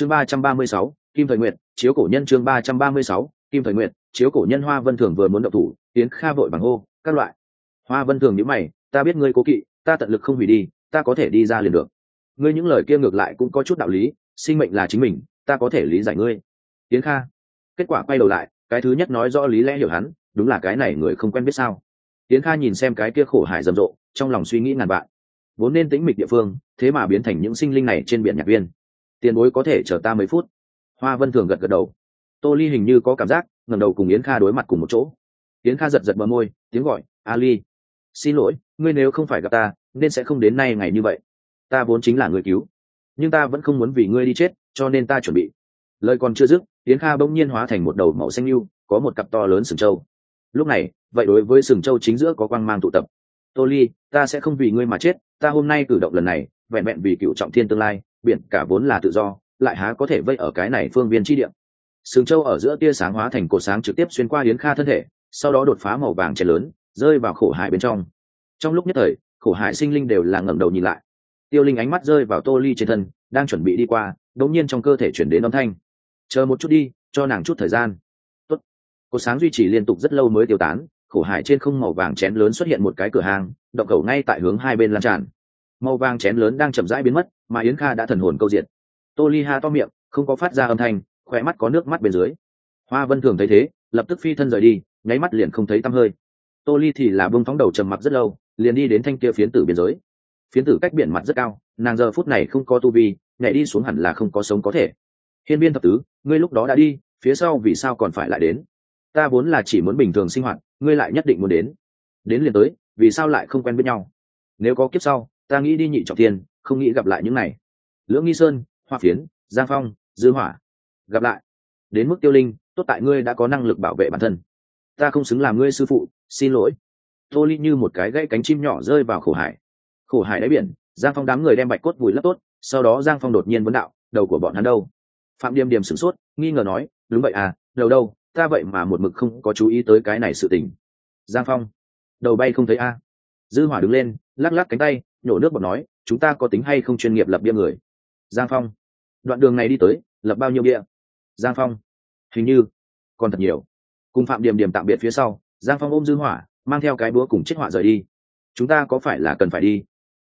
chương ba trăm ba mươi sáu, kim thời nguyện chiếu cổ nhân chương ba trăm ba mươi sáu, kim thời nguyện chiếu cổ nhân hoa vân thường vừa muốn động thủ, tiến kha vội bằng hô, các loại. Hoa vân thường nhữ mày, ta biết ngươi cố kỵ, ta tận lực không hủy đi, ta có thể đi ra liền được. Ngươi những lời kia ngược lại cũng có chút đạo lý, sinh mệnh là chính mình, ta có thể lý giải ngươi. Tiến kha. Kết quả quay đầu lại, cái thứ nhất nói rõ lý lẽ hiểu hắn, đúng là cái này người không quen biết sao. Tiến kha nhìn xem cái kia khổ hải rầm rộ, trong lòng suy nghĩ ngàn vạn. Vốn nên tĩnh mịch địa phương, thế mà biến thành những sinh linh này trên biển nhạc viên tiền bối có thể chờ ta mấy phút? Hoa vân thường gật gật đầu. Tô ly hình như có cảm giác, ngẩng đầu cùng yến kha đối mặt cùng một chỗ. Yến kha giật giật bờ môi, tiếng gọi, ali, xin lỗi, ngươi nếu không phải gặp ta, nên sẽ không đến nay ngày như vậy. Ta vốn chính là người cứu, nhưng ta vẫn không muốn vì ngươi đi chết, cho nên ta chuẩn bị. Lời còn chưa dứt, yến kha bỗng nhiên hóa thành một đầu màu xanh lưu, có một cặp to lớn sừng trâu. Lúc này, vậy đối với sừng trâu chính giữa có quang mang tụ tập. Tô ly, ta sẽ không vì ngươi mà chết, ta hôm nay cử động lần này, vẹn vẹn vì cựu trọng thiên tương lai biển, cả vốn là tự do, lại há có thể vây ở cái này phương viên chi điểm sừng châu ở giữa tia sáng hóa thành cột sáng trực tiếp xuyên qua yến kha thân thể, sau đó đột phá màu vàng chén lớn, rơi vào khổ hải bên trong. Trong lúc nhất thời, khổ hải sinh linh đều là ngẩng đầu nhìn lại. Tiêu linh ánh mắt rơi vào tô ly trên thân, đang chuẩn bị đi qua, đột nhiên trong cơ thể chuyển đến âm thanh. Chờ một chút đi, cho nàng chút thời gian. Tốt. cột sáng duy trì liên tục rất lâu mới tiêu tán, khổ hải trên không màu vàng chén lớn xuất hiện một cái cửa hàng, động cầu ngay tại hướng hai bên lan tràn. Màu vàng chén lớn đang chậm rãi biến mất mà yến kha đã thần hồn câu diện tô ly ha to miệng, không có phát ra âm thanh khỏe mắt có nước mắt bên dưới. Hoa vân thường thấy thế, lập tức phi thân rời đi, nháy mắt liền không thấy tăm hơi. Tô ly thì là bông phóng đầu trầm mặc rất lâu, liền đi đến thanh kia phiến tử biên giới. Phiến tử cách biển mặt rất cao, nàng giờ phút này không có tu vi, nhảy đi xuống hẳn là không có sống có thể. Hiên Biên thập tứ, ngươi lúc đó đã đi, phía sau vì sao còn phải lại đến? Ta vốn là chỉ muốn bình thường sinh hoạt, ngươi lại nhất định muốn đến. Đến liền tới, vì sao lại không quen biết nhau? Nếu có kiếp sau, ta nghĩ đi nhị trọng tiền không nghĩ gặp lại những này. Lưỡng nghi sơn, hoa phiến, giang phong, dư hỏa. Gặp lại. Đến mức tiêu linh, tốt tại ngươi đã có năng lực bảo vệ bản thân. Ta không xứng làm ngươi sư phụ, xin lỗi. Tô ly như một cái gãy cánh chim nhỏ rơi vào khổ hải. Khổ hải đáy biển, giang phong đám người đem bạch cốt vùi lấp tốt, sau đó giang phong đột nhiên vấn đạo, đầu của bọn hắn đâu? Phạm điềm điềm sửng sốt, nghi ngờ nói, đúng vậy à đầu đâu, ta vậy mà một mực không có chú ý tới cái này sự tình. Giang phong, đầu bay không thấy a. Dư hỏa đứng lên, lắc lắc cánh tay nhổ nước bọt nói, chúng ta có tính hay không chuyên nghiệp lập bia người? Giang phong. Đoạn đường này đi tới, lập bao nhiêu bia? Giang phong. Hình như còn thật nhiều. Cùng phạm điểm điểm tạm biệt phía sau, giang phong ôm dư hỏa, mang theo cái búa cùng chiếc họa rời đi. Chúng ta có phải là cần phải đi?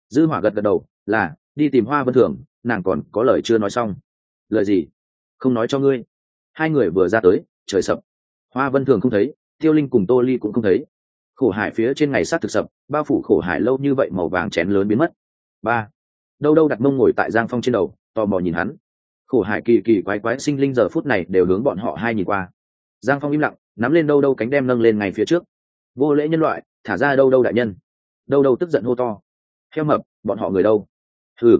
Dư hỏa gật gật đầu, là, đi tìm hoa vân thường, nàng còn có lời chưa nói xong. Lời gì? Không nói cho ngươi. Hai người vừa ra tới, trời sập. Hoa vân thường không thấy, tiêu linh cùng tô ly cũng không thấy khổ hải phía trên ngày sát thực sập, bao phủ khổ hải lâu như vậy màu vàng chén lớn biến mất. Ba, đâu đâu đặt mông ngồi tại giang phong trên đầu, tò mò nhìn hắn. Khổ hải kỳ kỳ quái quái sinh linh giờ phút này đều hướng bọn họ hai nhìn qua. Giang phong im lặng, nắm lên đâu đâu cánh đem nâng lên ngay phía trước. Vô lễ nhân loại, thả ra đâu đâu đại nhân. Đâu đâu tức giận hô to. Heo mập, bọn họ người đâu? Thử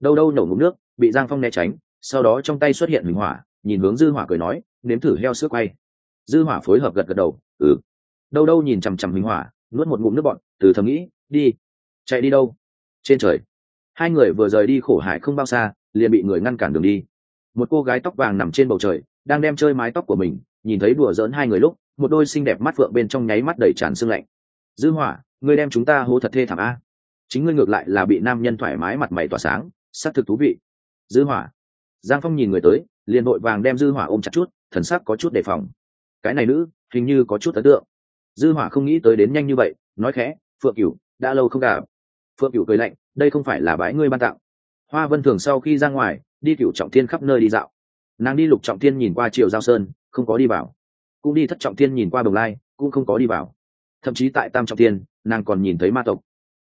đâu đâu nổ ngụm nước, bị giang phong né tránh, sau đó trong tay xuất hiện hình hỏa, nhìn hướng dư hỏa cười nói, nếm thử heo sữa quay. Dư hỏa phối hợp gật gật đầu ừ đâu đâu nhìn chằm chằm minh hỏa, nuốt một ngụm nước bọn từ thầm nghĩ, đi. Chạy đi đâu? Trên trời. Hai người vừa rời đi khổ hải không bao xa, liền bị người ngăn cản đường đi. Một cô gái tóc vàng nằm trên bầu trời, đang đem chơi mái tóc của mình, nhìn thấy đùa giỡn hai người lúc, một đôi xinh đẹp mắt phượng bên trong nháy mắt đầy tràn sương lạnh. Dư hỏa, ngươi đem chúng ta hố thật thê thảm a. Chính ngươi ngược lại là bị nam nhân thoải mái mặt mày tỏa sáng, sắc thực thú vị. Dư hỏa. Giang phong nhìn người tới, liền vội vàng đem dư hỏa ôm chặt chút, thần sắc có chút đề phòng. Cái này nữ, hình như có chút ấn tượng dư hỏa không nghĩ tới đến nhanh như vậy, nói khẽ, phượng cửu, đã lâu không gặp. Phượng cửu cười lạnh, đây không phải là bái ngươi ban tặng. Hoa vân thường sau khi ra ngoài, đi cửu trọng thiên khắp nơi đi dạo. Nàng đi lục trọng thiên nhìn qua triều giao sơn, không có đi vào. Cũng đi thất trọng thiên nhìn qua đồng lai, cũng không có đi vào. Thậm chí tại tam trọng thiên, nàng còn nhìn thấy ma tộc.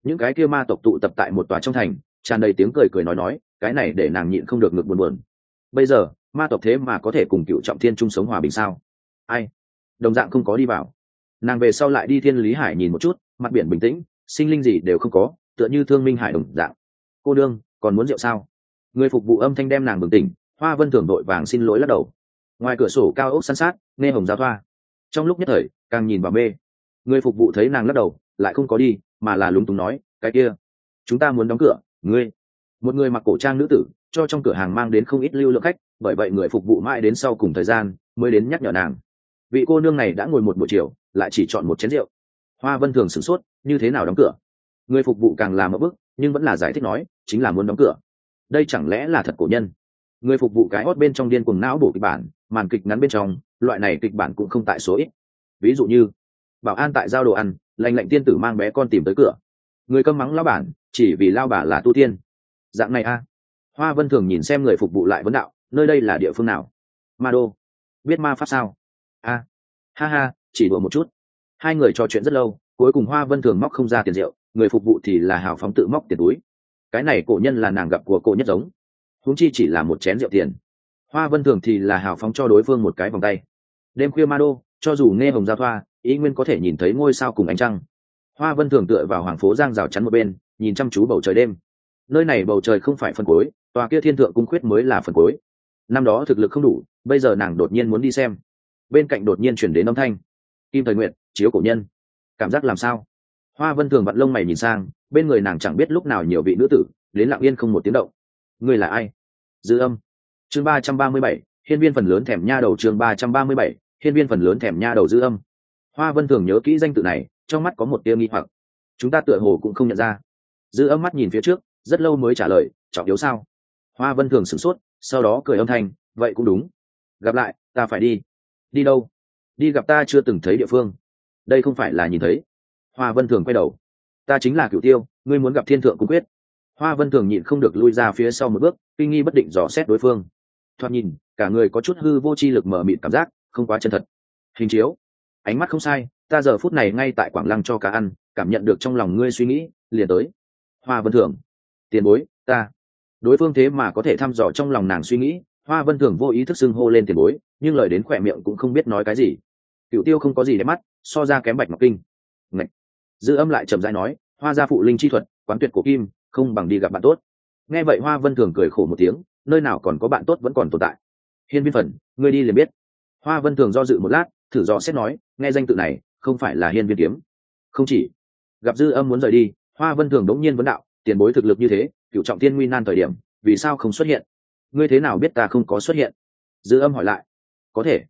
Những cái kia ma tộc tụ tập tại một tòa trong thành, tràn đầy tiếng cười cười nói nói, cái này để nàng nhịn không được ngực buồn buồn. Bây giờ, ma tộc thế mà có thể cùng cựu trọng thiên chung sống hòa bình sao? Ai? Đồng dạng không có đi vào nàng về sau lại đi thiên lý hải nhìn một chút, mặt biển bình tĩnh, sinh linh gì đều không có, tựa như thương minh hải đồng dạng. Cô đương, còn muốn rượu sao? Người phục vụ âm thanh đem nàng bừng tỉnh, hoa vân thường đội vàng xin lỗi lắc đầu. Ngoài cửa sổ cao ốc san sát, nghe hồng giao thoa. Trong lúc nhất thời, càng nhìn vào mê. Người phục vụ thấy nàng lắc đầu, lại không có đi, mà là lúng túng nói, cái kia, chúng ta muốn đóng cửa, ngươi. Một người mặc cổ trang nữ tử, cho trong cửa hàng mang đến không ít lưu lượng khách, bởi vậy người phục vụ mãi đến sau cùng thời gian, mới đến nhắc nhở nàng. Vị cô nương này đã ngồi một buổi chiều lại chỉ chọn một chén rượu. Hoa vân thường sửng sốt, như thế nào đóng cửa? Người phục vụ càng làm ở bức nhưng vẫn là giải thích nói, chính là muốn đóng cửa. Đây chẳng lẽ là thật cổ nhân? Người phục vụ cái hót bên trong điên cuồng não bổ kịch bản, màn kịch ngắn bên trong, loại này kịch bản cũng không tại số ít. Ví dụ như, bảo an tại giao đồ ăn, lành lệnh tiên tử mang bé con tìm tới cửa. Người câm mắng lao bản, chỉ vì lao bà là tu tiên. Dạng này a. Hoa vân thường nhìn xem người phục vụ lại vấn đạo, nơi đây là địa phương nào? Ma đô. Biết ma pháp sao? A. Ha ha chỉ đùa một chút. Hai người trò chuyện rất lâu, cuối cùng hoa vân thường móc không ra tiền rượu, người phục vụ thì là hào phóng tự móc tiền túi. Cái này cổ nhân là nàng gặp của cô nhất giống. Huống chi chỉ là một chén rượu tiền. Hoa vân thường thì là hào phóng cho đối phương một cái vòng tay. Đêm khuya ma đô, cho dù nghe hồng giao thoa, ý nguyên có thể nhìn thấy ngôi sao cùng ánh trăng. Hoa vân thường tựa vào hoàng phố giang rào chắn một bên, nhìn chăm chú bầu trời đêm. Nơi này bầu trời không phải phần cuối, tòa kia thiên thượng cung khuyết mới là phần cuối. Năm đó thực lực không đủ, bây giờ nàng đột nhiên muốn đi xem. Bên cạnh đột nhiên chuyển đến âm thanh kim thời nguyện chiếu cổ nhân. Cảm giác làm sao? Hoa vân thường vặn lông mày nhìn sang, bên người nàng chẳng biết lúc nào nhiều vị nữ tử, đến lặng yên không một tiếng động. Người là ai? Dư âm. Chương ba trăm ba mươi bảy, hiên viên phần lớn thèm nha đầu chương ba trăm ba mươi bảy, hiên viên phần lớn thèm nha đầu dư âm. Hoa vân thường nhớ kỹ danh tự này, trong mắt có một tia nghi hoặc. Chúng ta tựa hồ cũng không nhận ra. Dư âm mắt nhìn phía trước, rất lâu mới trả lời, trọng yếu sao? Hoa vân thường sửng sốt, sau đó cười âm thanh, vậy cũng đúng. Gặp lại, ta phải đi. Đi đâu? Đi gặp ta chưa từng thấy địa phương. Đây không phải là nhìn thấy. Hoa vân thường quay đầu. Ta chính là cựu tiêu, ngươi muốn gặp thiên thượng cung quyết. Hoa vân thường nhịn không được lui ra phía sau một bước, kinh nghi bất định dò xét đối phương. Thoạt nhìn, cả người có chút hư vô chi lực mở mịt cảm giác, không quá chân thật. Hình chiếu. Ánh mắt không sai, ta giờ phút này ngay tại quảng lăng cho cá ăn, cảm nhận được trong lòng ngươi suy nghĩ, liền tới. Hoa vân thường. Tiền bối, ta. Đối phương thế mà có thể thăm dò trong lòng nàng suy nghĩ, hoa vân thường vô ý thức xưng hô lên tiền bối, nhưng lời đến khỏe miệng cũng không biết nói cái gì cựu tiêu không có gì để mắt, so ra kém bạch ngọc kinh. Ngậy. dư âm lại chậm rãi nói, hoa gia phụ linh chi thuật, quán tuyệt cổ kim, không bằng đi gặp bạn tốt. Nghe vậy hoa vân thường cười khổ một tiếng, nơi nào còn có bạn tốt vẫn còn tồn tại. Hiên viên phần, ngươi đi liền biết. Hoa vân thường do dự một lát, thử dò xét nói, nghe danh tự này, không phải là hiên viên kiếm. Không chỉ. Gặp dư âm muốn rời đi, hoa vân thường đống nhiên vấn đạo, tiền bối thực lực như thế cựu trọng tiên nguy nan thời điểm, vì sao không xuất hiện? Ngươi thế nào biết ta không có xuất hiện? Dư âm hỏi lại, có thể.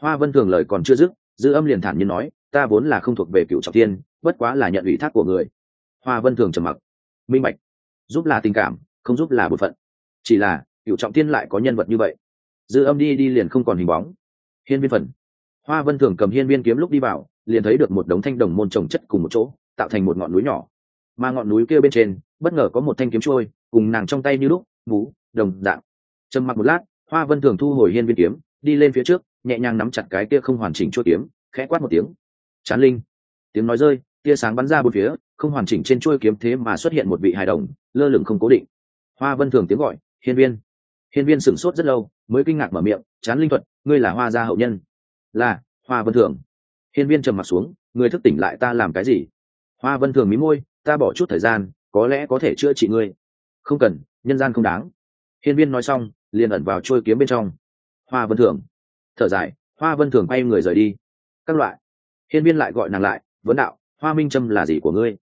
Hoa vân thường lời còn chưa dứt dư âm liền thản nhiên nói, ta vốn là không thuộc về cựu trọng tiên bất quá là nhận ủy thác của người. Hoa vân thường trầm mặc. Minh bạch, giúp là tình cảm, không giúp là bột phận. Chỉ là, cựu trọng tiên lại có nhân vật như vậy. Dư âm đi đi liền không còn hình bóng. Hiên viên phần. Hoa vân thường cầm hiên viên kiếm lúc đi vào, liền thấy được một đống thanh đồng môn trồng chất cùng một chỗ, tạo thành một ngọn núi nhỏ. Mà ngọn núi kia bên trên, bất ngờ có một thanh kiếm trôi, cùng nàng trong tay như lúc vú đồng dạng. Trầm mặc một lát, hoa vân thường thu hồi hiên viên kiếm, đi lên phía trước nhẹ nhàng nắm chặt cái kia không hoàn chỉnh chuôi kiếm, khẽ quát một tiếng. Chán linh. Tiếng nói rơi, tia sáng bắn ra bốn phía, không hoàn chỉnh trên chuôi kiếm thế mà xuất hiện một vị hài đồng, lơ lửng không cố định. Hoa vân thường tiếng gọi, hiên viên. Hiên viên sửng sốt rất lâu, mới kinh ngạc mở miệng, chán linh thuật, ngươi là hoa gia hậu nhân? Là, hoa vân thường. Hiên viên trầm mặt xuống người thức tỉnh lại ta làm cái gì? Hoa vân thường mí môi, ta bỏ chút thời gian, có lẽ có thể chữa trị ngươi. Không cần, nhân gian không đáng. Hiên viên nói xong, liền ẩn vào trôi kiếm bên trong. Hoa vân thường thở dài, hoa vân thường bay người rời đi. Các loại. Hiên viên lại gọi nàng lại, vấn đạo, hoa minh trâm là gì của ngươi?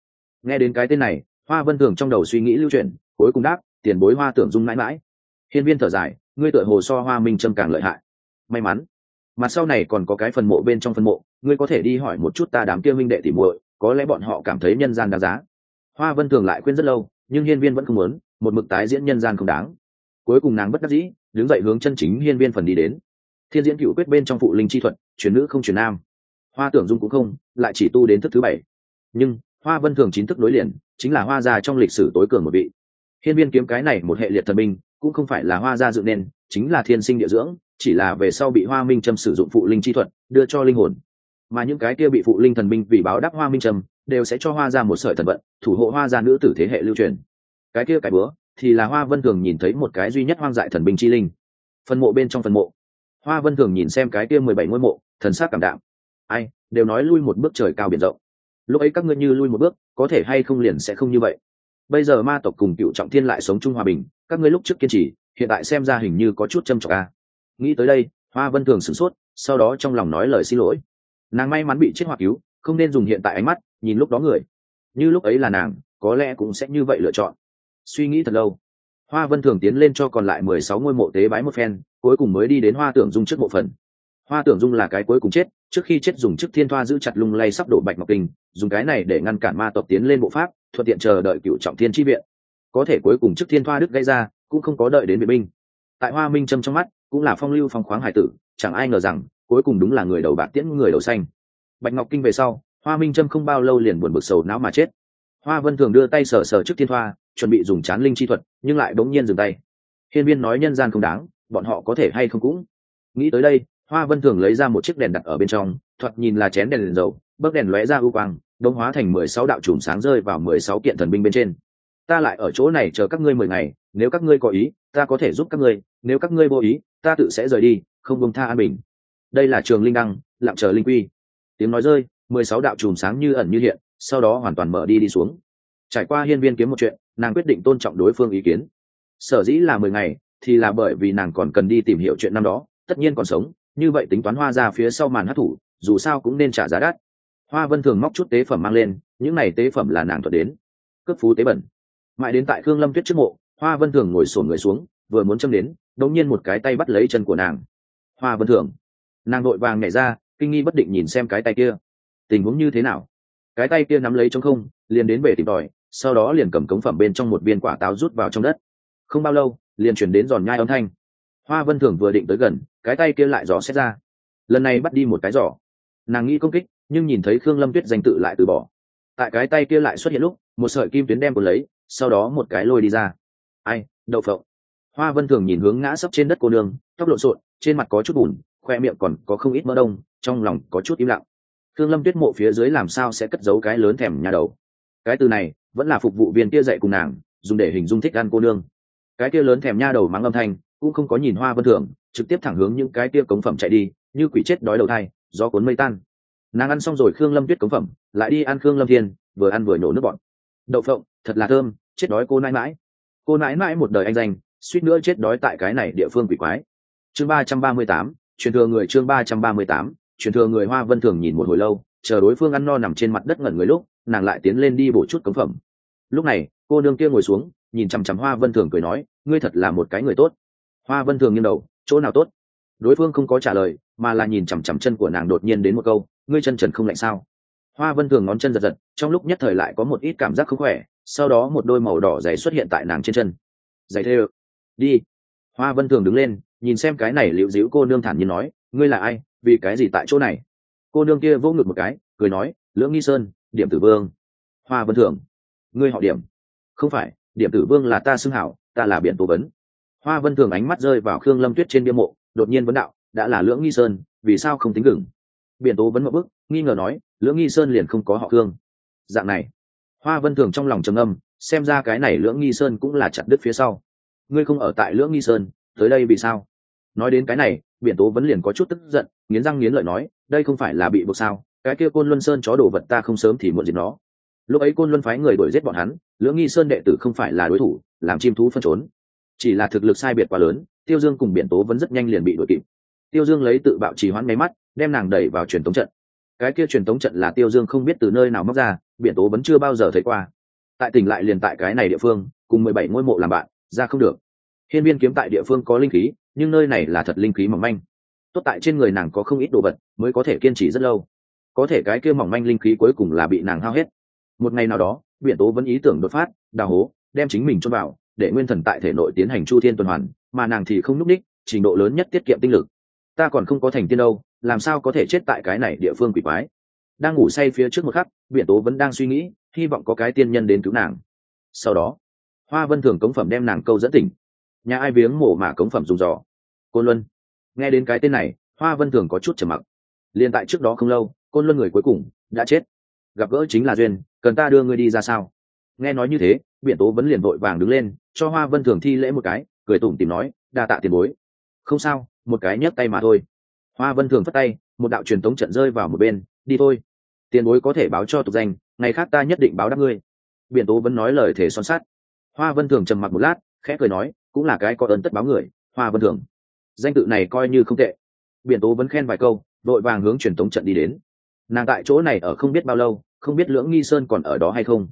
Nghe đến cái tên này, hoa vân thường trong đầu suy nghĩ lưu truyền cuối cùng đáp, tiền bối hoa tưởng dung mãi mãi. Hiên viên thở dài, ngươi tựa hồ so hoa minh trâm càng lợi hại. May mắn. Mà sau này còn có cái phần mộ bên trong phần mộ, ngươi có thể đi hỏi một chút ta đám kia minh đệ tỉ muội, có lẽ bọn họ cảm thấy nhân gian đáng giá. Hoa vân thường lại khuyên rất lâu, nhưng hiên viên vẫn không muốn, một mực tái diễn nhân gian không đáng. Cuối cùng nàng bất đắc dĩ, đứng dậy hướng chân chính hiên viên phần đi đến thiên diễn cựu quyết bên trong phụ linh chi thuật, truyền nữ không truyền nam. Hoa tưởng dung cũng không, lại chỉ tu đến thức thứ bảy. Nhưng, hoa vân thường chính thức nối liền, chính là hoa gia trong lịch sử tối cường một vị. Hiên viên kiếm cái này một hệ liệt thần binh, cũng không phải là hoa gia dựng nên, chính là thiên sinh địa dưỡng, chỉ là về sau bị hoa minh trâm sử dụng phụ linh chi thuật, đưa cho linh hồn. Mà những cái kia bị phụ linh thần binh vì báo đáp hoa minh trâm, đều sẽ cho hoa ra một sợi thần vận, thủ hộ hoa gia nữ tử thế hệ lưu truyền. Cái kia cái bữa, thì là hoa vân thường nhìn thấy một cái duy nhất hoang dại thần binh chi linh. Phần mộ bên trong phần mộ hoa vân thường nhìn xem cái kia mười bảy ngôi mộ, thần sắc cảm đạm. Ai, đều nói lui một bước trời cao biển rộng. Lúc ấy các ngươi như lui một bước, có thể hay không liền sẽ không như vậy. Bây giờ ma tộc cùng cựu trọng thiên lại sống chung hòa bình, các ngươi lúc trước kiên trì, hiện tại xem ra hình như có chút châm trọc a. Nghĩ tới đây, hoa vân thường sửng sốt, sau đó trong lòng nói lời xin lỗi. Nàng may mắn bị chết hoặc cứu, không nên dùng hiện tại ánh mắt, nhìn lúc đó người. Như lúc ấy là nàng, có lẽ cũng sẽ như vậy lựa chọn. Suy nghĩ thật lâu hoa vân thường tiến lên cho còn lại mười sáu ngôi mộ tế bái một phen, cuối cùng mới đi đến hoa tưởng dung trước bộ phận. Hoa tưởng dung là cái cuối cùng chết, trước khi chết dùng chức thiên thoa giữ chặt lung lay sắp đổ bạch ngọc kinh, dùng cái này để ngăn cản ma tộc tiến lên bộ pháp, thuận tiện chờ đợi cựu trọng thiên tri viện. Có thể cuối cùng chức thiên thoa đức gây ra, cũng không có đợi đến viện binh. Tại hoa minh trâm trong mắt, cũng là phong lưu phong khoáng hải tử, chẳng ai ngờ rằng, cuối cùng đúng là người đầu bạc tiễn người đầu xanh. Bạch ngọc kinh về sau, hoa minh trâm không bao lâu liền buồn bực sầu não mà chết. Hoa vân thường đưa tay sờ sờ trước thiên thoa chuẩn bị dùng chán linh chi thuật nhưng lại đống nhiên dừng tay. Hiên viên nói nhân gian không đáng bọn họ có thể hay không cũng. Nghĩ tới đây hoa vân thường lấy ra một chiếc đèn đặt ở bên trong thoạt nhìn là chén đèn, đèn dầu bấc đèn lóe ra u quang đông hóa thành mười sáu đạo chùm sáng rơi vào mười sáu kiện thần binh bên trên. Ta lại ở chỗ này chờ các ngươi mười ngày nếu các ngươi có ý ta có thể giúp các ngươi nếu các ngươi vô ý ta tự sẽ rời đi không bông tha an bình. Đây là trường linh đăng lặng chờ linh quy. Tiếng nói rơi mười sáu đạo chùm sáng như ẩn như hiện sau đó hoàn toàn mở đi đi xuống. Trải qua hiên viên kiếm một chuyện nàng quyết định tôn trọng đối phương ý kiến. Sở dĩ là mười ngày, thì là bởi vì nàng còn cần đi tìm hiểu chuyện năm đó, tất nhiên còn sống, như vậy tính toán hoa ra phía sau màn hát thủ, dù sao cũng nên trả giá đắt. Hoa vân thường móc chút tế phẩm mang lên, những này tế phẩm là nàng thuật đến. Cướp phú tế bẩn. Mãi đến tại khương lâm tuyết trước mộ, hoa vân thường ngồi sổn người xuống, vừa muốn châm đến, đột nhiên một cái tay bắt lấy chân của nàng. Hoa vân thường. Nàng đội vàng nhảy ra, kinh nghi bất định nhìn xem cái tay kia. Tình huống như thế nào? Cái tay kia nắm lấy trong không, liền đến bể tìm tòi sau đó liền cầm cống phẩm bên trong một viên quả táo rút vào trong đất. Không bao lâu, liền chuyển đến giòn nhai âm thanh. Hoa vân thường vừa định tới gần, cái tay kia lại giỏ xét ra. Lần này bắt đi một cái giỏ. Nàng nghĩ công kích, nhưng nhìn thấy khương lâm tuyết danh tự lại từ bỏ. Tại cái tay kia lại xuất hiện lúc, một sợi kim tuyến đem cuốn lấy, sau đó một cái lôi đi ra. Ai, đậu phộng. Hoa vân thường nhìn hướng ngã sấp trên đất cô nương, tóc lộn xộn, trên mặt có chút bùn, khoe miệng còn có không ít mỡ đông, trong lòng có chút im lặng. Thương lâm tuyết mộ phía dưới làm sao sẽ cất giấu cái lớn thèm nhà đầu? Cái từ này vẫn là phục vụ viên kia dạy cùng nàng, dùng để hình dung thích ăn cô nương. Cái kia lớn thèm nha đầu mắng âm thanh, cũng không có nhìn hoa vân thường, trực tiếp thẳng hướng những cái kia cống phẩm chạy đi, như quỷ chết đói đầu thai do cuốn mây tan. Nàng ăn xong rồi khương lâm tuyết cống phẩm, lại đi ăn khương lâm thiên, vừa ăn vừa nhổ nước bọn. Đậu phộng, thật là thơm, chết đói cô nãi mãi. Cô nãi mãi một đời anh danh, suýt nữa chết đói tại cái này địa phương quỷ quái. Chương ba trăm ba mươi tám, truyền thừa người chương ba trăm ba mươi tám, truyền thừa người hoa vân thường nhìn một hồi lâu, chờ đối phương ăn no nằm trên mặt đất ngẩn người lúc, nàng lại tiến lên đi bổ chút cống phẩm lúc này, cô nương kia ngồi xuống, nhìn chằm chằm hoa vân thường cười nói, ngươi thật là một cái người tốt. Hoa vân thường nghiêng đầu, chỗ nào tốt? Đối phương không có trả lời, mà là nhìn chằm chằm chân của nàng đột nhiên đến một câu, ngươi chân trần không lạnh sao? Hoa vân thường ngón chân giật giật, trong lúc nhất thời lại có một ít cảm giác không khỏe, sau đó một đôi màu đỏ giày xuất hiện tại nàng trên chân. Giày thê đi. Hoa vân thường đứng lên, nhìn xem cái này liệu dĩu cô nương thản nhiên nói, ngươi là ai? Vì cái gì tại chỗ này? Cô nương kia vỗ ngực một cái, cười nói, lưỡng nghi sơn, điểm tử vương. Hoa vân thường ngươi họ điểm. Không phải, điểm tử vương là ta xưng hảo, ta là biện tố vấn. Hoa vân thường ánh mắt rơi vào khương lâm tuyết trên bia mộ, đột nhiên vấn đạo, đã là lưỡng nghi sơn, vì sao không tính gừng biện tố vấn một bức nghi ngờ nói, lưỡng nghi sơn liền không có họ khương. Dạng này, hoa vân thường trong lòng trầm âm xem ra cái này lưỡng nghi sơn cũng là chặt đứt phía sau. Ngươi không ở tại lưỡng nghi sơn, tới đây vì sao? Nói đến cái này biện tố vẫn liền có chút tức giận, nghiến răng nghiến lợi nói, đây không phải là bị buộc sao? Cái kia côn luân sơn chó đồ vật ta không sớm thì muộn gì nó lúc ấy côn luân phái người đuổi giết bọn hắn, lưỡng nghi sơn đệ tử không phải là đối thủ, làm chim thú phân trốn. Chỉ là thực lực sai biệt quá lớn, tiêu dương cùng biển tố vẫn rất nhanh liền bị đuổi kịp. Tiêu dương lấy tự bạo trì hoãn máy mắt, đem nàng đẩy vào truyền tống trận. Cái kia truyền tống trận là tiêu dương không biết từ nơi nào móc ra, biển tố vẫn chưa bao giờ thấy qua. Tại tỉnh lại liền tại cái này địa phương, cùng mười bảy ngôi mộ làm bạn, ra không được. Hiên viên kiếm tại địa phương có linh khí, nhưng nơi này là thật linh khí mỏng manh. Tốt tại trên người nàng có không ít đồ vật, mới có thể kiên trì rất lâu. Có thể cái kia mỏng manh linh khí cuối cùng là bị nàng hao hết một ngày nào đó biển tố vẫn ý tưởng đột phát đào hố đem chính mình cho vào để nguyên thần tại thể nội tiến hành chu thiên tuần hoàn mà nàng thì không núp ních, trình độ lớn nhất tiết kiệm tinh lực. Ta còn không có thành tiên đâu làm sao có thể chết tại cái này địa phương quỷ quái? Đang ngủ say phía trước một khắc biển tố vẫn đang suy nghĩ hy vọng có cái tiên nhân đến cứu nàng. Sau đó hoa vân thường cống phẩm đem nàng câu dẫn tỉnh. Nhà ai viếng mổ mà cống phẩm dùng dò côn luân. Nghe đến cái tên này hoa vân thường có chút trầm mặc. Liền tại trước đó không lâu côn luân người cuối cùng đã chết gặp gỡ chính là duyên, cần ta đưa ngươi đi ra sao? Nghe nói như thế biện tố vẫn liền vội vàng đứng lên, cho hoa vân thường thi lễ một cái, cười tủm tìm nói, đa tạ tiền bối. Không sao, một cái nhấc tay mà thôi. Hoa vân thường phất tay, một đạo truyền tống trận rơi vào một bên, đi thôi. Tiền bối có thể báo cho tục danh, ngày khác ta nhất định báo đáp ngươi. Biện tố vẫn nói lời thể son sát hoa vân thường trầm mặc một lát, khẽ cười nói, cũng là cái có ơn tất báo người, hoa vân thường. Danh tự này coi như không tệ. Biện tố vẫn khen vài câu đội vàng hướng truyền tống trận đi đến. Nàng tại chỗ này ở không biết bao lâu không biết lưỡng nghi sơn còn ở đó hay không.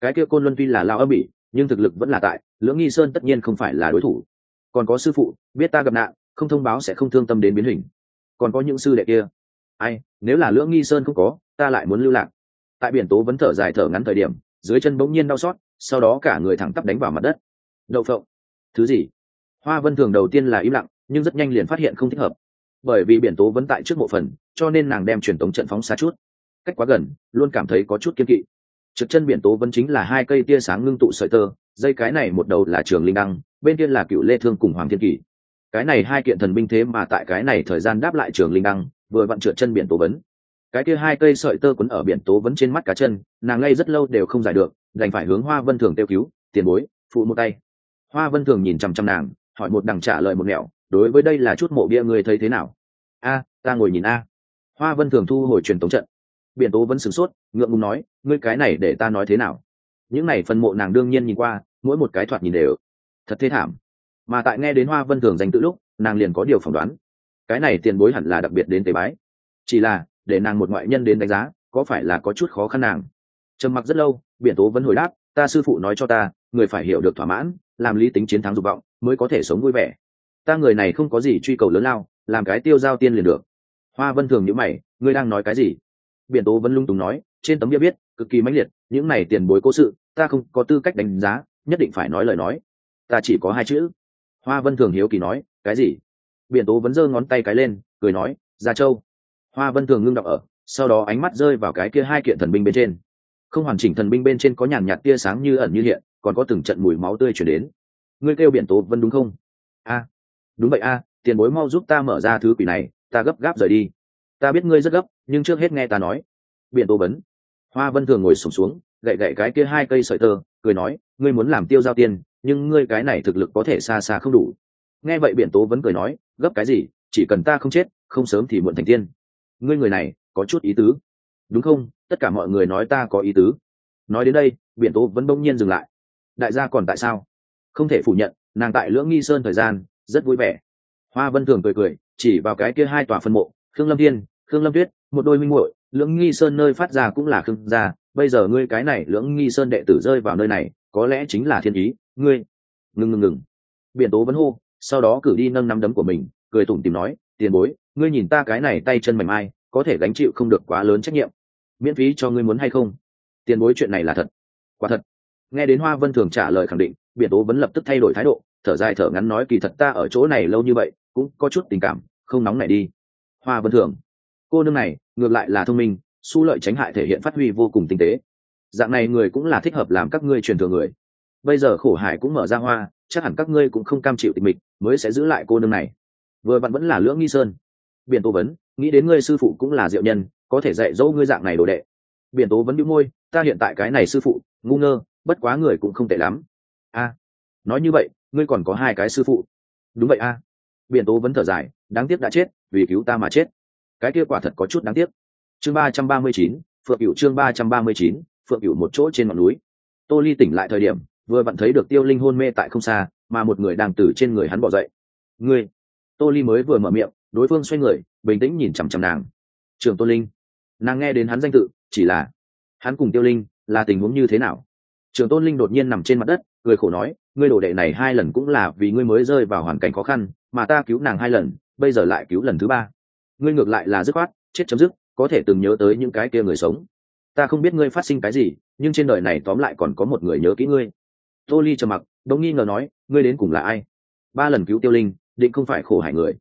Cái kia côn luân tuy là lao âm bỉ nhưng thực lực vẫn là tại, lưỡng nghi sơn tất nhiên không phải là đối thủ. Còn có sư phụ, biết ta gặp nạn, không thông báo sẽ không thương tâm đến biến hình. Còn có những sư đệ kia. Ai, nếu là lưỡng nghi sơn không có, ta lại muốn lưu lạc. Tại biển tố vẫn thở dài thở ngắn thời điểm, dưới chân bỗng nhiên đau xót, sau đó cả người thẳng tắp đánh vào mặt đất. Đậu phộng. Thứ gì? Hoa vân thường đầu tiên là im lặng, nhưng rất nhanh liền phát hiện không thích hợp. Bởi vì biển tố vẫn tại trước bộ phần, cho nên nàng đem truyền tống trận phóng xa chút cách quá gần, luôn cảm thấy có chút kiên kỵ. Trực chân biển tố vẫn chính là hai cây tia sáng ngưng tụ sợi tơ, dây cái này một đầu là trường linh đăng, bên kia là cựu lê thương cùng hoàng thiên kỳ cái này hai kiện thần binh thế mà tại cái này thời gian đáp lại trường linh đăng, vừa vặn trượt chân biển tố vấn. Cái kia hai cây sợi tơ quấn ở biển tố vấn trên mắt cá chân, nàng ngay rất lâu đều không giải được, đành phải hướng hoa vân thường tiêu cứu, tiền bối, phụ một tay. Hoa vân thường nhìn chằm chằm nàng, hỏi một đằng trả lời một nẻo, đối với đây là chút mộ bia người thấy thế nào? A, ta ngồi nhìn a. Hoa vân thường thu hồi truyền tống trận biển tố vẫn sửng sốt, ngượng ngùng nói, ngươi cái này để ta nói thế nào? Những này phần mộ nàng đương nhiên nhìn qua, mỗi một cái thoạt nhìn đều thật thế thảm. Mà tại nghe đến hoa vân thường dành tự lúc, nàng liền có điều phỏng đoán. Cái này tiền bối hẳn là đặc biệt đến tế bái. Chỉ là, để nàng một ngoại nhân đến đánh giá, có phải là có chút khó khăn nàng? Trầm mặc rất lâu, biển tố vẫn hồi đáp, ta sư phụ nói cho ta, người phải hiểu được thỏa mãn, làm lý tính chiến thắng dục vọng, mới có thể sống vui vẻ. Ta người này không có gì truy cầu lớn lao, làm cái tiêu giao tiên liền được. Hoa vân thường nhữ mày, ngươi đang nói cái gì? Biển tố vẫn lung tung nói, trên tấm bia biết cực kỳ mãnh liệt, những này tiền bối cố sự, ta không có tư cách đánh giá, nhất định phải nói lời nói. Ta chỉ có hai chữ. Hoa vân thường hiếu kỳ nói, cái gì? Biển tố vẫn giơ ngón tay cái lên, cười nói, gia châu. Hoa vân thường ngưng đọc ở, sau đó ánh mắt rơi vào cái kia hai kiện thần binh bên trên. Không hoàn chỉnh thần binh bên trên có nhàn nhạt tia sáng như ẩn như hiện, còn có từng trận mùi máu tươi chuyển đến. Ngươi kêu biển tố vân đúng không? A. Đúng vậy a, tiền bối mau giúp ta mở ra thứ quỷ này, ta gấp gáp rời đi ta biết ngươi rất gấp nhưng trước hết nghe ta nói. Biển tố vấn. Hoa vân thường ngồi sùng xuống, xuống gậy gậy cái kia hai cây sợi tơ cười nói ngươi muốn làm tiêu giao tiên nhưng ngươi cái này thực lực có thể xa xa không đủ. Nghe vậy biển tố vẫn cười nói gấp cái gì chỉ cần ta không chết không sớm thì muộn thành tiên. Ngươi người này có chút ý tứ. Đúng không? Tất cả mọi người nói ta có ý tứ. Nói đến đây biển tố vẫn bỗng nhiên dừng lại. Đại gia còn tại sao? Không thể phủ nhận nàng tại lưỡng nghi sơn thời gian rất vui vẻ. Hoa vân thường cười cười chỉ vào cái kia hai tòa phân mộ khương lâm thiên, khương lâm tuyết, một đôi minh muội, lưỡng nghi sơn nơi phát ra cũng là khương gia, bây giờ ngươi cái này lưỡng nghi sơn đệ tử rơi vào nơi này, có lẽ chính là thiên ý, ngươi. Ngừng ngừng ngừng. Biển tố vẫn hô, sau đó cử đi nâng nắm đấm của mình, cười tủm tìm nói, tiền bối, ngươi nhìn ta cái này tay chân mảnh mai, có thể gánh chịu không được quá lớn trách nhiệm. Miễn phí cho ngươi muốn hay không? Tiền bối, chuyện này là thật. Quả thật. Nghe đến hoa vân thường trả lời khẳng định, biển tố vẫn lập tức thay đổi thái độ, thở dài thở ngắn nói, kỳ thật ta ở chỗ này lâu như vậy, cũng có chút tình cảm, không nóng này đi hoa vân thường. Cô nương này, ngược lại là thông minh su lợi tránh hại thể hiện phát huy vô cùng tinh tế. Dạng này người cũng là thích hợp làm các ngươi truyền thừa người. Bây giờ khổ hải cũng mở ra hoa, chắc hẳn các ngươi cũng không cam chịu tình mịch, mới sẽ giữ lại cô nương này. Vừa vặn vẫn là lưỡng nghi sơn. Biển tố vấn, nghĩ đến ngươi sư phụ cũng là diệu nhân, có thể dạy dỗ ngươi dạng này đồ đệ. Biển tố vấn đĩu môi, ta hiện tại cái này sư phụ, ngu ngơ, bất quá người cũng không tệ lắm. A, nói như vậy, ngươi còn có hai cái sư phụ. Đúng vậy a biển tố vẫn thở dài, đáng tiếc đã chết, vì cứu ta mà chết. Cái kia quả thật có chút đáng tiếc. Chương ba trăm ba mươi chín, phượng cửu chương ba trăm ba mươi chín, phượng cửu một chỗ trên ngọn núi. Tô ly tỉnh lại thời điểm, vừa vặn thấy được tiêu linh hôn mê tại không xa, mà một người đang từ trên người hắn bỏ dậy. Ngươi. Tô ly mới vừa mở miệng, đối phương xoay người, bình tĩnh nhìn chằm chằm nàng. Trường tô linh. Nàng nghe đến hắn danh tự, chỉ là, hắn cùng tiêu linh, là tình huống như thế nào? Trường tôn linh đột nhiên nằm trên mặt đất người khổ nói, ngươi đổ đệ này hai lần cũng là vì ngươi mới rơi vào hoàn cảnh khó khăn mà ta cứu nàng hai lần, bây giờ lại cứu lần thứ ba. Ngươi ngược lại là dứt khoát, chết chấm dứt, có thể từng nhớ tới những cái kia người sống. Ta không biết ngươi phát sinh cái gì, nhưng trên đời này tóm lại còn có một người nhớ kỹ ngươi. Tô ly trầm mặc, đống nghi ngờ nói, ngươi đến cùng là ai? Ba lần cứu tiêu linh, định không phải khổ hại người.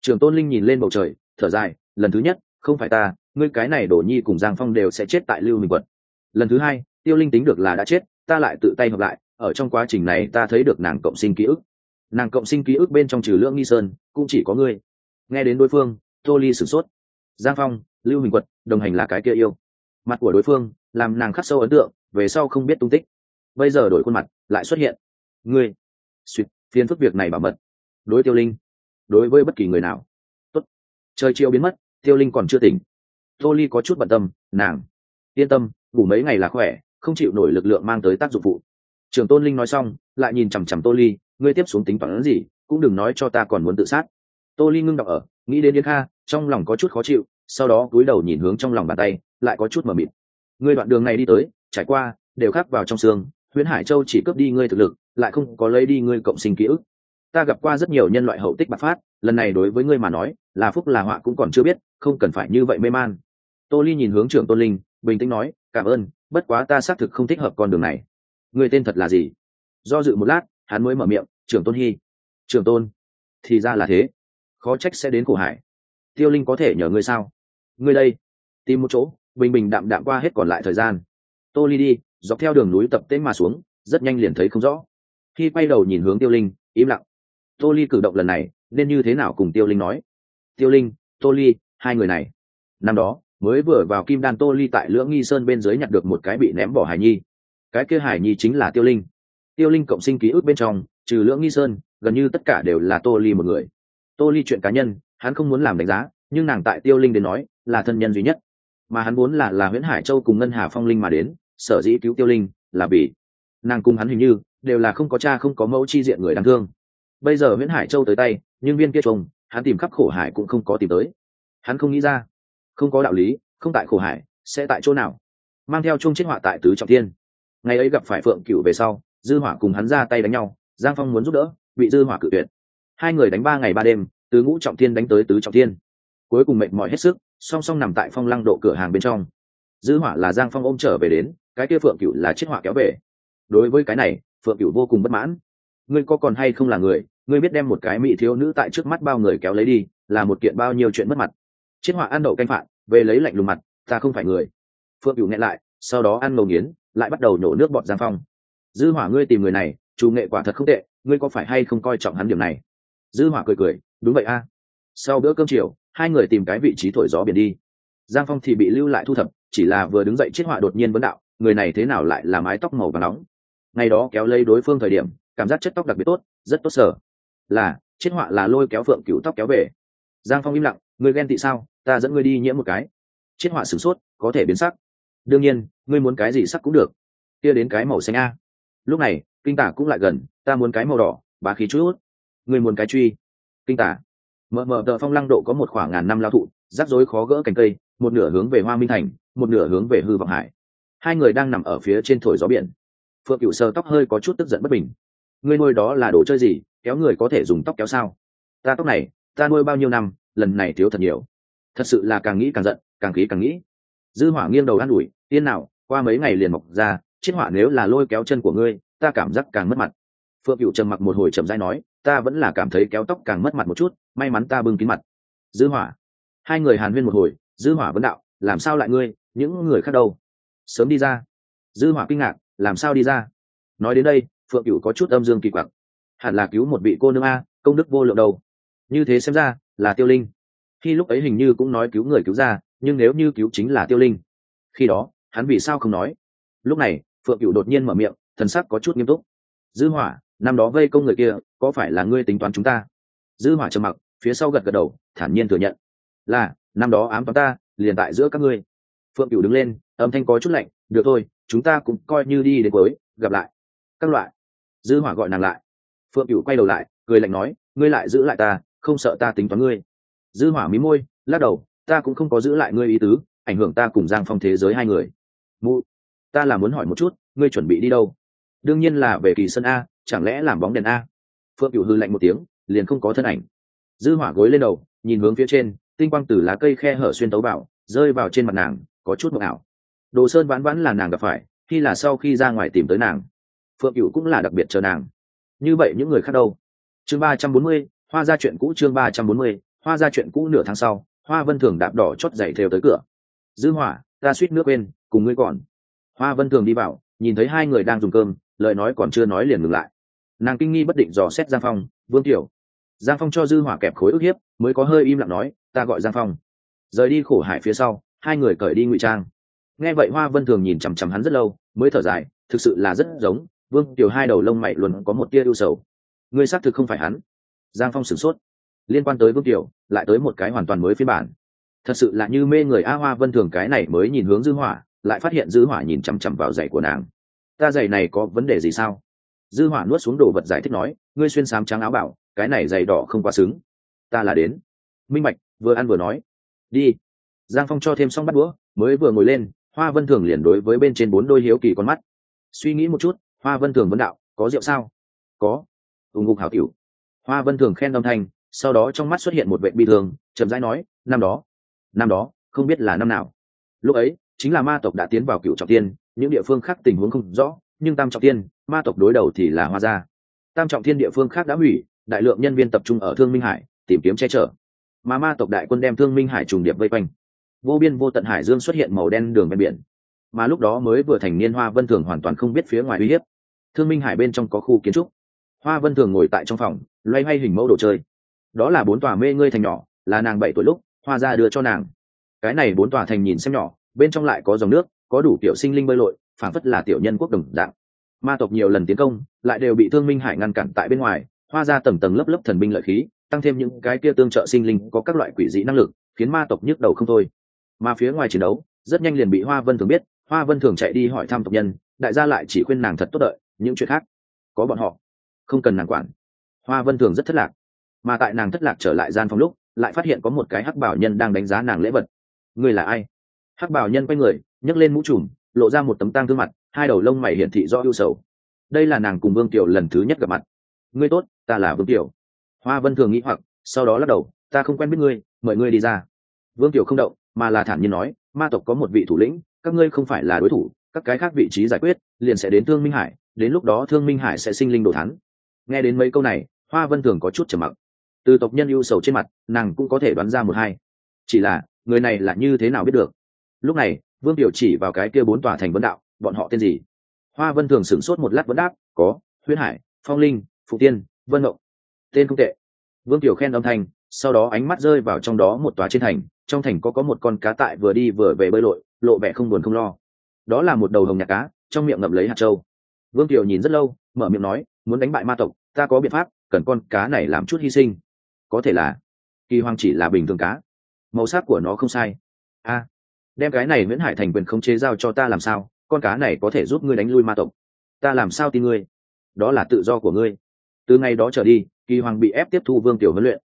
Trường tôn linh nhìn lên bầu trời, thở dài, lần thứ nhất, không phải ta, ngươi cái này đổ nhi cùng giang phong đều sẽ chết tại lưu minh quật lần thứ hai, tiêu linh tính được là đã chết, ta lại tự tay hợp lại, ở trong quá trình này ta thấy được nàng cộng sinh ký ức nàng cộng sinh ký ức bên trong trừ lưỡng nghi sơn, cũng chỉ có ngươi. Nghe đến đối phương, tô ly sửng sốt. Giang phong, lưu minh quật, đồng hành là cái kia yêu. Mặt của đối phương, làm nàng khắc sâu ấn tượng, về sau không biết tung tích. Bây giờ đổi khuôn mặt, lại xuất hiện. Ngươi. Suýt phiền phức việc này bảo mật. Đối tiêu linh. Đối với bất kỳ người nào. Tốt. Trời chiều biến mất, tiêu linh còn chưa tỉnh. Tô ly có chút bận tâm, nàng. Yên tâm, ngủ mấy ngày là khỏe, không chịu nổi lực lượng mang tới tác dụng phụ. Trường tôn linh nói xong, lại nhìn chằm chằm tô ly ngươi tiếp xuống tính toán gì, cũng đừng nói cho ta còn muốn tự sát. Tô ly ngưng đọc ở, nghĩ đến yến kha, trong lòng có chút khó chịu, sau đó cúi đầu nhìn hướng trong lòng bàn tay, lại có chút mờ mịt. Ngươi đoạn đường này đi tới, trải qua, đều khắc vào trong xương, huyễn hải châu chỉ cướp đi ngươi thực lực, lại không có lấy đi ngươi cộng sinh ký ức. Ta gặp qua rất nhiều nhân loại hậu tích bạc phát, lần này đối với ngươi mà nói, là phúc là họa cũng còn chưa biết, không cần phải như vậy mê man. Tô ly nhìn hướng trưởng tôn linh, bình tĩnh nói, cảm ơn, bất quá ta xác thực không thích hợp con đường này. Người tên thật là gì? Do dự một lát hắn mới mở miệng, trưởng tôn hy trưởng tôn, thì ra là thế. Khó trách sẽ đến khổ hải. Tiêu linh có thể nhờ ngươi sao? Ngươi đây. Tìm một chỗ, bình bình đạm đạm qua hết còn lại thời gian. Tô ly đi, dọc theo đường núi tập tễnh mà xuống, rất nhanh liền thấy không rõ. Khi quay đầu nhìn hướng tiêu linh, im lặng. Tô ly cử động lần này, nên như thế nào cùng tiêu linh nói? Tiêu linh, tô ly, hai người này. Năm đó, mới vừa vào kim đan tô ly tại lưỡng nghi sơn bên dưới nhặt được một cái bị ném bỏ hải nhi. Cái kia hải nhi chính là tiêu linh tiêu linh cộng sinh ký ức bên trong, trừ lưỡng nghi sơn, gần như tất cả đều là tô ly một người. Tô ly chuyện cá nhân, hắn không muốn làm đánh giá, nhưng nàng tại tiêu linh đến nói, là thân nhân duy nhất. Mà hắn muốn là là nguyễn hải châu cùng ngân hà phong linh mà đến, sở dĩ cứu tiêu linh, là vì nàng cùng hắn hình như, đều là không có cha không có mẫu chi diện người đáng thương. Bây giờ nguyễn hải châu tới tay, nhưng viên kia trông hắn tìm khắp khổ hải cũng không có tìm tới. Hắn không nghĩ ra, không có đạo lý, không tại khổ hải, sẽ tại chỗ nào? Mang theo chung chết họa tại tứ trọng thiên. Ngày ấy gặp phải phượng cựu về sau dư hỏa cùng hắn ra tay đánh nhau, giang phong muốn giúp đỡ, bị dư hỏa cự tuyệt. Hai người đánh ba ngày ba đêm, từ ngũ trọng thiên đánh tới tứ trọng thiên. Cuối cùng mệt mỏi hết sức, song song nằm tại phong lăng độ cửa hàng bên trong. Dư hỏa là giang phong ôm trở về đến, cái kia phượng cửu là chiết hỏa kéo về. Đối với cái này, phượng cửu vô cùng bất mãn. Ngươi có còn hay không là người, ngươi biết đem một cái mỹ thiếu nữ tại trước mắt bao người kéo lấy đi, là một kiện bao nhiêu chuyện mất mặt. Chiết hỏa ăn đậu canh phạn, về lấy lạnh lùng mặt, ta không phải người. Phượng cửu nghẹn lại, sau đó ăn ngầu nghiến, lại bắt đầu nổ nước bọt giang phong dư hỏa, ngươi tìm người này, chủ nghệ quả thật không tệ, ngươi có phải hay không coi trọng hắn điểm này? Dư hỏa cười cười, đúng vậy a. Sau bữa cơm chiều, hai người tìm cái vị trí thổi gió biển đi. Giang phong thì bị lưu lại thu thập, chỉ là vừa đứng dậy chiết họa đột nhiên vấn đạo, người này thế nào lại là mái tóc màu và nóng? Ngày đó kéo lấy đối phương thời điểm, cảm giác chất tóc đặc biệt tốt, rất tốt sở là chiết họa là lôi kéo phượng cửu tóc kéo về. Giang phong im lặng, ngươi ghen tị sao? Ta dẫn ngươi đi nhiễm một cái. Chiết họa sửng sốt, có thể biến sắc. Đương nhiên, ngươi muốn cái gì sắc cũng được. Kia đến cái màu xanh a lúc này, kinh tả cũng lại gần, ta muốn cái màu đỏ, bá khí chút. Người muốn cái truy. Kinh tả. Mờ mờ tờ phong lăng độ có một khoảng ngàn năm lao thụ, rắc rối khó gỡ cành cây, một nửa hướng về hoa minh thành, một nửa hướng về hư vọng hải. Hai người đang nằm ở phía trên thổi gió biển. Phượng cựu sơ tóc hơi có chút tức giận bất bình. Ngươi nuôi đó là đồ chơi gì, kéo người có thể dùng tóc kéo sao? Ta tóc này, ta nuôi bao nhiêu năm, lần này thiếu thật nhiều. Thật sự là càng nghĩ càng giận, càng khí càng nghĩ. Dư hỏa nghiêng đầu an ủi tiên nào, qua mấy ngày liền mọc ra chiết hỏa nếu là lôi kéo chân của ngươi, ta cảm giác càng mất mặt. Phượng cựu trầm mặc một hồi chậm rãi nói, ta vẫn là cảm thấy kéo tóc càng mất mặt một chút, may mắn ta bưng kín mặt. Dư hỏa. Hai người hàn huyên một hồi, dư hỏa vấn đạo, làm sao lại ngươi, những người khác đâu? Sớm đi ra. Dư hỏa kinh ngạc, làm sao đi ra? Nói đến đây, phượng cửu có chút âm dương kỳ quặc. Hẳn là cứu một vị cô nương a, công đức vô lượng đâu. Như thế xem ra, là tiêu linh. Khi lúc ấy hình như cũng nói cứu người cứu ra nhưng nếu như cứu chính là tiêu linh. Khi đó, hắn vì sao không nói? Lúc này phượng cửu đột nhiên mở miệng, thần sắc có chút nghiêm túc. Dư hỏa, năm đó vây công người kia, có phải là ngươi tính toán chúng ta? Dư hỏa trầm mặc, phía sau gật gật đầu, thản nhiên thừa nhận. Là, năm đó ám toán ta, liền tại giữa các ngươi. Phượng cửu đứng lên, âm thanh có chút lạnh, được thôi, chúng ta cũng coi như đi đến cuối, gặp lại. Các loại. Dư hỏa gọi nàng lại. Phượng cửu quay đầu lại, cười lạnh nói, ngươi lại giữ lại ta, không sợ ta tính toán ngươi. Dư hỏa mí môi, lắc đầu, ta cũng không có giữ lại ngươi ý tứ, ảnh hưởng ta cùng giang phong thế giới hai người. Mụ ta là muốn hỏi một chút, ngươi chuẩn bị đi đâu? Đương nhiên là về kỳ sân a, chẳng lẽ làm bóng đèn a? Phượng cựu hư lạnh một tiếng, liền không có thân ảnh. Dư hỏa gối lên đầu, nhìn hướng phía trên, tinh quang từ lá cây khe hở xuyên tấu vào, rơi vào trên mặt nàng, có chút mộng ảo. Đồ sơn vãn vãn là nàng gặp phải, khi là sau khi ra ngoài tìm tới nàng. Phượng cựu cũng là đặc biệt chờ nàng. Như vậy những người khác đâu? Chương ba trăm bốn mươi, hoa ra chuyện cũ chương ba trăm bốn mươi, hoa ra chuyện cũ nửa tháng sau, hoa vân thường đạp đỏ chót giày theo tới cửa. Dư hỏa, ta suýt nước bên cùng ngươi còn hoa vân thường đi vào, nhìn thấy hai người đang dùng cơm, lời nói còn chưa nói liền ngừng lại. Nàng kinh nghi bất định dò xét giang phong, vương tiểu, giang phong cho dư hỏa kẹp khối ức hiếp, mới có hơi im lặng nói, ta gọi giang phong. Rời đi khổ hải phía sau, hai người cởi đi ngụy trang. Nghe vậy hoa vân thường nhìn chằm chằm hắn rất lâu, mới thở dài, thực sự là rất giống, vương tiểu, hai đầu lông mày luôn có một tia ưu sầu. Ngươi xác thực không phải hắn. Giang phong sửng sốt. Liên quan tới vương tiểu, lại tới một cái hoàn toàn mới phiên bản. Thật sự là như mê người a hoa vân thường cái này mới nhìn hướng dư hỏa lại phát hiện dư hỏa nhìn chằm chằm vào giày của nàng. Ta giày này có vấn đề gì sao? Dư hỏa nuốt xuống đồ vật giải thích nói, ngươi xuyên sám trắng áo bảo, cái này giày đỏ không quá xứng. Ta là đến. Minh bạch, vừa ăn vừa nói. Đi. Giang phong cho thêm xong bắt đũa, mới vừa ngồi lên, hoa vân thường liền đối với bên trên bốn đôi hiếu kỳ con mắt. Suy nghĩ một chút, hoa vân thường vấn đạo, có rượu sao? Có. Ủng ngục hảo cửu hoa vân thường khen âm thanh, sau đó trong mắt xuất hiện một vệ bi thường chậm rãi nói, năm đó. Năm đó, không biết là năm nào. Lúc ấy chính là ma tộc đã tiến vào cựu trọng tiên, những địa phương khác tình huống không rõ, nhưng tam trọng tiên, ma tộc đối đầu thì là hoa gia tam trọng thiên địa phương khác đã hủy, đại lượng nhân viên tập trung ở thương minh hải, tìm kiếm che chở. Mà ma tộc đại quân đem thương minh hải trùng điệp vây quanh. Vô biên vô tận hải dương xuất hiện màu đen đường ven biển. Mà lúc đó mới vừa thành niên hoa vân thường hoàn toàn không biết phía ngoài uy hiếp. Thương minh hải bên trong có khu kiến trúc. Hoa vân thường ngồi tại trong phòng, loay hoay hình mẫu đồ chơi. Đó là bốn tòa mê ngươi thành nhỏ, là nàng bảy tuổi lúc, hoa ra đưa cho nàng. Cái này bốn tòa thành nhìn xem nhỏ bên trong lại có dòng nước, có đủ tiểu sinh linh bơi lội phản phất là tiểu nhân quốc đồng dạng. Ma tộc nhiều lần tiến công, lại đều bị thương minh hải ngăn cản tại bên ngoài hoa ra tầng tầng lớp lớp thần binh lợi khí, tăng thêm những cái kia tương trợ sinh linh có các loại quỷ dị năng lực, khiến ma tộc nhức đầu không thôi. Mà phía ngoài chiến đấu, rất nhanh liền bị hoa vân thường biết, hoa vân thường chạy đi hỏi thăm tộc nhân, đại gia lại chỉ khuyên nàng thật tốt đợi, những chuyện khác, có bọn họ, không cần nàng quản. Hoa vân thường rất thất lạc, mà tại nàng thất lạc trở lại gian phòng lúc, lại phát hiện có một cái hắc bảo nhân đang đánh giá nàng lễ vật. Ngươi là ai? Hắc bảo nhân quay người, nhấc lên mũ trùm, lộ ra một tấm tang thương mặt, hai đầu lông mày hiển thị do ưu sầu. Đây là nàng cùng vương tiểu lần thứ nhất gặp mặt. Ngươi tốt, ta là vương tiểu hoa vân thường nghĩ hoặc, sau đó lắc đầu, ta không quen biết ngươi, mời ngươi đi ra. Vương tiểu không động, mà là thản nhiên nói, ma tộc có một vị thủ lĩnh, các ngươi không phải là đối thủ, các cái khác vị trí giải quyết, liền sẽ đến thương minh hải, đến lúc đó thương minh hải sẽ sinh linh đồ thắng nghe đến mấy câu này, hoa vân thường có chút trầm mặc. Từ tộc nhân ưu sầu trên mặt, nàng cũng có thể đoán ra một hai. Chỉ là, người này là như thế nào biết được? Lúc này, vương tiểu chỉ vào cái kia bốn tòa thành vấn đạo, bọn họ tên gì? Hoa vân thường sửng sốt một lát vấn đáp, có, huyễn hải, phong linh phụ tiên, vân mộng tên không tệ. Vương tiểu khen âm thanh, sau đó ánh mắt rơi vào trong đó một tòa trên thành, trong thành có có một con cá tại vừa đi vừa về bơi lội, lộ vẻ không buồn không lo. Đó là một đầu hồng nhạc cá, trong miệng ngậm lấy hạt trâu vương tiểu nhìn rất lâu, mở miệng nói, muốn đánh bại ma tộc, ta có biện pháp, cần con cá này làm chút hy sinh. Có thể là. Kỳ hoàng chỉ là bình thường cá. Màu sắc của nó không sai. A đem cái này nguyễn hải thành quyền không chế giao cho ta làm sao, con cá này có thể giúp ngươi đánh lui ma tộc. Ta làm sao tin ngươi? Đó là tự do của ngươi. Từ ngày đó trở đi, kỳ hoàng bị ép tiếp thu vương tiểu huấn luyện.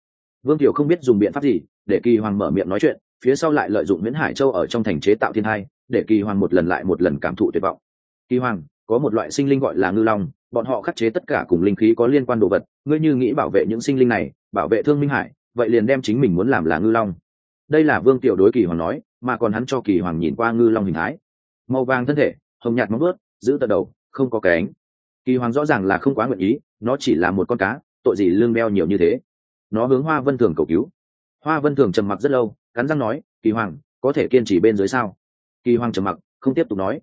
Vương tiểu không biết dùng biện pháp gì, để kỳ hoàng mở miệng nói chuyện, phía sau lại lợi dụng nguyễn hải châu ở trong thành chế tạo thiên hai để kỳ hoàng một lần lại một lần cảm thụ tuyệt vọng. Kỳ hoàng, có một loại sinh linh gọi là ngư long, bọn họ khắc chế tất cả cùng linh khí có liên quan đồ vật, ngươi như nghĩ bảo vệ những sinh linh này, bảo vệ thương minh hải, vậy liền đem chính mình muốn làm là ngư long. Đây là vương tiểu đối kỳ hoàng nói mà còn hắn cho kỳ hoàng nhìn qua ngư long hình thái. Màu vàng thân thể, hồng nhạt móng vớt giữ tận đầu, không có cánh kỳ hoàng rõ ràng là không quá nguyện ý, nó chỉ là một con cá, tội gì lương beo nhiều như thế. Nó hướng hoa vân thường cầu cứu. Hoa vân thường trầm mặc rất lâu, cắn răng nói, kỳ hoàng, có thể kiên trì bên dưới sao? Kỳ hoàng trầm mặc, không tiếp tục nói.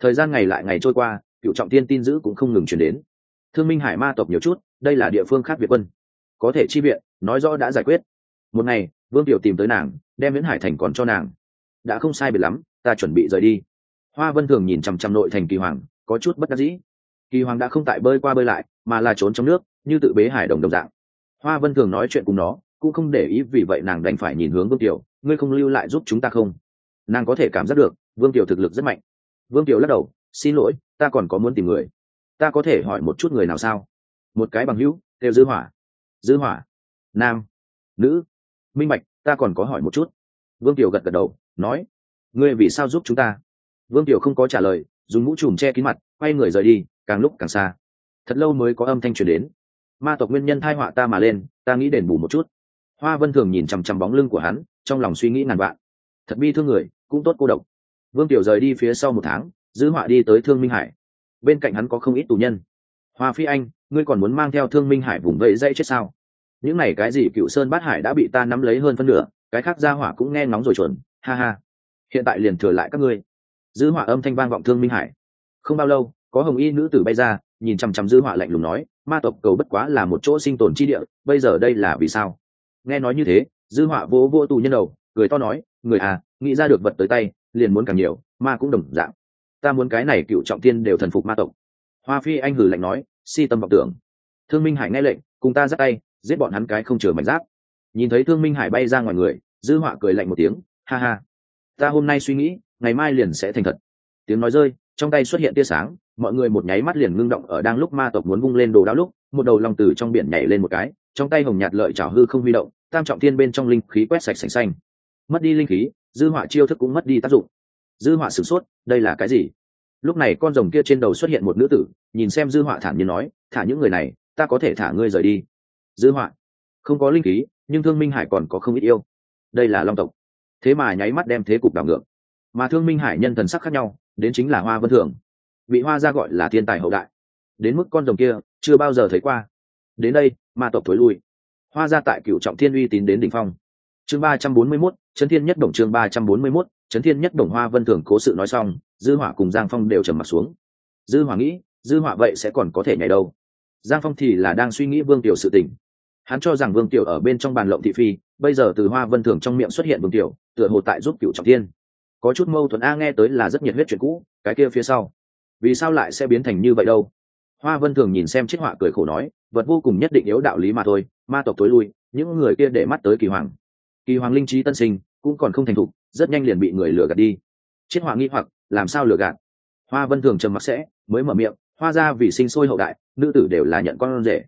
Thời gian ngày lại ngày trôi qua, cựu trọng tiên tin giữ cũng không ngừng chuyển đến. Thương minh hải ma tộc nhiều chút, đây là địa phương khác việt quân. Có thể chi viện, nói rõ đã giải quyết. Một ngày, vương tiểu tìm tới nàng, đem viễn hải thành còn cho nàng đã không sai biệt lắm, ta chuẩn bị rời đi. Hoa vân thường nhìn chằm chằm nội thành kỳ hoàng, có chút bất đắc dĩ. Kỳ hoàng đã không tại bơi qua bơi lại, mà là trốn trong nước, như tự bế hải đồng đồng dạng. Hoa vân thường nói chuyện cùng nó, cũng không để ý vì vậy nàng đành phải nhìn hướng vương tiểu ngươi không lưu lại giúp chúng ta không? Nàng có thể cảm giác được, vương tiểu thực lực rất mạnh. Vương tiểu lắc đầu, xin lỗi, ta còn có muốn tìm người. Ta có thể hỏi một chút người nào sao? Một cái bằng hữu đều dư hỏa. Dư hỏa? Nam? Nữ? Minh bạch, ta còn có hỏi một chút. Vương tiểu gật gật đầu nói, ngươi vì sao giúp chúng ta? Vương tiểu không có trả lời, dùng mũ trùm che kín mặt, quay người rời đi, càng lúc càng xa. Thật lâu mới có âm thanh truyền đến. Ma tộc nguyên nhân thai họa ta mà lên, ta nghĩ đền bù một chút. Hoa vân thường nhìn chằm chằm bóng lưng của hắn, trong lòng suy nghĩ ngàn vạn. Thật bi thương người, cũng tốt cô độc. Vương tiểu rời đi phía sau một tháng, giữ họa đi tới thương minh hải. Bên cạnh hắn có không ít tù nhân. Hoa phi anh, ngươi còn muốn mang theo thương minh hải vùng vẫy dây chết sao? Những này cái gì cựu sơn bát hải đã bị ta nắm lấy hơn phân nửa, cái khác ra hỏa cũng nghe ngóng rồi chuẩn ha ha. Hiện tại liền thừa lại các ngươi. Dư họa âm thanh vang vọng thương minh hải. Không bao lâu, có hồng y nữ tử bay ra, nhìn chằm chằm dư họa lạnh lùng nói, ma tộc cầu bất quá là một chỗ sinh tồn chi địa, bây giờ đây là vì sao? Nghe nói như thế, dư họa vỗ vô tù nhân đầu người to nói, người à nghĩ ra được vật tới tay, liền muốn càng nhiều, ma cũng đồng dạng. Ta muốn cái này cựu trọng tiên đều thần phục ma tộc. Hoa phi anh hử lạnh nói, si tâm vọng tưởng. Thương minh hải nghe lệnh, cùng ta dắt tay, giết bọn hắn cái không chừa mảnh giáp. Nhìn thấy thương minh hải bay ra ngoài người, dư họa cười lạnh một tiếng ha ha. Ta hôm nay suy nghĩ, ngày mai liền sẽ thành thật. Tiếng nói rơi, trong tay xuất hiện tia sáng, mọi người một nháy mắt liền ngưng động ở đang lúc ma tộc muốn vung lên đồ đao lúc, một đầu lòng từ trong biển nhảy lên một cái, trong tay hồng nhạt lợi trào hư không huy động, tam trọng thiên bên trong linh khí quét sạch sành xanh. Mất đi linh khí, dư họa chiêu thức cũng mất đi tác dụng. Dư họa sửng sốt, đây là cái gì? Lúc này con rồng kia trên đầu xuất hiện một nữ tử, nhìn xem dư họa thản nhiên nói, thả những người này, ta có thể thả ngươi rời đi. Dư họa không có linh khí, nhưng thương minh hải còn có không ít yêu. Đây là long tộc thế mà nháy mắt đem thế cục đảo ngược. Mà thương minh hải nhân thần sắc khác nhau, đến chính là hoa vân thường bị hoa ra gọi là thiên tài hậu đại. Đến mức con rồng kia, chưa bao giờ thấy qua. Đến đây, ma tộc thối lui. Hoa ra tại cựu trọng thiên uy tín đến đỉnh phong. Chương ba trăm bốn mươi mốt trấn thiên nhất đồng chương ba trăm bốn mươi mốt trấn thiên nhất đồng hoa vân thường cố sự nói xong, dư hỏa cùng giang phong đều trầm mặt xuống. Dư hỏa nghĩ, dư hỏa vậy sẽ còn có thể nhảy đâu? Giang phong thì là đang suy nghĩ vương tiểu sự tình. Hắn cho rằng vương tiểu ở bên trong bàn lộng thị phi, bây giờ từ hoa vân thường trong miệng xuất hiện vương tiểu tựa hồ tại giúp cựu trọng thiên. Có chút mâu thuẫn a nghe tới là rất nhiệt huyết chuyện cũ, cái kia phía sau. Vì sao lại sẽ biến thành như vậy đâu? Hoa vân thường nhìn xem chiếc họa cười khổ nói, vật vô cùng nhất định yếu đạo lý mà thôi, ma tộc tối lui, những người kia để mắt tới kỳ hoàng. Kỳ hoàng linh trí tân sinh, cũng còn không thành thục, rất nhanh liền bị người lừa gạt đi. Chiếc họa nghi hoặc, làm sao lừa gạt? Hoa vân thường trầm mặc sẽ, mới mở miệng, hoa ra vì sinh sôi hậu đại, nữ tử đều là nhận con rể.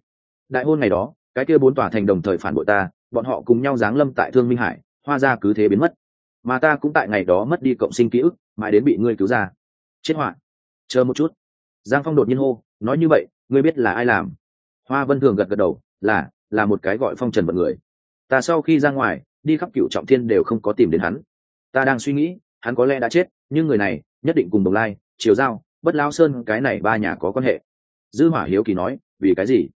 Đại hôn ngày đó, cái kia bốn tòa thành đồng thời phản bội ta, bọn họ cùng nhau giáng lâm tại thương minh hải hoa ra cứ thế biến mất. Mà ta cũng tại ngày đó mất đi cộng sinh ký ức, mãi đến bị ngươi cứu ra. Chết họa chờ một chút. Giang phong đột nhiên hô, nói như vậy, ngươi biết là ai làm? Hoa vân thường gật gật đầu, là là một cái gọi phong trần vận người. Ta sau khi ra ngoài, đi khắp cựu trọng thiên đều không có tìm đến hắn. Ta đang suy nghĩ, hắn có lẽ đã chết, nhưng người này, nhất định cùng đồng lai chiều giao, bất lao sơn, cái này ba nhà có quan hệ. Dư hỏa hiếu kỳ nói, vì cái gì?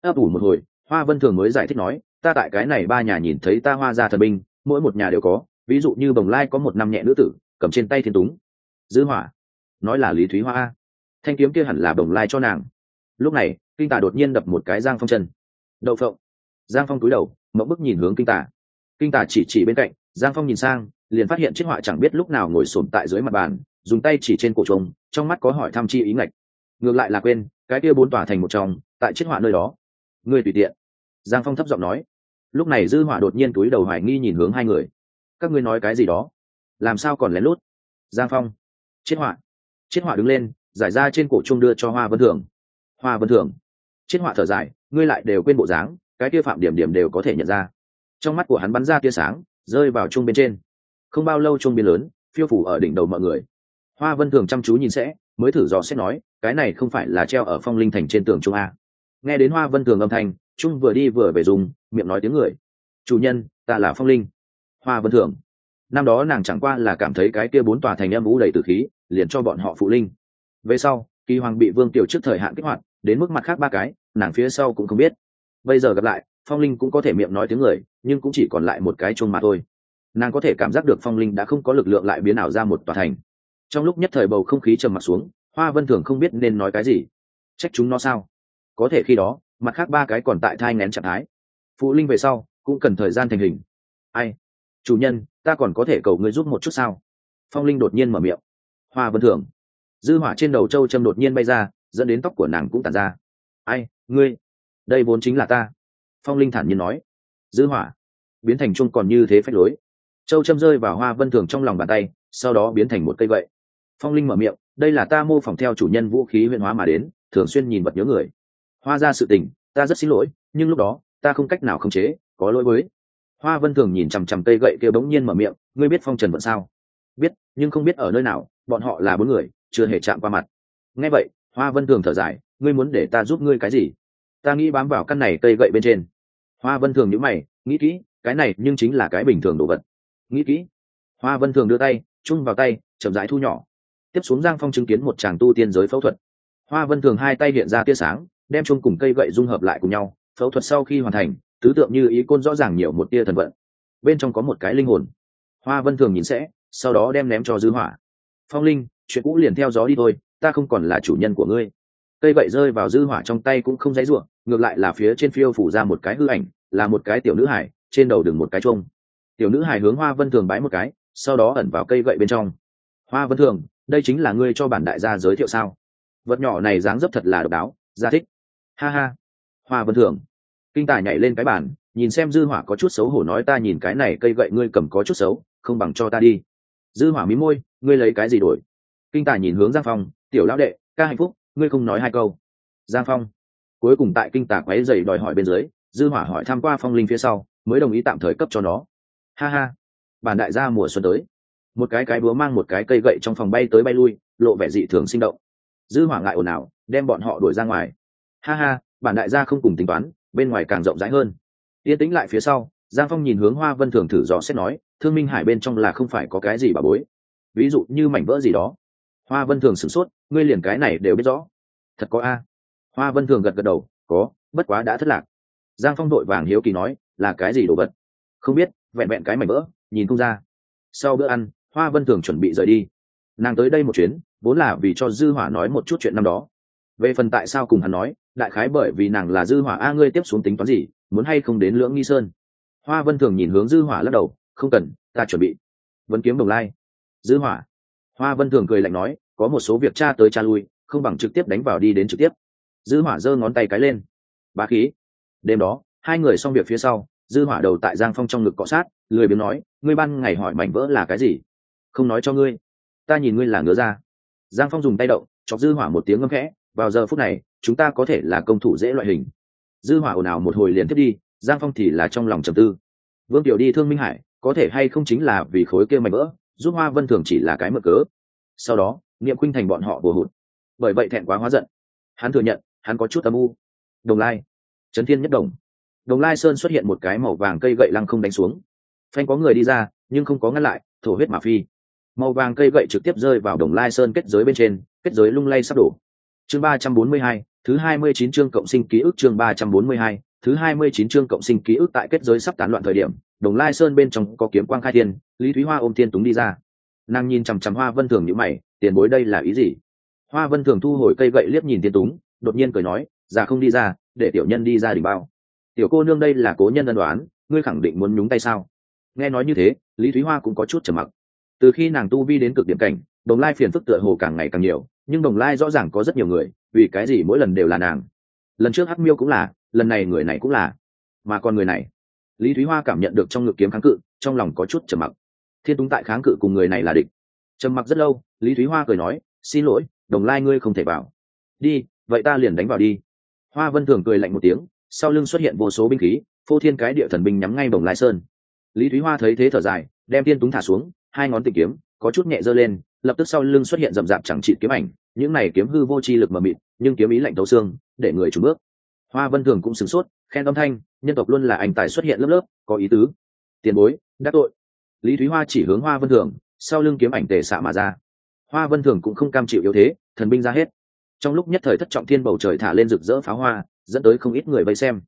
Ấp ủ một hồi, hoa vân thường mới giải thích nói, ta tại cái này ba nhà nhìn thấy ta hoa ra thần binh mỗi một nhà đều có, ví dụ như bồng lai có một năm nhẹ nữ tử, cầm trên tay thiên túng. Dư hỏa, nói là lý thúy hoa thanh kiếm kia hẳn là bồng lai cho nàng. Lúc này, kinh tả đột nhiên đập một cái giang phong chân. Đậu phộng. Giang phong cúi đầu mẫu bức nhìn hướng kinh tả kinh tả chỉ chỉ bên cạnh, giang phong nhìn sang, liền phát hiện chiếc họa chẳng biết lúc nào ngồi sồn tại dưới mặt bàn, dùng tay chỉ trên cổ trống trong mắt có hỏi thăm chi ý ngạch. Ngược lại là quên, cái kia bốn tỏa thành một trong, tại chiếc họa nơi đó. Người tùy tiện. Giang phong thấp giọng nói lúc này dư hỏa đột nhiên túi đầu hoài nghi nhìn hướng hai người. Các ngươi nói cái gì đó? Làm sao còn lén lút? Giang phong. Chiết họa. Chiết họa đứng lên, giải ra trên cổ trung đưa cho hoa vân thường. Hoa vân thường. Chiết họa thở dài, ngươi lại đều quên bộ dáng, cái kia phạm điểm điểm đều có thể nhận ra. Trong mắt của hắn bắn ra tia sáng, rơi vào chung bên trên. Không bao lâu chung biên lớn, phiêu phủ ở đỉnh đầu mọi người. Hoa vân thường chăm chú nhìn sẽ, mới thử dò xét nói, cái này không phải là treo ở phong linh thành trên tường trung a. Nghe đến hoa vân thường âm thanh trung vừa đi vừa về dùng, miệng nói tiếng người. Chủ nhân, ta là phong linh. Hoa vân thưởng. Năm đó nàng chẳng qua là cảm thấy cái kia bốn tòa thành âm vũ đầy tử khí, liền cho bọn họ phụ linh. Về sau, kỳ hoàng bị vương tiểu trước thời hạn kích hoạt, đến mức mặt khác ba cái, nàng phía sau cũng không biết. Bây giờ gặp lại, phong linh cũng có thể miệng nói tiếng người, nhưng cũng chỉ còn lại một cái chung mà thôi. Nàng có thể cảm giác được phong linh đã không có lực lượng lại biến ảo ra một tòa thành. Trong lúc nhất thời bầu không khí trầm m ặ t xuống, hoa vân thường không biết nên nói cái gì. Trách chúng nó sao? Có thể khi đó mặt khác ba cái còn tại thai ngén trạng thái. Phụ linh về sau, cũng cần thời gian thành hình. Ai? Chủ nhân, ta còn có thể cầu ngươi giúp một chút sao? Phong linh đột nhiên mở miệng. Hoa vân thường dư hỏa trên đầu châu châm đột nhiên bay ra, dẫn đến tóc của nàng cũng tàn ra. Ai, ngươi? Đây vốn chính là ta. Phong linh thản nhiên nói. Dư hỏa. Biến thành chung còn như thế phách lối. Châu châm rơi vào hoa vân thường trong lòng bàn tay, sau đó biến thành một cây vậy phong linh mở miệng. Đây là ta mô phỏng theo chủ nhân vũ khí huyện hóa mà đến, thường xuyên nhìn vật nhớ người hoa ra sự tình, ta rất xin lỗi, nhưng lúc đó, ta không cách nào khống chế, có lỗi với. Hoa vân thường nhìn chằm chằm cây gậy kia bỗng nhiên mở miệng, ngươi biết phong trần vận sao? Biết, nhưng không biết ở nơi nào, bọn họ là bốn người, chưa hề chạm qua mặt. Nghe vậy, hoa vân thường thở dài, ngươi muốn để ta giúp ngươi cái gì? Ta nghĩ bám vào căn này cây gậy bên trên. Hoa vân thường nhữ mày, nghĩ kỹ, cái này nhưng chính là cái bình thường đồ vật. Nghĩ kỹ. Hoa vân thường đưa tay, chung vào tay, chậm rãi thu nhỏ. Tiếp xuống giang phong chứng kiến một chàng tu tiên giới phẫu thuật. Hoa vân thường hai tay hiện ra tia sáng đem chung cùng cây gậy dung hợp lại cùng nhau, phẫu thuật sau khi hoàn thành, tứ tượng như ý côn rõ ràng nhiều một tia thần vận. Bên trong có một cái linh hồn. Hoa vân thường nhìn sẽ, sau đó đem ném cho dư hỏa. Phong linh, chuyện cũ liền theo gió đi thôi, ta không còn là chủ nhân của ngươi. Cây gậy rơi vào dư hỏa trong tay cũng không dãy ruộng ngược lại là phía trên phiêu phủ ra một cái hư ảnh, là một cái tiểu nữ hải trên đầu đừng một cái chung tiểu nữ hải hướng hoa vân thường bái một cái, sau đó ẩn vào cây gậy bên trong. Hoa vân thường, đây chính là ngươi cho bản đại gia giới thiệu sao? Vật nhỏ này dáng dấp thật là độc đáo, gia thích ha ha. Hoa vân thường kinh tài nhảy lên cái bàn, nhìn xem dư hỏa có chút xấu hổ nói ta nhìn cái này cây gậy ngươi cầm có chút xấu, không bằng cho ta đi. Dư hỏa mí môi, ngươi lấy cái gì đổi? Kinh tài nhìn hướng giang phong, tiểu lão đệ, ca hạnh phúc, ngươi không nói hai câu. Giang phong. Cuối cùng tại kinh tả quấy dày đòi hỏi bên dưới, dư hỏa hỏi tham qua phong linh phía sau, mới đồng ý tạm thời cấp cho nó. Ha ha. Bản đại gia mùa xuân tới. Một cái cái búa mang một cái cây gậy trong phòng bay tới bay lui, lộ vẻ dị thường sinh động. Dư hỏa ngại ồn ào, đem bọn họ đuổi ra ngoài ha ha, bản đại gia không cùng tính toán, bên ngoài càng rộng rãi hơn. Yên tĩnh lại phía sau, giang phong nhìn hướng hoa vân thường thử dò xét nói, thương minh hải bên trong là không phải có cái gì bà bối. Ví dụ như mảnh vỡ gì đó. Hoa vân thường sửng sốt, ngươi liền cái này đều biết rõ. Thật có a. Hoa vân thường gật gật đầu, có, bất quá đã thất lạc. Giang phong đội vàng hiếu kỳ nói, là cái gì đồ vật? Không biết, vẹn vẹn cái mảnh vỡ, nhìn không ra. Sau bữa ăn, hoa vân thường chuẩn bị rời đi. Nàng tới đây một chuyến, vốn là vì cho dư hỏa nói một chút chuyện năm đó về phần tại sao cùng hắn nói, đại khái bởi vì nàng là dư hỏa a ngươi tiếp xuống tính toán gì, muốn hay không đến lưỡng nghi sơn. Hoa vân thường nhìn hướng dư hỏa lắc đầu, không cần, ta chuẩn bị. Vẫn kiếm đồng lai. Dư hỏa. Hoa vân thường cười lạnh nói, có một số việc cha tới cha lui, không bằng trực tiếp đánh vào đi đến trực tiếp. Dư hỏa giơ ngón tay cái lên. Bá khí. Đêm đó, hai người xong việc phía sau, dư hỏa đầu tại giang phong trong ngực cọ sát, lười biếng nói, ngươi ban ngày hỏi mảnh vỡ là cái gì? Không nói cho ngươi. Ta nhìn ngươi là ngứa ra giang phong dùng tay động, chọc dư hỏa một tiếng ngâm khẽ vào giờ phút này, chúng ta có thể là công thủ dễ loại hình. Dư hỏa ồn ào một hồi liền tiếp đi, giang phong thì là trong lòng trầm tư. Vương tiểu đi thương minh hải, có thể hay không chính là vì khối kia mảnh vỡ, giúp hoa vân thường chỉ là cái mở cớ. Sau đó, niệm khuynh thành bọn họ vừa hụt. Bởi vậy thẹn quá hóa giận. Hắn thừa nhận, hắn có chút âm u. Đồng lai. Trấn thiên nhất đồng. Đồng lai sơn xuất hiện một cái màu vàng cây gậy lăng không đánh xuống. Phanh có người đi ra, nhưng không có ngăn lại, thổ huyết mà phi. Màu vàng cây gậy trực tiếp rơi vào đồng lai sơn kết giới bên trên, kết giới lung lay sắp đổ chương ba trăm bốn mươi hai, thứ hai mươi chín chương cộng sinh ký ức chương ba trăm bốn mươi hai, thứ hai mươi chín chương cộng sinh ký ức tại kết giới sắp tán loạn thời điểm, đồng lai sơn bên trong có kiếm quang khai thiên, lý thúy hoa ôm thiên túng đi ra. Nàng nhìn chằm chằm hoa vân thường như mày, tiền bối đây là ý gì? Hoa vân thường thu hồi cây gậy liếc nhìn thiên túng, đột nhiên cười nói, già không đi ra, để tiểu nhân đi ra đỉnh bao. Tiểu cô nương đây là cố nhân ân đoán ngươi khẳng định muốn nhúng tay sao? Nghe nói như thế, lý thúy hoa cũng có chút trầm mặc. Từ khi nàng tu vi đến cực điểm cảnh, đồng lai phiền phức tựa hồ càng ngày càng nhiều nhưng đồng lai rõ ràng có rất nhiều người, vì cái gì mỗi lần đều là nàng? Lần trước hắc miêu cũng là, lần này người này cũng là. Mà còn người này, lý thúy hoa cảm nhận được trong ngực kiếm kháng cự, trong lòng có chút trầm mặc. Thiên túng tại kháng cự cùng người này là địch. Trầm mặc rất lâu, lý thúy hoa cười nói, xin lỗi, đồng lai ngươi không thể vào. Đi, vậy ta liền đánh vào đi. Hoa vân thường cười lạnh một tiếng, sau lưng xuất hiện vô số binh khí, phô thiên cái địa thần binh nhắm ngay bồng lai sơn. Lý thúy hoa thấy thế thở dài, đem tiên túng thả xuống, hai ngón tịch kiếm có chút nhẹ giơ lên, lập tức sau lưng xuất hiện rậm rạp chẳng trị kiếm ảnh, những này kiếm hư vô chi lực mờ mịt, nhưng kiếm ý lạnh thấu xương, để người chủ bước. Hoa vân thường cũng sửng sốt, khen âm thanh, nhân tộc luôn là anh tài xuất hiện lớp lớp, có ý tứ. Tiền bối, đắc tội. Lý thúy hoa chỉ hướng hoa vân thường, sau lưng kiếm ảnh tề xạ mà ra. Hoa vân thường cũng không cam chịu yếu thế, thần binh ra hết. Trong lúc nhất thời thất trọng thiên bầu trời thả lên rực rỡ pháo hoa, dẫn tới không ít người vây xem.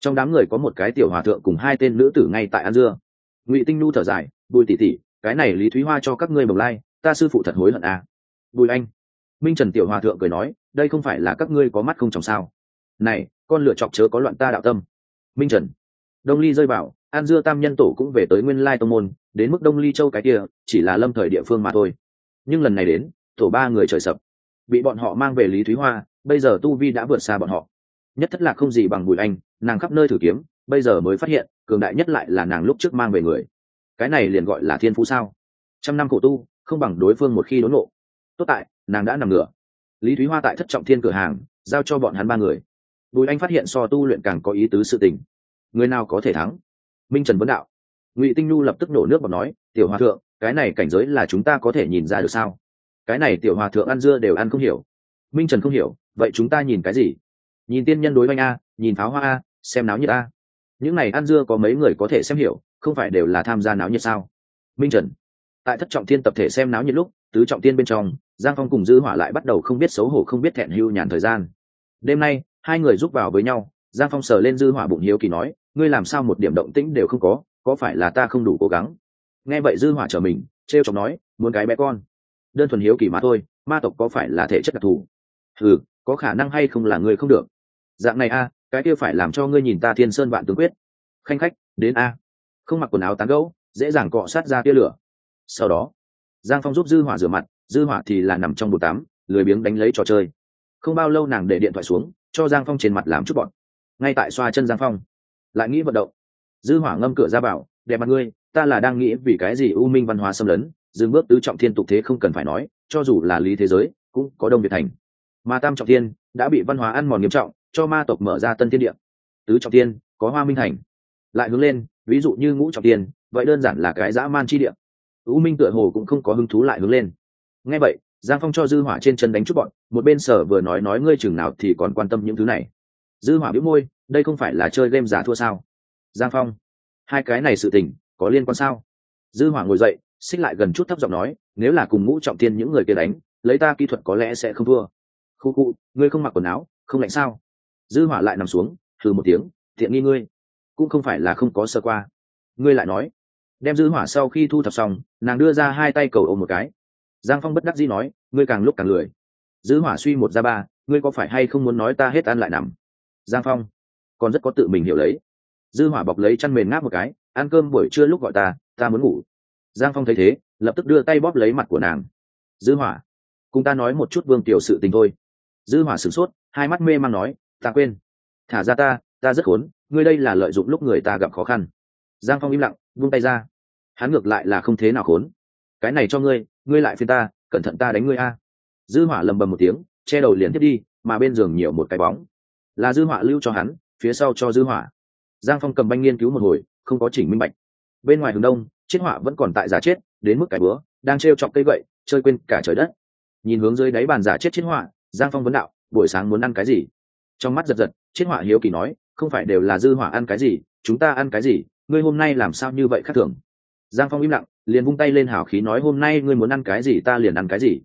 Trong đám người có một cái tiểu hòa thượng cùng hai tên nữ tử ngay tại an dưa. Ngụy tinh nu thở dài, bùi tỉ tỉ cái này lý thúy hoa cho các ngươi bồng lai, ta sư phụ thật hối hận à. bùi anh, minh trần tiểu hòa thượng cười nói, đây không phải là các ngươi có mắt không chồng sao. Này, con lựa chọc chớ có loạn ta đạo tâm. Minh trần, đông ly rơi bảo an dưa tam nhân tổ cũng về tới nguyên lai tông môn, đến mức đông ly châu cái kia, chỉ là lâm thời địa phương mà thôi. Nhưng lần này đến, tổ ba người trời sập. Bị bọn họ mang về lý thúy hoa, bây giờ tu vi đã vượt xa bọn họ. Nhất thất lạc không gì bằng bùi anh, nàng khắp nơi thử kiếm, bây giờ mới phát hiện, cường đại nhất lại là nàng lúc trước mang về người cái này liền gọi là thiên phú sao? Trăm năm khổ tu, không bằng đối phương một khi đốn nộ tốt tại, nàng đã nằm ngửa. Lý thúy hoa tại thất trọng thiên cửa hàng, giao cho bọn hắn ba người. Bùi anh phát hiện so tu luyện càng có ý tứ sự tình. Người nào có thể thắng? Minh trần vấn đạo. Ngụy tinh nhu lập tức nổ nước và nói, tiểu hòa thượng, cái này cảnh giới là chúng ta có thể nhìn ra được sao? Cái này tiểu hòa thượng ăn dưa đều ăn không hiểu. Minh trần không hiểu, vậy chúng ta nhìn cái gì? Nhìn tiên nhân đối oanh a, nhìn pháo hoa a, xem náo nhiệt a. Những này ăn dưa có mấy người có thể xem hiểu không phải đều là tham gia náo nhiệt sao? Minh trần, tại thất trọng thiên tập thể xem náo nhiệt lúc, tứ trọng thiên bên trong, giang phong cùng dư hỏa lại bắt đầu không biết xấu hổ, không biết thẹn hưu nhàn thời gian. Đêm nay, hai người giúp vào với nhau, giang phong sờ lên dư hỏa bụng hiếu kỳ nói, ngươi làm sao một điểm động tĩnh đều không có có phải là ta không đủ cố gắng? Nghe vậy dư hỏa trở mình, trêu chọc nói, muốn cái bé con. Đơn thuần hiếu kỳ mà thôi, ma tộc có phải là thể chất đặc thù? Ừ có khả năng hay không là ngươi không được? Dạng này a, cái kia phải làm cho ngươi nhìn ta thiên sơn vạn tướng quyết. Khanh khách, đến a không mặc quần áo tán gẫu, dễ dàng cọ sát ra tia lửa. Sau đó, giang phong giúp dư hỏa rửa mặt, dư hỏa thì là nằm trong bồn tắm, lười biếng đánh lấy trò chơi. Không bao lâu nàng để điện thoại xuống, cho giang phong trên mặt làm chút bọn ngay tại xoa chân giang phong, lại nghĩ vận động. Dư hỏa ngâm cửa ra bảo, đẹp mặt ngươi, ta là đang nghĩ vì cái gì u minh văn hóa xâm lấn dừng bước tứ trọng thiên tục thế không cần phải nói, cho dù là lý thế giới, cũng có đông việt thành. Mà tam trọng thiên đã bị văn hóa ăn mòn nghiêm trọng, cho ma tộc mở ra tân thiên địa. Tứ trọng thiên có hoa minh thành. Lại hướng lên ví dụ như ngũ trọng tiền vậy đơn giản là cái dã man chi địa. U minh tựa hồ cũng không có hứng thú lại hướng lên. Ngay vậy, giang phong cho dư hỏa trên chân đánh chút bọn, một bên sở vừa nói nói ngươi chừng nào thì còn quan tâm những thứ này. Dư hỏa bĩu môi, đây không phải là chơi game giả thua sao? Giang phong, hai cái này sự tình, có liên quan sao? Dư hỏa ngồi dậy, xích lại gần chút thấp giọng nói, nếu là cùng ngũ trọng tiên những người kia đánh, lấy ta kỹ thuật có lẽ sẽ không thua. Khu cụ ngươi không mặc quần áo, không lạnh sao? Dư hỏa lại nằm xuống thử một tiếng thiện nghi ngươi cũng không phải là không có sơ qua. Ngươi lại nói. Đem giữ hỏa sau khi thu thập xong, nàng đưa ra hai tay cầu ôm một cái. Giang phong bất đắc dĩ nói, ngươi càng lúc càng lười. Giữ hỏa suy một ra ba, ngươi có phải hay không muốn nói ta hết ăn lại nằm? Giang phong, còn rất có tự mình hiểu lấy. Dư hỏa bọc lấy chăn mền ngáp một cái, ăn cơm buổi trưa lúc gọi ta ta muốn ngủ. Giang phong thấy thế, lập tức đưa tay bóp lấy mặt của nàng. Dư hỏa, cùng ta nói một chút vương tiểu sự tình thôi. Dư hỏa sửng sốt, hai mắt mê mang nói, ta quên. Thả ra ta ta rất khốn ngươi đây là lợi dụng lúc người ta gặp khó khăn. Giang phong im lặng, buông tay ra. Hắn ngược lại là không thế nào khốn. Cái này cho ngươi ngươi lại phiên ta, cẩn thận ta đánh ngươi a. Dư hỏa lầm bầm một tiếng, che đầu liền tiếp đi, mà bên giường nhiều một cái bóng. Là dư hỏa lưu cho hắn, phía sau cho dư hỏa. Giang phong cầm banh nghiên cứu một hồi, không có chỉnh minh bạch. Bên ngoài hướng đông Chiến hỏa vẫn còn tại giả chết, đến mức cái bữa đang treo chọc cây gậy, chơi quên cả trời đất. Nhìn hướng dưới đáy bàn giả chết Chiến hỏa giang phong vấn đạo, buổi sáng muốn ăn cái gì? Trong mắt giật giật Chiến hỏa hiếu kỳ nói không phải đều là dư hỏa ăn cái gì, chúng ta ăn cái gì, ngươi hôm nay làm sao như vậy khác thường? Giang phong im lặng, liền vung tay lên hào khí nói, hôm nay ngươi muốn ăn cái gì ta liền ăn cái gì.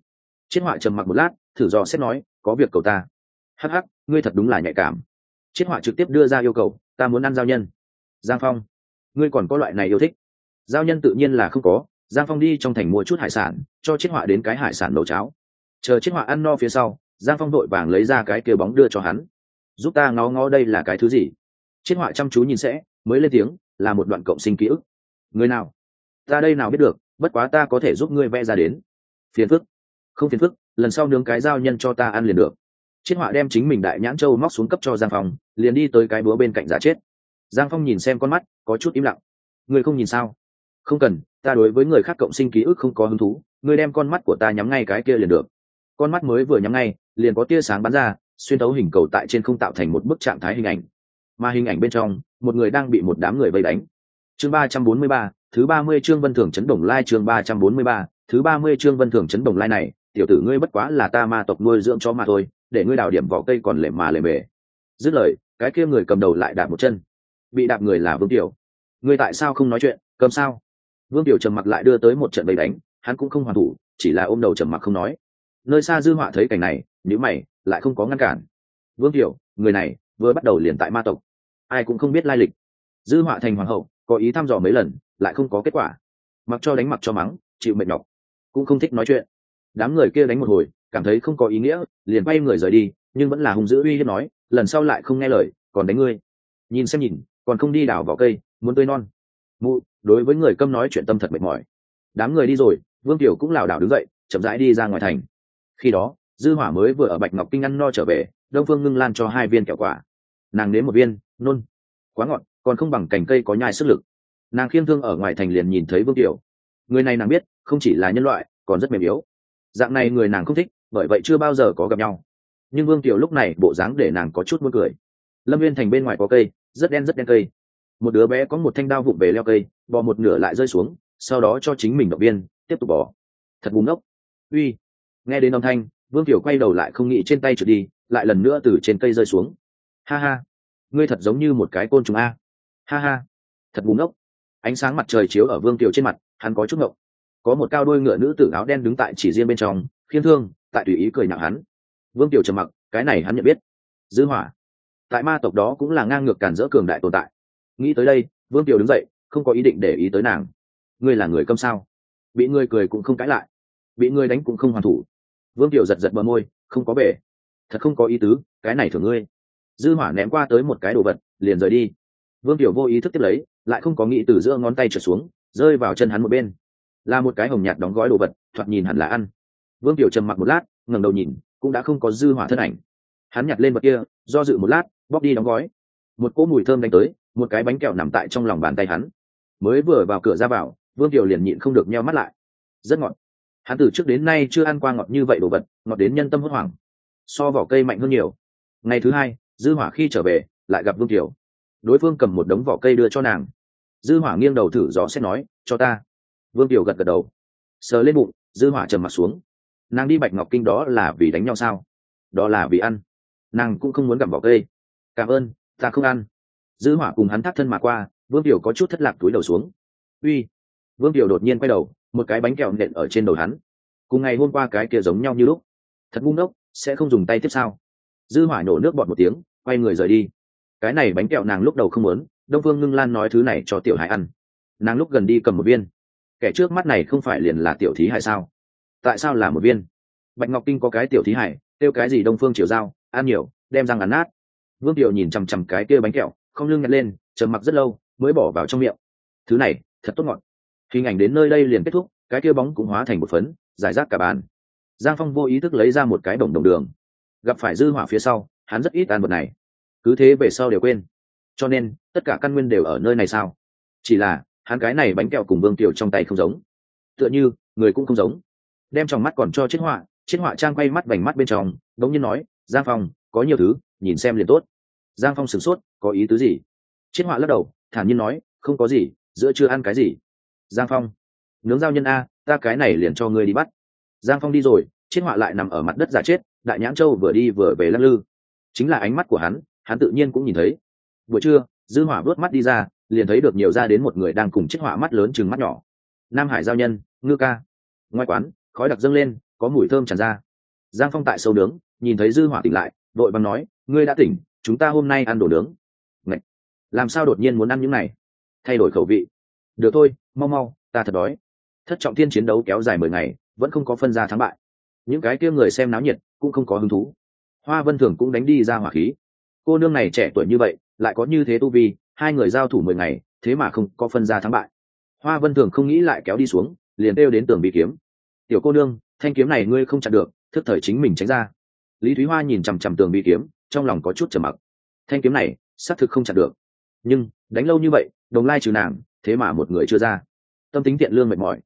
Triết họa trầm mặc một lát, thử dò xét nói, có việc cầu ta. Hắc hắc, ngươi thật đúng là nhạy cảm. Triết họa trực tiếp đưa ra yêu cầu, ta muốn ăn giao nhân. Giang phong, ngươi còn có loại này yêu thích? Giao nhân tự nhiên là không có. Giang phong đi trong thành mua chút hải sản, cho Triết họa đến cái hải sản nấu cháo. Chờ Triết họa ăn no phía sau, giang phong đội vàng lấy ra cái kia bóng đưa cho hắn giúp ta ngó ngó đây là cái thứ gì? Chiết họa chăm chú nhìn sẽ, mới lên tiếng, là một đoạn cộng sinh ký ức. Người nào? Ta đây nào biết được, bất quá ta có thể giúp ngươi vẽ ra đến. Phiền phức. Không phiền phức, lần sau nướng cái giao nhân cho ta ăn liền được. Chiết họa đem chính mình đại nhãn châu móc xuống cấp cho giang phong, liền đi tới cái búa bên cạnh giả chết. Giang phong nhìn xem con mắt, có chút im lặng. Ngươi không nhìn sao? Không cần, ta đối với người khác cộng sinh ký ức không có hứng thú, ngươi đem con mắt của ta nhắm ngay cái kia liền được. Con mắt mới vừa nhắm ngay, liền có tia sáng bắn ra xuyên tấu hình cầu tại trên không tạo thành một bức trạng thái hình ảnh. Mà hình ảnh bên trong, một người đang bị một đám người vây đánh. Chương ba trăm bốn mươi ba, thứ ba mươi chương vân thường chấn đồng lai chương ba trăm bốn mươi ba, thứ ba mươi chương vân thường chấn đồng lai này, tiểu tử ngươi bất quá là ta ma tộc nuôi dưỡng cho mà thôi, để ngươi đào điểm vỏ cây còn lệ mà lệ bể dứt lời, cái kia người cầm đầu lại đạp một chân. Bị đạp người là vương tiểu. Ngươi tại sao không nói chuyện, cầm sao? Vương tiểu trầm mặc lại đưa tới một trận bầy đánh, hắn cũng không hoàn thủ, chỉ là ôm đầu trầm mặc không nói. Nơi xa dư họa thấy cảnh này nhữ mày lại không có ngăn cản. Vương tiểu người này vừa bắt đầu liền tại ma tộc. Ai cũng không biết lai lịch. Dư họa thành hoàng hậu, có ý thăm dò mấy lần, lại không có kết quả. Mặc cho đánh mặc cho mắng, chịu mệt nhọc, cũng không thích nói chuyện. Đám người kia đánh một hồi, cảm thấy không có ý nghĩa, liền quay người rời đi, nhưng vẫn là hung dữ uy hiếp nói, lần sau lại không nghe lời, còn đánh ngươi. Nhìn xem nhìn, còn không đi đào vào cây, muốn tươi non. Mụ, đối với người câm nói chuyện tâm thật mệt mỏi. Đám người đi rồi, vương tiểu cũng lảo đảo đứng dậy, chậm rãi đi ra ngoài thành. Khi đó dư hỏa mới vừa ở bạch ngọc kinh ăn no trở về, đông phương ngưng lan cho hai viên kẹo quả. Nàng nếm một viên, nôn. Quá ngọt, còn không bằng cành cây có nhai sức lực. Nàng khiêm thương ở ngoài thành liền nhìn thấy vương tiểu người này nàng biết, không chỉ là nhân loại, còn rất mềm yếu. Dạng này người nàng không thích, bởi vậy chưa bao giờ có gặp nhau. Nhưng vương tiểu lúc này bộ dáng để nàng có chút muốn cười. Lâm viên thành bên ngoài có cây, rất đen rất đen cây. Một đứa bé có một thanh đao vụng về leo cây, bò một nửa lại rơi xuống, sau đó cho chính mình động viên, tiếp tục bỏ thật bùng ốc uy. Nghe đến âm thanh vương tiểu quay đầu lại không nghĩ trên tay trượt đi, lại lần nữa từ trên cây rơi xuống. Ha ha, ngươi thật giống như một cái côn trùng a. Ha ha, thật bùng ốc ánh sáng mặt trời chiếu ở vương tiểu trên mặt, hắn có chút ngộng. Có một cao đôi ngựa nữ tử áo đen đứng tại chỉ riêng bên trong khiên thương, tại tùy ý cười nhạo hắn. Vương tiểu trầm mặc, cái này hắn nhận biết. Dư hỏa. Tại ma tộc đó cũng là ngang ngược cản dỡ cường đại tồn tại. Nghĩ tới đây, vương tiểu đứng dậy, không có ý định để ý tới nàng. Ngươi là người câm sao? Bị ngươi cười cũng không cãi lại. Bị ngươi đánh cũng không hoàn thủ vương tiểu giật giật bờ môi, không có bể. Thật không có ý tứ, cái này thường ngươi. Dư hỏa ném qua tới một cái đồ vật, liền rời đi. Vương tiểu vô ý thức tiếp lấy, lại không có nghĩ từ giữa ngón tay trượt xuống, rơi vào chân hắn một bên. Là một cái hồng nhạt đóng gói đồ vật, thoạt nhìn hẳn là ăn. Vương tiểu trầm mặc một lát, ngẩng đầu nhìn, cũng đã không có dư hỏa thân ảnh. Hắn nhặt lên vật kia, do dự một lát, bóp đi đóng gói. Một cỗ mùi thơm đánh tới, một cái bánh kẹo nằm tại trong lòng bàn tay hắn. Mới vừa vào cửa ra vào, vương tiểu liền nhịn không được nheo mắt lại. Rất ngọt hắn từ trước đến nay chưa ăn qua ngọt như vậy đồ vật, ngọt đến nhân tâm hốt hoảng. So vỏ cây mạnh hơn nhiều. Ngày thứ hai, dư hỏa khi trở về, lại gặp vương tiểu đối phương cầm một đống vỏ cây đưa cho nàng. Dư hỏa nghiêng đầu thử gió xét nói, cho ta. Vương tiểu gật gật đầu. Sờ lên bụng, dư hỏa trầm mặt xuống. Nàng đi bạch ngọc kinh đó là vì đánh nhau sao? Đó là vì ăn. Nàng cũng không muốn gặm vỏ cây. Cảm ơn, ta không ăn. Dư hỏa cùng hắn thắt thân mà qua, vương tiểu có chút thất lạc túi đầu xuống. Uy. Vương tiểu đột nhiên quay đầu một cái bánh kẹo nện ở trên đầu hắn. Cùng ngày hôm qua cái kia giống nhau như lúc. Thật ngu ngốc, sẽ không dùng tay tiếp sao? Dư hỏa nổ nước bọt một tiếng, quay người rời đi. Cái này bánh kẹo nàng lúc đầu không muốn, đông phương ngưng lan nói thứ này cho tiểu hải ăn. Nàng lúc gần đi cầm một viên. Kẻ trước mắt này không phải liền là tiểu thí hải sao? Tại sao là một viên? Bạch ngọc kinh có cái tiểu thí hải tiêu cái gì đông phương chiều giao, ăn nhiều, đem răng ăn nát. Vương tiểu nhìn chằm chằm cái kia bánh kẹo, không lưng nhặt lên, trầm mặc rất lâu, mới bỏ vào trong miệng. Thứ này, thật tốt ngọt hình ảnh đến nơi đây liền kết thúc, cái kia bóng cũng hóa thành một phấn, giải rác cả bàn. Giang phong vô ý thức lấy ra một cái đồng đồng đường. Gặp phải dư hỏa phía sau, hắn rất ít ăn vật này. Cứ thế về sau đều quên. Cho nên, tất cả căn nguyên đều ở nơi này sao? Chỉ là, hắn cái này bánh kẹo cùng vương tiểu trong tay không giống. Tựa như, người cũng không giống. Đem trong mắt còn cho chiếc họa chiếc họa trang quay mắt vành mắt bên trong đống nhiên nói, giang phong, có nhiều thứ, nhìn xem liền tốt. Giang phong sửng sốt, có ý tứ gì? Chiếc họa lắc đầu, thản nhiên nói, không có gì, giữa chưa ăn cái gì giang phong. Nướng giao nhân a, ta cái này liền cho ngươi đi bắt. Giang phong đi rồi, chiếc họa lại nằm ở mặt đất giả chết, đại nhãn châu vừa đi vừa về lắc lư. Chính là ánh mắt của hắn hắn tự nhiên cũng nhìn thấy. Buổi trưa, dư hỏa vớt mắt đi ra, liền thấy được nhiều ra đến một người đang cùng chiếc họa mắt lớn chừng mắt nhỏ. Nam hải giao nhân, ngư ca. Ngoài quán, khói đặc dâng lên, có mùi thơm tràn ra. Giang phong tại sâu nướng, nhìn thấy dư hỏa tỉnh lại, đội bằng nói, ngươi đã tỉnh, chúng ta hôm nay ăn đồ nướng. Ngậy! làm sao đột nhiên muốn ăn những này? Thay đổi khẩu vị được thôi, mau mau, ta thật đói. Thất trọng thiên chiến đấu kéo dài mười ngày, vẫn không có phân ra thắng bại. Những cái kia người xem náo nhiệt cũng không có hứng thú. Hoa vân thường cũng đánh đi ra hỏa khí. Cô nương này trẻ tuổi như vậy, lại có như thế tu vi, hai người giao thủ mười ngày, thế mà không có phân ra thắng bại. Hoa vân thường không nghĩ lại kéo đi xuống, liền kêu đến tường bị kiếm. Tiểu cô nương, thanh kiếm này ngươi không chặn được, thức thời chính mình tránh ra. Lý thúy hoa nhìn chằm chằm tường bị kiếm, trong lòng có chút trầm mặc. Thanh kiếm này, xác thực không chặn được. Nhưng, đánh lâu như vậy, đồng lai trừ nàng thế mà một người chưa ra. Tâm tính tiện lương mệt mỏi.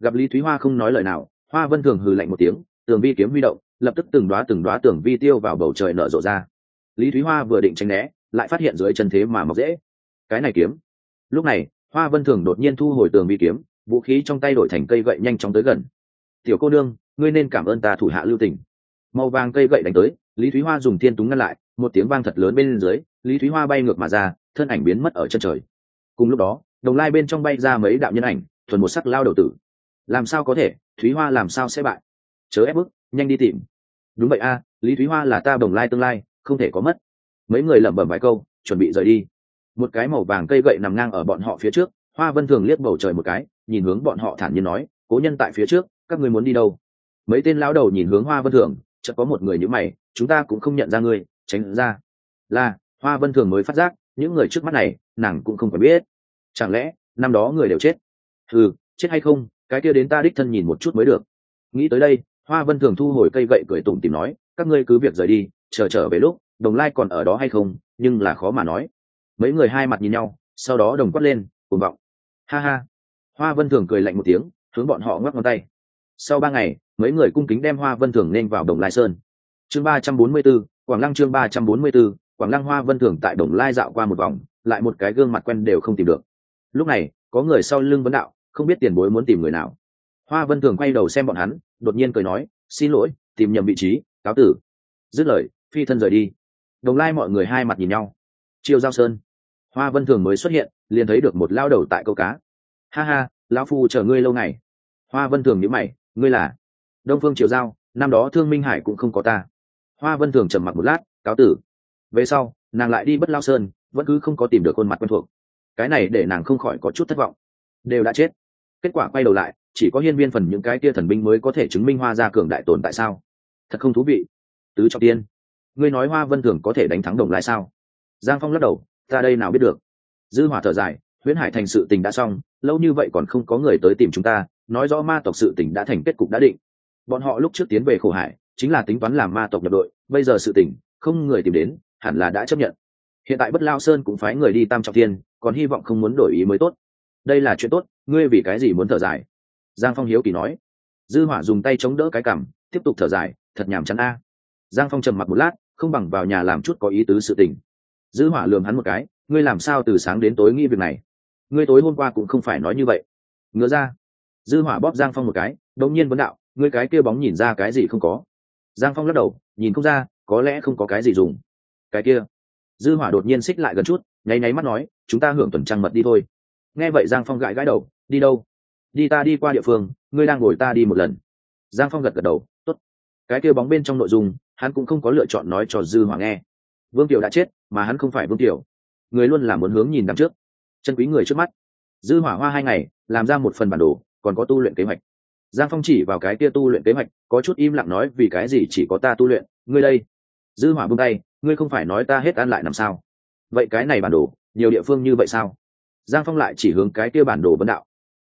Gặp lý thúy hoa không nói lời nào, hoa vân thường hừ lạnh một tiếng, tường vi kiếm huy động, lập tức từng đoá từng đoá tường vi tiêu vào bầu trời nở rộ ra. Lý thúy hoa vừa định tránh né, lại phát hiện dưới chân thế mà mọc dễ. Cái này kiếm. Lúc này, hoa vân thường đột nhiên thu hồi tường vi kiếm, vũ khí trong tay đổi thành cây gậy nhanh chóng tới gần. Tiểu cô nương, ngươi nên cảm ơn ta thủ hạ lưu tình. Màu vàng cây gậy đánh tới, lý thúy hoa dùng thiên túng ngăn lại, một tiếng vang thật lớn bên dưới, lý thúy hoa bay ngược mà ra, thân ảnh biến mất ở chân trời. Cùng lúc đó đồng lai bên trong bay ra mấy đạo nhân ảnh, thuần một sắc lao đầu tử. Làm sao có thể? Thúy hoa làm sao sẽ bại? Chớ ép bức, nhanh đi tìm. Đúng vậy a, lý thúy hoa là ta đồng lai tương lai, không thể có mất. Mấy người lẩm bẩm vài câu, chuẩn bị rời đi. Một cái màu vàng cây gậy nằm ngang ở bọn họ phía trước, hoa vân thường liếc bầu trời một cái, nhìn hướng bọn họ thản nhiên nói, cố nhân tại phía trước, các người muốn đi đâu? Mấy tên lão đầu nhìn hướng hoa vân thường, chợt có một người nhữ mày, chúng ta cũng không nhận ra ngươi, tránh ra. Là, hoa vân thường mới phát giác, những người trước mắt này, nàng cũng không phải biết chẳng lẽ, năm đó người đều chết? Ừ chết hay không, cái kia đến ta đích thân nhìn một chút mới được. Nghĩ tới đây, hoa vân thường thu hồi cây gậy cười tủm tìm nói, các ngươi cứ việc rời đi, chờ trở về lúc, đồng lai còn ở đó hay không, nhưng là khó mà nói. Mấy người hai mặt nhìn nhau, sau đó đồng quát lên, cuồng vọng. Ha ha. Hoa vân thường cười lạnh một tiếng, hướng bọn họ ngoắc ngón tay. Sau ba ngày, mấy người cung kính đem hoa vân thường nên vào đồng lai sơn. Chương ba trăm bốn mươi b ố quảng lăng chương ba trăm bốn mươi b ố quảng lăng hoa vân thường tại đồng lai dạo qua một vòng, lại một cái gương mặt quen đều không tìm được lúc này, có người sau lưng vấn đạo, không biết tiền bối muốn tìm người nào. Hoa vân thường quay đầu xem bọn hắn, đột nhiên cười nói, xin lỗi, tìm nhầm vị trí, cáo tử. Dứt lời, phi thân rời đi. Đồng lai mọi người hai mặt nhìn nhau. Chiêu giao sơn. Hoa vân thường mới xuất hiện, liền thấy được một lao đầu tại câu cá. Ha ha, lão phu chờ ngươi lâu ngày. Hoa vân thường nhữ mày, ngươi là? Đông phương triều giao, năm đó thương minh hải cũng không có ta. Hoa vân thường trầm mặc một lát, cáo tử. Về sau, nàng lại đi bất lao sơn, vẫn cứ không có tìm được khuôn mặt quen thuộc cái này để nàng không khỏi có chút thất vọng. Đều đã chết. Kết quả quay đầu lại, chỉ có hiên viên phần những cái kia thần binh mới có thể chứng minh hoa gia cường đại tồn tại sao? Thật không thú vị. Tứ trọng tiên, ngươi nói hoa vân thường có thể đánh thắng đồng lại sao? Giang phong lắc đầu, ta đây nào biết được. Dư hỏa thở dài, huyễn hải thành sự tình đã xong, lâu như vậy còn không có người tới tìm chúng ta, nói rõ ma tộc sự tình đã thành kết cục đã định. Bọn họ lúc trước tiến về khổ hải, chính là tính toán làm ma tộc nhập đội, bây giờ sự tình, không người tìm đến, hẳn là đã chấp nhận. Hiện tại bất lao sơn cũng phái người đi tam trọng thiên còn hy vọng không muốn đổi ý mới tốt. Đây là chuyện tốt, ngươi vì cái gì muốn thở dài? Giang phong hiếu kỳ nói. Dư hỏa dùng tay chống đỡ cái cằm, tiếp tục thở dài, thật nhảm chán a. Giang phong trầm mặc một lát, không bằng vào nhà làm chút có ý tứ sự tình. Dư hỏa lườm hắn một cái, ngươi làm sao từ sáng đến tối nghĩ việc này? Ngươi tối hôm qua cũng không phải nói như vậy. Ngựa ra. Dư hỏa bóp giang phong một cái, đống nhiên vấn đạo, ngươi cái kia bóng nhìn ra cái gì không có? Giang phong lắc đầu, nhìn không ra, có lẽ không có cái gì dùng. Cái kia. Dư hỏa đột nhiên xích lại gần chút nháy nháy mắt nói, chúng ta hưởng tuần trăng mật đi thôi. Nghe vậy giang phong gãi gãi đầu, đi đâu? Đi ta đi qua địa phương, ngươi đang ngồi ta đi một lần. Giang phong gật gật đầu, tốt. Cái kia bóng bên trong nội dung, hắn cũng không có lựa chọn nói cho dư hoàng nghe. Vương tiểu đã chết, mà hắn không phải vương tiểu người luôn là muốn hướng nhìn đằng trước. Chân quý người trước mắt. Dư hỏa hoa hai ngày, làm ra một phần bản đồ, còn có tu luyện kế hoạch. Giang phong chỉ vào cái kia tu luyện kế hoạch, có chút im lặng nói, vì cái gì chỉ có ta tu luyện? Ngươi đây. Dư hỏa buông tay, ngươi không phải nói ta hết ăn lại làm sao? Vậy cái này bản đồ, nhiều địa phương như vậy sao? Giang phong lại chỉ hướng cái kia bản đồ vấn đạo.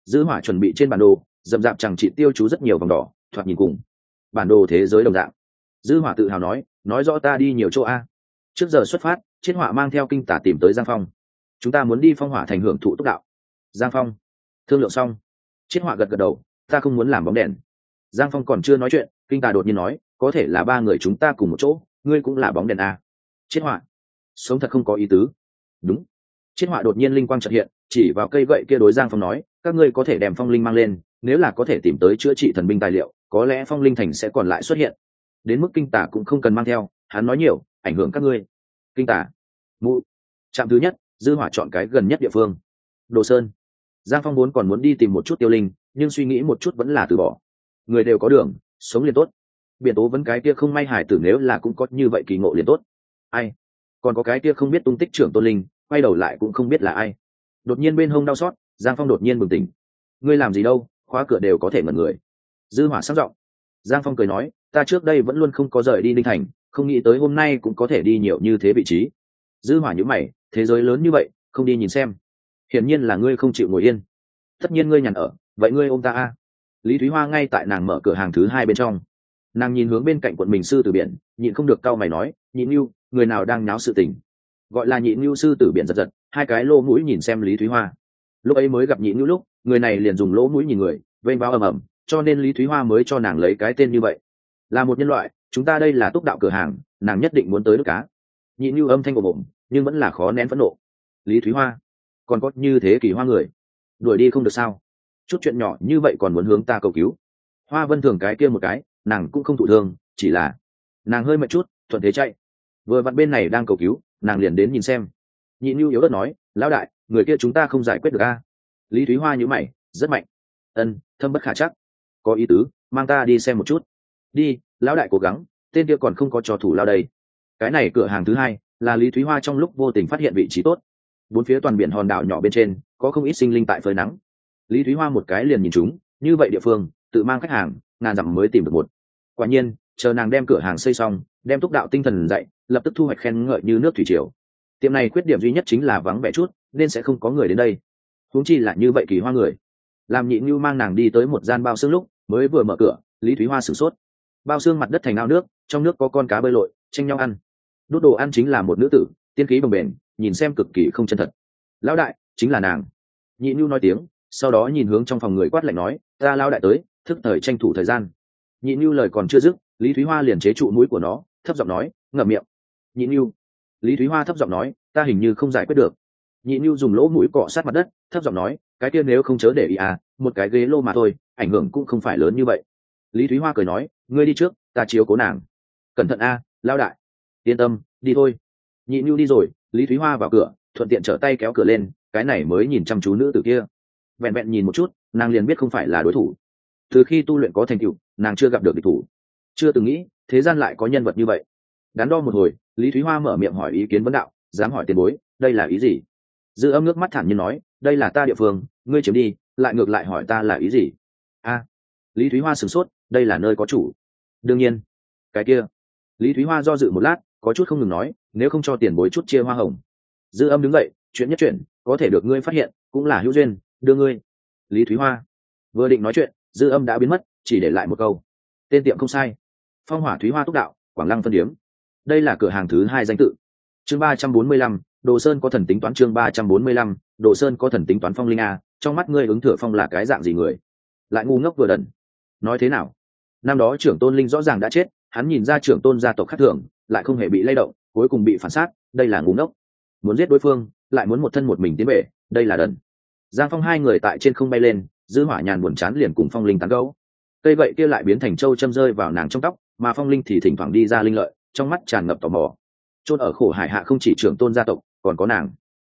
Dư hỏa chuẩn bị trên bản đồ, dậm dạp chẳng chỉ tiêu chú rất nhiều vòng đỏ, thoạt nhìn cùng. Bản đồ thế giới đồng dạng. Dư hỏa tự hào nói nói rõ ta đi nhiều chỗ a. Trước giờ xuất phát chiến hỏa mang theo kinh tả tìm tới giang phong. Chúng ta muốn đi phong hỏa thành hưởng thụ tốc đạo. Giang phong. Thương lượng xong. Chiến hỏa gật gật đầu, ta không muốn làm bóng đèn. Giang phong còn chưa nói chuyện, kinh tả đột nhiên nói, có thể là ba người chúng ta cùng một chỗ, ngươi cũng là bóng đèn a. Chiến hỏa sống thật không có ý tứ. Đúng. Chiết họa đột nhiên linh quang chợt hiện, chỉ vào cây gậy kia đối giang phong nói, các ngươi có thể đem phong linh mang lên, nếu là có thể tìm tới chữa trị thần binh tài liệu, có lẽ phong linh thành sẽ còn lại xuất hiện. Đến mức kinh tả cũng không cần mang theo, hắn nói nhiều, ảnh hưởng các ngươi. Kinh tả. Mụ. Trạm thứ nhất, dư hỏa chọn cái gần nhất địa phương. Đồ sơn. Giang phong muốn còn muốn đi tìm một chút tiêu linh, nhưng suy nghĩ một chút vẫn là từ bỏ. Người đều có đường, sống liền tốt. Biển tố vẫn cái kia không may hải tử nếu là cũng có như vậy kỳ ngộ liền tốt. Ai? Còn có cái kia không biết tung tích trưởng tôn linh, quay đầu lại cũng không biết là ai. Đột nhiên bên hông đau xót, giang phong đột nhiên bừng tỉnh. Ngươi làm gì đâu, khóa cửa đều có thể mật người. Dư hỏa sáng giọng. Giang phong cười nói, ta trước đây vẫn luôn không có rời đi ninh thành, không nghĩ tới hôm nay cũng có thể đi nhiều như thế vị trí. Dư hỏa nhữ mày, thế giới lớn như vậy, không đi nhìn xem. Hiển nhiên là ngươi không chịu ngồi yên. Tất nhiên ngươi nhàn ở, vậy ngươi ôm ta a. Lý thúy hoa ngay tại nàng mở cửa hàng thứ hai bên trong. Nàng nhìn hướng bên cạnh quận mình sư tử biển, nhịn không được cau mày nói nhịn yêu người nào đang nháo sự tình. Gọi là nhịn ngưu sư tử biển giật giật, hai cái lỗ mũi nhìn xem lý thúy hoa. Lúc ấy mới gặp nhịn ngưu lúc, người này liền dùng lỗ mũi nhìn người, vênh báo ầm ầm, cho nên lý thúy hoa mới cho nàng lấy cái tên như vậy. Là một nhân loại, chúng ta đây là túc đạo cửa hàng, nàng nhất định muốn tới nước cá. Nhịn ngưu âm thanh ồm ồm, nhưng vẫn là khó nén phẫn nộ. Lý thúy hoa, còn có như thế kỳ hoa người, đuổi đi không được sao? Chút chuyện nhỏ như vậy còn muốn hướng ta cầu cứu. Hoa vân thường cái kia một cái, nàng cũng không thụ thương, chỉ là nàng hơi mệt chút, thuận thế chạy vừa vặn bên này đang cầu cứu, nàng liền đến nhìn xem. Nhị nhu yếu đất nói, lão đại, người kia chúng ta không giải quyết được a? Lý thúy hoa nhữ mày, rất mạnh. Ân, thâm bất khả chắc. Có ý tứ, mang ta đi xem một chút. Đi, lão đại cố gắng, tên kia còn không có trò thủ lao đây. Cái này cửa hàng thứ hai, là lý thúy hoa trong lúc vô tình phát hiện vị trí tốt. Bốn phía toàn biển hòn đảo nhỏ bên trên, có không ít sinh linh tại phơi nắng. Lý thúy hoa một cái liền nhìn chúng, như vậy địa phương, tự mang khách hàng, ngàn dặm mới tìm được một. Quả nhiên, chờ nàng đem cửa hàng xây xong, đem túc đạo tinh thần dạy lập tức thu hoạch khen ngợi như nước thủy triều. Tiệm này khuyết điểm duy nhất chính là vắng vẻ chút, nên sẽ không có người đến đây. Huống chi là như vậy kỳ hoa người. Làm nhị như mang nàng đi tới một gian bao xương lúc, mới vừa mở cửa, lý thúy hoa sửng sốt. Bao xương mặt đất thành ao nước, trong nước có con cá bơi lội, tranh nhau ăn. Đốt đồ ăn chính là một nữ tử, tiên khí bồng bềnh, nhìn xem cực kỳ không chân thật. Lão đại, chính là nàng. Nhị như nói tiếng, sau đó nhìn hướng trong phòng người quát lạnh nói, ta lao đại tới, thức thời tranh thủ thời gian. Nhị như lời còn chưa dứt, lý thúy hoa liền chế trụ mũi của nó, thấp giọng nói, ngậm miệng nhị nhu lý thúy hoa thấp giọng nói, ta hình như không giải quyết được. Nhị nhu dùng lỗ mũi cọ sát mặt đất, thấp giọng nói, cái kia nếu không chớ để ý à một cái ghế lô mà thôi, ảnh hưởng cũng không phải lớn như vậy. Lý thúy hoa cười nói, ngươi đi trước, ta chiếu cố nàng. Cẩn thận a lao đại. Yên tâm, đi thôi. Nhị nhu đi rồi, lý thúy hoa vào cửa, thuận tiện trở tay kéo cửa lên, cái này mới nhìn chăm chú nữ tử kia. Vẹn vẹn nhìn một chút, nàng liền biết không phải là đối thủ. Từ khi tu luyện có thành tựu, nàng chưa gặp được địch thủ. Chưa từng nghĩ, thế gian lại có nhân vật như vậy đắn đo một hồi, lý thúy hoa mở miệng hỏi ý kiến vấn đạo, dám hỏi tiền bối, đây là ý gì? Dư âm nước mắt thản nhiên nói, đây là ta địa phương, ngươi chiếm đi, lại ngược lại hỏi ta là ý gì? A. Lý thúy hoa sửng sốt, đây là nơi có chủ. Đương nhiên. Cái kia. Lý thúy hoa do dự một lát, có chút không ngừng nói, nếu không cho tiền bối chút chia hoa hồng. Dư âm đứng dậy, chuyện nhất chuyện, có thể được ngươi phát hiện, cũng là hữu duyên, đưa ngươi. Lý thúy hoa. Vừa định nói chuyện, dư âm đã biến mất, chỉ để lại một câu. Tên tiệm không sai. Phong hỏa thúy hoa túc đạo, quảng lăng phân điếm đây là cửa hàng thứ hai danh tự. Chương ba trăm bốn mươi lăm, đồ sơn có thần tính toán chương ba trăm bốn mươi lăm, đồ sơn có thần tính toán phong linh a, trong mắt ngươi ứng thừa phong là cái dạng gì người? Lại ngu ngốc vừa đần. Nói thế nào? Năm đó trưởng tôn linh rõ ràng đã chết, hắn nhìn ra trưởng tôn gia tộc khắc thưởng lại không hề bị lay động, cuối cùng bị phản sát đây là ngu ngốc. Muốn giết đối phương, lại muốn một thân một mình tiến về, đây là đần. Giang phong hai người tại trên không bay lên giữ hỏa nhàn buồn chán liền cùng phong linh tán gấu cây vậy kia lại biến thành châu châm rơi vào nàng trong tóc, mà phong linh thì thỉnh thoảng đi ra linh lợi trong mắt tràn ngập tò mò. Chôn ở khổ hải hạ không chỉ trưởng tôn gia tộc còn có nàng.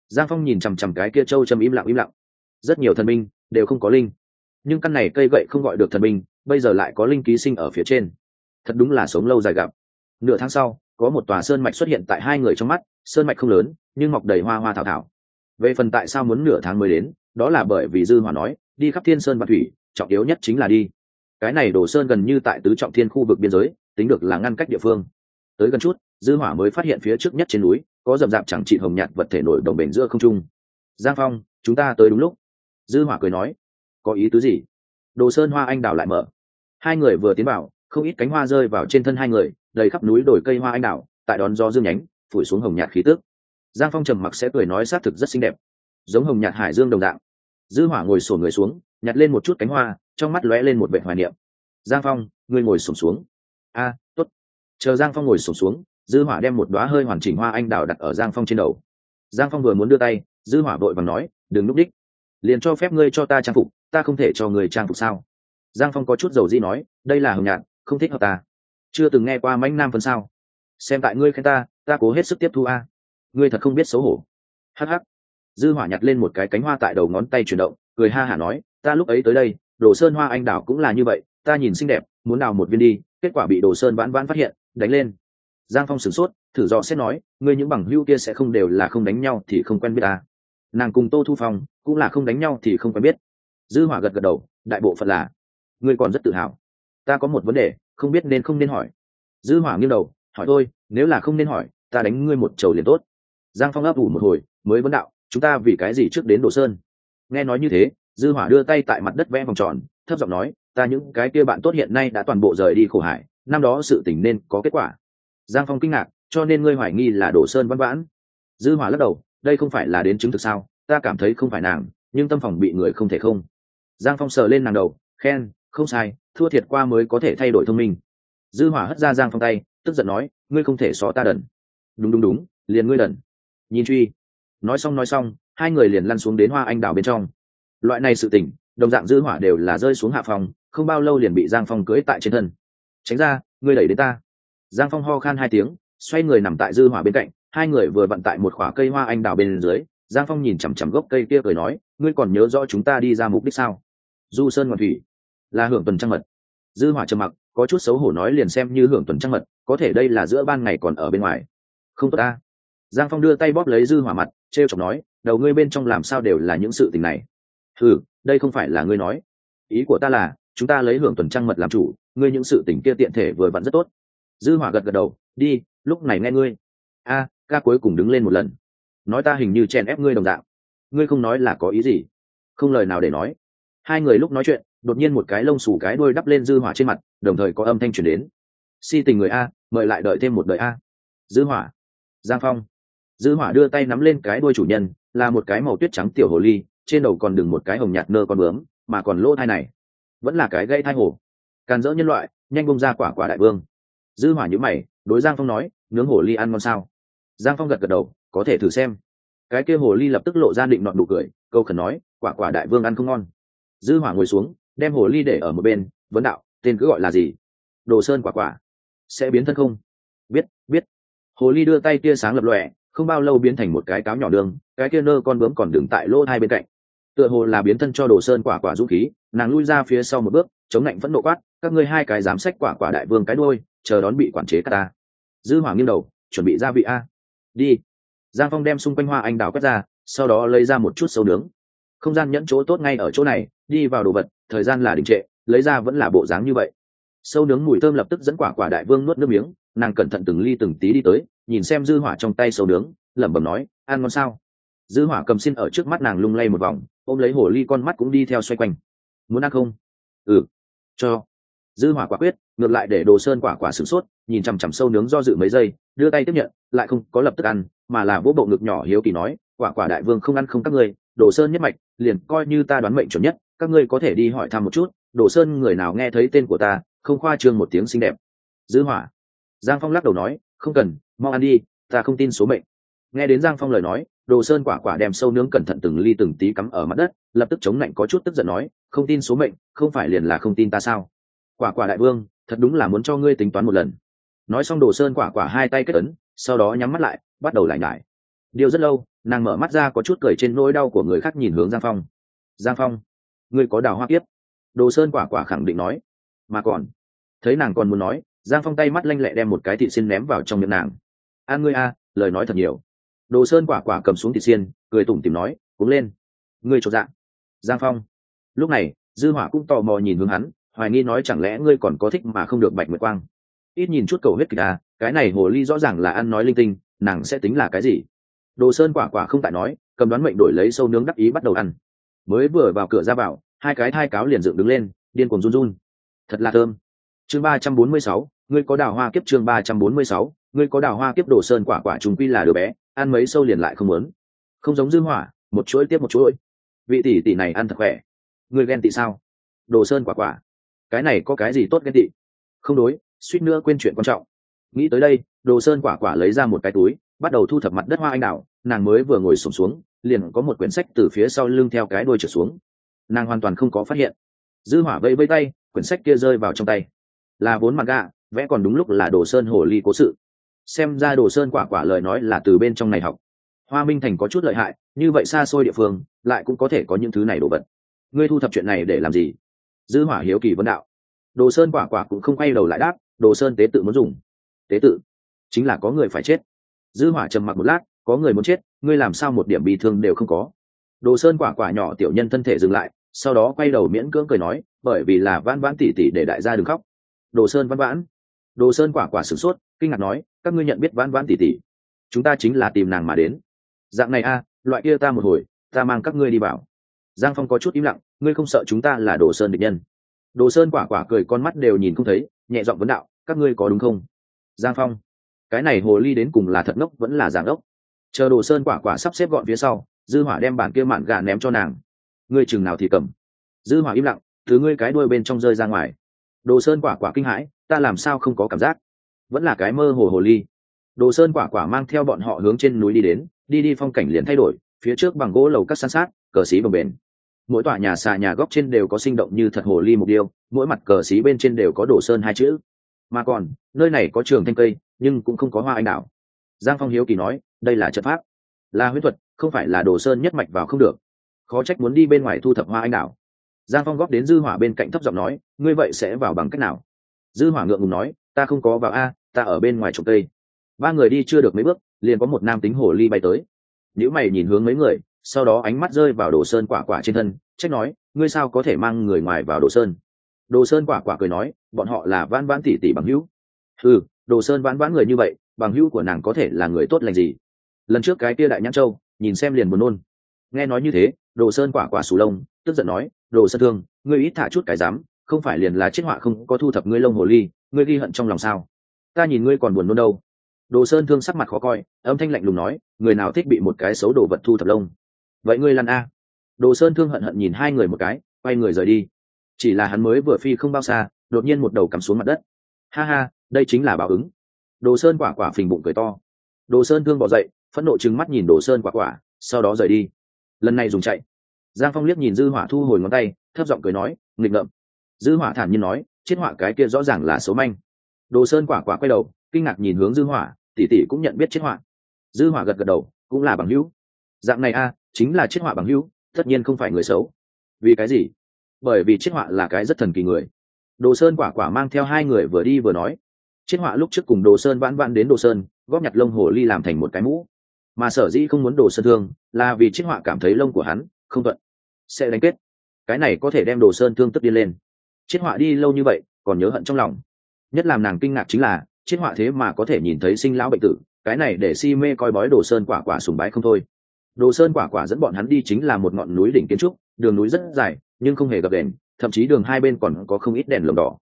Giang phong nhìn chằm chằm cái kia châu châm im lặng im lặng. Rất nhiều thần minh đều không có linh. Nhưng căn này cây gậy không gọi được thần minh, bây giờ lại có linh ký sinh ở phía trên. Thật đúng là sống lâu dài gặp. Nửa tháng sau có một tòa sơn mạch xuất hiện tại hai người trong mắt sơn mạch không lớn nhưng mọc đầy hoa hoa thảo thảo. Về phần tại sao muốn nửa tháng mới đến đó là bởi vì dư hỏa nói đi khắp thiên sơn và thủy trọng yếu nhất chính là đi. Cái này đổ sơn gần như tại tứ trọng thiên khu vực biên giới tính được là ngăn cách địa phương tới gần chút, dư hỏa mới phát hiện phía trước nhất trên núi, có rậm rạp chẳng trị hồng nhạt vật thể nổi đồng bền giữa không trung. Giang phong, chúng ta tới đúng lúc. Dư hỏa cười nói. Có ý tứ gì? Đồ sơn hoa anh đào lại mở. Hai người vừa tiến vào, không ít cánh hoa rơi vào trên thân hai người, đầy khắp núi đồi cây hoa anh đào tại đón gió dương nhánh, phủi xuống hồng nhạt khí tước giang phong trầm mặc sẽ cười nói xác thực rất xinh đẹp. Giống hồng nhạt hải dương đồng dạng. Dư hỏa ngồi sổ người xuống, nhặt lên một chút cánh hoa, trong mắt lóe lên một vẻ hoài niệm. Giang phong, ngươi ngồi sổm xuống. A chờ giang phong ngồi sụp xuống, dư hỏa đem một đóa hơi hoàn chỉnh hoa anh đào đặt ở giang phong trên đầu. Giang phong vừa muốn đưa tay, dư hỏa vội vàng nói, đừng núp đích. Liền cho phép ngươi cho ta trang phục, ta không thể cho người trang phục sao? Giang phong có chút dầu di nói, đây là hồng nhạt, không thích hợp ta. Chưa từng nghe qua mãnh nam phân sao. Xem tại ngươi khen ta ta cố hết sức tiếp thu a. Ngươi thật không biết xấu hổ. Hắc hắc. Dư hỏa nhặt lên một cái cánh hoa tại đầu ngón tay chuyển động, cười ha hả nói, ta lúc ấy tới đây, đồ sơn hoa anh đào cũng là như vậy, ta nhìn xinh đẹp, muốn đào một viên đi, kết quả bị đồ sơn vãn vãn phát hiện đánh lên. Giang phong sửng sốt, thử dò xét nói, ngươi những bằng hưu kia sẽ không đều là không đánh nhau thì không quen biết ta. Nàng cùng tô thu phong cũng là không đánh nhau thì không quen biết. Dư hỏa gật gật đầu, đại bộ phận là, ngươi còn rất tự hào. Ta có một vấn đề, không biết nên không nên hỏi. Dư hỏa nghiêng đầu, hỏi thôi, nếu là không nên hỏi, ta đánh ngươi một chầu liền tốt. Giang phong ấp ủ một hồi, mới vấn đạo, chúng ta vì cái gì trước đến đồ sơn? Nghe nói như thế, dư hỏa đưa tay tại mặt đất vẽ vòng tròn, thấp giọng nói, ta những cái kia bạn tốt hiện nay đã toàn bộ rời đi khổ hải năm đó sự tình nên có kết quả. Giang phong kinh ngạc, cho nên ngươi hoài nghi là đổ sơn văn vãn. Dư hỏa lắc đầu, đây không phải là đến chứng thực sao, ta cảm thấy không phải nàng, nhưng tâm phòng bị người không thể không. Giang phong sờ lên nàng đầu, khen, không sai, thua thiệt qua mới có thể thay đổi thông minh. Dư hỏa hất ra giang phong tay, tức giận nói, ngươi không thể xó ta đần. Đúng đúng đúng, liền ngươi đần. Nhìn truy. Nói xong nói xong, hai người liền lăn xuống đến hoa anh đào bên trong. Loại này sự tình, đồng dạng dư hỏa đều là rơi xuống hạ phòng, không bao lâu liền bị giang phong cưới tại trên thân tránh ra, ngươi đẩy đến ta. Giang phong ho khan hai tiếng, xoay người nằm tại dư hỏa bên cạnh, hai người vừa vận tại một khỏa cây hoa anh đào bên dưới, giang phong nhìn chằm chằm gốc cây kia cười nói, ngươi còn nhớ rõ chúng ta đi ra mục đích sao? Du sơn ngoạn thủy, là hưởng tuần trăng mật. Dư hỏa trầm mặc, có chút xấu hổ nói liền xem như hưởng tuần trăng mật, có thể đây là giữa ban ngày còn ở bên ngoài. Không tốt ta. Giang phong đưa tay bóp lấy dư hỏa mặt treo chọc nói, đầu ngươi bên trong làm sao đều là những sự tình này? Ừ đây không phải là ngươi nói. Ý của ta là chúng ta lấy hưởng tuần trăng mật làm chủ, ngươi những sự tình kia tiện thể vừa vặn rất tốt. Dư hỏa gật gật đầu, đi, lúc này nghe ngươi. A, ca cuối cùng đứng lên một lần. Nói ta hình như chèn ép ngươi đồng dạng. Ngươi không nói là có ý gì? Không lời nào để nói. Hai người lúc nói chuyện, đột nhiên một cái lông xù cái đuôi đắp lên dư hỏa trên mặt, đồng thời có âm thanh truyền đến. Si tình người a, mời lại đợi thêm một đời a. Dư hỏa. Giang phong. Dư hỏa đưa tay nắm lên cái đuôi chủ nhân, là một cái màu tuyết trắng tiểu hồ ly, trên đầu còn đừng một cái hồng nhạt nơ con bướm, mà còn lỗ thai này vẫn là cái gây thai hồ. Càn dỡ nhân loại, nhanh bông ra quả quả đại vương. Dư hỏa nhíu mày, đối giang phong nói, nướng hồ ly ăn ngon sao? Giang phong gật gật đầu, có thể thử xem. Cái kia hồ ly lập tức lộ ra định nọn đủ cười, câu khẩn nói, quả quả đại vương ăn không ngon. Dư hỏa ngồi xuống, đem hồ ly để ở một bên, vấn đạo, tên cứ gọi là gì? Đồ sơn quả quả. Sẽ biến thân không? Biết biết. Hồ ly đưa tay tia sáng lập lòe, không bao lâu biến thành một cái cáo nhỏ đường cái kia nơ con bướm còn đứng tại lỗ hai bên cạnh. Tựa hồ là biến thân cho đồ sơn quả quả dũng khí nàng lui ra phía sau một bước, chống lạnh vẫn nộ quát, các ngươi hai cái dám xách quả quả đại vương cái đôi chờ đón bị quản chế cả ta. Dư hoàng nghiêng đầu, chuẩn bị gia vị a. Đi. Giang phong đem xung quanh hoa anh đào quét ra, sau đó lấy ra một chút sâu nướng. Không gian nhẫn chỗ tốt ngay ở chỗ này, đi vào đồ vật, thời gian là đình trệ, lấy ra vẫn là bộ dáng như vậy. Sâu nướng mùi thơm lập tức dẫn quả quả đại vương nuốt nước miếng, nàng cẩn thận từng ly từng tí đi tới, nhìn xem dư hỏa trong tay sâu nướng, lẩm bẩm nói, ăn ngon sao? Dư hỏa cầm xin ở trước mắt nàng lung lay một vòng, ôm lấy hồ ly con mắt cũng đi theo xoay quanh muốn ăn không? Ừ. Cho. Dư hỏa quả quyết, ngược lại để đồ sơn quả quả sửng sốt, nhìn chằm chằm sâu nướng do dự mấy giây, đưa tay tiếp nhận, lại không có lập tức ăn, mà là vỗ bộ ngực nhỏ hiếu kỳ nói, quả quả đại vương không ăn không các ngươi, đồ sơn nhất mạch, liền coi như ta đoán mệnh chuẩn nhất, các ngươi có thể đi hỏi thăm một chút, đồ sơn người nào nghe thấy tên của ta, không khoa trương một tiếng xinh đẹp. Dư hỏa. Giang phong lắc đầu nói, không cần, mau ăn đi, ta không tin số mệnh. Nghe đến giang phong lời nói đồ sơn quả quả đem sâu nướng cẩn thận từng ly từng tí cắm ở mặt đất, lập tức chống lạnh có chút tức giận nói, không tin số mệnh, không phải liền là không tin ta sao? Quả quả đại vương, thật đúng là muốn cho ngươi tính toán một lần. Nói xong đồ sơn quả quả hai tay kết ấn, sau đó nhắm mắt lại, bắt đầu lại nhải. Điều rất lâu, nàng mở mắt ra có chút cười trên nỗi đau của người khác nhìn hướng giang phong. Giang phong, ngươi có đào hoa kiếp? Đồ sơn quả quả khẳng định nói. Mà còn. Thấy nàng còn muốn nói, giang phong tay mắt lanh lẹ đem một cái thị xin ném vào trong miệng nàng. A ngươi a, lời nói thật nhiều đồ sơn quả quả cầm xuống thịt xiên, cười tủm tìm nói cuống lên. Ngươi trộn dạng. Giang phong. Lúc này, dư hỏa cũng tò mò nhìn hướng hắn, hoài nghi nói chẳng lẽ ngươi còn có thích mà không được bạch nguyệt quang. Ít nhìn chút cầu huyết kịch à cái này hồ ly rõ ràng là ăn nói linh tinh, nàng sẽ tính là cái gì? Đồ sơn quả quả không tại nói, cầm đoán mệnh đổi lấy sâu nướng đắc ý bắt đầu ăn. Mới vừa vào cửa ra vào, hai cái thai cáo liền dựng đứng lên, điên cuồng run run. Thật là thơm. Chương ba trăm bốn mươi sáu, ngươi có đào hoa kiếp chương ba trăm bốn mươi sáu, ngươi có đào hoa kiếp đồ sơn quả quả trùng quy là đứa bé ăn mấy sâu liền lại không muốn. Không giống dư hỏa một chuỗi tiếp một chuỗi. Vị tỷ tỷ này ăn thật khỏe. Người ghen tị sao? Đồ sơn quả quả. Cái này có cái gì tốt ghen tị? Không đối suýt nữa quên chuyện quan trọng. Nghĩ tới đây đồ sơn quả quả lấy ra một cái túi bắt đầu thu thập mặt đất hoa anh đào. Nàng mới vừa ngồi sụp xuống, xuống liền có một quyển sách từ phía sau lưng theo cái đuôi trở xuống. Nàng hoàn toàn không có phát hiện. Dư hỏa vây vây tay quyển sách kia rơi vào trong tay. Là vốn mặt gạ vẽ còn đúng lúc là đồ sơn hồ ly cố sự xem ra đồ sơn quả quả lời nói là từ bên trong này học. Hoa minh thành có chút lợi hại, như vậy xa xôi địa phương, lại cũng có thể có những thứ này đồ vật. Ngươi thu thập chuyện này để làm gì? Dư hỏa hiếu kỳ vấn đạo. Đồ sơn quả quả cũng không quay đầu lại đáp, đồ sơn tế tự muốn dùng. Tế tự? Chính là có người phải chết. Dư hỏa trầm mặc một lát, có người muốn chết, ngươi làm sao một điểm bị thương đều không có? Đồ sơn quả quả nhỏ tiểu nhân thân thể dừng lại, sau đó quay đầu miễn cưỡng cười nói, bởi vì là vãn vãn tỉ tỉ để đại gia đừng khóc. Đồ sơn vãn vãn đồ sơn quả quả sửng sốt, kinh ngạc nói, các ngươi nhận biết vãn vãn tỉ tỉ chúng ta chính là tìm nàng mà đến. Dạng này a, loại kia ta một hồi, ta mang các ngươi đi vào. Giang phong có chút im lặng, ngươi không sợ chúng ta là đồ sơn địch nhân. Đồ sơn quả quả cười con mắt đều nhìn không thấy, nhẹ giọng vấn đạo, các ngươi có đúng không? Giang phong, cái này hồ ly đến cùng là thật ngốc vẫn là giảng ốc chờ đồ sơn quả quả sắp xếp gọn phía sau, dư hỏa đem bản kia mạn gà ném cho nàng. Ngươi chừng nào thì cầm. Dư hỏa im lặng, thứ ngươi cái đuôi bên trong rơi ra ngoài. Đồ sơn quả quả kinh hãi ta làm sao không có cảm giác? Vẫn là cái mơ hồ hồ ly. Đồ sơn quả quả mang theo bọn họ hướng trên núi đi đến, đi đi phong cảnh liền thay đổi, phía trước bằng gỗ lầu các san sát, cờ xí bồng bền mỗi tòa nhà xà nhà góc trên đều có sinh động như thật hồ ly mục điêu, mỗi mặt cờ xí bên trên đều có đồ sơn hai chữ. Mà còn, nơi này có trường thanh cây, nhưng cũng không có hoa anh đào. Giang phong hiếu kỳ nói, đây là trận pháp. Là huyết thuật, không phải là đồ sơn nhất mạch vào không được. Khó trách muốn đi bên ngoài thu thập hoa anh đào. Giang phong góp đến dư hỏa bên cạnh thấp giọng nói, ngươi vậy sẽ vào bằng cách nào? Dư hỏa ngượng ngùng nói, ta không có vào a, ta ở bên ngoài trồng cây. Ba người đi chưa được mấy bước, liền có một nam tính hồ ly bay tới. Nếu mày nhìn hướng mấy người, sau đó ánh mắt rơi vào đồ sơn quả quả trên thân, trách nói, ngươi sao có thể mang người ngoài vào đồ sơn? Đồ sơn quả quả cười nói, bọn họ là vãn vãn tỷ tỷ bằng hữu. Ừ đồ sơn vãn vãn người như vậy, bằng hữu của nàng có thể là người tốt lành gì? Lần trước cái kia đại nhãn châu, nhìn xem liền buồn nôn. Nghe nói như thế, đồ sơn quả quả sù lông, tức giận nói, đồ sơn thương, ngươi ít thả chút cái dám không phải liền là chết họa không có thu thập ngươi lông hồ ly, ngươi ghi hận trong lòng sao? Ta nhìn ngươi còn buồn nôn đâu. Đồ sơn thương sắc mặt khó coi, âm thanh lạnh lùng nói, người nào thích bị một cái xấu đồ vật thu thập lông? Vậy ngươi lăn a. Đồ sơn thương hận hận nhìn hai người một cái, quay người rời đi. Chỉ là hắn mới vừa phi không bao xa, đột nhiên một đầu cắm xuống mặt đất. Ha ha, đây chính là báo ứng. Đồ sơn quả quả phình bụng cười to. Đồ sơn thương bỏ dậy, phẫn nộ trừng mắt nhìn đồ sơn quả quả, sau đó rời đi. Lần này dùng chạy. Giang phong liếc nhìn dư hỏa thu hồi ngón tay, thấp giọng cười nói, nghịch ngợm dư hỏa thản nhiên nói, chết họa cái kia rõ ràng là số manh. Đồ sơn quả quả quay đầu, kinh ngạc nhìn hướng dư hỏa tỷ tỷ cũng nhận biết chết họa. Dư hỏa gật gật đầu, cũng là bằng hữu. Dạng này a chính là chết họa bằng hữu, tất nhiên không phải người xấu. Vì cái gì? Bởi vì chết họa là cái rất thần kỳ người. Đồ sơn quả quả mang theo hai người vừa đi vừa nói. Chết họa lúc trước cùng đồ sơn vãn vãn đến đồ sơn, góp nhặt lông hồ ly làm thành một cái mũ. Mà sở dĩ không muốn đồ sơn thương, là vì chết họa cảm thấy lông của hắn không thuận, sẽ đánh kết. Cái này có thể đem đồ sơn thương tức đi lên chết họa đi lâu như vậy, còn nhớ hận trong lòng. Nhất làm nàng kinh ngạc chính là chết họa thế mà có thể nhìn thấy sinh lão bệnh tử, cái này để si mê coi bói đồ sơn quả quả sùng bái không thôi. Đồ sơn quả quả dẫn bọn hắn đi chính là một ngọn núi đỉnh kiến trúc, đường núi rất dài, nhưng không hề gập đèn thậm chí đường hai bên còn có không ít đèn lồng đỏ.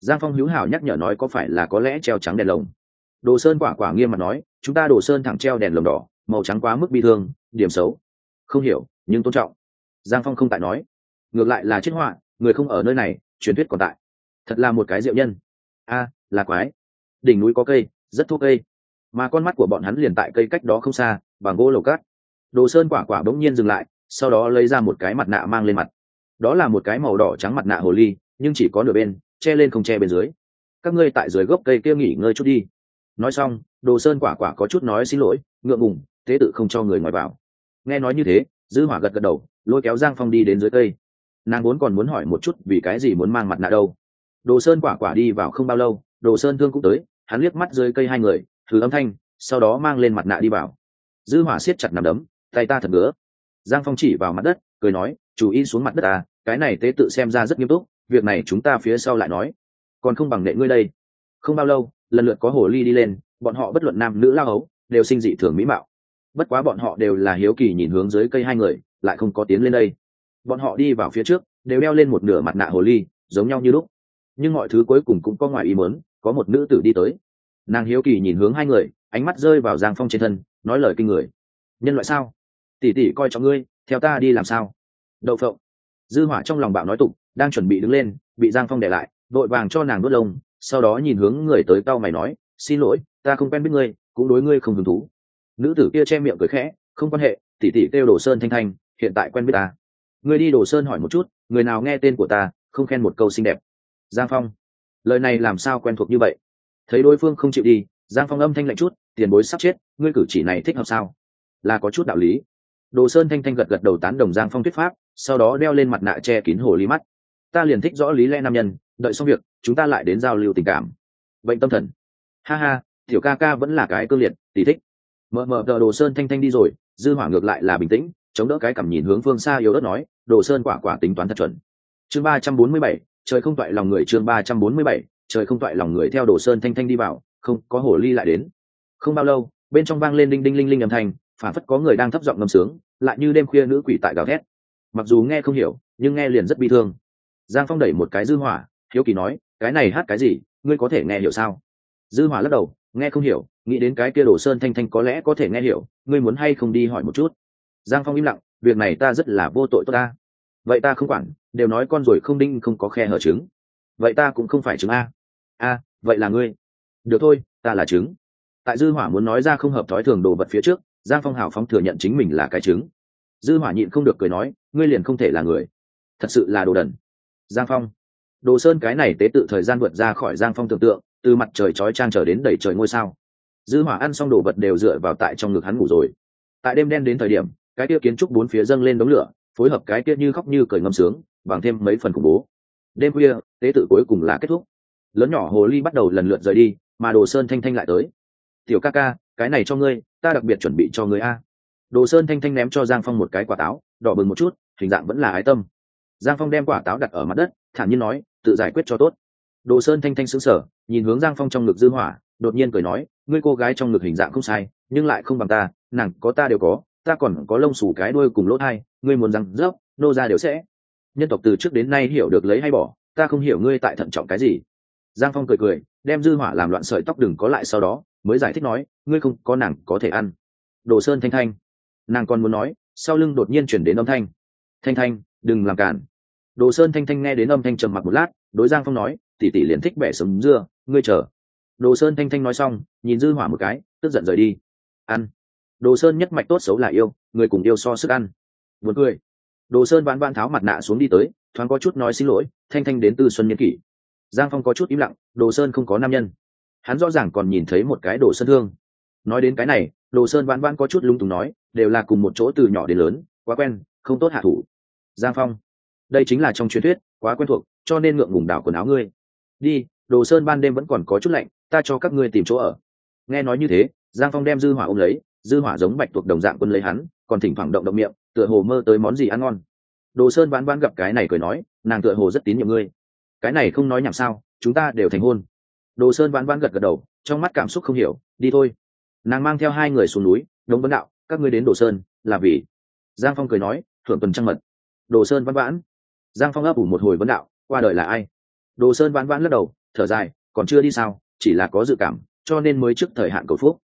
Giang phong hữu hảo nhắc nhở nói có phải là có lẽ treo trắng đèn lồng. Đồ sơn quả quả nghiêm mặt nói, chúng ta đồ sơn thẳng treo đèn lồng đỏ, màu trắng quá mức bi thương, điểm xấu. Không hiểu, nhưng tôn trọng. Giang phong không tại nói. Ngược lại là chết họa, người không ở nơi này truyền thuyết còn tại. Thật là một cái diệu nhân. A, là quái. Đỉnh núi có cây, rất thuốc cây. Mà con mắt của bọn hắn liền tại cây cách đó không xa, bằng gỗ lầu cát. Đồ sơn quả quả bỗng nhiên dừng lại, sau đó lấy ra một cái mặt nạ mang lên mặt. Đó là một cái màu đỏ trắng mặt nạ hồ ly, nhưng chỉ có nửa bên, che lên không che bên dưới. Các ngươi tại dưới gốc cây kia nghỉ ngơi chút đi. Nói xong, đồ sơn quả quả có chút nói xin lỗi, ngượng ngùng thế tự không cho người ngoài vào. Nghe nói như thế, dư hỏa gật gật đầu, lôi kéo giang phong đi đến dưới cây nàng vốn còn muốn hỏi một chút vì cái gì muốn mang mặt nạ đâu. Đồ sơn quả quả đi vào không bao lâu, đồ sơn thương cũng tới, hắn liếc mắt dưới cây hai người, thử âm thanh, sau đó mang lên mặt nạ đi vào. Dư hỏa siết chặt nằm đấm, tay ta thật ngứa. Giang phong chỉ vào mặt đất, cười nói chú ý xuống mặt đất à cái này tế tự xem ra rất nghiêm túc, việc này chúng ta phía sau lại nói. Còn không bằng nệ ngươi đây. Không bao lâu, lần lượt có hồ ly đi lên, bọn họ bất luận nam nữ lao ấu đều sinh dị thường mỹ mạo. Bất quá bọn họ đều là hiếu kỳ nhìn hướng dưới cây hai người, lại không có tiến lên đây bọn họ đi vào phía trước, đều đeo lên một nửa mặt nạ hồ ly, giống nhau như lúc. Nhưng mọi thứ cuối cùng cũng có ngoài ý muốn, có một nữ tử đi tới. Nàng hiếu kỳ nhìn hướng hai người, ánh mắt rơi vào giang phong trên thân, nói lời kinh người. Nhân loại sao? Tỉ tỉ coi trọng ngươi, theo ta đi làm sao? Đậu phộng. Dư hỏa trong lòng bạo nói tục, đang chuẩn bị đứng lên, bị giang phong để lại vội vàng cho nàng đốt lông, sau đó nhìn hướng người tới tao mày nói, xin lỗi, ta không quen biết ngươi, cũng đối ngươi không hứng thú. Nữ tử kia che miệng cười khẽ, không quan hệ tỉ tỉ kêu đồ sơn thanh thanh, hiện tại quen biết ta ngươi đi đồ sơn hỏi một chút, người nào nghe tên của ta, không khen một câu xinh đẹp. Giang phong. Lời này làm sao quen thuộc như vậy? Thấy đối phương không chịu đi, giang phong âm thanh lạnh chút, tiền bối sắp chết, ngươi cử chỉ này thích hợp sao? Là có chút đạo lý. Đồ sơn thanh thanh gật gật đầu tán đồng giang phong thuyết pháp, sau đó đeo lên mặt nạ che kín hồ lý mắt. Ta liền thích rõ lý lẽ nam nhân, đợi xong việc, chúng ta lại đến giao lưu tình cảm. Bệnh tâm thần. Ha ha, tiểu ca ca vẫn là cái cương liệt, tỷ thích. Mờ mờ tờ đồ sơn thanh thanh đi rồi, dư hỏa ngược lại là bình tĩnh, chống đỡ cái cảm nhìn hướng phương xa yếu ớt nói đồ sơn quả quả tính toán thật chuẩn. Chương ba trăm bốn mươi bảy, trời không toại lòng người, chương ba trăm bốn mươi bảy, trời không toại lòng người theo đồ sơn thanh thanh đi vào, không, có hồ ly lại đến. Không bao lâu, bên trong vang lên đinh đinh linh linh âm thanh phản phất có người đang thấp giọng ngâm sướng, lại như đêm khuya nữ quỷ tại gào thét. Mặc dù nghe không hiểu, nhưng nghe liền rất bi thương. Giang phong đẩy một cái dư hỏa, hiếu kỳ nói, cái này hát cái gì? Ngươi có thể nghe hiểu sao? Dư hỏa lắc đầu, nghe không hiểu, nghĩ đến cái kia đồ sơn thanh thanh có lẽ có thể nghe hiểu, ngươi muốn hay không đi hỏi một chút? Giang phong im lặng, việc này ta rất là vô tội tốt ta. Vậy ta không quản, đều nói con rồi không đinh không có khe hở trứng. Vậy ta cũng không phải trứng a. A, vậy là ngươi. Được thôi, ta là trứng. Tại dư hỏa muốn nói ra không hợp thói thường đồ vật phía trước, giang phong hào phóng thừa nhận chính mình là cái trứng. Dư hỏa nhịn không được cười nói, ngươi liền không thể là người. Thật sự là đồ đần. Giang phong. Đồ sơn cái này tế tự thời gian vượt ra khỏi giang phong tưởng tượng, từ mặt trời chói trang trở đến đầy trời ngôi sao. Dư hỏa ăn xong đồ vật đều dựa vào tại trong ngực hắn ngủ rồi. Tại đêm đen đến thời điểm cái kia kiến trúc bốn phía dâng lên đống lửa, phối hợp cái kia như khóc như cười ngâm sướng, bằng thêm mấy phần khủng bố. Đêm khuya, tế tự cuối cùng là kết thúc. Lớn nhỏ hồ ly bắt đầu lần lượt rời đi, mà đồ sơn thanh thanh lại tới. Tiểu ca ca, cái này cho ngươi, ta đặc biệt chuẩn bị cho ngươi a. Đồ sơn thanh thanh ném cho giang phong một cái quả táo, đỏ bừng một chút, hình dạng vẫn là ái tâm. Giang phong đem quả táo đặt ở mặt đất, thản nhiên nói, tự giải quyết cho tốt. Đồ sơn thanh thanh xứng sở nhìn hướng giang phong trong ngực dư hỏa, đột nhiên cười nói, ngươi cô gái trong ngực hình dạng không sai, nhưng lại không bằng ta, nàng có ta đều có ta còn có lông xù cái đuôi cùng lỗ thai, ngươi muốn răng rớp, nô ra đều sẽ. Nhân tộc từ trước đến nay hiểu được lấy hay bỏ, ta không hiểu ngươi tại thận trọng cái gì. Giang phong cười cười, đem dư hỏa làm loạn sợi tóc đừng có lại sau đó, mới giải thích nói, ngươi không có nàng có thể ăn. Đồ sơn thanh thanh. Nàng còn muốn nói, sau lưng đột nhiên chuyển đến âm thanh. Thanh thanh, đừng làm cản. Đồ sơn thanh thanh nghe đến âm thanh trầm mặc một lát, đối giang phong nói, tỷ tỷ liền thích bẻ sấm dưa, ngươi chờ. Đồ sơn thanh thanh nói xong, nhìn dư hỏa một cái, tức giận rời đi. Ăn đồ sơn nhất mạch tốt xấu là yêu, người cùng yêu so sức ăn. Buồn cười. Đồ sơn vãn vãn tháo mặt nạ xuống đi tới, thoáng có chút nói xin lỗi, thanh thanh đến từ xuân nhân kỷ. Giang phong có chút im lặng, đồ sơn không có nam nhân. Hắn rõ ràng còn nhìn thấy một cái đồ sơn thương. Nói đến cái này, đồ sơn vãn vãn có chút lung tùng nói, đều là cùng một chỗ từ nhỏ đến lớn, quá quen, không tốt hạ thủ. Giang phong, đây chính là trong truyền thuyết, quá quen thuộc, cho nên ngượng ngùng đảo quần áo ngươi. Đi, đồ sơn ban đêm vẫn còn có chút lạnh, ta cho các ngươi tìm chỗ ở. Nghe nói như thế, giang phong đem dư hỏa ôm lấy dư hỏa giống bạch tuộc đồng dạng quân lấy hắn, còn thỉnh thoảng động động miệng, tựa hồ mơ tới món gì ăn ngon. Đồ sơn vãn vãn gặp cái này cười nói, nàng tựa hồ rất tín nhiệm ngươi. Cái này không nói nhảm sao, chúng ta đều thành hôn. Đồ sơn vãn vãn gật gật đầu, trong mắt cảm xúc không hiểu, đi thôi. Nàng mang theo hai người xuống núi, đống vấn đạo, các ngươi đến đồ sơn, là vì? Giang phong cười nói, thưởng tuần trăng mật. Đồ sơn vãn vãn. Giang phong ấp ủ một hồi vấn đạo, qua đời là ai? Đồ sơn vãn vãn lắc đầu, thở dài, còn chưa đi sao, chỉ là có dự cảm, cho nên mới trước thời hạn cầu phúc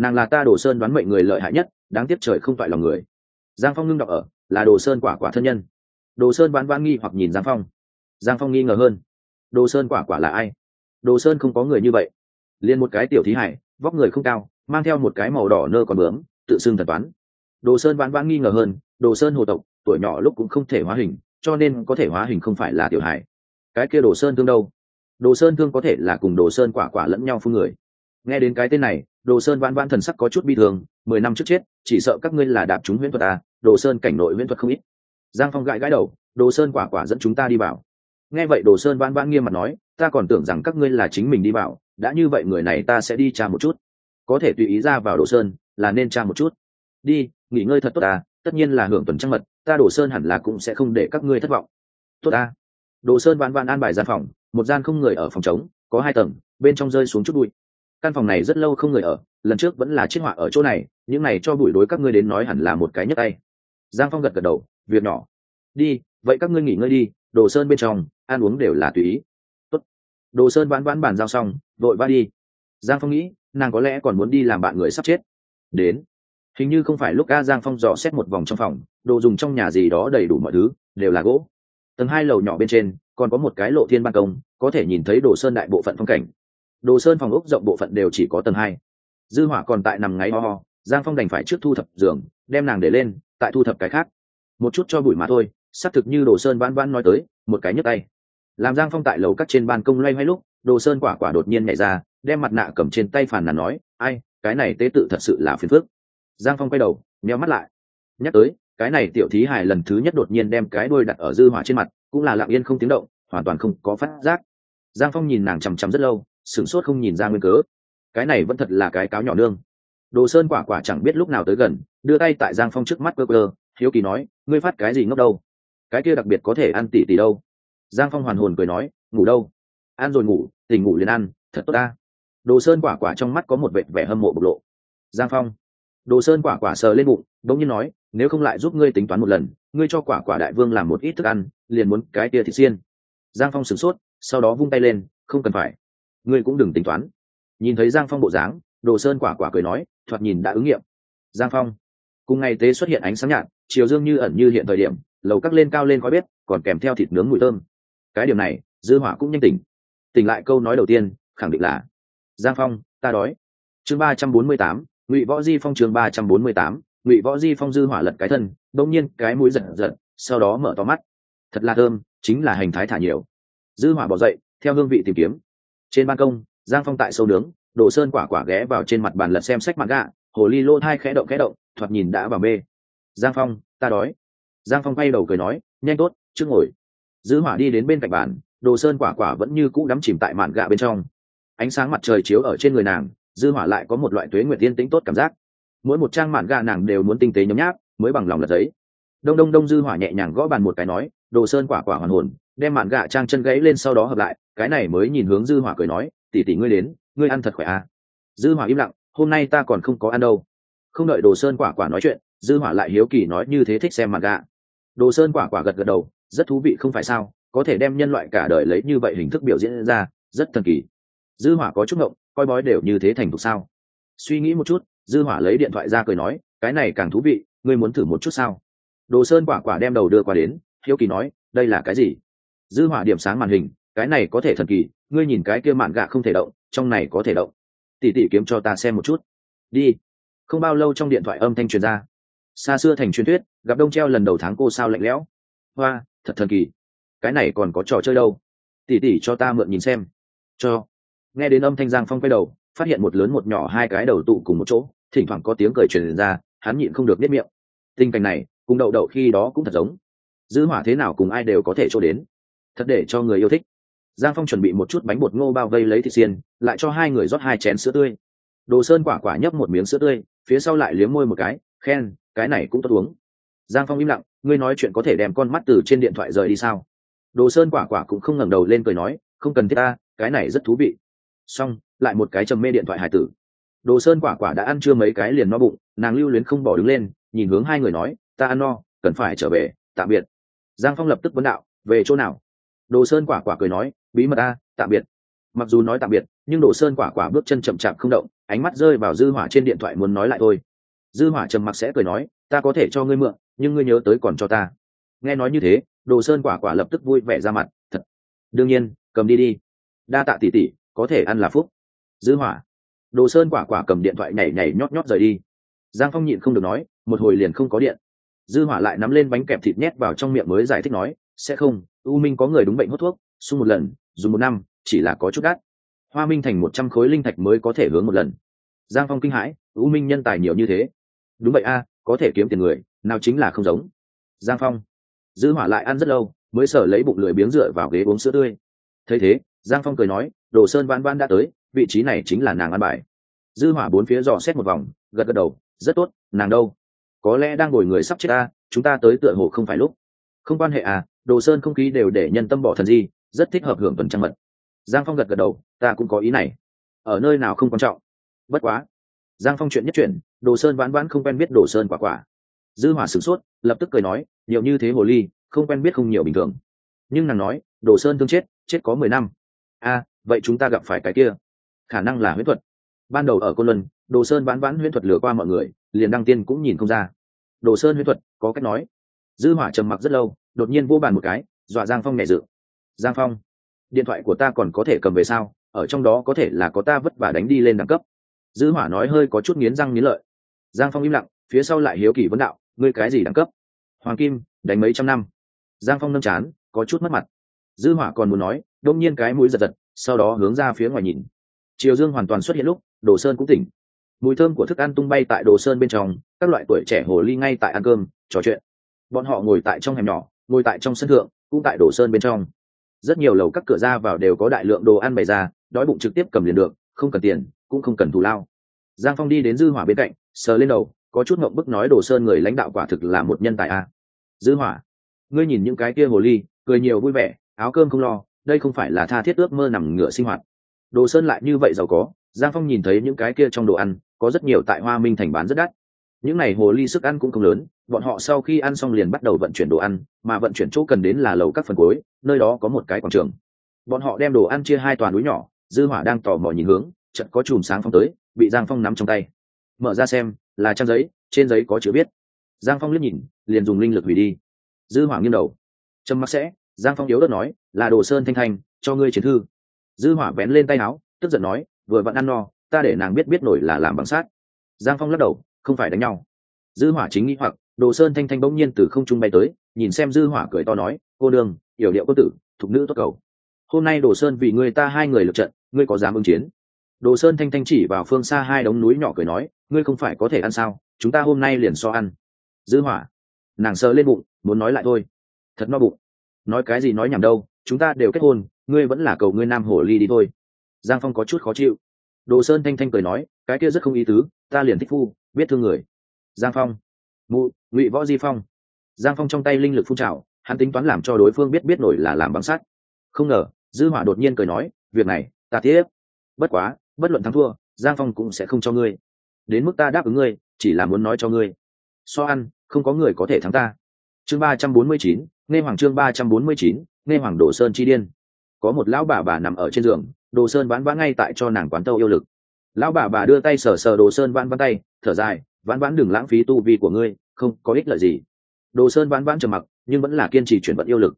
nàng là ta đồ sơn đoán mệnh người lợi hại nhất, đáng tiếc trời không toại lòng người. Giang phong ngưng đọc ở, là đồ sơn quả quả thân nhân. Đồ sơn bán vãn nghi hoặc nhìn giang phong. Giang phong nghi ngờ hơn. Đồ sơn quả quả là ai? Đồ sơn không có người như vậy. Liền một cái tiểu thí hải, vóc người không cao, mang theo một cái màu đỏ nơ còn bướm, tự xưng thần toán. Đồ sơn bán vãn nghi ngờ hơn, đồ sơn hồ tộc, tuổi nhỏ lúc cũng không thể hóa hình, cho nên có thể hóa hình không phải là tiểu hải cái kia đồ sơn thương đâu? Đồ sơn thương có thể là cùng đồ sơn quả quả lẫn nhau phương người. Nghe đến cái tên này đồ sơn vãn vãn thần sắc có chút bi thường, mười năm trước chết, chỉ sợ các ngươi là đạp chúng huyễn thuật à đồ sơn cảnh nội huyễn thuật không ít. Giang phong gãi gãi đầu, đồ sơn quả quả dẫn chúng ta đi vào. Nghe vậy đồ sơn vãn vãn nghiêm mặt nói, ta còn tưởng rằng các ngươi là chính mình đi vào, đã như vậy người này ta sẽ đi tra một chút. Có thể tùy ý ra vào đồ sơn, là nên tra một chút. Đi, nghỉ ngơi thật tốt à? tất nhiên là hưởng tuần trăng mật, ta đồ sơn hẳn là cũng sẽ không để các ngươi thất vọng. Tốt à? đồ sơn vãn vãn an bài gian phòng, một gian không người ở phòng trống, có hai tầng, bên trong rơi xuống chút bụi căn phòng này rất lâu không người ở, lần trước vẫn là chiếc họa ở chỗ này, những này cho bụi đối các ngươi đến nói hẳn là một cái nhấp tay. Giang phong gật gật đầu, việc nhỏ. Đi, vậy các ngươi nghỉ ngơi đi, đồ sơn bên trong, ăn uống đều là tùy ý. Tốt. đồ sơn vãn vãn bàn giao xong, vội va đi. Giang phong nghĩ, nàng có lẽ còn muốn đi làm bạn người sắp chết. Đến. Hình như không phải lúc a giang phong dò xét một vòng trong phòng, đồ dùng trong nhà gì đó đầy đủ mọi thứ, đều là gỗ. Tầng hai lầu nhỏ bên trên, còn có một cái lộ thiên ban công, có thể nhìn thấy đồ sơn đại bộ phận phong cảnh đồ sơn phòng ốc rộng bộ phận đều chỉ có tầng hai. Dư hỏa còn tại nằm ngáy ho ho, giang phong đành phải trước thu thập giường, đem nàng để lên, tại thu thập cái khác. Một chút cho bụi mà thôi, xác thực như đồ sơn vãn vãn nói tới, một cái nhấc tay. Làm giang phong tại lầu cắt trên ban công loay hoay lúc, đồ sơn quả quả đột nhiên nhảy ra, đem mặt nạ cầm trên tay phản nàn nói, ai, cái này tế tự thật sự là phiền phức. Giang phong quay đầu, nheo mắt lại. Nhắc tới, cái này tiểu thí hài lần thứ nhất đột nhiên đem cái đuôi đặt ở dư hỏa trên mặt, cũng là lặng yên không tiếng động, hoàn toàn không có phát giác. Giang phong nhìn nàng chằm chằm rất lâu sửng sốt không nhìn ra nguyên cớ. Cái này vẫn thật là cái cáo nhỏ nương. Đồ sơn quả quả chẳng biết lúc nào tới gần, đưa tay tại giang phong trước mắt cơ cơ hiếu kỳ nói, ngươi phát cái gì ngốc đâu? Cái kia đặc biệt có thể ăn tỉ tỉ đâu? Giang phong hoàn hồn cười nói, ngủ đâu? Ăn rồi ngủ, tỉnh ngủ liền ăn, thật tốt ta. Đồ sơn quả quả trong mắt có một vệt vẻ hâm mộ bộc lộ. Giang phong. Đồ sơn quả quả sờ lên bụng đ ỗ n g nhiên nói, nếu không lại giúp ngươi tính toán một lần, ngươi cho quả quả đại vương làm một ít thức ăn, liền muốn cái tia thịt xiên. Giang phong sửng sốt, sau đó vung tay lên, không cần phải ngươi cũng đừng tính toán. Nhìn thấy giang phong bộ dáng, đồ sơn quả quả cười nói, thoạt nhìn đã ứng nghiệm. Giang phong. Cùng ngày tế xuất hiện ánh sáng nhạt, chiều dương như ẩn như hiện thời điểm, lầu cắt lên cao lên khói bếp, còn kèm theo thịt nướng mùi thơm. Cái điểm này, dư hỏa cũng nhanh tỉnh. Tỉnh lại câu nói đầu tiên, khẳng định là, giang phong, ta đói. Chương ba trăm bốn mươi tám, ngụy võ di phong chương ba trăm bốn mươi tám, ngụy võ di phong dư hỏa lật cái thân, đông nhiên cái mũi giật giật, sau đó mở to mắt. Thật là thơm, chính là hành thái thả nhiều. Dư hỏa bỏ dậy, theo hương vị tìm kiếm trên ban công, giang phong tại sâu nướng, đồ sơn quả quả ghé vào trên mặt bàn lật xem sách mặt gạ hồ ly lô thai khẽ động khẽ động, thoạt nhìn đã vào mê. Giang phong, ta đói. Giang phong quay đầu cười nói, nhanh tốt, trước ngồi. Dư hỏa đi đến bên cạnh bàn, đồ sơn quả quả vẫn như cũ đắm chìm tại mạn gạ bên trong. Ánh sáng mặt trời chiếu ở trên người nàng, dư hỏa lại có một loại tuế nguyệt tiên tĩnh tốt cảm giác. Mỗi một trang mạn gạ nàng đều muốn tinh tế nhấm nháp, mới bằng lòng lật giấy. Đông đông đông dư hỏa nhẹ nhàng gõ bàn một cái nói, đồ sơn quả quả hoàn hồn, đem mạn gạ trang chân gãy lên sau đó hợp lại cái này mới nhìn hướng dư hỏa cười nói, tỷ tỷ ngươi đến, ngươi ăn thật khỏe à? Dư hỏa im lặng, hôm nay ta còn không có ăn đâu. Không đợi đồ sơn quả quả nói chuyện, dư hỏa lại hiếu kỳ nói như thế thích xem mà gạ đồ sơn quả quả gật gật đầu, rất thú vị, không phải sao, có thể đem nhân loại cả đời lấy như vậy hình thức biểu diễn ra, rất thần kỳ. Dư hỏa có chút ngộng, coi bói đều như thế thành thục sao? Suy nghĩ một chút, dư hỏa lấy điện thoại ra cười nói, cái này càng thú vị, ngươi muốn thử một chút sao? Đồ sơn quả quả đem đầu đưa qua đến, hiếu kỳ nói, đây là cái gì? Dư hỏa điểm sáng màn hình cái này có thể thần kỳ, ngươi nhìn cái kia mạn gạ không thể động, trong này có thể động. Tỷ tỷ kiếm cho ta xem một chút. Đi. Không bao lâu trong điện thoại âm thanh truyền ra. Xa xưa thành truyền thuyết, gặp đông treo lần đầu tháng cô sao lạnh lẽo. Hoa, thật thần kỳ. Cái này còn có trò chơi đâu? Tỷ tỷ cho ta mượn nhìn xem. Cho. Nghe đến âm thanh giang phong quay đầu, phát hiện một lớn một nhỏ hai cái đầu tụ cùng một chỗ, thỉnh thoảng có tiếng cười truyền ra, hắn nhịn không được biết miệng. Tình cảnh này, cùng đậu đậu khi đó cũng thật giống. Giữ hỏa thế nào cùng ai đều có thể cho đến. Thật để cho người yêu thích giang phong chuẩn bị một chút bánh bột ngô bao vây lấy thịt xiên, lại cho hai người rót hai chén sữa tươi. Đồ sơn quả quả nhấp một miếng sữa tươi, phía sau lại liếm môi một cái, khen, cái này cũng tốt uống. Giang phong im lặng, ngươi nói chuyện có thể đem con mắt từ trên điện thoại rời đi sao? Đồ sơn quả quả cũng không ngẩng đầu lên cười nói, không cần thiết ta, cái này rất thú vị. Xong, lại một cái trầm mê điện thoại hải tử. Đồ sơn quả quả đã ăn chưa mấy cái liền no bụng, nàng lưu luyến không bỏ đứng lên, nhìn hướng hai người nói, ta ăn no, cần phải trở về, tạm biệt. Giang phong lập tức vấn đạo, về chỗ nào? Đồ sơn quả quả cười nói bí mật a, tạm biệt. Mặc dù nói tạm biệt nhưng đồ sơn quả quả bước chân chậm chạp không động ánh mắt rơi vào dư hỏa trên điện thoại muốn nói lại thôi. Dư hỏa trầm mặc sẽ cười nói ta có thể cho ngươi mượn nhưng ngươi nhớ tới còn cho ta. Nghe nói như thế đồ sơn quả quả lập tức vui vẻ ra mặt thật. Đương nhiên cầm đi đi. Đa tạ tỷ tỷ có thể ăn là phúc. Dư hỏa. Đồ sơn quả quả cầm điện thoại nhảy nhảy nhót nhót rời đi. Giang phong nhịn không được nói một hồi liền không có điện. Dư hỏa lại nắm lên bánh kẹp thịt nhét vào trong miệng mới giải thích nói sẽ không u minh có người đúng bệnh hút thuốc xung một lần, dùng một năm, chỉ là có chút đắt. Hoa minh thành một trăm khối linh thạch mới có thể hướng một lần. Giang phong kinh hãi, u minh nhân tài nhiều như thế. Đúng vậy a, có thể kiếm tiền người, nào chính là không giống. Giang phong dư hỏa lại ăn rất lâu, mới sở lấy bụng lười biếng dựa vào ghế uống sữa tươi. Thấy thế, giang phong cười nói, đồ sơn vãn vãn đã tới, vị trí này chính là nàng ăn bài. Dư hỏa bốn phía dò xét một vòng, gật gật đầu, rất tốt, nàng đâu? Có lẽ đang ngồi người sắp chết ta, chúng ta tới tựa hồ không phải lúc. Không quan hệ à đồ sơn không khí đều để nhân tâm bỏ thần gì rất thích hợp hưởng tuần trăng mật. Giang phong gật gật đầu ta cũng có ý này. Ở nơi nào không quan trọng. Bất quá. Giang phong chuyện nhất chuyện đồ sơn vãn vãn không quen biết đồ sơn quả quả. Dư hỏa sửng sốt lập tức cười nói nhiều như thế hồ ly không quen biết không nhiều bình thường. Nhưng nàng nói đồ sơn thương chết chết có mười năm. A à, vậy chúng ta gặp phải cái kia. Khả năng là huyễn thuật. Ban đầu ở côn luân đồ sơn vãn vãn huyễn thuật lừa qua mọi người liền đăng tiên cũng nhìn không ra. Đồ sơn huyễn thuật có cách nói. Dư hỏa trầm mặc rất lâu đột nhiên vô bàn một cái dọa giang phong nhẹ dự giang phong, điện thoại của ta còn có thể cầm về sao? Ở trong đó có thể là có ta vất vả đánh đi lên đẳng cấp. Dư hỏa nói hơi có chút nghiến răng nghiến lợi. Giang phong im lặng, phía sau lại hiếu kỳ vấn đạo, ngươi cái gì đẳng cấp? Hoàng kim, đánh mấy trăm năm? Giang phong nâm chán, có chút mất mặt. Dư hỏa còn muốn nói đông nhiên cái mũi giật giật, sau đó hướng ra phía ngoài nhìn. Triều dương hoàn toàn xuất hiện lúc, đồ sơn cũng tỉnh. Mùi thơm của thức ăn tung bay tại đồ sơn bên trong, các loại tuổi trẻ hồ ly ngay tại ăn cơm, trò chuyện. Bọn họ ngồi tại trong hẻm nhỏ, ngồi tại trong sân thượng, cũng tại đồ sơn bên trong rất nhiều lầu các cửa ra vào đều có đại lượng đồ ăn bày ra, đói bụng trực tiếp cầm liền được, không cần tiền, cũng không cần thù lao. Giang phong đi đến dư hỏa bên cạnh, sờ lên đầu, có chút ngậm bức nói đồ sơn người lãnh đạo quả thực là một nhân tài a. Dư hỏa, ngươi nhìn những cái kia hồ ly, cười nhiều vui vẻ, áo cơm không lo, đây không phải là tha thiết ước mơ nằm ngửa sinh hoạt. Đồ sơn lại như vậy giàu có, giang phong nhìn thấy những cái kia trong đồ ăn, có rất nhiều tại hoa minh thành bán rất đắt. Những này hồ ly sức ăn cũng không lớn bọn họ sau khi ăn xong liền bắt đầu vận chuyển đồ ăn, mà vận chuyển chỗ cần đến là lầu các phần cuối, nơi đó có một cái quảng trường. Bọn họ đem đồ ăn chia hai toàn núi nhỏ, dư hỏa đang tò mò nhìn hướng, chợt có chùm sáng phong tới, bị giang phong nắm trong tay. Mở ra xem, là trang giấy, trên giấy có chữ viết. Giang phong liếc nhìn, liền dùng linh lực hủy đi. Dư hỏa nghiêng đầu. Trầm mắt sẽ, giang phong yếu đất nói, là đồ sơn thanh thanh, cho ngươi chiến thư. Dư hỏa vén lên tay áo, tức giận nói, vừa vẫn ăn no, ta để nàng biết biết nổi là làm bằng sát giang phong lắc đầu, không phải đánh nhau. Dư hỏa chính nghĩ hoặc đồ sơn thanh thanh bỗng nhiên từ không trung bay tới, nhìn xem dư hỏa cười to nói, cô đường hiểu điệu cô tử, thục nữ tốt cầu. Hôm nay đồ sơn vì người ta hai người lực trận, ngươi có dám ứng chiến? Đồ sơn thanh thanh chỉ vào phương xa hai đống núi nhỏ cười nói, ngươi không phải có thể ăn sao? Chúng ta hôm nay liền so ăn. Dư hỏa, nàng sờ lên bụng, muốn nói lại thôi. Thật no bụng. Nói cái gì nói nhảm đâu, chúng ta đều kết hôn, ngươi vẫn là cầu ngươi nam hồ ly đi thôi. Giang phong có chút khó chịu. Đồ sơn thanh thanh cười nói, cái kia rất không ý tứ, ta liền thích phu, biết thương người. Giang phong, mụ ngụy võ di phong giang phong trong tay linh lực phun trào hắn tính toán làm cho đối phương biết biết nổi là làm bằng sắt không ngờ dư hỏa đột nhiên cười nói việc này ta tiếp bất quá bất luận thắng thua giang phong cũng sẽ không cho ngươi đến mức ta đáp ứng ngươi chỉ là muốn nói cho ngươi so ăn không có người có thể thắng ta chương ba trăm bốn mươi chín nghe hoàng chương ba trăm bốn mươi chín nghe hoàng đồ sơn chi điên có một lão bà bà nằm ở trên giường đồ sơn vãn vãn ngay tại cho nàng quán tâu yêu lực lão bà bà đưa tay sờ sờ đồ sơn vãn vãn tay thở dài vãn vãn đừng lãng phí tu vi của ngươi không có ích lợi gì. Đồ sơn vãn vãn trầm mặc, nhưng vẫn là kiên trì chuyển vận yêu lực.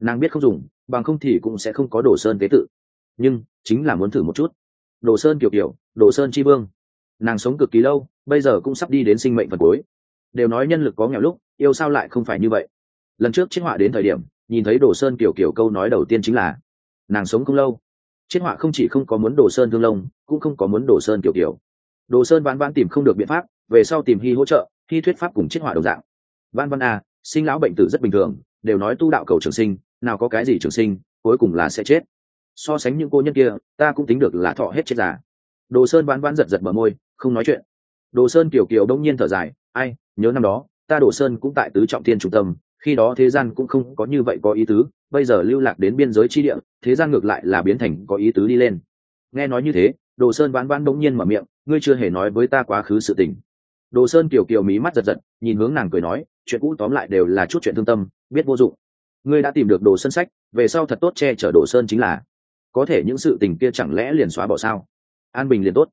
Nàng biết không dùng, bằng không thì cũng sẽ không có đồ sơn tế tự. Nhưng, chính là muốn thử một chút. Đồ sơn kiểu kiểu, đồ sơn tri vương. Nàng sống cực kỳ lâu, bây giờ cũng sắp đi đến sinh mệnh phần cuối. Đều nói nhân lực có nghèo lúc, yêu sao lại không phải như vậy. Lần trước chiết họa đến thời điểm, nhìn thấy đồ sơn kiểu kiểu câu nói đầu tiên chính là, nàng sống không lâu. Chiết họa không chỉ không có muốn đồ sơn thương lông cũng không có muốn đồ sơn kiểu kiểu. Đồ sơn vãn vãn tìm không được biện pháp, về sau tìm hy hỗ trợ khi thuyết pháp cùng chiết họa đồng dạng. Văn văn a, sinh lão bệnh tử rất bình thường, đều nói tu đạo cầu trường sinh, nào có cái gì trường sinh, cuối cùng là sẽ chết. So sánh những cô nhân kia, ta cũng tính được là thọ hết chết già. Đồ sơn vãn vãn giật giật bờ môi, không nói chuyện. Đồ sơn kiểu kiểu đông nhiên thở dài, ai, nhớ năm đó, ta đồ sơn cũng tại tứ trọng thiên trung tâm, khi đó thế gian cũng không có như vậy có ý tứ, bây giờ lưu lạc đến biên giới chi địa, thế gian ngược lại là biến thành có ý tứ đi lên. Nghe nói như thế, đồ sơn vãn vãn đống nhiên mở miệng, ngươi chưa hề nói với ta quá khứ sự tình đồ sơn kiều kiều mí mắt giật giật, nhìn hướng nàng cười nói, chuyện cũ tóm lại đều là chút chuyện thương tâm, biết vô dụng. Ngươi đã tìm được đồ sơn sách, về sau thật tốt che chở đồ sơn chính là. Có thể những sự tình kia chẳng lẽ liền xóa bỏ sao? An bình liền tốt.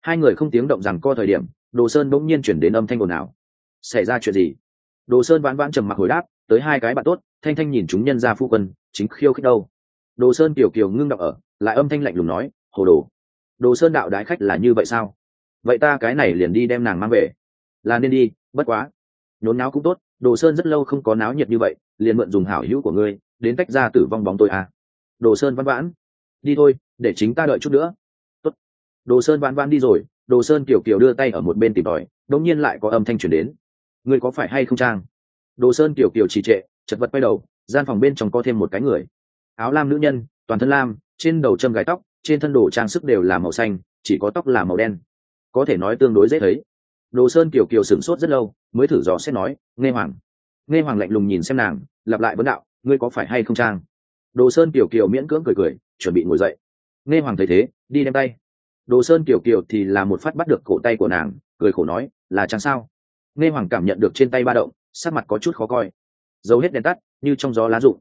Hai người không tiếng động rằng co thời điểm, đồ sơn bỗng nhiên chuyển đến âm thanh ồn ào. Xảy ra chuyện gì? Đồ sơn vãn vãn trầm mặc hồi đáp, tới hai cái bạn tốt, thanh thanh nhìn chúng nhân ra phu quân, chính khiêu khích đâu? Đồ sơn kiều kiều ngưng đọc ở, lại âm thanh lạnh lùng nói, hồ đồ đồ sơn đạo đái khách là như vậy sao? Vậy ta cái này liền đi đem nàng mang về là nên đi, bất quá. Nhốn náo cũng tốt, đồ sơn rất lâu không có náo nhiệt như vậy, liền mượn dùng hảo hữu của ngươi, đến cách ra tử vong bóng tôi à. đồ sơn văn vãn. Đi thôi, để chính ta đợi chút nữa. Tốt. đồ sơn văn vãn đi rồi, đồ sơn kiều kiều đưa tay ở một bên tìm tòi, đột nhiên lại có âm thanh chuyển đến. Ngươi có phải hay không trang? Đồ sơn kiều kiều trì trệ, chật vật quay đầu, gian phòng bên trong có thêm một cái người. Áo lam nữ nhân, toàn thân lam, trên đầu châm gái tóc, trên thân đồ trang sức đều là màu xanh, chỉ có tóc là màu đen. Có thể nói tương đối dễ thấy đồ sơn kiều kiều sửng sốt rất lâu, mới thử dò xét nói, nghe hoàng. Nghe hoàng lạnh lùng nhìn xem nàng, lặp lại vấn đạo, ngươi có phải hay không trang? Đồ sơn kiều kiều miễn cưỡng cười cười, chuẩn bị ngồi dậy. Nghe hoàng thấy thế, đi đem tay. Đồ sơn kiều kiều thì là một phát bắt được cổ tay của nàng, cười khổ nói, là trang sao? Nghe hoàng cảm nhận được trên tay ba động, sắc mặt có chút khó coi. Giấu hết đèn tắt, như trong gió lá rụng.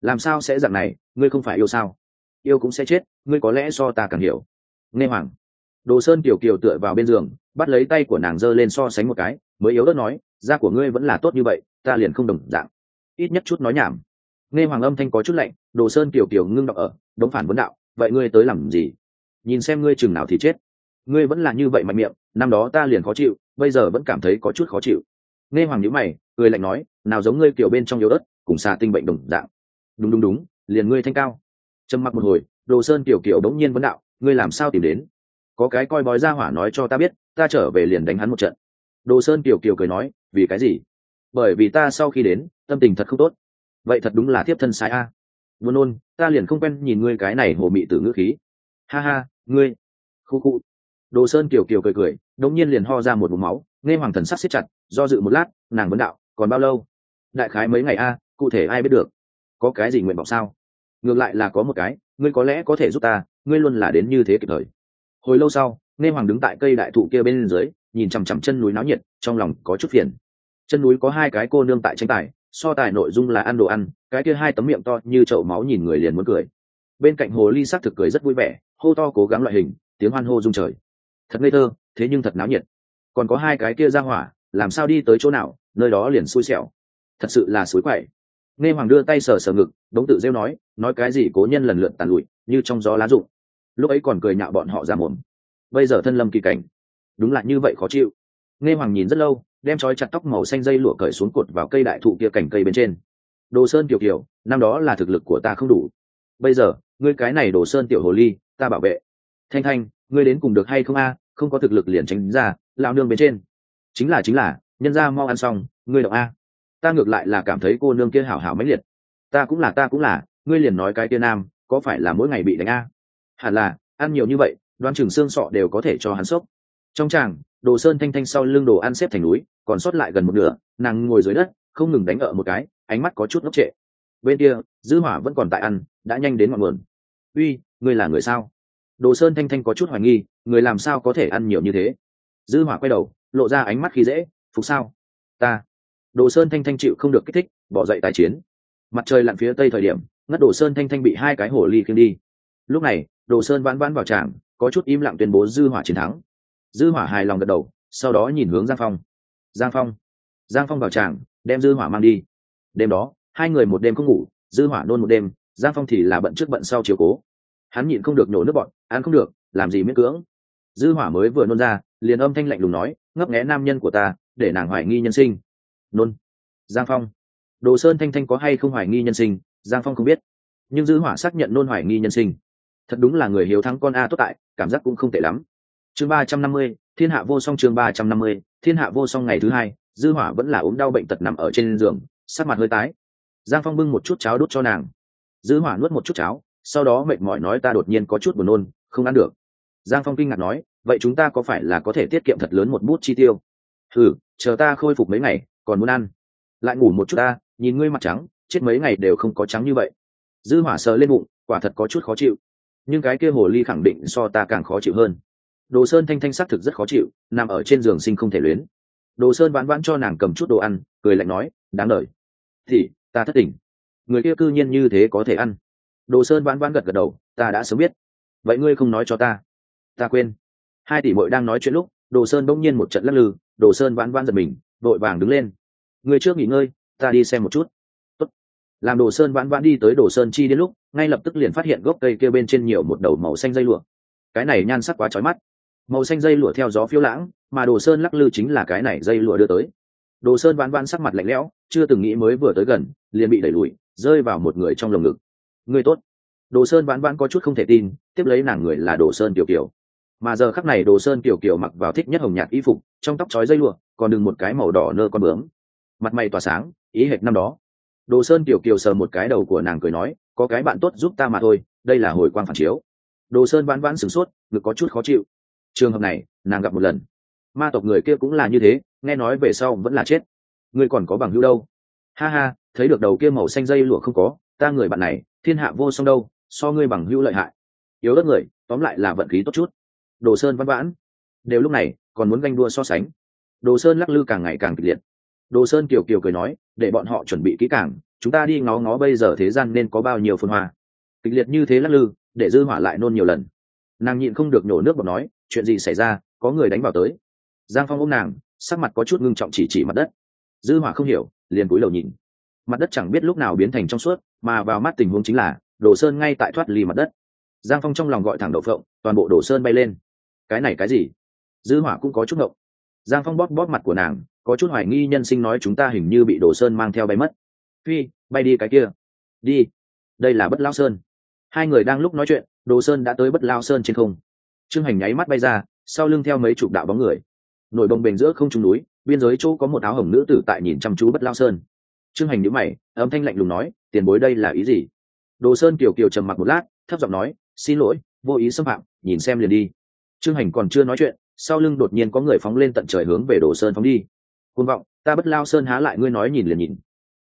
Làm sao sẽ dạng này, ngươi không phải yêu sao? Yêu cũng sẽ chết, ngươi có lẽ so ta càng hiểu. Nghe hoàng đồ sơn kiều kiều tựa vào bên giường, bắt lấy tay của nàng giơ lên so sánh một cái, mới yếu đất nói, da của ngươi vẫn là tốt như vậy, ta liền không đồng dạng. Ít nhất chút nói nhảm. Nghe hoàng âm thanh có chút lạnh, đồ sơn kiều kiều ngưng đọc ở, đống phản vấn đạo, vậy ngươi tới làm gì? Nhìn xem ngươi chừng nào thì chết. Ngươi vẫn là như vậy mạnh miệng, năm đó ta liền khó chịu, bây giờ vẫn cảm thấy có chút khó chịu. Nghe hoàng nhữ mày, cười lạnh nói, nào giống ngươi kiểu bên trong yếu đất cùng xà tinh bệnh đồng dạng. Đúng đúng đúng, liền ngươi thanh cao. Trầm mặc một hồi, đồ sơn kiểu kiểu đống nhiên vấn đạo, ngươi làm sao tìm đến? Có cái coi bói ra hỏa nói cho ta biết, ta trở về liền đánh hắn một trận. Đồ sơn Kiều Kiều cười nói, vì cái gì? Bởi vì ta sau khi đến, tâm tình thật không tốt. Vậy thật đúng là thiếp thân sai a. À. buồn ta liền không quen nhìn ngươi cái này hồ mị tử ngữ khí. Ha ha, ngươi. Khu khu. Đồ sơn Kiều Kiều cười cười, đống nhiên liền ho ra một vùng máu, nghe hoàng thần sắc siết chặt, do dự một lát, nàng vấn đạo, còn bao lâu? Đại khái mấy ngày a, cụ thể ai biết được? Có cái gì nguyện vọng sao? Ngược lại là có một cái, ngươi có lẽ có thể giúp ta, ngươi luôn là đến như thế kịp thời hồi lâu sau, nghe hoàng đứng tại cây đại thụ kia bên dưới, nhìn chằm chằm chân núi náo nhiệt, trong lòng có chút phiền. Chân núi có hai cái cô nương tại tranh tài, so tài nội dung là ăn đồ ăn, cái kia hai tấm miệng to như chậu máu nhìn người liền muốn cười. Bên cạnh hồ ly sắc thực cười rất vui vẻ, hô to cố gắng loại hình, tiếng hoan hô rung trời. Thật ngây thơ, thế nhưng thật náo nhiệt. Còn có hai cái kia ra hỏa, làm sao đi tới chỗ nào, nơi đó liền xui xẻo. Thật sự là suối quậy. Nghe hoàng đưa tay sờ sờ ngực, đống tự rêu nói nói cái gì cố nhân lần lượt tàn lụi, như trong gió lá rụng lúc ấy còn cười nhạo bọn họ ra mồm bây giờ thân lâm kỳ cảnh. Đúng là như vậy khó chịu. Nghe hoàng nhìn rất lâu, đem trói chặt tóc màu xanh dây lụa cởi xuống cột vào cây đại thụ kia cành cây bên trên. Đồ sơn tiểu kiều, năm đó là thực lực của ta không đủ. Bây giờ, ngươi cái này đồ sơn tiểu hồ ly, ta bảo vệ. Thanh thanh, ngươi đến cùng được hay không a? Không có thực lực liền tránh ra lao nương bên trên. Chính là chính là, nhân ra mau ăn xong, ngươi động a. Ta ngược lại là cảm thấy cô nương kia hảo hảo mãnh liệt. Ta cũng là, ta cũng là, ngươi liền nói cái kia nam, có phải là mỗi ngày bị đánh a? Hẳn là, ăn nhiều như vậy, đoan chừng xương sọ đều có thể cho hắn sốc. Trong tràng, đồ sơn thanh thanh sau lưng đồ ăn xếp thành núi, còn sót lại gần một nửa, nàng ngồi dưới đất, không ngừng đánh ở một cái, ánh mắt có chút ngốc trệ. Bên kia, dư hỏa vẫn còn tại ăn, đã nhanh đến ngọn nguồn. Uy, ngươi là người sao? Đồ sơn thanh thanh có chút hoài nghi, người làm sao có thể ăn nhiều như thế? Dư hỏa quay đầu, lộ ra ánh mắt khi dễ, phục sao? Ta. Đồ sơn thanh thanh chịu không được kích thích, bỏ dậy tái chiến. Mặt trời lặn phía tây thời điểm, ngất đồ sơn thanh thanh bị hai cái hổ ly khiêng đi. Lúc này đồ sơn vãn vãn vào tràng, có chút im lặng tuyên bố dư hỏa chiến thắng. Dư hỏa hài lòng gật đầu, sau đó nhìn hướng giang phong. Giang phong. Giang phong vào tràng, đem dư hỏa mang đi. Đêm đó, hai người một đêm không ngủ, dư hỏa nôn một đêm, giang phong thì là bận trước bận sau chiều cố. Hắn nhịn không được nổ nước bọn ăn không được, làm gì miễn cưỡng. Dư hỏa mới vừa nôn ra, liền âm thanh lạnh lùng nói, ngấp nghé nam nhân của ta, để nàng hoài nghi nhân sinh. Nôn. Giang phong. Đồ sơn thanh thanh có hay không hoài nghi nhân sinh, giang phong không biết. Nhưng dư hỏa xác nhận nôn hoài nghi nhân sinh thật đúng là người hiếu thắng con a tốt tại, cảm giác cũng không tệ lắm. Chương ba trăm năm mươi, thiên hạ vô song chương ba trăm năm mươi, thiên hạ vô song ngày thứ hai, dư hỏa vẫn là ốm đau bệnh tật nằm ở trên giường, sắc mặt hơi tái. Giang phong bưng một chút cháo đút cho nàng. Dư hỏa nuốt một chút cháo, sau đó mệt mỏi nói ta đột nhiên có chút buồn nôn, không ăn được. Giang phong kinh ngạc nói, vậy chúng ta có phải là có thể tiết kiệm thật lớn một bút chi tiêu? Thử chờ ta khôi phục mấy ngày, còn muốn ăn. Lại ngủ một chút ta, nhìn ngươi mặt trắng, chết mấy ngày đều không có trắng như vậy. Dư hỏa sờ lên bụng, quả thật có chút khó chịu nhưng cái kia hồ ly khẳng định so ta càng khó chịu hơn. Đồ sơn thanh thanh xác thực rất khó chịu, nằm ở trên giường sinh không thể luyến. Đồ sơn vãn vãn cho nàng cầm chút đồ ăn, cười lạnh nói, đáng lời thì, ta thất tình. Người kia cư nhiên như thế có thể ăn. Đồ sơn vãn vãn gật gật đầu, ta đã sớm biết. Vậy ngươi không nói cho ta? Ta quên. Hai tỷ bội đang nói chuyện lúc, đồ sơn bỗng nhiên một trận lắc lư, đồ sơn vãn vãn giật mình, vội vàng đứng lên. Người trước nghỉ ngơi, ta đi xem một chút làm đồ sơn vãn vãn đi tới đồ sơn chi đến lúc, ngay lập tức liền phát hiện gốc cây kia bên trên nhiều một đầu màu xanh dây lụa. Cái này nhan sắc quá trói mắt. Màu xanh dây lụa theo gió phiêu lãng, mà đồ sơn lắc lư chính là cái này dây lụa đưa tới. Đồ sơn vãn vãn sắc mặt lạnh lẽo, chưa từng nghĩ mới vừa tới gần, liền bị đẩy lùi, rơi vào một người trong lồng ngực. Người tốt. Đồ sơn vãn vãn có chút không thể tin, tiếp lấy nàng người là đồ sơn tiểu kiều. Mà giờ khắc này đồ sơn tiểu kiều mặc vào thích nhất hồng nhạt y phục, trong tóc trói dây lụa, còn đừng một cái màu đỏ nơ con bướm. Mặt mày tỏa sáng, ý hệt năm đó đồ sơn tiểu kiều sờ một cái đầu của nàng cười nói, có cái bạn tốt giúp ta mà thôi, đây là hồi quang phản chiếu. Đồ sơn vãn vãn sửng sốt, ngực có chút khó chịu. Trường hợp này, nàng gặp một lần. Ma tộc người kia cũng là như thế, nghe nói về sau vẫn là chết. Ngươi còn có bằng hữu đâu? Ha ha, thấy được đầu kia màu xanh dây lụa không có, ta người bạn này, thiên hạ vô song đâu, so ngươi bằng hữu lợi hại. Yếu đất người, tóm lại là vận khí tốt chút. Đồ sơn văn vãn. Đều lúc này, còn muốn ganh đua so sánh. Đồ sơn lắc lư càng ngày càng kịch liệt đồ sơn kiều kiều cười nói, để bọn họ chuẩn bị kỹ càng, chúng ta đi ngó ngó bây giờ thế gian nên có bao nhiêu phân hoa. Kịch liệt như thế lắc lư, để dư hỏa lại nôn nhiều lần. Nàng nhịn không được nhổ nước bọt nói, chuyện gì xảy ra, có người đánh vào tới. Giang phong ôm nàng, sắc mặt có chút ngưng trọng chỉ chỉ mặt đất. Dư hỏa không hiểu, liền cúi đầu nhìn. Mặt đất chẳng biết lúc nào biến thành trong suốt, mà vào mắt tình huống chính là, đồ sơn ngay tại thoát ly mặt đất. Giang phong trong lòng gọi thẳng đậu phộng, toàn bộ đồ sơn bay lên. Cái này cái gì? Dư hỏa cũng có chút ngộng. Giang phong bóp bóp mặt của nàng có chút hoài nghi nhân sinh nói chúng ta hình như bị đồ sơn mang theo bay mất. Phi, bay đi cái kia. Đi. Đây là bất lao sơn. Hai người đang lúc nói chuyện, đồ sơn đã tới bất lao sơn trên không. Trương hành nháy mắt bay ra, sau lưng theo mấy chục đạo bóng người. Nổi bồng bềnh giữa không trung núi, biên giới chỗ có một áo hồng nữ tử tại nhìn chăm chú bất lao sơn. Trương hành nhữ mày, âm thanh lạnh lùng nói, tiền bối đây là ý gì? Đồ sơn kiều kiều trầm mặc một lát, thấp giọng nói, xin lỗi, vô ý xâm phạm, nhìn xem liền đi. Trương hành còn chưa nói chuyện, sau lưng đột nhiên có người phóng lên tận trời hướng về đồ sơn phóng đi côn vọng, ta bất lao sơn há lại ngươi nói nhìn liền nhìn.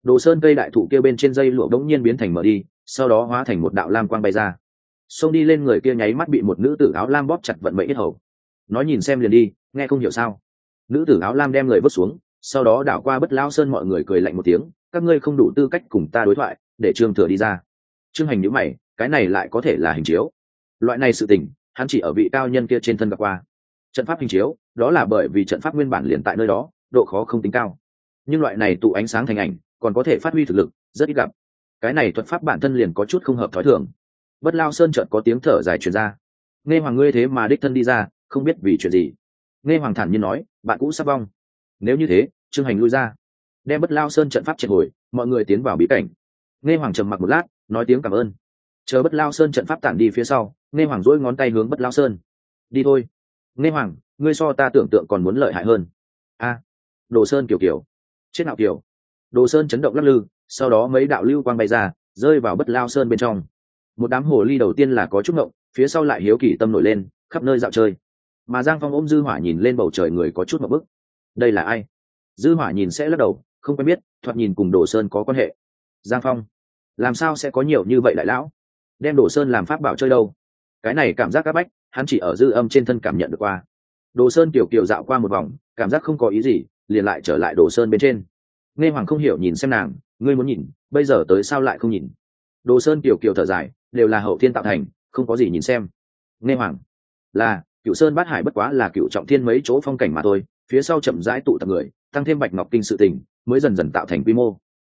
Đồ sơn cây đại thụ kia bên trên dây lụa đống nhiên biến thành mở đi, sau đó hóa thành một đạo lam quang bay ra. Xông đi lên người kia nháy mắt bị một nữ tử áo lam bóp chặt vận mệnh ít hầu. Nói nhìn xem liền đi, nghe không hiểu sao. Nữ tử áo lam đem người vứt xuống, sau đó đảo qua bất lao sơn mọi người cười lạnh một tiếng, các ngươi không đủ tư cách cùng ta đối thoại, để trương thừa đi ra. Trương hành nhữ mày, cái này lại có thể là hình chiếu. Loại này sự tình, hắn chỉ ở vị cao nhân kia trên thân gặp qua. Trận pháp hình chiếu, đó là bởi vì trận pháp nguyên bản liền tại nơi đó độ khó không tính cao. Nhưng loại này tụ ánh sáng thành ảnh, còn có thể phát huy thực lực, rất ít gặp. Cái này thuật pháp bản thân liền có chút không hợp thói thường. Bất lao sơn chợt có tiếng thở dài truyền ra. Nghe hoàng ngươi thế mà đích thân đi ra, không biết vì chuyện gì. Nghe hoàng thản nhiên nói, bạn cũ sắp vong. Nếu như thế, trương hành lui ra. Đem bất lao sơn trận pháp triệt hồi, mọi người tiến vào bí cảnh. Nghe hoàng trầm mặc một lát, nói tiếng cảm ơn. Chờ bất lao sơn trận pháp tản đi phía sau, nghe hoàng dỗi ngón tay hướng bất lao sơn. Đi thôi. Nghe hoàng, ngươi so ta tưởng tượng còn muốn lợi hại hơn. A đồ sơn kiểu kiểu chết nạo kiểu đồ sơn chấn động lắc lư, sau đó mấy đạo lưu quang bay ra, rơi vào bất lao sơn bên trong. Một đám hồ ly đầu tiên là có chút ngộng, phía sau lại hiếu kỳ tâm nổi lên, khắp nơi dạo chơi. Mà giang phong ôm dư hỏa nhìn lên bầu trời người có chút một bức. Đây là ai? Dư hỏa nhìn sẽ lắc đầu, không quen biết, thoạt nhìn cùng đồ sơn có quan hệ. Giang phong, làm sao sẽ có nhiều như vậy đại lão? Đem đồ sơn làm pháp bảo chơi đâu? Cái này cảm giác áp bách, hắn chỉ ở dư âm trên thân cảm nhận được qua. Đồ sơn kiểu kiểu dạo qua một vòng, cảm giác không có ý gì liền lại trở lại đồ sơn bên trên. Nghe hoàng không hiểu nhìn xem nàng, ngươi muốn nhìn, bây giờ tới sao lại không nhìn? Đồ sơn kiểu kiểu thở dài, đều là hậu thiên tạo thành, không có gì nhìn xem. Nghe hoàng, là, cựu sơn bát hải bất quá là cựu trọng thiên mấy chỗ phong cảnh mà thôi, phía sau chậm rãi tụ tập người, tăng thêm bạch ngọc kinh sự tình, mới dần dần tạo thành quy mô.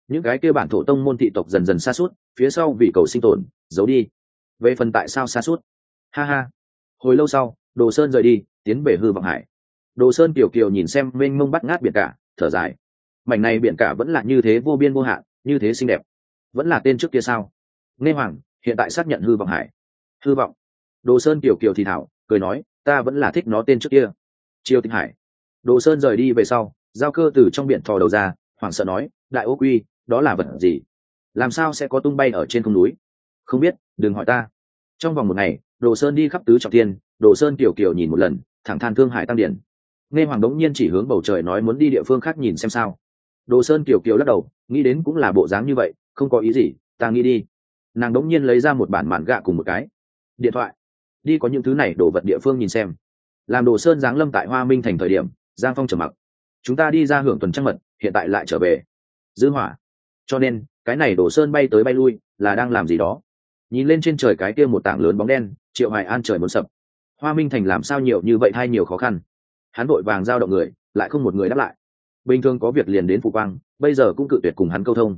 Những cái kia bản thổ tông môn thị tộc dần dần xa suốt phía sau vì cầu sinh tồn, giấu đi. Về phần tại sao xa suốt ha ha. Hồi lâu sau, đồ sơn rời đi, tiến về hư vọng hải đồ sơn kiều kiều nhìn xem mênh mông bắt ngát biển cả, thở dài. Mảnh này biển cả vẫn là như thế vô biên vô hạn, như thế xinh đẹp. Vẫn là tên trước kia sao? Nghe hoàng, hiện tại xác nhận hư vọng hải. Hư vọng. Đồ sơn kiều kiều thì thảo, cười nói, ta vẫn là thích nó tên trước kia. Triều tinh hải. Đồ sơn rời đi về sau, giao cơ từ trong biển thò đầu ra, hoảng sợ nói, đại ô quy, đó là vật gì? Làm sao sẽ có tung bay ở trên không núi? Không biết, đừng hỏi ta. Trong vòng một ngày, đồ sơn đi khắp tứ trọng tiên đồ sơn kiều kiều nhìn một lần, thẳng than thương hải tăng điển nghe hoàng đống nhiên chỉ hướng bầu trời nói muốn đi địa phương khác nhìn xem sao. Đồ sơn kiều kiều lắc đầu, nghĩ đến cũng là bộ dáng như vậy, không có ý gì, ta nghĩ đi. Nàng đống nhiên lấy ra một bản mạn gạ cùng một cái. Điện thoại. Đi có những thứ này đổ vật địa phương nhìn xem. Làm đồ sơn giáng lâm tại hoa minh thành thời điểm, giang phong trở mặc. Chúng ta đi ra hưởng tuần trăng mật, hiện tại lại trở về. Dư hỏa. Cho nên, cái này đồ sơn bay tới bay lui, là đang làm gì đó. Nhìn lên trên trời cái kia một tảng lớn bóng đen, triệu hoài an trời muốn sập. Hoa minh thành làm sao nhiều như vậy, hay nhiều khó khăn hắn vội vàng giao động người, lại không một người đáp lại. Bình thường có việc liền đến phụ quang, bây giờ cũng cự tuyệt cùng hắn câu thông.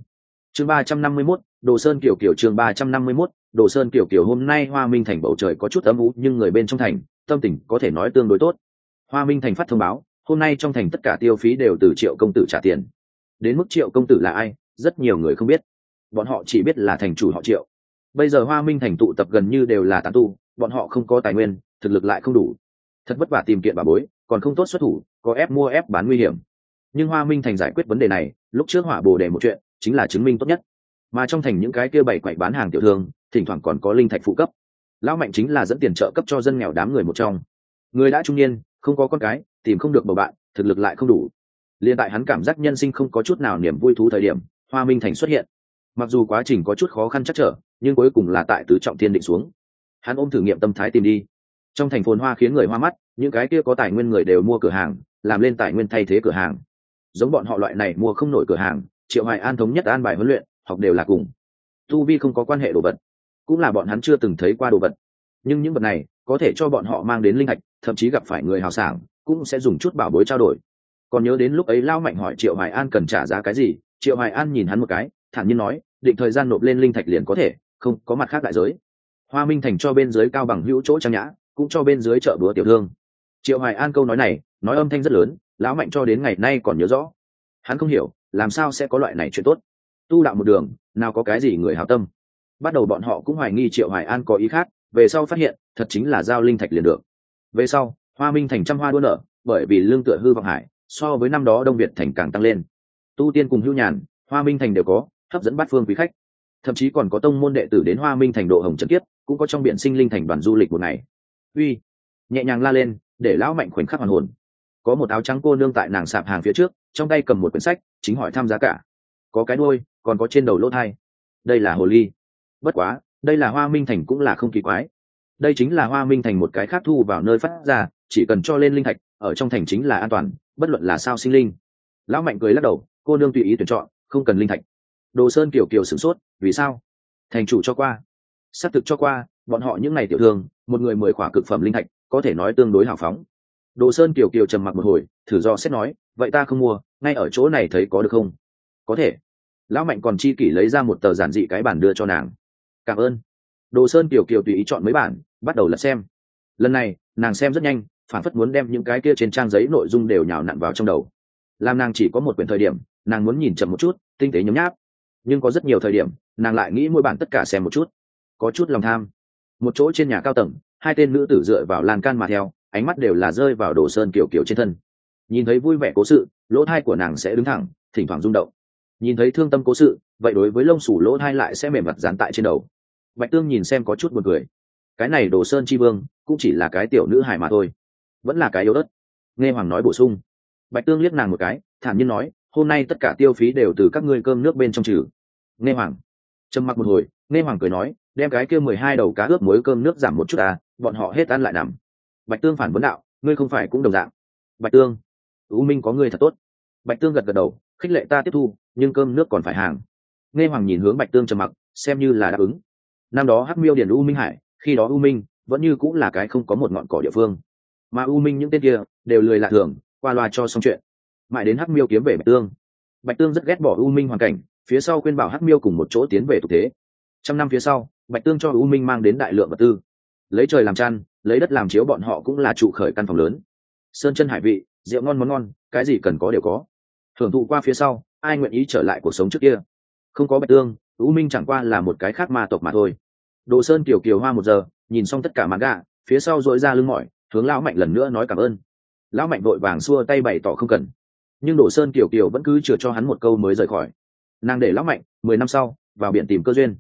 Chương ba trăm năm mươi mốt, đồ sơn kiểu kiểu chương ba trăm năm mươi mốt, đồ sơn kiểu kiểu hôm nay hoa minh thành bầu trời có chút ấm ú nhưng người bên trong thành, tâm tình có thể nói tương đối tốt. Hoa minh thành phát thông báo, hôm nay trong thành tất cả tiêu phí đều từ triệu công tử trả tiền. Đến mức triệu công tử là ai, rất nhiều người không biết. Bọn họ chỉ biết là thành chủ họ triệu. Bây giờ hoa minh thành tụ tập gần như đều là tán tu, bọn họ không có tài nguyên, thực lực lại không đủ. Thật vất vả tìm kiện bà bối còn không tốt xuất thủ, có ép mua ép bán nguy hiểm. Nhưng hoa minh thành giải quyết vấn đề này, lúc trước hỏa bồ đề một chuyện, chính là chứng minh tốt nhất. Mà trong thành những cái kia bảy quậy bán hàng tiểu thương, thỉnh thoảng còn có linh thạch phụ cấp. Lão mạnh chính là dẫn tiền trợ cấp cho dân nghèo đám người một trong. Người đã trung niên, không có con cái, tìm không được bầu bạn, thực lực lại không đủ. Liền tại hắn cảm giác nhân sinh không có chút nào niềm vui thú thời điểm, hoa minh thành xuất hiện. Mặc dù quá trình có chút khó khăn chắc trở, nhưng cuối cùng là tại tứ trọng thiên định xuống. Hắn ôm thử nghiệm tâm thái tìm đi trong thành phồn hoa khiến người hoa mắt, những cái kia có tài nguyên người đều mua cửa hàng, làm lên tài nguyên thay thế cửa hàng. Giống bọn họ loại này mua không nổi cửa hàng, triệu hoài an thống nhất an bài huấn luyện, học đều là cùng. Tu vi không có quan hệ đồ vật, cũng là bọn hắn chưa từng thấy qua đồ vật. Nhưng những vật này, có thể cho bọn họ mang đến linh hạch, thậm chí gặp phải người hào sảng, cũng sẽ dùng chút bảo bối trao đổi. Còn nhớ đến lúc ấy lao mạnh hỏi triệu hoài an cần trả giá cái gì, triệu hoài an nhìn hắn một cái, thản nhiên nói, định thời gian nộp lên linh thạch liền có thể, không có mặt khác đại giới. Hoa minh thành cho bên dưới cao bằng hữu chỗ trang nhã cũng cho bên dưới chợ búa tiểu thương. Triệu hoài an câu nói này, nói âm thanh rất lớn, lão mạnh cho đến ngày nay còn nhớ rõ. Hắn không hiểu, làm sao sẽ có loại này chuyện tốt. Tu đạo một đường, nào có cái gì người hảo tâm. Bắt đầu bọn họ cũng hoài nghi triệu hoài an có ý khác, về sau phát hiện, thật chính là giao linh thạch liền được. Về sau, hoa minh thành trăm hoa đua nở, bởi vì lương tựa hư vọng hải, so với năm đó đông việt thành càng tăng lên. Tu tiên cùng hưu nhàn, hoa minh thành đều có, hấp dẫn bát phương quý khách. Thậm chí còn có tông môn đệ tử đến hoa minh thành độ hồng trần kiếp, cũng có trong biển sinh linh thành đoàn du lịch một ngày uy, nhẹ nhàng la lên, để lão mạnh khoảnh khắc hoàn hồn. Có một áo trắng cô nương tại nàng sạp hàng phía trước, trong tay cầm một quyển sách, chính hỏi tham giá cả. Có cái đôi còn có trên đầu lỗ thai. Đây là hồ ly. Bất quá, đây là hoa minh thành cũng là không kỳ quái. Đây chính là hoa minh thành một cái khác thu vào nơi phát ra, chỉ cần cho lên linh thạch, ở trong thành chính là an toàn, bất luận là sao sinh linh. Lão mạnh cười lắc đầu, cô nương tùy ý tuyển chọn, không cần linh thạch. Đồ sơn kiều kiều sửng sốt, vì sao? Thành chủ cho qua. S á c thực cho qua bọn họ những ngày tiểu thương, một người mười khỏa cực phẩm linh thạch, có thể nói tương đối hào phóng. Đồ sơn kiều kiều trầm mặc một hồi, thử do xét nói, vậy ta không mua, ngay ở chỗ này thấy có được không? Có thể. Lão mạnh còn chi kỷ lấy ra một tờ giản dị cái bản đưa cho nàng. Cảm ơn. Đồ sơn kiều kiều tùy ý chọn mấy bản, bắt đầu lật xem. Lần này, nàng xem rất nhanh, phản phất muốn đem những cái kia trên trang giấy nội dung đều nhào nặn vào trong đầu. Làm nàng chỉ có một quyển thời điểm, nàng muốn nhìn chậm một chút, tinh tế nhấm nháp. Nhưng có rất nhiều thời điểm, nàng lại nghĩ mỗi bản tất cả xem một chút. Có chút lòng tham một chỗ trên nhà cao tầng, hai tên nữ tử dựa vào lan can mà theo, ánh mắt đều là rơi vào đồ sơn kiểu kiểu trên thân. Nhìn thấy vui vẻ cố sự, lỗ thai của nàng sẽ đứng thẳng, thỉnh thoảng rung động. Nhìn thấy thương tâm cố sự, vậy đối với lông sủ lỗ thai lại sẽ mềm mặt dán tại trên đầu. Bạch tương nhìn xem có chút b u ồ n cười. Cái này đồ sơn chi vương, cũng chỉ là cái tiểu nữ hài mà thôi. Vẫn là cái yếu ớt. Nghe hoàng nói bổ sung. Bạch tương liếc nàng một cái, thản nhiên nói, hôm nay tất cả tiêu phí đều từ các ngươi cơm nước bên trong trừ. Nghe hoàng trầm mặc một hồi, nghe hoàng cười nói đem cái kia mười hai đầu cá ướp muối cơm nước giảm một chút à bọn họ hết ăn lại nằm. Bạch tương phản vấn đạo, ngươi không phải cũng đồng dạng. Bạch tương, u minh có ngươi thật tốt. Bạch tương gật gật đầu, khích lệ ta tiếp thu, nhưng cơm nước còn phải hàng. Nghe hoàng nhìn hướng bạch tương trầm mặc, xem như là đáp ứng. Năm đó hắc miêu điền u minh hải, khi đó u minh vẫn như cũng là cái không có một ngọn cỏ địa phương. Mà u minh những tên kia đều lười lạ thường, qua loa cho xong chuyện. Mãi đến hắc miêu kiếm về bạch tương bạch tương rất ghét bỏ u minh hoàn cảnh, phía sau khuyên bảo hắc miêu cùng một chỗ tiến về tục thế. Trăm năm phía sau bạch tương cho u minh mang đến đại lượng vật tư. Lấy trời làm chăn, lấy đất làm chiếu bọn họ cũng là trụ khởi căn phòng lớn. Sơn chân hải vị, rượu ngon món ngon, cái gì cần có đều có. Thưởng thụ qua phía sau, ai nguyện ý trở lại cuộc sống trước kia? Không có bạch tương, u minh chẳng qua là một cái khác ma tộc mà thôi. Đồ sơn kiều kiều hoa một giờ, nhìn xong tất cả mặt gà phía sau dội ra lưng mỏi, hướng lão mạnh lần nữa nói cảm ơn. Lão mạnh vội vàng xua tay bày tỏ không cần. Nhưng đồ sơn kiều kiều vẫn cứ chừa cho hắn một câu mới rời khỏi. Nàng để lão mạnh, mười năm sau, vào biển tìm cơ duyên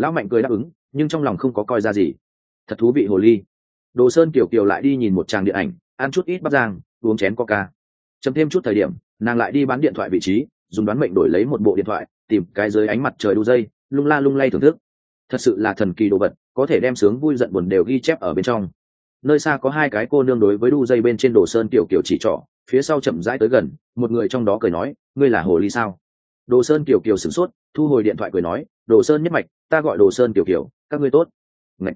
lão mạnh cười đáp ứng, nhưng trong lòng không có coi ra gì. Thật thú vị hồ ly. Đồ sơn kiểu kiều lại đi nhìn một tràng điện ảnh, ăn chút ít bắp giang uống chén coca. Chấm thêm chút thời điểm, nàng lại đi bán điện thoại vị trí, dùng đoán mệnh đổi lấy một bộ điện thoại, tìm cái dưới ánh mặt trời đu dây, lung la lung lay thưởng thức. Thật sự là thần kỳ đồ vật, có thể đem sướng vui giận buồn đều ghi chép ở bên trong. Nơi xa có hai cái cô nương đối với đu dây bên trên đồ sơn kiểu kiểu chỉ trỏ, phía sau chậm rãi tới gần, một người trong đó cười nói, ngươi là hồ ly sao? Đồ sơn kiểu kiểu sửng sốt, thu hồi điện thoại cười nói đồ sơn nhất mạch, ta gọi đồ sơn kiểu kiểu các ngươi tốt. Ngậy!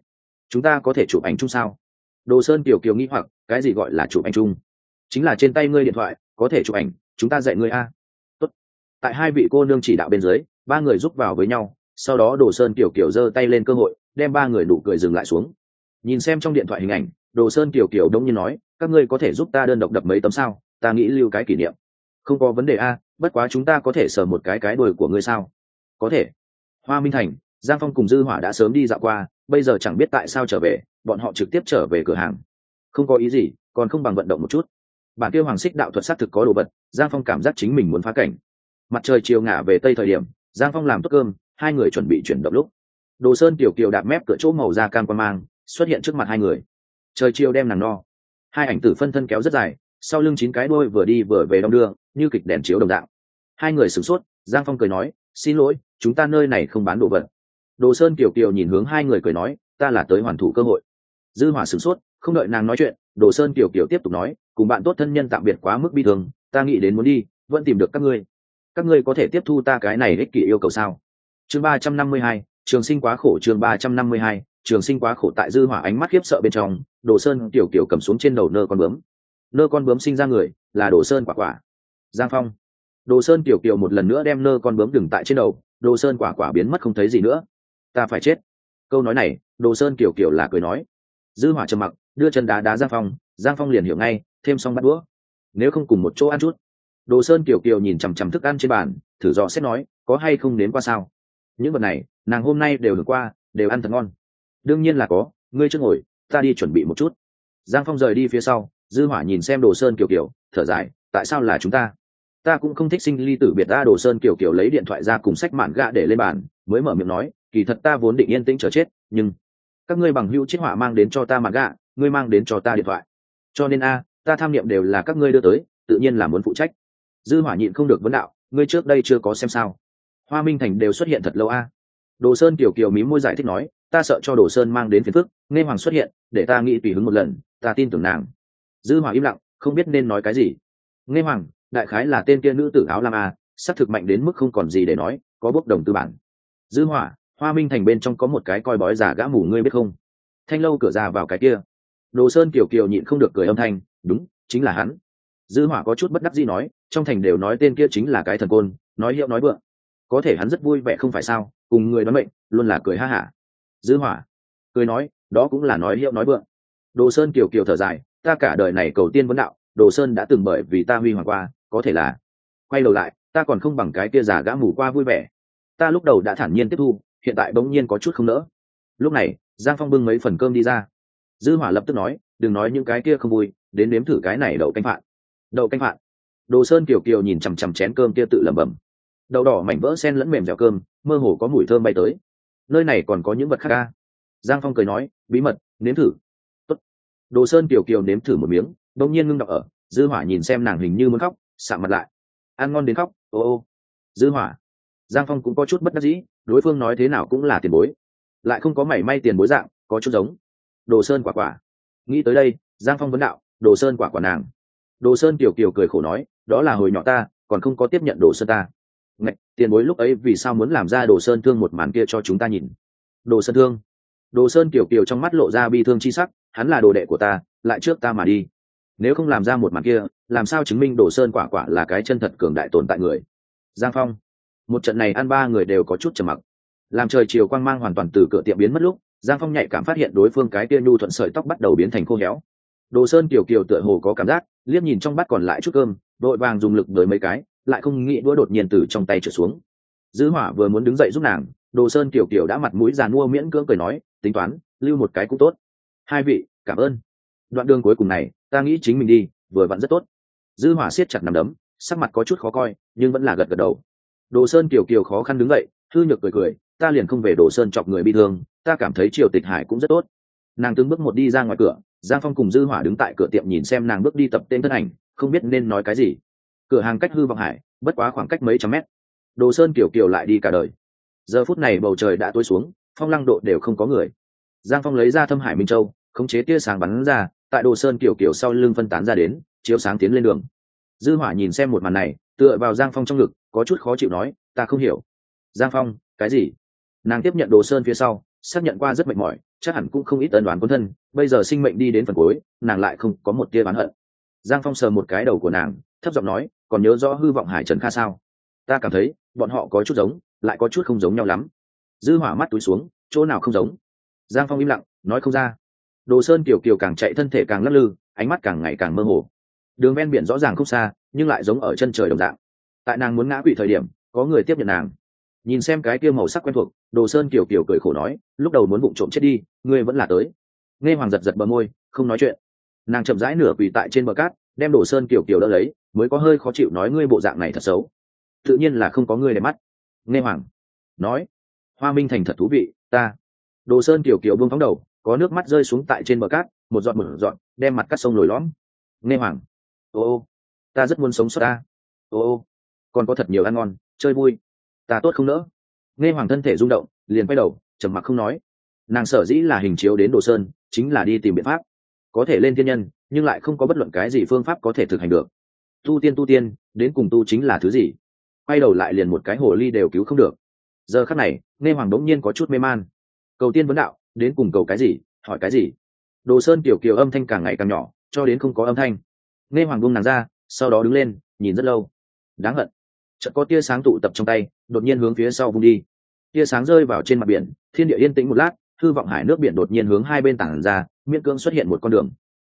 chúng ta có thể chụp ảnh chung sao? Đồ sơn tiểu kiều nghĩ hoặc, cái gì gọi là chụp ảnh chung? Chính là trên tay ngươi điện thoại, có thể chụp ảnh, chúng ta dạy ngươi a. Tốt. tại hai vị cô nương chỉ đạo bên dưới, ba người giúp vào với nhau, sau đó đồ sơn tiểu kiều giơ tay lên cơ hội, đem ba người đủ cười dừng lại xuống. Nhìn xem trong điện thoại hình ảnh, đồ sơn tiểu kiều đông như nói, các ngươi có thể giúp ta đơn độc đập mấy tấm sao? Ta nghĩ lưu cái kỷ niệm. Không có vấn đề a, bất quá chúng ta có thể sờ một cái cái đùi của ngươi sao? Có thể hoa minh thành, giang phong cùng dư hỏa đã sớm đi dạo qua, bây giờ chẳng biết tại sao trở về, bọn họ trực tiếp trở về cửa hàng. Không có ý gì, còn không bằng vận động một chút. Bản kia hoàng xích đạo thuật xác thực có đồ vật, giang phong cảm giác chính mình muốn phá cảnh. Mặt trời chiều ngả về tây thời điểm, giang phong làm tốt cơm, hai người chuẩn bị chuyển động lúc. Đồ sơn tiểu kiều đạp mép cửa chỗ màu da cam quan mang, xuất hiện trước mặt hai người. Trời chiều đem nàng no. Hai ảnh tử phân thân kéo rất dài, sau lưng chín cái đôi vừa đi vừa về đong đưa, như kịch đèn chiếu đồng dạng. Hai người sửng sốt, giang phong cười nói xin lỗi, chúng ta nơi này không bán đồ vật. Đồ sơn kiều kiều nhìn hướng hai người cười nói, ta là tới hoàn thủ cơ hội. Dư hỏa sửng sốt, không đợi nàng nói chuyện, đồ sơn kiều kiều tiếp tục nói, cùng bạn tốt thân nhân tạm biệt quá mức bi thương, ta nghĩ đến muốn đi, vẫn tìm được các ngươi. Các ngươi có thể tiếp thu ta cái này ích kỷ yêu cầu sao? Chương ba trăm năm mươi hai, trường sinh quá khổ chương ba trăm năm mươi hai, trường sinh quá khổ tại dư hỏa ánh mắt khiếp sợ bên trong, đồ sơn tiểu kiểu cầm xuống trên đầu nơ con bướm. Nơ con bướm sinh ra người, là đồ sơn quả quả. Giang phong đồ sơn tiểu kiều một lần nữa đem nơ con bướm đừng tại trên đầu, đồ sơn quả quả biến mất không thấy gì nữa. Ta phải chết. Câu nói này, đồ sơn kiểu kiểu là cười nói. Dư hỏa trầm mặc, đưa chân đá đá giang phong giang phong liền hiểu ngay, thêm xong bắt đũa. Nếu không cùng một chỗ ăn chút. Đồ sơn kiểu kiều nhìn chằm chằm thức ăn trên bàn, thử dò xét nói, có hay không đến qua sao? Những vật này, nàng hôm nay đều được qua, đều ăn thật ngon. Đương nhiên là có, ngươi chưa ngồi, ta đi chuẩn bị một chút. Giang phong rời đi phía sau, dư hỏa nhìn xem đồ sơn kiểu kiểu thở dài, tại sao là chúng ta? Ta cũng không thích sinh ly tử biệt ta đồ sơn kiểu kiểu lấy điện thoại ra cùng sách mạn gạ để lên bàn, mới mở miệng nói, kỳ thật ta vốn định yên tĩnh chờ chết, nhưng các ngươi bằng hữu chiết họa mang đến cho ta mạn gạ, ngươi mang đến cho ta điện thoại. Cho nên a, ta tham niệm đều là các ngươi đưa tới, tự nhiên là muốn phụ trách. Dư hỏa nhịn không được vấn đạo, ngươi trước đây chưa có xem sao? Hoa minh thành đều xuất hiện thật lâu a. Đồ sơn kiểu kiều mí môi giải thích nói, ta sợ cho đồ sơn mang đến phiền phức, nghe hoàng xuất hiện, để ta nghĩ tùy hứng một lần, ta tin tưởng nàng. Dư hỏa im lặng, không biết nên nói cái gì. Nghe hoàng đại khái là tên kia nữ tử áo lam a xác thực mạnh đến mức không còn gì để nói, có bốc đồng tư bản. Dư hỏa, hoa minh thành bên trong có một cái coi bói giả gã mù, ngươi biết không? Thanh lâu cửa ra vào cái kia. Đồ sơn kiều kiều nhịn không được cười âm thanh, đúng, chính là hắn. Dư hỏa có chút bất đắc dĩ nói, trong thành đều nói tên kia chính là cái thần côn, nói hiệu nói vượng. Có thể hắn rất vui vẻ không phải sao, cùng người nói mệnh, luôn là cười ha hả. Dư hỏa cười nói, đó cũng là nói hiệu nói vượng. Đồ sơn kiều kiều thở dài, ta cả đời này cầu tiên vấn đạo, đồ sơn đã từng bởi vì ta huy hoàng qua có thể là. Quay đầu lại, ta còn không bằng cái kia giả gã mù qua vui vẻ. Ta lúc đầu đã thản nhiên tiếp thu, hiện tại bỗng nhiên có chút không nỡ. Lúc này, giang phong bưng mấy phần cơm đi ra. Dư hỏa lập tức nói, đừng nói những cái kia không vui, đến nếm thử cái này đậu canh phạn. Đậu canh phạn. Đồ sơn kiều kiều nhìn chằm chằm chén cơm kia tự lẩm bẩm. Đậu đỏ mảnh vỡ sen lẫn mềm dẻo cơm, mơ hồ có mùi thơm bay tới. Nơi này còn có những vật khác ca giang phong cười nói, bí mật, nếm thử. Tốt. đồ sơn kiều kiều nếm thử một miếng đông nhiên ngưng đọc ở, dư hỏa nhìn xem nàng hình như muốn khóc sạm mặt lại. Ăn ngon đến khóc ô ô. Dư hỏa. Giang phong cũng có chút bất đắc dĩ đối phương nói thế nào cũng là tiền bối. Lại không có mảy may tiền bối dạng có chút giống. Đồ sơn quả quả. Nghĩ tới đây giang phong vấn đạo đồ sơn quả quả nàng. Đồ sơn tiểu kiều cười khổ nói đó là hồi nhỏ ta còn không có tiếp nhận đồ sơn ta. Ngạch, tiền bối lúc ấy vì sao muốn làm ra đồ sơn thương một màn kia cho chúng ta nhìn? Đồ sơn thương. Đồ sơn tiểu kiều trong mắt lộ ra bi thương chi sắc hắn là đồ đệ của ta lại trước ta mà đi. Nếu không làm ra một màn kia làm sao chứng minh đồ sơn quả quả là cái chân thật cường đại tồn tại người? Giang phong. Một trận này ăn ba người đều có chút trầm mặc. Làm trời chiều quang mang hoàn toàn từ cửa tiệm biến mất lúc, giang phong nhạy cảm phát hiện đối phương cái tia nhu thuận sợi tóc bắt đầu biến thành khô héo. Đồ sơn kiều kiều tựa hồ có cảm giác, liếc nhìn trong bát còn lại chút cơm, đội vàng dùng lực đới mấy cái, lại không nghĩ đũa đột nhiên từ trong tay trở xuống. Dữ hỏa vừa muốn đứng dậy giúp nàng, đồ sơn kiều kiều đã mặt mũi già mua miễn cưỡng cười nói, tính toán, lưu một cái cũng tốt. Hai vị, cảm ơn. Đoạn đường cuối cùng này, ta nghĩ chính mình đi, vừa vặn rất tốt dư hỏa siết chặt nằm đấm, sắc mặt có chút khó coi, nhưng vẫn là gật gật đầu. Đồ sơn kiều kiều khó khăn đứng dậy thư nhược cười cười, ta liền không về đồ sơn chọc người bị thương, ta cảm thấy triều tịch hải cũng rất tốt. Nàng từng bước một đi ra ngoài cửa, giang phong cùng dư hỏa đứng tại cửa tiệm nhìn xem nàng bước đi tập tên thân ảnh, không biết nên nói cái gì. Cửa hàng cách hư vọng hải, bất quá khoảng cách mấy trăm mét. Đồ sơn Kiều Kiều lại đi cả đời. Giờ phút này bầu trời đã tối xuống, phong lăng độ đều không có người. Giang phong lấy ra thâm hải minh châu, khống chế tia sáng bắn ra tại đồ sơn kiểu kiểu sau lưng phân tán ra đến, chiếu sáng tiến lên đường. Dư hỏa nhìn xem một màn này, tựa vào giang phong trong ngực, có chút khó chịu nói, ta không hiểu. Giang phong, cái gì? Nàng tiếp nhận đồ sơn phía sau, xác nhận qua rất mệt mỏi, chắc hẳn cũng không ít ân đoán quân thân, bây giờ sinh mệnh đi đến phần cuối, nàng lại không có một tia bán hận. Giang phong sờ một cái đầu của nàng, thấp giọng nói, còn nhớ rõ hư vọng hải trần kha sao? Ta cảm thấy, bọn họ có chút giống, lại có chút không giống nhau lắm. Dư hỏa mắt túi xuống, chỗ nào không giống? Giang phong im lặng, nói, không ra đồ sơn kiều kiều càng chạy thân thể càng lắc lư, ánh mắt càng ngày càng mơ hồ. Đường ven biển rõ ràng không xa, nhưng lại giống ở chân trời đồng dạng. Tại nàng muốn ngã quỵ thời điểm, có người tiếp nhận nàng. Nhìn xem cái kia màu sắc quen thuộc, đồ sơn kiều kiều cười khổ nói, lúc đầu muốn bụng trộm chết đi, ngươi vẫn là tới. Nghe hoàng giật giật bờ môi, không nói chuyện. Nàng chậm rãi nửa quỳ tại trên bờ cát, đem đồ sơn kiều kiều đỡ lấy, mới có hơi khó chịu nói, ngươi bộ dạng này thật xấu. Tự nhiên là không có ngươi để mắt. Nghe hoàng nói, hoa minh thành thật thú vị, ta. Đồ sơn kiểu kiều buông phóng đầu có nước mắt rơi xuống tại trên bờ cát, một giọt một giọt, đem mặt cắt sông nổi lõm. Nghe hoàng, ô ô, ta rất muốn sống sót ta. Ô ô còn có thật nhiều ăn ngon, chơi vui, ta tốt không nỡ. Nghe hoàng thân thể rung động, liền quay đầu, trầm mặc không nói. Nàng sở dĩ là hình chiếu đến đồ sơn, chính là đi tìm biện pháp. Có thể lên thiên nhân, nhưng lại không có bất luận cái gì phương pháp có thể thực hành được. Tu tiên tu tiên, đến cùng tu chính là thứ gì? Quay đầu lại liền một cái hồ ly đều cứu không được. Giờ khắc này, nghe hoàng đống nhiên có chút mê man. Cầu tiên vấn đạo đến cùng cầu cái gì, hỏi cái gì? Đồ sơn kiểu kiểu âm thanh càng ngày càng nhỏ, cho đến không có âm thanh. Nghe hoàng buông nàng ra, sau đó đứng lên, nhìn rất lâu. Đáng hận. Chợt có tia sáng tụ tập trong tay, đột nhiên hướng phía sau vung đi. Tia sáng rơi vào trên mặt biển, thiên địa yên tĩnh một lát, hư vọng hải nước biển đột nhiên hướng hai bên tảng ra, miễn cưỡng xuất hiện một con đường.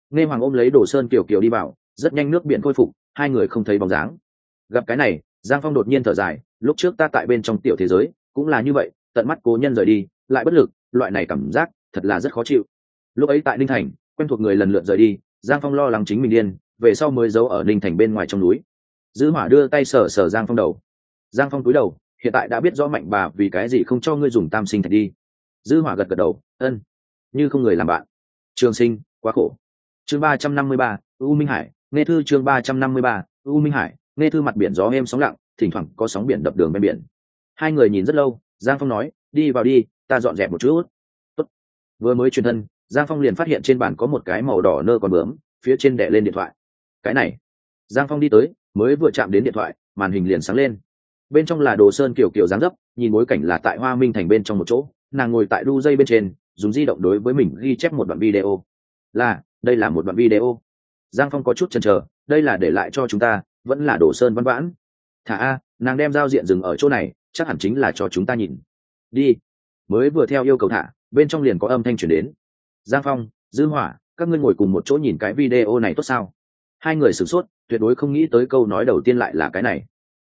Nghe hoàng ôm lấy đồ sơn kiều kiều đi vào, rất nhanh nước biển khôi phục, hai người không thấy bóng dáng. Gặp cái này, giang phong đột nhiên thở dài, lúc trước ta tại bên trong tiểu thế giới, cũng là như vậy, tận mắt cố nhân rời đi, lại bất lực loại này cảm giác thật là rất khó chịu. Lúc ấy tại ninh thành, quen thuộc người lần lượt rời đi, giang phong lo lắng chính mình điên, về sau mới giấu ở ninh thành bên ngoài trong núi. Dư hỏa đưa tay sờ sờ giang phong đầu. Giang phong cúi đầu, hiện tại đã biết rõ mạnh bà vì cái gì không cho ngươi dùng tam sinh thạch đi. Dư hỏa gật gật đầu, ân, như không người làm bạn. Trường sinh, quá khổ. Chương ba trăm năm mươi ba, u minh hải, nghe thư chương ba trăm năm mươi ba, u minh hải, nghe thư mặt biển gió êm sóng lặng, thỉnh thoảng có sóng biển đập đường bên biển. Hai người nhìn rất lâu, giang phong nói, đi vào đi ta dọn dẹp một chút. Tốt. vừa mới truyền thân, giang phong liền phát hiện trên bàn có một cái màu đỏ nơ còn bướm, phía trên đè lên điện thoại. Cái này. Giang phong đi tới, mới vừa chạm đến điện thoại, màn hình liền sáng lên. Bên trong là đồ sơn kiểu kiểu dáng dấp, nhìn bối cảnh là tại hoa minh thành bên trong một chỗ, nàng ngồi tại đu dây bên trên, dùng di động đối với mình ghi chép một đoạn video. Là, đây là một đoạn video. Giang phong có chút chần chờ, đây là để lại cho chúng ta, vẫn là đồ sơn văn vãn. Thả a, nàng đem giao diện dừng ở chỗ này, chắc hẳn chính là cho chúng ta nhìn. Đi mới vừa theo yêu cầu thả, bên trong liền có âm thanh chuyển đến. Giang phong, dư hỏa, các ngươi ngồi cùng một chỗ nhìn cái video này tốt sao? Hai người sửng sốt, tuyệt đối không nghĩ tới câu nói đầu tiên lại là cái này.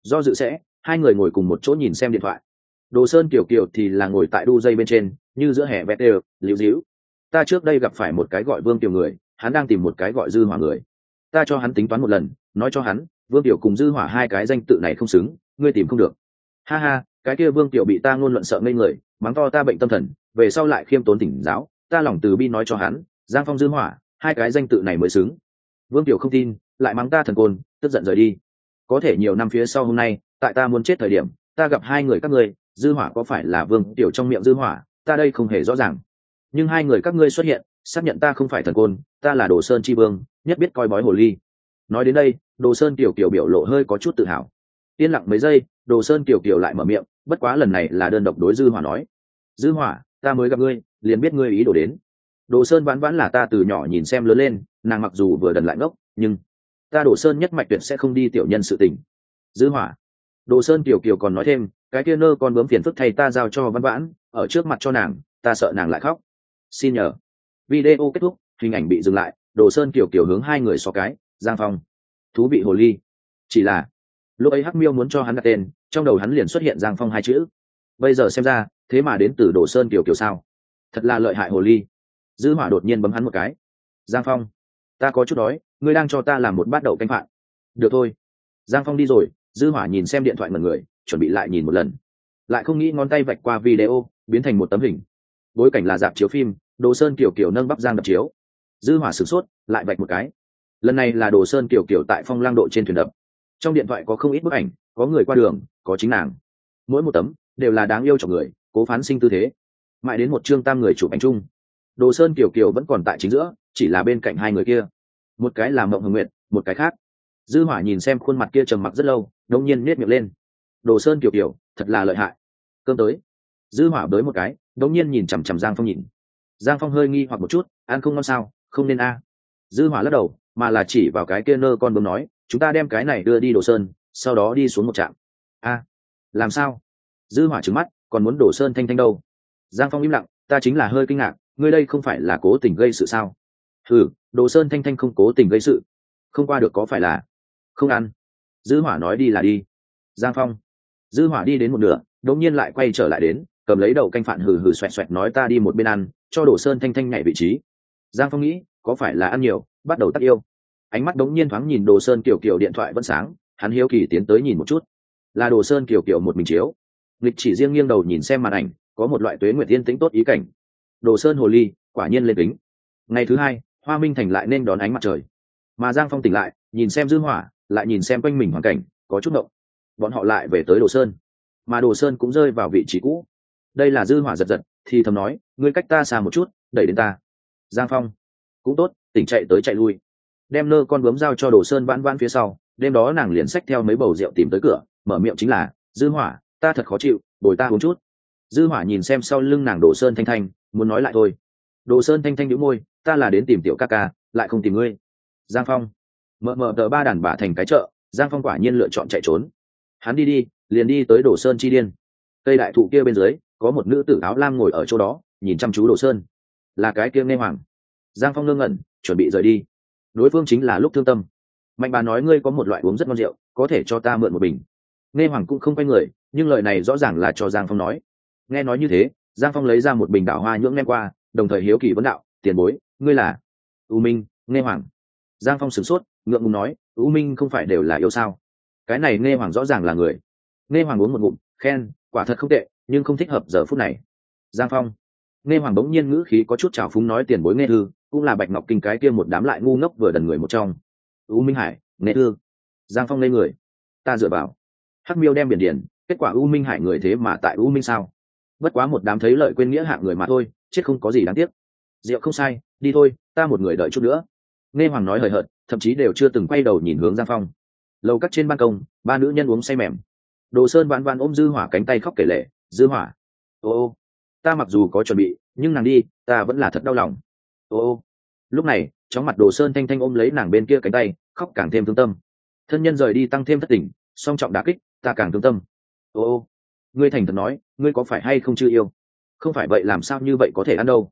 Do dự sẽ, hai người ngồi cùng một chỗ nhìn xem điện thoại. Đồ sơn kiểu kiểu thì là ngồi tại đu dây bên trên, như giữa hè vét đều, liễu dĩu ta trước đây gặp phải một cái gọi vương tiểu người, hắn đang tìm một cái gọi dư hỏa người. Ta cho hắn tính toán một lần, nói cho hắn, vương tiểu cùng dư hỏa hai cái danh tự này không xứng, ngươi tìm không được. Ha ha cái kia vương tiểu bị ta ngôn luận sợ ngây người, mắng to ta bệnh tâm thần, về sau lại khiêm tốn tỉnh giáo, ta lòng từ bi nói cho hắn, giang phong dư hỏa, hai cái danh tự này mới xứng. Vương tiểu không tin, lại mắng ta thần côn, tức giận rời đi. Có thể nhiều năm phía sau hôm nay, tại ta muốn chết thời điểm, ta gặp hai người các ngươi, dư hỏa có phải là vương tiểu trong miệng dư hỏa, ta đây không hề rõ ràng. Nhưng hai người các ngươi xuất hiện, xác nhận ta không phải thần côn, ta là đồ sơn chi vương, nhất biết coi bói hồ ly. Nói đến đây, đồ sơn tiểu tiểu biểu lộ hơi có chút tự hào yên lặng mấy giây, đồ sơn kiều kiều lại mở miệng, bất quá lần này là đơn độc đối dư hỏa nói. Dư hỏa, ta mới gặp ngươi, liền biết ngươi ý đồ đến. Đồ sơn vãn vãn là ta từ nhỏ nhìn xem lớn lên, nàng mặc dù vừa đần lại ngốc, nhưng ta đồ sơn nhất mạch tuyệt sẽ không đi tiểu nhân sự tình. Dư hỏa. Đồ sơn kiều kiều còn nói thêm, cái kia nơ con bướm phiền phức thay ta giao cho vãn vãn, ở trước mặt cho nàng, ta sợ nàng lại khóc. Xin nhờ. Video kết thúc, hình ảnh bị dừng lại, đồ sơn kiểu kiểu hướng hai người so cái, giang phong. Thú vị hồ ly. Chỉ là lúc ấy hắc miêu muốn cho hắn đặt tên, trong đầu hắn liền xuất hiện giang phong hai chữ. Bây giờ xem ra, thế mà đến từ đồ sơn kiểu kiểu sao? Thật là lợi hại hồ ly. Dư hỏa đột nhiên bấm hắn một cái. Giang phong, ta có chút đói, ngươi đang cho ta làm một bát đậu canh phạn. Được thôi. Giang phong đi rồi, dư hỏa nhìn xem điện thoại mật người, chuẩn bị lại nhìn một lần. Lại không nghĩ ngón tay vạch qua video, biến thành một tấm hình. Bối cảnh là dạp chiếu phim, đồ sơn kiểu kiểu nâng bắp giang đập chiếu. Dư hỏa sửng sốt, lại vạch một cái. Lần này là đồ sơn kiểu kiểu tại phong lang độ trên thuyền đập trong điện thoại có không ít bức ảnh, có người qua đường, có chính nàng. Mỗi một tấm đều là đáng yêu cho người, cố phán sinh tư thế. Mãi đến một chương tam người chụp ảnh chung, đồ sơn kiều kiều vẫn còn tại chính giữa, chỉ là bên cạnh hai người kia. Một cái là mộng hồng nguyện một cái khác. Dư hỏa nhìn xem khuôn mặt kia trầm mặc rất lâu đông nhiên nết miệng lên. Đồ sơn kiều kiều, thật là lợi hại. Cơm tới. Dư hỏa bới một cái đông nhiên nhìn chằm chằm giang phong nhìn. Giang phong hơi nghi hoặc một chút, ăn không ngon sao? Không nên a. Dư hỏa lắc đầu mà là chỉ vào cái kia nơ con bướm nói, chúng ta đem cái này đưa đi đồ sơn, sau đó đi xuống một trạm. A, làm sao? Dư hỏa trừng mắt, còn muốn đổ sơn thanh thanh đâu? Giang phong im lặng, ta chính là hơi kinh ngạc, ngươi đây không phải là cố tình gây sự sao? Thử đồ sơn thanh thanh không cố tình gây sự. Không qua được có phải là? Không ăn. Dư hỏa nói đi là đi. Giang phong, dư hỏa đi đến một nửa, đột nhiên lại quay trở lại đến, cầm lấy đầu canh phản hừ hừ xoẹt xoẹt nói ta đi một bên ăn, cho đồ sơn thanh thanh nhảy vị trí. Giang phong nghĩ có phải là ăn nhiều, bắt đầu tắt yêu. Ánh mắt đống nhiên thoáng nhìn đồ sơn kiểu kiểu điện thoại vẫn sáng, hắn hiếu kỳ tiến tới nhìn một chút. Là đồ sơn kiểu kiểu một mình chiếu. Lịch chỉ riêng nghiêng đầu nhìn xem màn ảnh, có một loại tuế nguyệt yên tĩnh tốt ý cảnh. Đồ sơn hồ ly, quả nhiên lên kính. Ngày thứ hai, hoa minh thành lại nên đón ánh mặt trời. Mà giang phong tỉnh lại, nhìn xem dư hỏa, lại nhìn xem quanh mình hoàn cảnh, có chút động. Bọn họ lại về tới đồ sơn. Mà đồ sơn cũng rơi vào vị trí cũ. Đây là dư hỏa giật giật, thì thầm nói, ngươi cách ta xa một chút, đẩy đến ta. Giang phong cũng tốt, tỉnh chạy tới chạy lui. Đem nơ con bướm giao cho đồ sơn vãn vãn phía sau, đêm đó nàng liền xách theo mấy bầu rượu tìm tới cửa, mở miệng chính là, dư hỏa, ta thật khó chịu, bồi ta uống chút. Dư hỏa nhìn xem sau lưng nàng đồ sơn thanh thanh, muốn nói lại thôi. Đồ sơn thanh thanh nhíu môi, ta là đến tìm tiểu ca ca, lại không tìm ngươi. Giang phong. Mờ mờ tờ ba đàn bà thành cái chợ, giang phong quả nhiên lựa chọn chạy trốn. Hắn đi đi, liền đi tới đồ sơn chi điên. Cây đại thụ kia bên dưới, có một nữ tử áo lam ngồi ở chỗ đó, nhìn chăm chú đồ sơn. Là cái kia nghe hoàng giang phong ngơ ngẩn, chuẩn bị rời đi. Đối phương chính là lúc thương tâm. Mạnh bà nói ngươi có một loại uống rất ngon rượu, có thể cho ta mượn một bình. Nghe hoàng cũng không quay người, nhưng lời này rõ ràng là cho giang phong nói. Nghe nói như thế, giang phong lấy ra một bình đảo hoa nhưỡng nem qua, đồng thời hiếu kỳ vấn đạo, tiền bối, ngươi là? U minh, nghe hoàng. Giang phong sửng sốt, ngượng ngùng nói, u minh không phải đều là yêu sao? Cái này nghe hoàng rõ ràng là người. Nghe hoàng uống một ngụm, khen, quả thật không tệ, nhưng không thích hợp giờ phút này. Giang phong. Nghe hoàng bỗng nhiên ngữ khí có chút trào phúng nói, tiền bối nghe hư cũng là bạch ngọc kinh cái kia một đám lại ngu ngốc vừa đần người một trong. U minh hải, nghệ thư. Giang phong lên người. Ta dựa vào. Hắc miêu đem biển điển kết quả u minh hải người thế mà tại u minh sao? Bất quá một đám thấy lợi quên nghĩa hạng người mà thôi, chết không có gì đáng tiếc. Rượu không sai, đi thôi, ta một người đợi chút nữa. Nghe hoàng nói hời hợt, thậm chí đều chưa từng quay đầu nhìn hướng giang phong. Lầu cắt trên ban công, ba nữ nhân uống say mềm. Đồ sơn vãn vãn ôm dư hỏa cánh tay khóc kể lệ dư hỏa, ô ô, ta mặc dù có chuẩn bị, nhưng nàng đi, ta vẫn là thật đau lòng ô ô lúc này chóng mặt đồ sơn thanh thanh ôm lấy nàng bên kia cánh tay khóc càng thêm thương tâm. Thân nhân rời đi tăng thêm thất tình song trọng đà kích ta càng thương tâm. Ô ô. Ngươi thành thật nói ngươi có phải hay không chưa yêu? Không phải vậy làm sao như vậy có thể ăn đâu?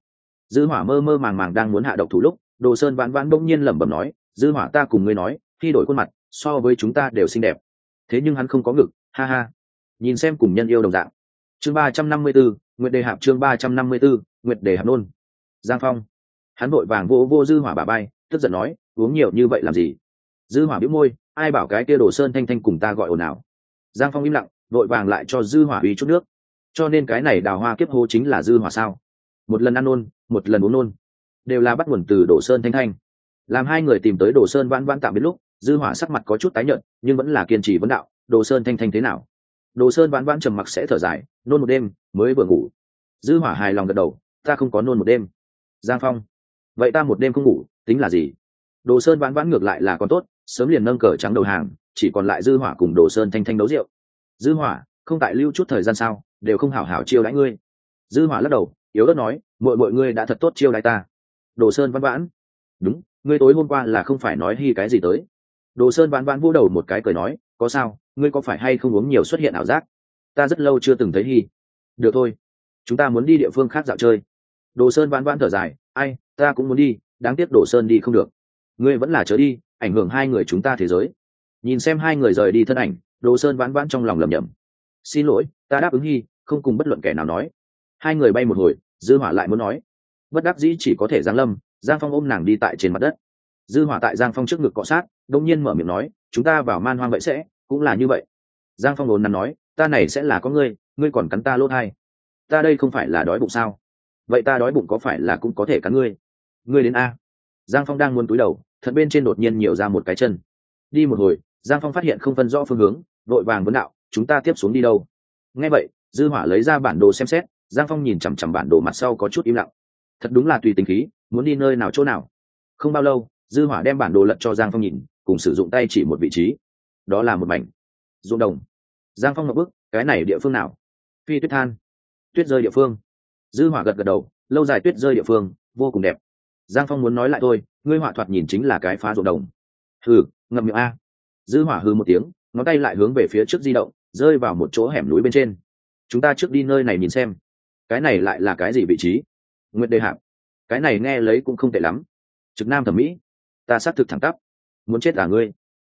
Dư hỏa mơ mơ màng màng đang muốn hạ độc thủ lúc đồ sơn vãn vãn bỗng nhiên lẩm bẩm nói dư hỏa ta cùng ngươi nói khi đổi khuôn mặt so với chúng ta đều xinh đẹp. Thế nhưng hắn không có ngực ha ha. Nhìn xem cùng nhân yêu đồng dạng. Chương ba trăm năm mươi 354, nguyệt đề hạp chương ba trăm năm mươi 354, nguyệt đề hạp nôn. Giang phong hắn vội vàng vô vô dư hỏa bà bay, tức giận nói, uống nhiều như vậy làm gì? Dư hỏa bĩu môi, ai bảo cái kia đồ sơn thanh thanh cùng ta gọi ồn ào. Giang phong im lặng, vội vàng lại cho dư hỏa uy chút nước. Cho nên cái này đào hoa kiếp hô chính là dư hỏa sao? Một lần ăn nôn một lần uống nôn, đều là bắt nguồn từ đồ sơn thanh thanh. Làm hai người tìm tới đồ sơn vãn vãn tạm biệt lúc, dư hỏa sắc mặt có chút tái nhợt, nhưng vẫn là kiên trì vấn đạo, đồ sơn thanh thanh thế nào? Đồ sơn vãn vãn trầm mặc sẽ thở dài, nôn một đêm, mới vừa ngủ. Dư hỏa hài lòng gật đầu, ta không có nôn một đêm. Giang phong vậy ta một đêm không ngủ, tính là gì? Đồ sơn vãn vãn ngược lại là còn tốt, sớm liền nâng cờ trắng đầu hàng, chỉ còn lại dư hỏa cùng đồ sơn thanh thanh đấu rượu. Dư hỏa, không tại lưu chút thời gian sao, đều không hảo hảo chiêu đãi ngươi. Dư hỏa lắc đầu, yếu ớt nói mọi mọi ngươi đã thật tốt chiêu đãi ta. Đồ sơn vãn vãn, đúng, ngươi tối hôm qua là không phải nói hi cái gì tới. Đồ sơn vãn vãn vô đầu một cái cười nói, có sao, ngươi có phải hay không uống nhiều xuất hiện ảo giác? Ta rất lâu chưa từng thấy hi. Được thôi, chúng ta muốn đi địa phương khác dạo chơi. Đồ sơn vãn vãn thở dài ai, ta cũng muốn đi, đáng tiếc đổ sơn đi không được. Ngươi vẫn là chớ đi, ảnh hưởng hai người chúng ta thế giới. Nhìn xem hai người rời đi thân ảnh, đồ sơn vãn vãn trong lòng lầm nhầm xin lỗi, ta đáp ứng hy, không cùng bất luận kẻ nào nói. Hai người bay một hồi, dư hỏa lại muốn nói. Bất đắc dĩ chỉ có thể giang lâm, giang phong ôm nàng đi tại trên mặt đất. Dư hỏa tại giang phong trước ngực cọ sát đông nhiên mở miệng nói, chúng ta vào man hoang vậy sẽ, cũng là như vậy. Giang phong đồn nằm nói, ta này sẽ là có ngươi ngươi còn cắn ta lốt hai ta đây không phải là đói bụng sao? Vậy ta đói bụng có phải là cũng có thể cắn ngươi? Ngươi đến a. Giang phong đang muốn túi đầu thật bên trên đột nhiên nhiều ra một cái chân. Đi một hồi, giang phong phát hiện không phân rõ phương hướng, vội vàng vấn đạo, chúng ta tiếp xuống đi đâu? Nghe vậy, dư hỏa lấy ra bản đồ xem xét, giang phong nhìn chằm chằm bản đồ mặt sau có chút im lặng. Thật đúng là tùy tình khí, muốn đi nơi nào chỗ nào. Không bao lâu, dư hỏa đem bản đồ lật cho giang phong nhìn, cùng sử dụng tay chỉ một vị trí. Đó là một mảnh. Ruộng đồng. Giang phong một bước cái này địa phương nào? Phi tuyết than. Tuyết rơi địa phương dư hỏa gật gật đầu lâu dài tuyết rơi địa phương vô cùng đẹp. Giang phong muốn nói lại thôi ngươi họa thoạt nhìn chính là cái phá ruộng đồng. Hừ ngậm miệng a. Dư hỏa hừ một tiếng ngón tay lại hướng về phía trước di động rơi vào một chỗ hẻm núi bên trên. Chúng ta trước đi nơi này nhìn xem. Cái này lại là cái gì vị trí? Nguyệt đề Hạng, cái này nghe lấy cũng không tệ lắm. Trực nam thẩm mỹ. Ta xác thực thẳng tắp. Muốn chết là ngươi.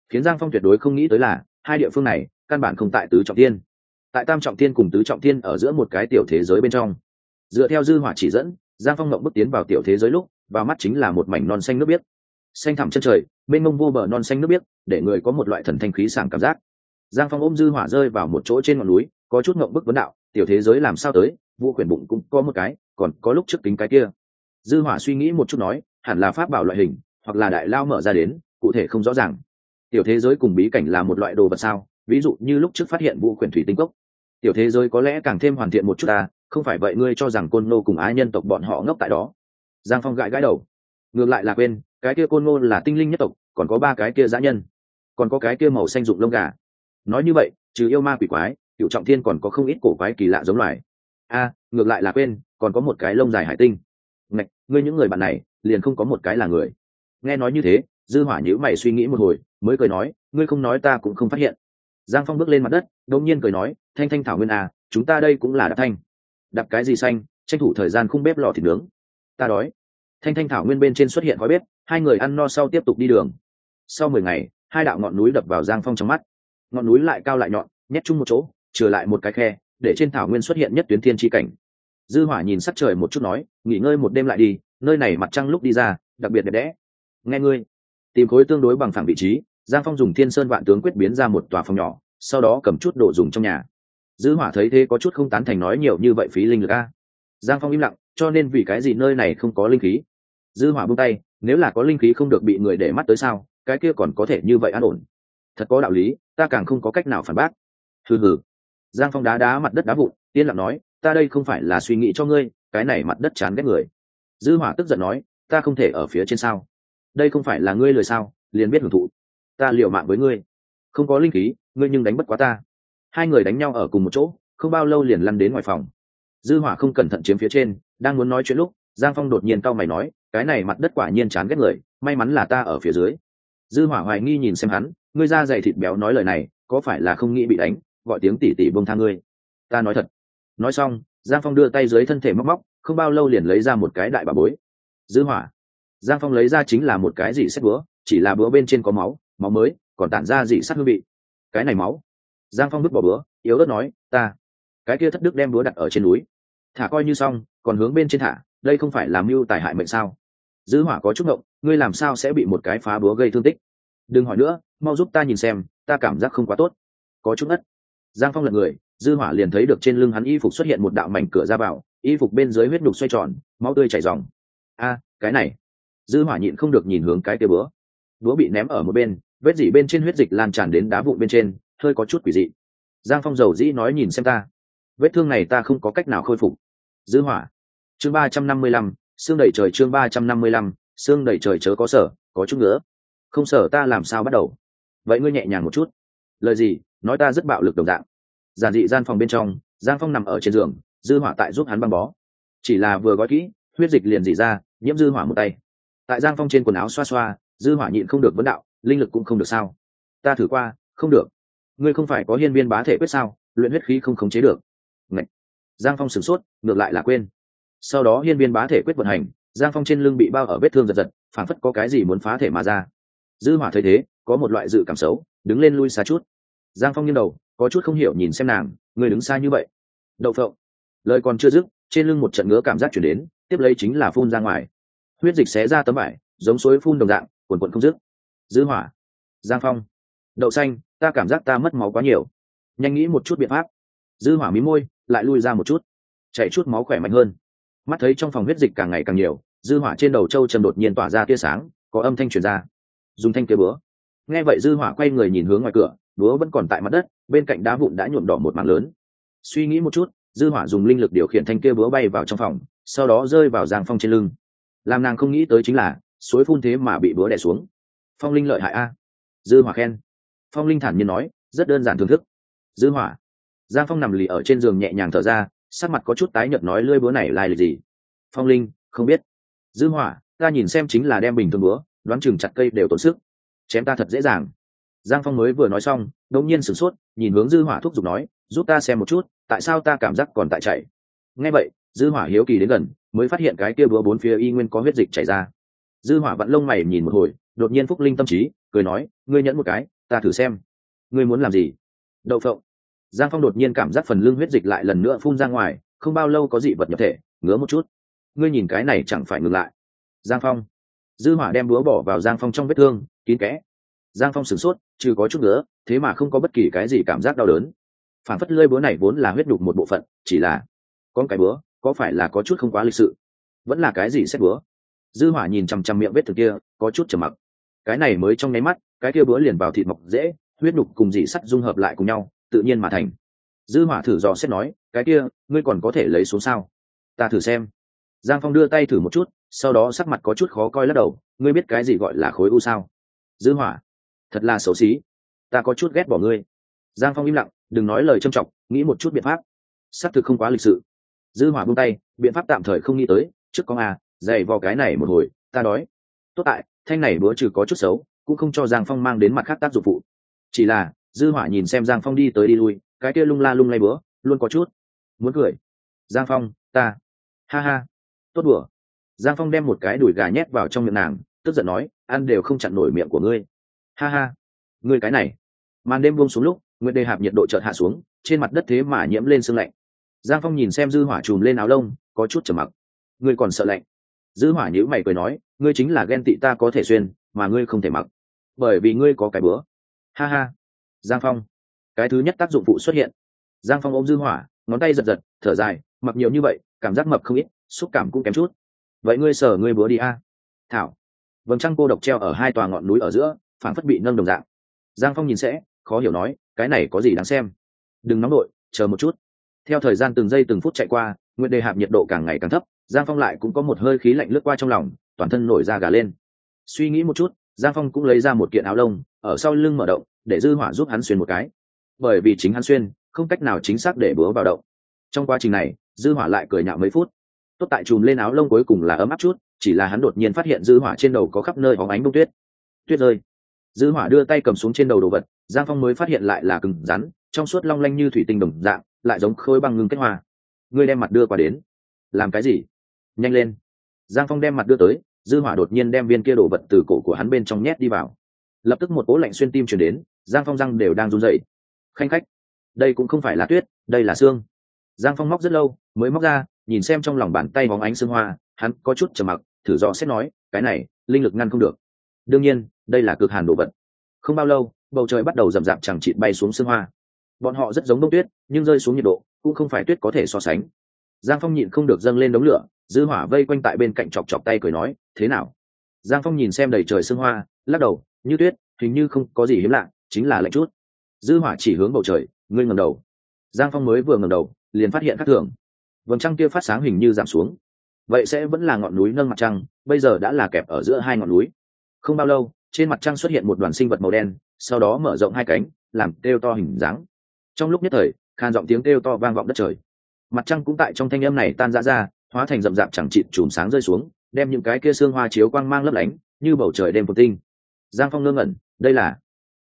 Khiến giang phong tuyệt đối không nghĩ tới là hai địa phương này căn bản không tại tứ trọng tiên tại tam trọng tiên cùng tứ trọng tiên ở giữa một cái tiểu thế giới bên trong dựa theo dư hỏa chỉ dẫn, giang phong ngậm bước tiến vào tiểu thế giới lúc, vào mắt chính là một mảnh non xanh nước biếc. Xanh thẳm chân trời, mênh mông vô bờ non xanh nước biếc, để người có một loại thần thanh khí sảng cảm giác. Giang phong ôm dư hỏa rơi vào một chỗ trên ngọn núi, có chút ngậm bức vấn đạo, tiểu thế giới làm sao tới vũ quyển bụng cũng có một cái, còn có lúc trước kính cái kia. Dư hỏa suy nghĩ một chút nói, hẳn là pháp bảo loại hình, hoặc là đại lao mở ra đến, cụ thể không rõ ràng. Tiểu thế giới cùng bí cảnh là một loại đồ vật sao? Ví dụ như lúc trước phát hiện vũ quyển thủy tinh cốc. Tiểu thế giới có lẽ càng thêm hoàn thiện một chút ta không phải vậy ngươi cho rằng côn nô cùng ái nhân tộc bọn họ ngốc tại đó. Giang phong gãi gãi đầu. Ngược lại là quên, cái kia côn nô là tinh linh nhất tộc, còn có ba cái kia dã nhân. Còn có cái kia màu xanh rụng lông gà. Nói như vậy, trừ yêu ma quỷ quái, cựu trọng thiên còn có không ít cổ quái kỳ lạ giống loài. A, ngược lại là quên, còn có một cái lông dài hải tinh. Ngạch, ngươi những người bạn này, liền không có một cái là người. Nghe nói như thế, dư hỏa nhữ mày suy nghĩ một hồi, mới cười nói, ngươi không nói ta cũng không phát hiện. Giang phong bước lên mặt đất, đột nhiên cười nói, thanh thanh thảo nguyên à chúng ta đây cũng là đạp thanh đặt cái gì xanh, tranh thủ thời gian không bếp lò thịt nướng. Ta đói. Thanh thanh thảo nguyên bên trên xuất hiện khói bếp, hai người ăn no sau tiếp tục đi đường. Sau mười ngày, hai đạo ngọn núi đập vào giang phong trong mắt. Ngọn núi lại cao lại nhọn, nhét chung một chỗ, trừ lại một cái khe, để trên thảo nguyên xuất hiện nhất tuyến thiên tri cảnh. Dư hỏa nhìn sắc trời một chút nói, nghỉ ngơi một đêm lại đi, nơi này mặt trăng lúc đi ra, đặc biệt đẹp đẽ. Nghe ngươi. Tìm khối tương đối bằng phẳng vị trí, giang phong dùng thiên sơn vạn tướng quyết biến ra một tòa phòng nhỏ, sau đó cầm chút đồ dùng trong nhà dư hỏa thấy thế có chút không tán thành nói nhiều như vậy phí linh lực a. Giang phong im lặng, cho nên vì cái gì nơi này không có linh khí? Dư hỏa buông tay, nếu là có linh khí không được bị người để mắt tới sao, cái kia còn có thể như vậy an ổn. Thật có đạo lý, ta càng không có cách nào phản bác. Hừ hừ. Giang phong đá đá mặt đất đá vụn tiên lặng nói, ta đây không phải là suy nghĩ cho ngươi, cái này mặt đất chán ghét người. Dư hỏa tức giận nói, ta không thể ở phía trên sao? Đây không phải là ngươi lời sao, liền biết hưởng thụ. Ta liều mạng với ngươi. Không có linh khí, ngươi nhưng đánh bất quá ta hai người đánh nhau ở cùng một chỗ, không bao lâu liền lăn đến ngoài phòng. Dư hỏa không cẩn thận chiếm phía trên, đang muốn nói chuyện lúc, giang phong đột nhiên cau mày nói, cái này mặt đất quả nhiên chán ghét người, may mắn là ta ở phía dưới. Dư hỏa hoài nghi nhìn xem hắn, ngươi da dày thịt béo nói lời này, có phải là không nghĩ bị đánh, gọi tiếng tỉ tỉ bông tha ngươi? Ta nói thật. Nói xong, giang phong đưa tay dưới thân thể móc móc, không bao lâu liền lấy ra một cái đại bà bối. Dư hỏa. Giang phong lấy ra chính là một cái gì xét búa, chỉ là búa bên trên có máu máu mới, còn tản ra dị sát hương vị. Cái này máu giang phong vứt bỏ búa yếu ớt nói, ta, cái kia thất đức đem búa đặt ở trên núi. Thả coi như xong, còn hướng bên trên thả, đây không phải làm mưu tài hại mệnh sao? Dư hỏa có chút ngộng, ngươi làm sao sẽ bị một cái phá búa gây thương tích? Đừng hỏi nữa, mau giúp ta nhìn xem, ta cảm giác không quá tốt. Có chút ngất. Giang phong lật người, dư hỏa liền thấy được trên lưng hắn y phục xuất hiện một đạo mảnh cửa ra vào, y phục bên dưới huyết đục xoay tròn, máu tươi chảy ròng. A, cái này. Dư hỏa nhịn không được nhìn hướng cái kia búa búa bị ném ở một bên, vết dỉ bên trên huyết dịch lan tràn đến đá vụn bên trên hơi có chút quỷ dị. Giang phong dầu dĩ nói nhìn xem ta. Vết thương này ta không có cách nào khôi phục. Dư hỏa. Chương ba trăm năm mươi lăm, xương đẩy trời chương ba trăm năm mươi lăm, xương đẩy trời chớ có sở, có chút nữa. Không sở ta làm sao bắt đầu? Vậy ngươi nhẹ nhàng một chút. Lời gì? Nói ta rất bạo lực đồng dạng. Giản dị gian phòng bên trong, giang phong nằm ở trên giường, dư hỏa tại giúp hắn băng bó. Chỉ là vừa gói kỹ, huyết dịch liền dỉ ra, nhiễm dư hỏa một tay. Tại giang phong trên quần áo xoa xoa, dư hỏa nhịn không được vấn đạo, linh lực cũng không được sao? Ta thử qua, không được ngươi không phải có hiên viên bá thể quyết sao? Luyện huyết khí không khống chế được. Ngậy. giang phong sửng sốt, ngược lại là quên. Sau đó hiên viên bá thể quyết vận hành, giang phong trên lưng bị bao ở vết thương giật giật, phảng phất có cái gì muốn phá thể mà ra. Dư hỏa thấy thế, có một loại dự cảm xấu, đứng lên lui xa chút. Giang phong nghiêng đầu, có chút không hiểu nhìn xem nàng người đứng xa như vậy. Đậu phộng. Lời còn chưa dứt, trên lưng một trận ngứa cảm giác chuyển đến, tiếp lấy chính là phun ra ngoài. Huyết dịch xé ra tấm vải, giống suối phun đồng dạng quần quần không dứt. Dư hỏa. Giang phong. Đậu xanh ta cảm giác ta mất máu quá nhiều. Nhanh nghĩ một chút biện pháp. Dư hỏa mí môi, lại lui ra một chút. Chạy chút máu khỏe mạnh hơn. Mắt thấy trong phòng huyết dịch càng ngày càng nhiều, dư hỏa trên đầu châu trầm đột nhiên tỏa ra tia sáng, có âm thanh truyền ra. Dùng thanh kia búa. Nghe vậy dư hỏa quay người nhìn hướng ngoài cửa, búa vẫn còn tại mặt đất, bên cạnh đá vụn đã nhuộm đỏ một mảng lớn. Suy nghĩ một chút, dư hỏa dùng linh lực điều khiển thanh kia búa bay vào trong phòng, sau đó rơi vào giang phong trên lưng. Làm nàng không nghĩ tới chính là, suối phun thế mà bị búa đè xuống. Phong linh lợi hại a. Dư hỏa khen phong linh thản nhiên nói, rất đơn giản thưởng thức. Dư hỏa. Giang phong nằm lì ở trên giường nhẹ nhàng thở ra, sắc mặt có chút tái nhợt nói lưỡi búa này lai lịch gì? Phong linh, không biết. Dư hỏa, ta nhìn xem chính là đem bình thường búa, đoán chừng chặt cây đều tốn sức. Chém ta thật dễ dàng. Giang phong mới vừa nói xong, đột nhiên sửng sốt, nhìn hướng dư hỏa thúc giục nói, giúp ta xem một chút, tại sao ta cảm giác còn tại chảy nghe vậy, dư hỏa hiếu kỳ đến gần, mới phát hiện cái kia búa bốn phía y nguyên có huyết dịch chảy ra. Dư hỏa vặn lông mày nhìn một hồi, đột nhiên phúc linh tâm trí, cười nói, ngươi nhẫn một cái ta thử xem. Ngươi muốn làm gì? Đậu phộng. Giang phong đột nhiên cảm giác phần lưng huyết dịch lại lần nữa phun ra ngoài, không bao lâu có dị vật nhập thể, ngứa một chút. Ngươi nhìn cái này chẳng phải ngừng lại. Giang phong. Dư hỏa đem búa bỏ vào giang phong trong vết thương, kín kẽ. Giang phong sửng sốt, trừ có chút nữa, thế mà không có bất kỳ cái gì cảm giác đau đớn. Phản phất lơi búa này vốn là huyết đục một bộ phận, chỉ là con cái búa, có phải là có chút không quá lịch sự? Vẫn là cái gì xét búa? Dư hỏa nhìn chằm chằm miệng vết thương kia, có chút trầm mặc. Cái này mới trong nháy mắt cái kia bữa liền vào thịt mọc dễ, huyết đục cùng dị sắt dung hợp lại cùng nhau, tự nhiên mà thành. Dư hỏa thử dò xét nói, cái kia, ngươi còn có thể lấy xuống sao? Ta thử xem. Giang phong đưa tay thử một chút, sau đó sắc mặt có chút khó coi lắc đầu, ngươi biết cái gì gọi là khối u sao? Dư hỏa, thật là xấu xí. Ta có chút ghét bỏ ngươi. Giang phong im lặng, đừng nói lời trâm trọng nghĩ một chút biện pháp. Xác thực không quá lịch sự. Dư hỏa buông tay, biện pháp tạm thời không nghĩ tới, trước con à dày vào cái này một hồi, ta đói. Tốt tại, thanh này bữa trừ có chút xấu cũng không cho giang phong mang đến mặt khác tác dụng phụ. Chỉ là, dư hỏa nhìn xem giang phong đi tới đi lui, cái kia lung la lung lay bữa luôn có chút muốn cười. Giang phong, ta. Ha ha. Tốt đùa. Giang phong đem một cái đùi gà nhét vào trong miệng nàng, tức giận nói, ăn đều không chặn nổi miệng của ngươi. Ha ha. Ngươi cái này. Màn đêm buông xuống lúc, nguyệt đề hạp nhiệt độ chợt hạ xuống, trên mặt đất thế mà nhiễm lên sương lạnh. Giang phong nhìn xem dư hỏa chùm lên áo lông, có chút trầm mặc. Ngươi còn sợ lạnh. Dư hỏa nhíu mày cười nói, ngươi chính là ghen tị ta có thể xuyên mà ngươi không thể mặc. Bởi vì ngươi có cái bữa. Ha ha. Giang phong. Cái thứ nhất tác dụng phụ xuất hiện. Giang phong ôm dư hỏa, ngón tay giật giật, thở dài, mặc nhiều như vậy, cảm giác mập không ít, xúc cảm cũng kém chút. Vậy ngươi sở ngươi bữa đi a. Thảo. Vầng trăng cô độc treo ở hai tòa ngọn núi ở giữa phản phất bị nâng đồng dạng. Giang phong nhìn sẽ, khó hiểu nói, cái này có gì đáng xem? Đừng nóng đội, chờ một chút. Theo thời gian từng giây từng phút chạy qua nguyện đề hạp nhiệt độ càng ngày càng thấp, giang phong lại cũng có một hơi khí lạnh lướt qua trong lòng, toàn thân nổi da gà lên suy nghĩ một chút, giang phong cũng lấy ra một kiện áo lông, ở sau lưng mở động, để dư hỏa giúp hắn xuyên một cái. Bởi vì chính hắn xuyên, không cách nào chính xác để búa vào động. Trong quá trình này, dư hỏa lại cười nhạo mấy phút. Tốt tại chùm lên áo lông cuối cùng là ấm áp chút, chỉ là hắn đột nhiên phát hiện dư hỏa trên đầu có khắp nơi hóng ánh bông tuyết. Tuyết rơi. Dư hỏa đưa tay cầm xuống trên đầu đồ vật, giang phong mới phát hiện lại là cứng rắn, trong suốt long lanh như thủy tinh đồng dạng, lại giống khối băng ngưng kết hoa. Ngươi đem mặt đưa qua đến. Làm cái gì? Nhanh lên. Giang phong đem mặt đưa tới dư hỏa đột nhiên đem viên kia đổ vật từ cổ của hắn bên trong nhét đi vào. Lập tức một cỗ lạnh xuyên tim chuyển đến, giang phong răng đều đang run rẩy. Khanh khách, đây cũng không phải là tuyết, đây là xương. Giang phong móc rất lâu, mới móc ra, nhìn xem trong lòng bàn tay bóng ánh xương hoa, hắn có chút trầm mặc, thử dò xét nói, cái này, linh lực ngăn không được. Đương nhiên, đây là cực hàn đồ vật. Không bao lâu, bầu trời bắt đầu rậm rạp chẳng chịt bay xuống xương hoa. Bọn họ rất giống bông tuyết, nhưng rơi xuống nhiệt độ, cũng không phải tuyết có thể so sánh giang phong nhịn không được dâng lên đống lửa, dư hỏa vây quanh tại bên cạnh chọc chọc tay cười nói, thế nào? Giang phong nhìn xem đầy trời sương hoa, lắc đầu, như tuyết, hình như không có gì hiếm lạ, chính là lạnh chút. Dư hỏa chỉ hướng bầu trời, ngươi ngẩng đầu. Giang phong mới vừa ngẩng đầu, liền phát hiện các thường. Vầng trăng kia phát sáng hình như giảm xuống. Vậy sẽ vẫn là ngọn núi nâng mặt trăng, bây giờ đã là kẹp ở giữa hai ngọn núi. Không bao lâu, trên mặt trăng xuất hiện một đoàn sinh vật màu đen, sau đó mở rộng hai cánh, làm kêu to hình dáng. Trong lúc nhất thời, khan giọng tiếng kêu to vang vọng đất trời mặt trăng cũng tại trong thanh âm này tan rã ra, hóa thành rậm rạp chẳng chịt chùm sáng rơi xuống, đem những cái kia xương hoa chiếu quang mang lấp lánh, như bầu trời đêm phồn tinh. Giang phong ngơ ngẩn, đây là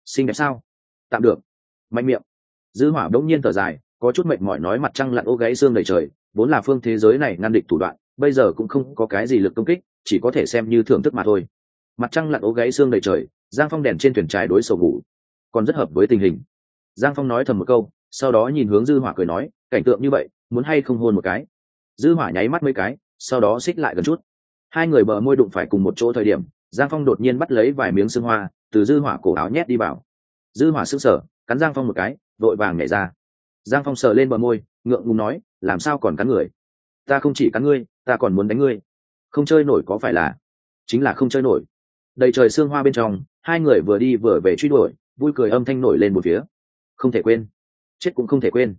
xinh đẹp sao? Tạm được. Mạnh miệng. Dư hỏa đống nhiên thở dài, có chút mệt mỏi nói mặt trăng lặn ô gáy xương đầy trời, vốn là phương thế giới này ngăn địch thủ đoạn, bây giờ cũng không có cái gì lực công kích, chỉ có thể xem như thưởng thức mà thôi. Mặt trăng lặn ô gáy xương đầy trời, giang phong đèn trên thuyền trái đối sầu ngủ. Còn rất hợp với tình hình. Giang phong nói thầm một câu, sau đó nhìn hướng dư hỏa cười nói, cảnh tượng như vậy muốn hay không hôn một cái. Dư hỏa nháy mắt mấy cái, sau đó xích lại gần chút. Hai người bờ môi đụng phải cùng một chỗ thời điểm, giang phong đột nhiên bắt lấy vài miếng xương hoa, từ dư hỏa cổ áo nhét đi vào. Dư hỏa sững sờ, cắn giang phong một cái, vội vàng nhảy ra. Giang phong sờ lên bờ môi, ngượng ngùng nói, làm sao còn cắn người? Ta không chỉ cắn ngươi, ta còn muốn đánh ngươi. Không chơi nổi có phải là? Chính là không chơi nổi. Đầy trời xương hoa bên trong, hai người vừa đi vừa về truy đuổi, vui cười âm thanh nổi lên một phía. Không thể quên. Chết cũng không thể quên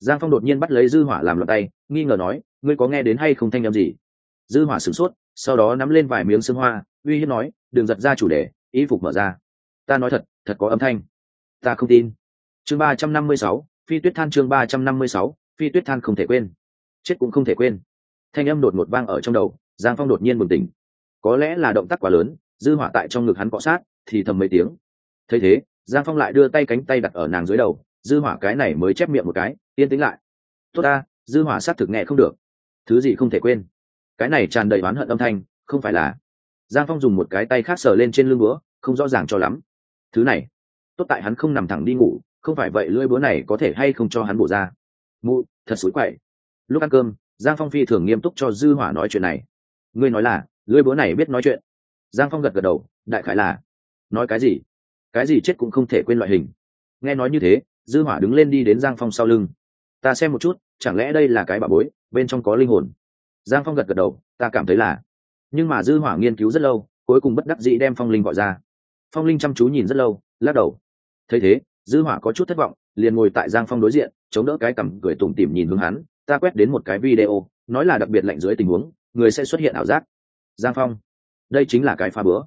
giang phong đột nhiên bắt lấy dư hỏa làm loạn tay, nghi ngờ nói, ngươi có nghe đến hay không thanh âm gì? Dư hỏa sửng sốt, sau đó nắm lên vài miếng sương hoa, uy hiếp nói, đừng giật ra chủ đề ý phục mở ra. Ta nói thật thật có âm thanh. Ta không tin. Chương ba trăm năm mươi sáu, phi tuyết than chương ba trăm năm mươi sáu, phi tuyết than không thể quên. Chết cũng không thể quên. Thanh âm đột ngột vang ở trong đầu, giang phong đột nhiên bừng tỉnh. Có lẽ là động tác quá lớn, dư hỏa tại trong ngực hắn cọ sát, thì thầm mấy tiếng. Thấy thế, giang phong lại đưa tay cánh tay đặt ở nàng dưới đầu, dư hỏa cái này mới chép miệng một cái yên tĩnh lại. Tốt ta, dư hỏa sát thực nghe không được. Thứ gì không thể quên. Cái này tràn đầy oán hận âm thanh, không phải là. Giang phong dùng một cái tay khác sờ lên trên lưng búa, không rõ ràng cho lắm. Thứ này, tốt tại hắn không nằm thẳng đi ngủ, không phải vậy lưỡi búa này có thể hay không cho hắn bổ ra. Mụ, thật xối quậy. Lúc ăn cơm, giang phong phi thường nghiêm túc cho dư hỏa nói chuyện này. Ngươi nói là, lưỡi búa này biết nói chuyện. Giang phong gật gật đầu, đại khái là. Nói cái gì? Cái gì chết cũng không thể quên loại hình. Nghe nói như thế, dư hỏa đứng lên đi đến giang phong sau lưng ta xem một chút, chẳng lẽ đây là cái bà bối, bên trong có linh hồn? Giang phong gật gật đầu, ta cảm thấy là. Nhưng mà dư hỏa nghiên cứu rất lâu, cuối cùng bất đắc dĩ đem phong linh gọi ra. Phong linh chăm chú nhìn rất lâu, lắc đầu. Thấy thế, dư hỏa có chút thất vọng, liền ngồi tại giang phong đối diện, chống đỡ cái cằm cười tủm tỉm nhìn hướng hắn. Ta quét đến một cái video, nói là đặc biệt lạnh dưới tình huống, người sẽ xuất hiện ảo giác. Giang phong, đây chính là cái pha bữa.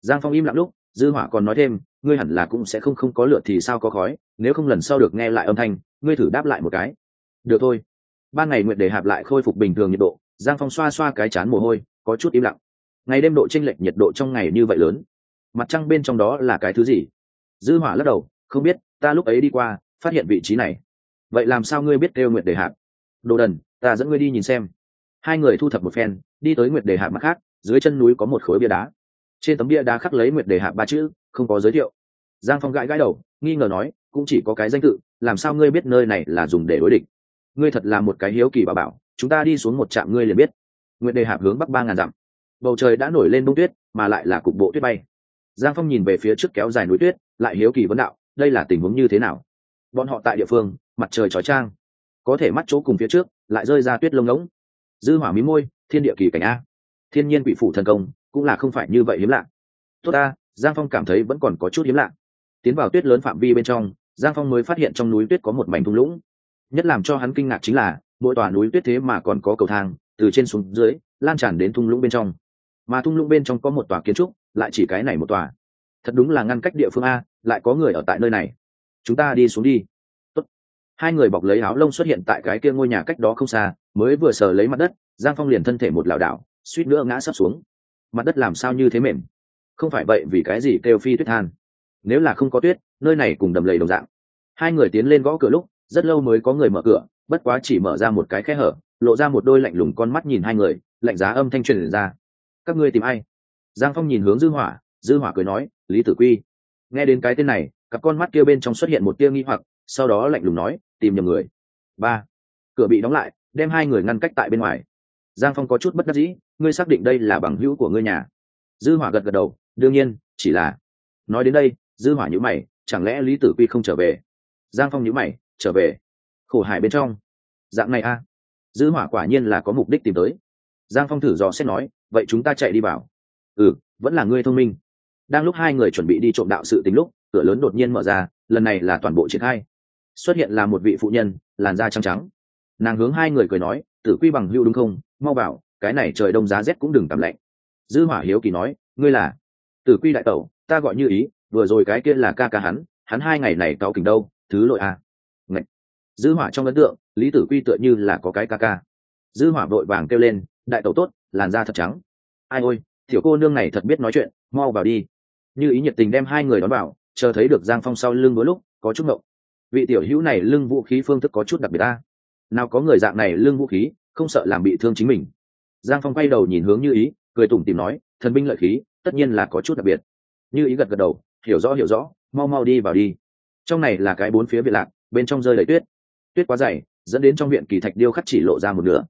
Giang phong im lặng lúc dư hỏa còn nói thêm, ngươi hẳn là cũng sẽ không không có lửa thì sao có khói, nếu không lần sau được nghe lại âm thanh, ngươi thử đáp lại một cái. Được thôi. Ban ngày nguyện đề hạp lại khôi phục bình thường nhiệt độ, giang phong xoa xoa cái chán mồ hôi, có chút im lặng. Ngày đêm độ chênh lệch nhiệt độ trong ngày như vậy lớn. Mặt trăng bên trong đó là cái thứ gì? Dư hỏa lắc đầu, không biết, ta lúc ấy đi qua, phát hiện vị trí này. Vậy làm sao ngươi biết kêu nguyệt đề hạp? Đồ đần, ta dẫn ngươi đi nhìn xem. Hai người thu thập một phen, đi tới nguyệt đề hạp mặt khác, dưới chân núi có một khối bia đá trên tấm bia đá khắc lấy nguyệt đề hạ ba chữ, không có giới thiệu. Giang phong gãi gãi đầu, nghi ngờ nói, cũng chỉ có cái danh tự, làm sao ngươi biết nơi này là dùng để đối địch? Ngươi thật là một cái hiếu kỳ bà bảo, chúng ta đi xuống một trạm ngươi liền biết. Nguyệt đề hạp hướng bắc ba ngàn dặm. Bầu trời đã nổi lên bông tuyết, mà lại là cục bộ tuyết bay. Giang phong nhìn về phía trước kéo dài núi tuyết, lại hiếu kỳ vấn đạo, đây là tình huống như thế nào? Bọn họ tại địa phương, mặt trời chói trang có thể mắt chỗ cùng phía trước, lại rơi ra tuyết lông ngỗng. Dư hỏa mí môi, thiên địa kỳ cảnh a. Thiên nhiên quỷ phủ thần công cũng là không phải như vậy hiếm lạ. Tốt ta, giang phong cảm thấy vẫn còn có chút hiếm lạ. Tiến vào tuyết lớn phạm vi bên trong, giang phong mới phát hiện trong núi tuyết có một mảnh thung lũng. Nhất làm cho hắn kinh ngạc chính là, mỗi tòa núi tuyết thế mà còn có cầu thang, từ trên xuống dưới, lan tràn đến thung lũng bên trong. Mà thung lũng bên trong có một tòa kiến trúc, lại chỉ cái này một tòa. Thật đúng là ngăn cách địa phương a, lại có người ở tại nơi này. Chúng ta đi xuống đi. Tốt. hai người bọc lấy áo lông xuất hiện tại cái kia ngôi nhà cách đó không xa, mới vừa sờ lấy mặt đất, giang phong liền thân thể một lảo đảo, suýt nữa ngã sắp xuống mặt đất làm sao như thế mềm? Không phải vậy vì cái gì kêu phi tuyết than? Nếu là không có tuyết, nơi này cùng đầm lầy đồng dạng. Hai người tiến lên gõ cửa lúc, rất lâu mới có người mở cửa, bất quá chỉ mở ra một cái khe hở, lộ ra một đôi lạnh lùng con mắt nhìn hai người, lạnh giá âm thanh truyền ra. Các ngươi tìm ai? Giang phong nhìn hướng dư hỏa dư hỏa cười nói, lý tử quy. Nghe đến cái tên này, cặp con mắt kia bên trong xuất hiện một tia nghi hoặc, sau đó lạnh lùng nói, tìm nhầm người. Ba. Cửa bị đóng lại, đem hai người ngăn cách tại bên ngoài giang phong có chút bất đắc dĩ, ngươi xác định đây là bằng hữu của ngươi nhà? Dư hỏa gật gật đầu, đương nhiên, chỉ là nói đến đây, dư hỏa nhíu mày, chẳng lẽ lý tử quy không trở về? Giang phong nhíu mày, trở về? Khổ hải bên trong. Dạng này a dư hỏa quả nhiên là có mục đích tìm tới. Giang phong thử dò xét nói, vậy chúng ta chạy đi vào. Ừ vẫn là ngươi thông minh. Đang lúc hai người chuẩn bị đi trộm đạo sự tính lúc, cửa lớn đột nhiên mở ra, lần này là toàn bộ triển khai. Xuất hiện là một vị phụ nhân, làn da trắng trắng. Nàng hướng hai người cười nói, tử quy bằng hữu đúng không? Mau vào, cái này trời đông giá rét cũng đừng cảm lạnh. Dư hỏa hiếu kỳ nói, ngươi là? Tử quy đại tẩu, ta gọi như ý, vừa rồi cái kia là ca ca hắn hắn hai ngày này cao kình đâu, thứ lỗi à. Ngậy. dư hỏa trong ấn tượng, lý tử quy tựa như là có cái ca ca. Dư hỏa vội vàng kêu lên, đại tẩu tốt, làn da thật trắng. Ai ôi, tiểu cô nương này thật biết nói chuyện, mau vào đi. Như ý nhiệt tình đem hai người đón vào, chờ thấy được giang phong sau lưng mỗi lúc, có chút ngộng. Vị tiểu hữu này lưng vũ khí phương thức có chút đặc biệt ta nào có người dạng này lưng vũ khí không sợ làm bị thương chính mình. Giang phong quay đầu nhìn hướng như ý, cười tủm tìm nói, thần binh lợi khí, tất nhiên là có chút đặc biệt. Như ý gật gật đầu, hiểu rõ hiểu rõ, mau mau đi vào đi. Trong này là cái bốn phía viện lạc, bên trong rơi đầy tuyết. Tuyết quá dày, dẫn đến trong viện kỳ thạch điêu khắc chỉ lộ ra một nửa.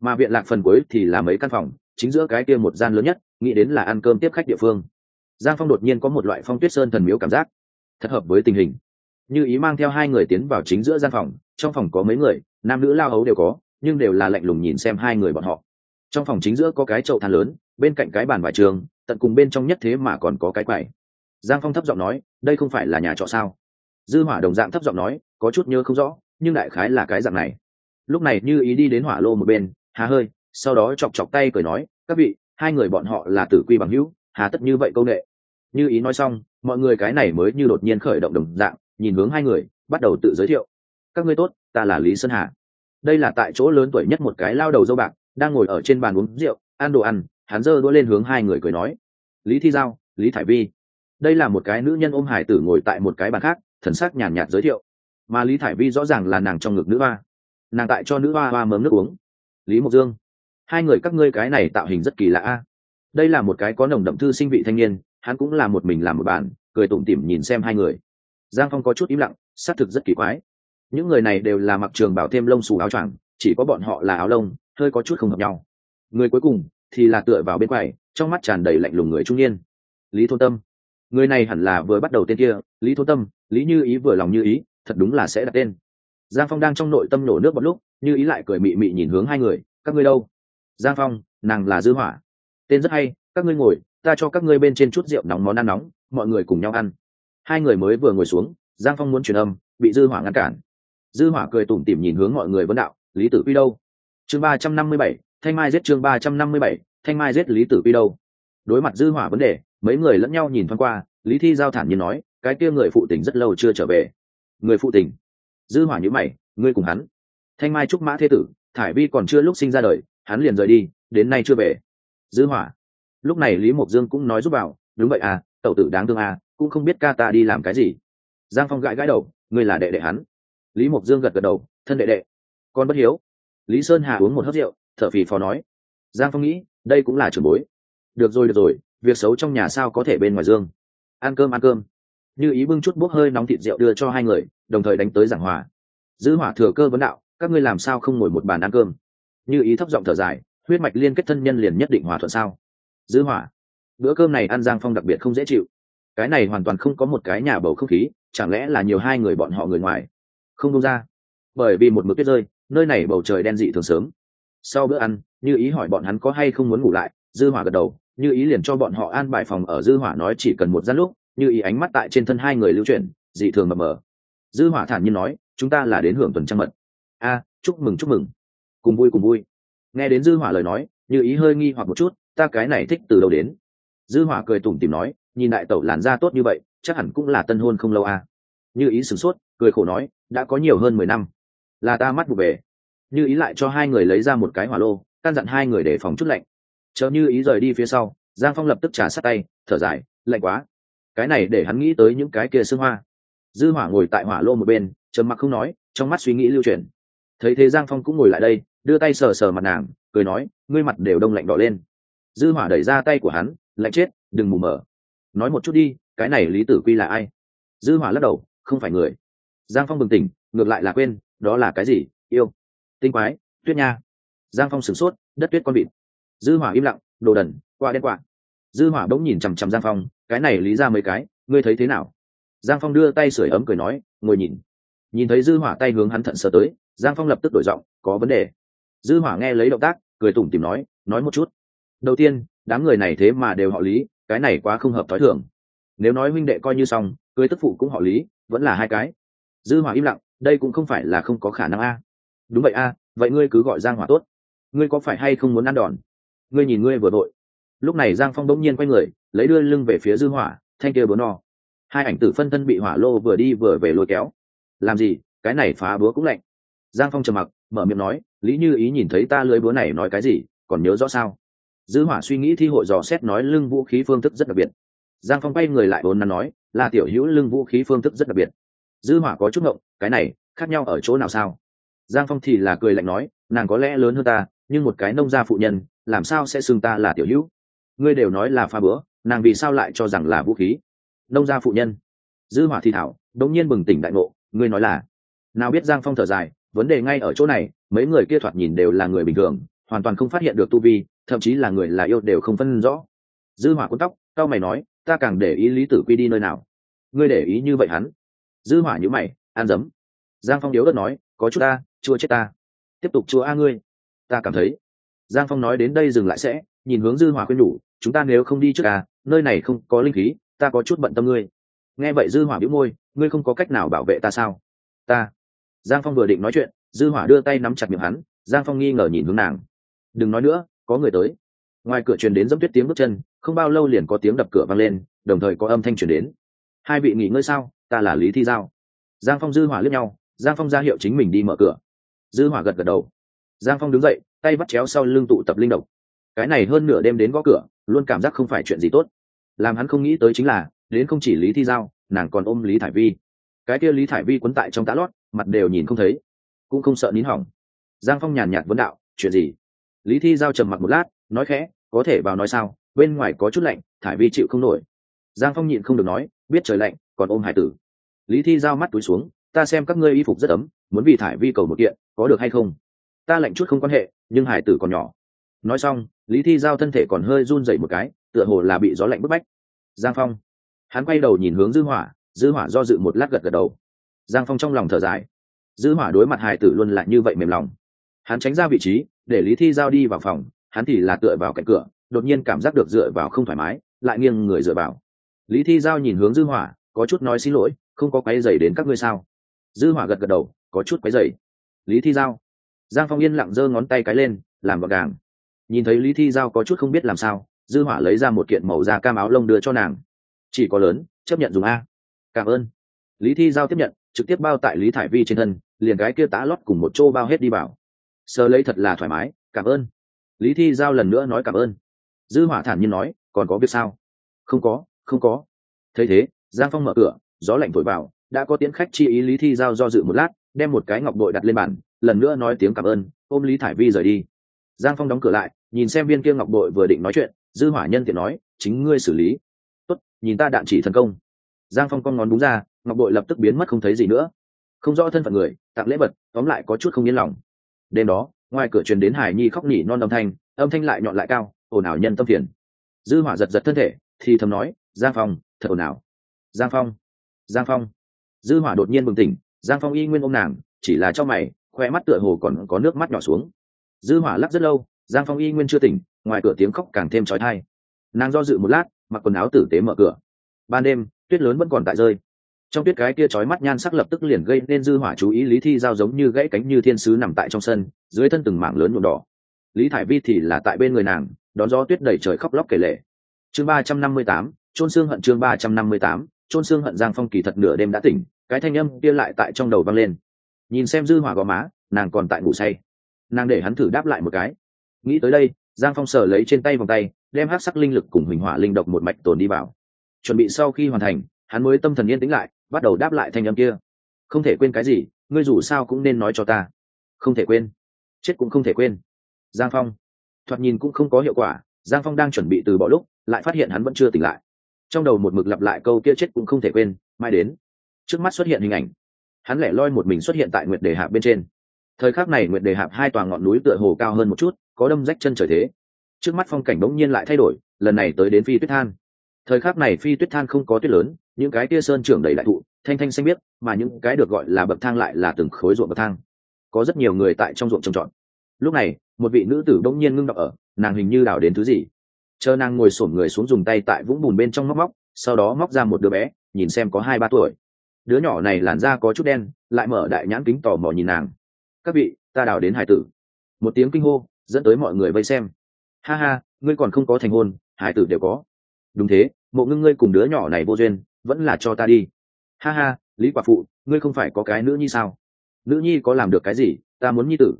Mà viện lạc phần cuối thì là mấy căn phòng, chính giữa cái kia một gian lớn nhất, nghĩ đến là ăn cơm tiếp khách địa phương. Giang phong đột nhiên có một loại phong tuyết sơn thần miếu cảm giác. Thật hợp với tình hình. Như ý mang theo hai người tiến vào chính giữa gian phòng, trong phòng có mấy người, nam nữ lao hấu đều có nhưng đều là lạnh lùng nhìn xem hai người bọn họ. Trong phòng chính giữa có cái chậu than lớn, bên cạnh cái bàn vải trường, tận cùng bên trong nhất thế mà còn có cái quầy. Giang phong thấp giọng nói, đây không phải là nhà trọ sao? Dư hỏa đồng dạng thấp giọng nói, có chút nhớ không rõ, nhưng đại khái là cái dạng này. Lúc này như ý đi đến hỏa lô một bên, hà hơi. Sau đó chọc chọc tay cười nói, các vị, hai người bọn họ là tử quy bằng hữu, hà tất như vậy câu nệ. Như ý nói xong, mọi người cái này mới như đột nhiên khởi động đồng dạng, nhìn hướng hai người, bắt đầu tự giới thiệu. Các ngươi tốt, ta là lý sơn hà đây là tại chỗ lớn tuổi nhất một cái lao đầu dâu bạc, đang ngồi ở trên bàn uống rượu, ăn đồ ăn, hắn giơ đũa lên hướng hai người cười nói. Lý thi giao, lý thải vi. Đây là một cái nữ nhân ôm hải tử ngồi tại một cái bàn khác, thần sắc nhàn nhạt giới thiệu. Mà lý thải vi rõ ràng là nàng trong ngực nữ hoa. Nàng tại cho nữ hoa hoa mớm nước uống. Lý mộc dương. Hai người các ngươi cái này tạo hình rất kỳ lạ a. Đây là một cái có nồng đậm thư sinh vị thanh niên, hắn cũng là một mình làm một bàn, cười tủm tỉm nhìn xem hai người. Giang phong có chút im lặng, xác thực rất kỳ quái những người này đều là mặc trường bảo thêm lông xù áo choàng, chỉ có bọn họ là áo lông, hơi có chút không hợp nhau. Người cuối cùng thì là tựa vào bên quầy, trong mắt tràn đầy lạnh lùng người trung niên. Lý thôn tâm. Người này hẳn là vừa bắt đầu tên kia, lý thôn tâm, lý như ý vừa lòng như ý, thật đúng là sẽ đặt tên. Giang phong đang trong nội tâm nổ nước một lúc, như ý lại cười mị mị nhìn hướng hai người, các ngươi đâu? Giang phong, nàng là dư hỏa. Tên rất hay, các ngươi ngồi, ta cho các ngươi bên trên chút rượu nóng món ăn nóng, mọi người cùng nhau ăn. Hai người mới vừa ngồi xuống, giang phong muốn truyền âm, bị dư hỏa ngăn cản dư hỏa cười tủm tỉm nhìn hướng mọi người vấn đạo, lý tử quy đâu? Chương ba trăm năm mươi bảy, thanh mai giết chương ba trăm năm mươi bảy, thanh mai giết lý tử quy đâu? Đối mặt dư hỏa vấn đề, mấy người lẫn nhau nhìn thoáng qua, lý thi giao thản nhiên nói, cái kia người phụ tình rất lâu chưa trở về. Người phụ tình? Dư hỏa nhíu mày, ngươi cùng hắn. Thanh mai trúc mã thế tử, thải vi còn chưa lúc sinh ra đời, hắn liền rời đi, đến nay chưa về. Dư hỏa, lúc này lý mộc dương cũng nói giúp vào đúng vậy à tẩu tử đáng thương à cũng không biết ca ta đi làm cái gì. Giang phong gãi gãi đầu, ngươi là đệ đệ hắn lý mộc dương gật gật đầu, thân đệ đệ. Con bất hiếu. Lý sơn hà uống một hớt rượu, thở phì phò nói, giang phong nghĩ, đây cũng là trường bối. Được rồi được rồi, việc xấu trong nhà sao có thể bên ngoài dương? Ăn cơm ăn cơm. Như ý bưng chút bốc hơi nóng thịt rượu đưa cho hai người, đồng thời đánh tới giảng hòa. Giữ hỏa thừa cơ vấn đạo, các ngươi làm sao không ngồi một bàn ăn cơm? Như ý thấp giọng thở dài, huyết mạch liên kết thân nhân liền nhất định hòa thuận sao? Giữ hỏa. Bữa cơm này ăn giang phong đặc biệt không dễ chịu. Cái này hoàn toàn không có một cái nhà bầu không khí, chẳng lẽ là nhiều hai người bọn họ người ngoài? Không đông ra. Bởi vì một mực tuyết rơi, nơi này bầu trời đen dị thường sớm. Sau bữa ăn, như ý hỏi bọn hắn có hay không muốn ngủ lại, dư hỏa gật đầu, như ý liền cho bọn họ an bài phòng ở dư hỏa nói chỉ cần một gian lúc, như ý ánh mắt tại trên thân hai người lưu chuyển, dị thường mập mờ. Dư hỏa thản nhiên nói, chúng ta là đến hưởng tuần trăng mật. A, chúc mừng chúc mừng. Cùng vui cùng vui. Nghe đến dư hỏa lời nói, như ý hơi nghi hoặc một chút, ta cái này thích từ đâu đến? Dư hỏa cười tủm tỉm nói, nhìn đại tẩu làn da tốt như vậy, chắc hẳn cũng là tân hôn không lâu a như ý sửng sốt, cười khổ nói đã có nhiều hơn mười năm. Là ta mắt vụ về như ý lại cho hai người lấy ra một cái hỏa lô, căn dặn hai người để phòng chút lạnh. Chờ như ý rời đi phía sau, giang phong lập tức trả sát tay, thở dài, lạnh quá. Cái này để hắn nghĩ tới những cái kia xương hoa. Dư hỏa ngồi tại hỏa lô một bên, trầm mặc không nói, trong mắt suy nghĩ lưu truyền. thấy thế giang phong cũng ngồi lại đây, đưa tay sờ sờ mặt nàng, cười nói, ngươi mặt đều đông lạnh đỏ lên. Dư hỏa đẩy ra tay của hắn, lạnh chết, đừng mù mờ. Nói một chút đi, cái này lý tử quy là ai? Dư hỏa lắc đầu, không phải người giang phong bừng tỉnh, ngược lại là quên, đó là cái gì? Yêu. Tinh quái. Tuyết nha. Giang phong sửng sốt, đất tuyết con vịt. Dư hỏa im lặng, đồ đần, qua đen quạ dư hỏa bỗng nhìn chằm chằm giang phong, cái này lý ra mấy cái, ngươi thấy thế nào? Giang phong đưa tay sưởi ấm cười nói, ngồi nhìn. Nhìn thấy dư hỏa tay hướng hắn thận sờ tới, giang phong lập tức đổi giọng, có vấn đề. Dư hỏa nghe lấy động tác, cười tủm tỉm nói nói một chút. Đầu tiên, đám người này thế mà đều họ lý, cái này quá không hợp thói thường. Nếu nói huynh đệ coi như xong, cưới tức phụ cũng họ lý, vẫn là hai cái dư hỏa im lặng, đây cũng không phải là không có khả năng a. Đúng vậy a, vậy ngươi cứ gọi giang hỏa tốt. Ngươi có phải hay không muốn ăn đòn? Ngươi nhìn ngươi vừa đội lúc này giang phong bỗng nhiên quay người, lấy đưa lưng về phía dư hỏa, thanh kia búa no. Hai ảnh tử phân thân bị hỏa lô vừa đi vừa về lôi kéo. Làm gì? Cái này phá búa cũng lạnh. Giang phong trầm mặc, mở miệng nói, lý như ý nhìn thấy ta lưới búa này nói cái gì, còn nhớ rõ sao? Dư hỏa suy nghĩ thi hội dò xét nói lưng vũ khí phương thức rất đặc biệt. Giang phong quay người lại bốn nắn nói, là tiểu hữu lưng vũ khí phương thức rất đặc biệt dư hỏa có chút ngộng, cái này, khác nhau ở chỗ nào sao? Giang phong thì là cười lạnh nói, nàng có lẽ lớn hơn ta, nhưng một cái nông gia phụ nhân, làm sao sẽ xưng ta là tiểu hữu? Ngươi đều nói là pha bữa, nàng vì sao lại cho rằng là vũ khí? Nông gia phụ nhân. Dư hỏa thì thảo, đống nhiên bừng tỉnh đại ngộ, ngươi nói là. Nào biết giang phong thở dài, vấn đề ngay ở chỗ này, mấy người kia thoạt nhìn đều là người bình thường, hoàn toàn không phát hiện được tu vi, thậm chí là người là yêu đều không phân rõ. Dư hỏa cuốn tóc cao mày nói, ta càng để ý lý tử quy đi nơi nào? Ngươi để ý như vậy hắn dư hỏa như mày an dấm. Giang phong điếu đất nói, có chút ta, chua chết ta. Tiếp tục chua a ngươi. Ta cảm thấy. Giang phong nói đến đây dừng lại sẽ, nhìn hướng dư hỏa khuyên nhủ, chúng ta nếu không đi trước à nơi này không có linh khí, ta có chút bận tâm ngươi. Nghe vậy dư hỏa bĩu môi, ngươi không có cách nào bảo vệ ta sao? Ta. Giang phong vừa định nói chuyện, dư hỏa đưa tay nắm chặt miệng hắn, giang phong nghi ngờ nhìn hướng nàng. Đừng nói nữa, có người tới. Ngoài cửa truyền đến dẫm tuyết tiếng bước chân, không bao lâu liền có tiếng đập cửa vang lên, đồng thời có âm thanh truyền đến. Hai vị nghỉ ngơi sao? Ta là lý thi giao. Giang phong dư hỏa liếc nhau, giang phong ra hiệu chính mình đi mở cửa. Dư hỏa gật gật đầu. Giang phong đứng dậy, tay bắt chéo sau lưng tụ tập linh độc. Cái này hơn nửa đêm đến gõ cửa, luôn cảm giác không phải chuyện gì tốt. Làm hắn không nghĩ tới chính là, đến không chỉ lý thi giao, nàng còn ôm lý thải vi. Cái kia lý thải vi quấn tại trong tã lót, mặt đều nhìn không thấy. Cũng không sợ nín hỏng. Giang phong nhàn nhạt vấn đạo, chuyện gì? Lý thi giao trầm mặc một lát, nói khẽ, có thể vào nói sao, bên ngoài có chút lạnh, thải vi chịu không nổi. Giang phong nhịn không được nói, biết trời lạnh còn ôm hải tử. Lý thi giao mắt túi xuống, ta xem các ngươi y phục rất ấm, muốn vì thải vi cầu một kiện, có được hay không? Ta lạnh chút không quan hệ, nhưng hải tử còn nhỏ. Nói xong, lý thi giao thân thể còn hơi run dậy một cái, tựa hồ là bị gió lạnh bức bách. Giang phong. Hắn quay đầu nhìn hướng dư hỏa dư hỏa do dự một lát gật gật đầu. Giang phong trong lòng thở dài. Dư hỏa đối mặt Hải tử luôn lại như vậy mềm lòng. Hắn tránh ra vị trí, để lý thi giao đi vào phòng, hắn thì là tựa vào cạnh cửa, đột nhiên cảm giác được dựa vào không thoải mái, lại nghiêng người dựa vào. Lý thi giao nhìn hướng dư hỏa có chút nói xin lỗi, không có quái dày đến các ngươi sao? Dư hỏa gật gật đầu, có chút quái dày lý thi giao. Giang phong yên lặng giơ ngón tay cái lên, làm gọn gàng. Nhìn thấy lý thi giao có chút không biết làm sao, dư hỏa lấy ra một kiện màu da cam áo lông đưa cho nàng. Chỉ có lớn, chấp nhận dùng a. Cảm ơn. Lý thi giao tiếp nhận, trực tiếp bao tại lý thải vi trên thân, liền cái kia tá lót cùng một chỗ bao hết đi bảo. sờ lấy thật là thoải mái, cảm ơn. Lý thi giao lần nữa nói cảm ơn. Dư hỏa thản nhiên nói, còn có việc sao? Không có không có. Thấy thế giang phong mở cửa, gió lạnh thổi vào, đã có tiến khách chi ý lý thi giao do dự một lát, đem một cái ngọc bội đặt lên bàn, lần nữa nói tiếng cảm ơn, ôm lý thải vi rời đi. Giang phong đóng cửa lại, nhìn xem viên kia ngọc bội vừa định nói chuyện, dư hỏa nhân tiện nói, chính ngươi xử lý. Tốt, nhìn ta đạn chỉ thần công. Giang phong con ngón đúng ra, ngọc bội lập tức biến mất không thấy gì nữa. Không rõ thân phận người, tặng lễ vật, tóm lại có chút không yên lòng. Đêm đó, ngoài cửa truyền đến hải nhi khóc nỉ non âm thanh âm thanh lại nhọn lại cao, ồn ào nhân tâm phiền. Dư hỏa giật giật thân thể, thì thầm nói, giang phong, thật ồn ào giang phong. Giang phong. Dư hỏa đột nhiên bừng tỉnh, giang phong y nguyên ôm nàng, chỉ là cho mày khoe mắt tựa hồ còn có nước mắt nhỏ xuống. Dư hỏa lắc rất lâu, giang phong y nguyên chưa tỉnh, ngoài cửa tiếng khóc càng thêm trói thai nàng do dự một lát, mặc quần áo tử tế mở cửa. Ban đêm, tuyết lớn vẫn còn tại rơi. Trong tuyết cái kia trói mắt nhan sắc lập tức liền gây nên dư hỏa chú ý lý thi giao giống như gãy cánh như thiên sứ nằm tại trong sân, dưới thân từng mảng lớn nhuộm đỏ. Lý thải vi thì là tại bên người nàng, đón gió tuyết đẩy trời khóc lóc kể lệ chương ba trăm năm mươi tám trôn xương hận chương ba trăm năm mươi tám trôn xương hận giang phong kỳ thật nửa đêm đã tỉnh, cái thanh âm kia lại tại trong đầu vang lên. Nhìn xem dư hỏa gò má, nàng còn tại ngủ say. Nàng để hắn thử đáp lại một cái. Nghĩ tới đây, giang phong sờ lấy trên tay vòng tay, đem hát sắc linh lực cùng huỳnh hỏa linh độc một mạch tồn đi vào. Chuẩn bị sau khi hoàn thành, hắn mới tâm thần yên tĩnh lại, bắt đầu đáp lại thanh âm kia. Không thể quên cái gì, ngươi dù sao cũng nên nói cho ta. Không thể quên. Chết cũng không thể quên. Giang phong. Thoạt nhìn cũng không có hiệu quả, giang phong đang chuẩn bị từ bỏ lúc, lại phát hiện hắn vẫn chưa tỉnh lại trong đầu một mực lặp lại câu kia chết cũng không thể quên mai đến trước mắt xuất hiện hình ảnh. Hắn lẻ loi một mình xuất hiện tại nguyệt đề hạp bên trên. Thời khắc này nguyệt đề hạp hai toàn ngọn núi tựa hồ cao hơn một chút, có đâm rách chân trời thế. Trước mắt phong cảnh bỗng nhiên lại thay đổi, lần này tới đến phi tuyết than. Thời khắc này phi tuyết than không có tuyết lớn, những cái tia sơn trưởng đầy đại thụ, thanh thanh xanh biếc, mà những cái được gọi là bậc thang lại là từng khối ruộng bậc thang. Có rất nhiều người tại trong ruộng trồng trọt. Lúc này, một vị nữ tử bỗng nhiên ngưng đọc ở, nàng hình như đào đến thứ gì chờ nàng ngồi sổm người xuống dùng tay tại vũng bùn bên trong móc móc, sau đó móc ra một đứa bé, nhìn xem có hai ba tuổi. Đứa nhỏ này làn da có chút đen, lại mở đại nhãn kính tò mò nhìn nàng. Các vị, ta đào đến hải tử. Một tiếng kinh hô, dẫn tới mọi người vây xem. Ha ha, ngươi còn không có thành hôn, hải tử đều có. Đúng thế, mộ ngưng ngươi cùng đứa nhỏ này vô duyên, vẫn là cho ta đi. Ha ha, lý quả phụ, ngươi không phải có cái nữ nhi sao? Nữ nhi có làm được cái gì, ta muốn nhi tử.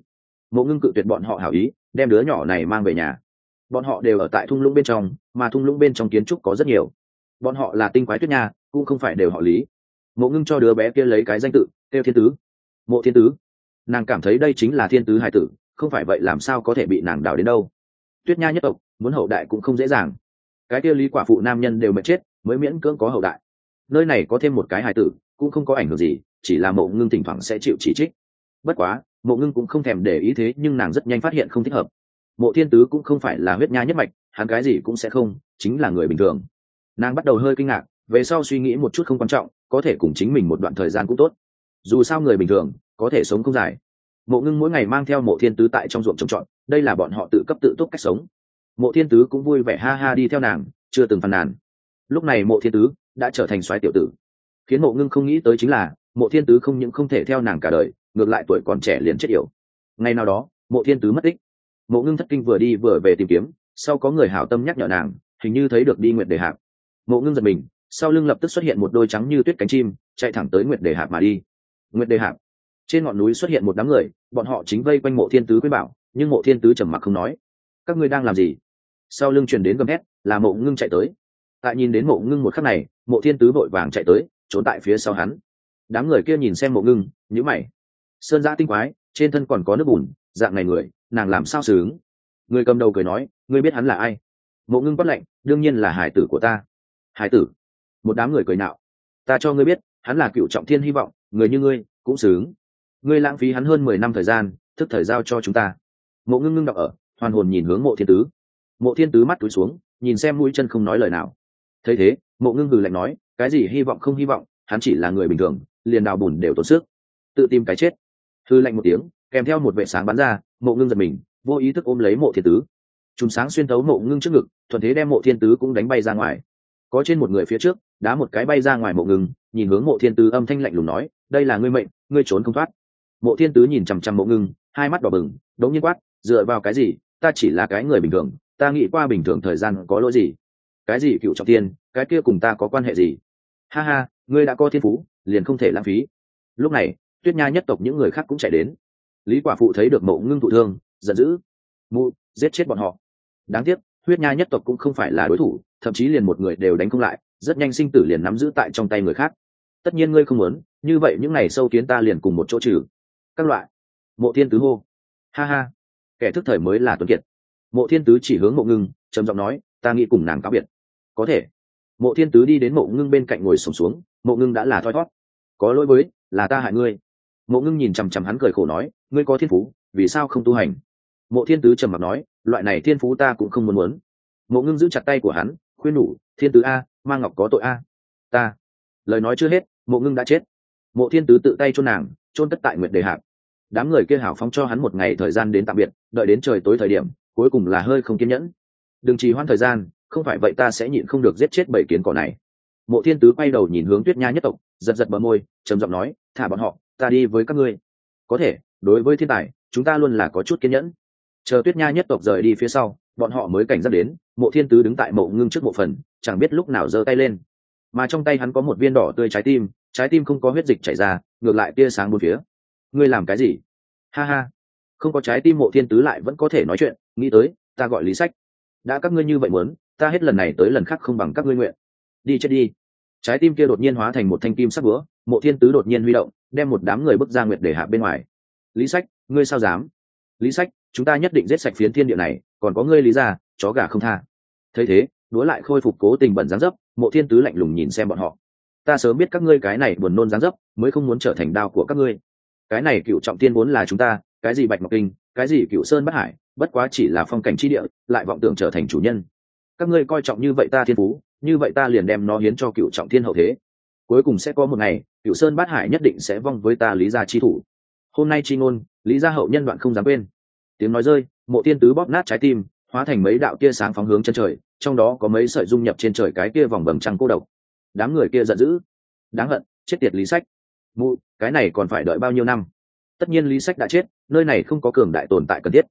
Mộ ngưng cự tuyệt bọn họ hảo ý, đem đứa nhỏ này mang về nhà bọn họ đều ở tại thung lũng bên trong, mà thung lũng bên trong kiến trúc có rất nhiều. Bọn họ là tinh quái tuyết nha, cũng không phải đều họ lý. Mộ ngưng cho đứa bé kia lấy cái danh tự kêu thiên tứ. Mộ thiên tứ. Nàng cảm thấy đây chính là thiên tứ hải tử, không phải vậy làm sao có thể bị nàng đào đến đâu. Tuyết nha nhất tộc, muốn hậu đại cũng không dễ dàng. Cái kia lý quả phụ nam nhân đều mệt chết, mới miễn cưỡng có hậu đại. Nơi này có thêm một cái hải tử, cũng không có ảnh hưởng gì, chỉ là mộ ngưng thỉnh thoảng sẽ chịu chỉ trích. Bất quá, mộ ngưng cũng không thèm để ý thế, nhưng nàng rất nhanh phát hiện không thích hợp mộ thiên tứ cũng không phải là huyết nha nhất mạch, hắn cái gì cũng sẽ không, chính là người bình thường. Nàng bắt đầu hơi kinh ngạc, về sau suy nghĩ một chút không quan trọng, có thể cùng chính mình một đoạn thời gian cũng tốt. Dù sao người bình thường, có thể sống không dài. Mộ ngưng mỗi ngày mang theo mộ thiên tứ tại trong ruộng trồng trọt, đây là bọn họ tự cấp tự túc cách sống. Mộ thiên tứ cũng vui vẻ ha ha đi theo nàng, chưa từng phàn nàn. Lúc này mộ thiên tứ đã trở thành soái tiểu tử. Khiến mộ ngưng không nghĩ tới chính là, mộ thiên tứ không những không thể theo nàng cả đời, ngược lại tuổi còn trẻ liền chết yểu. Ngày nào đó, mộ thiên tứ mất tích mộ ngưng thất kinh vừa đi vừa về tìm kiếm, sau có người hảo tâm nhắc nhở nàng, hình như thấy được đi nguyệt đề hạp. Mộ ngưng giật mình, sau lưng lập tức xuất hiện một đôi trắng như tuyết cánh chim, chạy thẳng tới nguyệt đề hạp mà đi. Nguyệt đề hạp. Trên ngọn núi xuất hiện một đám người, bọn họ chính vây quanh mộ thiên tứ quý bảo, nhưng mộ thiên tứ trầm mặc không nói. Các ngươi đang làm gì? Sau lưng truyền đến gầm hét là mộ ngưng chạy tới. Tại nhìn đến mộ ngưng một khắc này, mộ thiên tứ vội vàng chạy tới, trốn tại phía sau hắn. Đám người kia nhìn xem mộ ngưng nhữ mày. Sơn giã tinh quái, trên thân còn có nước bùn, dạng này người nàng làm sao xử ứng người cầm đầu cười nói, ngươi biết hắn là ai? Mộ ngưng quát lạnh, đương nhiên là hải tử của ta. Hải tử? Một đám người cười nạo. Ta cho ngươi biết, hắn là cựu trọng thiên hy vọng, người như ngươi, cũng xử ứng ngươi lãng phí hắn hơn mười năm thời gian, thức thời giao cho chúng ta. Mộ ngưng ngưng đọc ở, hoàn hồn nhìn hướng mộ thiên tứ. Mộ thiên tứ mắt túi xuống, nhìn xem mũi chân không nói lời nào. Thấy thế, mộ ngưng hừ lạnh nói, cái gì hy vọng không hy vọng, hắn chỉ là người bình thường, liền đào bùn đều tốn sức. Tự tìm cái chết. Thư lạnh một tiếng kèm theo một vệ sáng bắn ra, mộ ngưng giật mình, vô ý thức ôm lấy mộ thiên tứ. Chùm sáng xuyên tấu mộ ngưng trước ngực, thuận thế đem mộ thiên tứ cũng đánh bay ra ngoài. Có trên một người phía trước, đá một cái bay ra ngoài mộ ngưng, nhìn hướng mộ thiên tứ âm thanh lạnh lùng nói, đây là ngươi mệnh, ngươi trốn không thoát. Mộ thiên tứ nhìn chằm chằm mộ ngưng, hai mắt đỏ bừng, đống nhiên quát, dựa vào cái gì? Ta chỉ là cái người bình thường, ta nghĩ qua bình thường thời gian có lỗi gì? Cái gì cựu trọng tiên, cái kia cùng ta có quan hệ gì? Ha ha, ngươi đã có thiên phú, liền không thể lãng phí. Lúc này, tuyết nha nhất tộc những người khác cũng chạy đến lý quả phụ thấy được mộ ngưng thụ thương, giận dữ. Mụ, giết chết bọn họ. Đáng tiếc, huyết nha nhất tộc cũng không phải là đối thủ, thậm chí liền một người đều đánh không lại, rất nhanh sinh tử liền nắm giữ tại trong tay người khác. Tất nhiên ngươi không muốn, như vậy những ngày sâu kiến ta liền cùng một chỗ trừ. Các loại. Mộ thiên tứ hô. Ha ha. Kẻ thức thời mới là tuấn kiệt. Mộ thiên tứ chỉ hướng mộ ngưng, trầm giọng nói, ta nghĩ cùng nàng cáo biệt. Có thể. Mộ thiên tứ đi đến mộ ngưng bên cạnh ngồi sổm xuống, mộ ngưng đã là thoi thót. Có lỗi với, là ta hại ngươi mộ ngưng nhìn chằm chằm hắn cười khổ nói, ngươi có thiên phú, vì sao không tu hành? Mộ thiên tứ trầm mặc nói, loại này thiên phú ta cũng không muốn muốn. Mộ ngưng giữ chặt tay của hắn, khuyên nhủ, thiên tứ a mang ngọc có tội a. Ta. Lời nói chưa hết, mộ ngưng đã chết. Mộ thiên tứ tự tay chôn nàng, chôn tất tại nguyện đề hạc đám người kia hảo phóng cho hắn một ngày thời gian đến tạm biệt, đợi đến trời tối thời điểm, cuối cùng là hơi không kiên nhẫn. Đừng trì hoãn thời gian, không phải vậy ta sẽ nhịn không được giết chết bảy kiến cỏ này. Mộ thiên tứ quay đầu nhìn hướng tuyết nha nhất tộc, giật giật bờ môi, trầm giọng nói, thả bọn họ ta đi với các ngươi. Có thể, đối với thiên tài, chúng ta luôn là có chút kiên nhẫn. Chờ tuyết nha nhất tộc rời đi phía sau, bọn họ mới cảnh giác đến, mộ thiên tứ đứng tại mộ ngưng trước mộ phần, chẳng biết lúc nào giơ tay lên. Mà trong tay hắn có một viên đỏ tươi trái tim trái tim không có huyết dịch chảy ra, ngược lại tia sáng bốn phía. Ngươi làm cái gì? Ha ha. Không có trái tim mộ thiên tứ lại vẫn có thể nói chuyện, nghĩ tới, ta gọi lý sách. Đã các ngươi như vậy muốn, ta hết lần này tới lần khác không bằng các ngươi nguyện. Đi chết đi trái tim kia đột nhiên hóa thành một thanh kim sắc búa, mộ thiên tứ đột nhiên huy động, đem một đám người bước ra nguyệt để hạ bên ngoài. Lý sách, ngươi sao dám? Lý sách, chúng ta nhất định giết sạch phiến thiên địa này, còn có ngươi lý ra chó gà không tha. Thấy thế đối lại khôi phục cố tình bẩn dáng dấp, mộ thiên tứ lạnh lùng nhìn xem bọn họ. Ta sớm biết các ngươi cái này buồn nôn dáng dấp, mới không muốn trở thành đao của các ngươi. Cái này cựu trọng tiên vốn là chúng ta, cái gì bạch ngọc kinh, cái gì cựu sơn bất hải, bất quá chỉ là phong cảnh chi địa, lại vọng tưởng trở thành chủ nhân các ngươi coi trọng như vậy ta thiên phú, như vậy ta liền đem nó hiến cho cựu trọng thiên hậu thế. Cuối cùng sẽ có một ngày, cựu sơn bát hải nhất định sẽ vong với ta lý gia chi thủ. Hôm nay chi ngôn, lý gia hậu nhân đoạn không dám quên. Tiếng nói rơi, mộ tiên tứ bóp nát trái tim, hóa thành mấy đạo tia sáng phóng hướng chân trời, trong đó có mấy sợi dung nhập trên trời cái kia vòng bầm trăng cô độc. Đám người kia giận dữ, đáng hận, chết tiệt lý sách. Mụ, cái này còn phải đợi bao nhiêu năm? Tất nhiên lý sách đã chết, nơi này không có cường đại tồn tại cần thiết.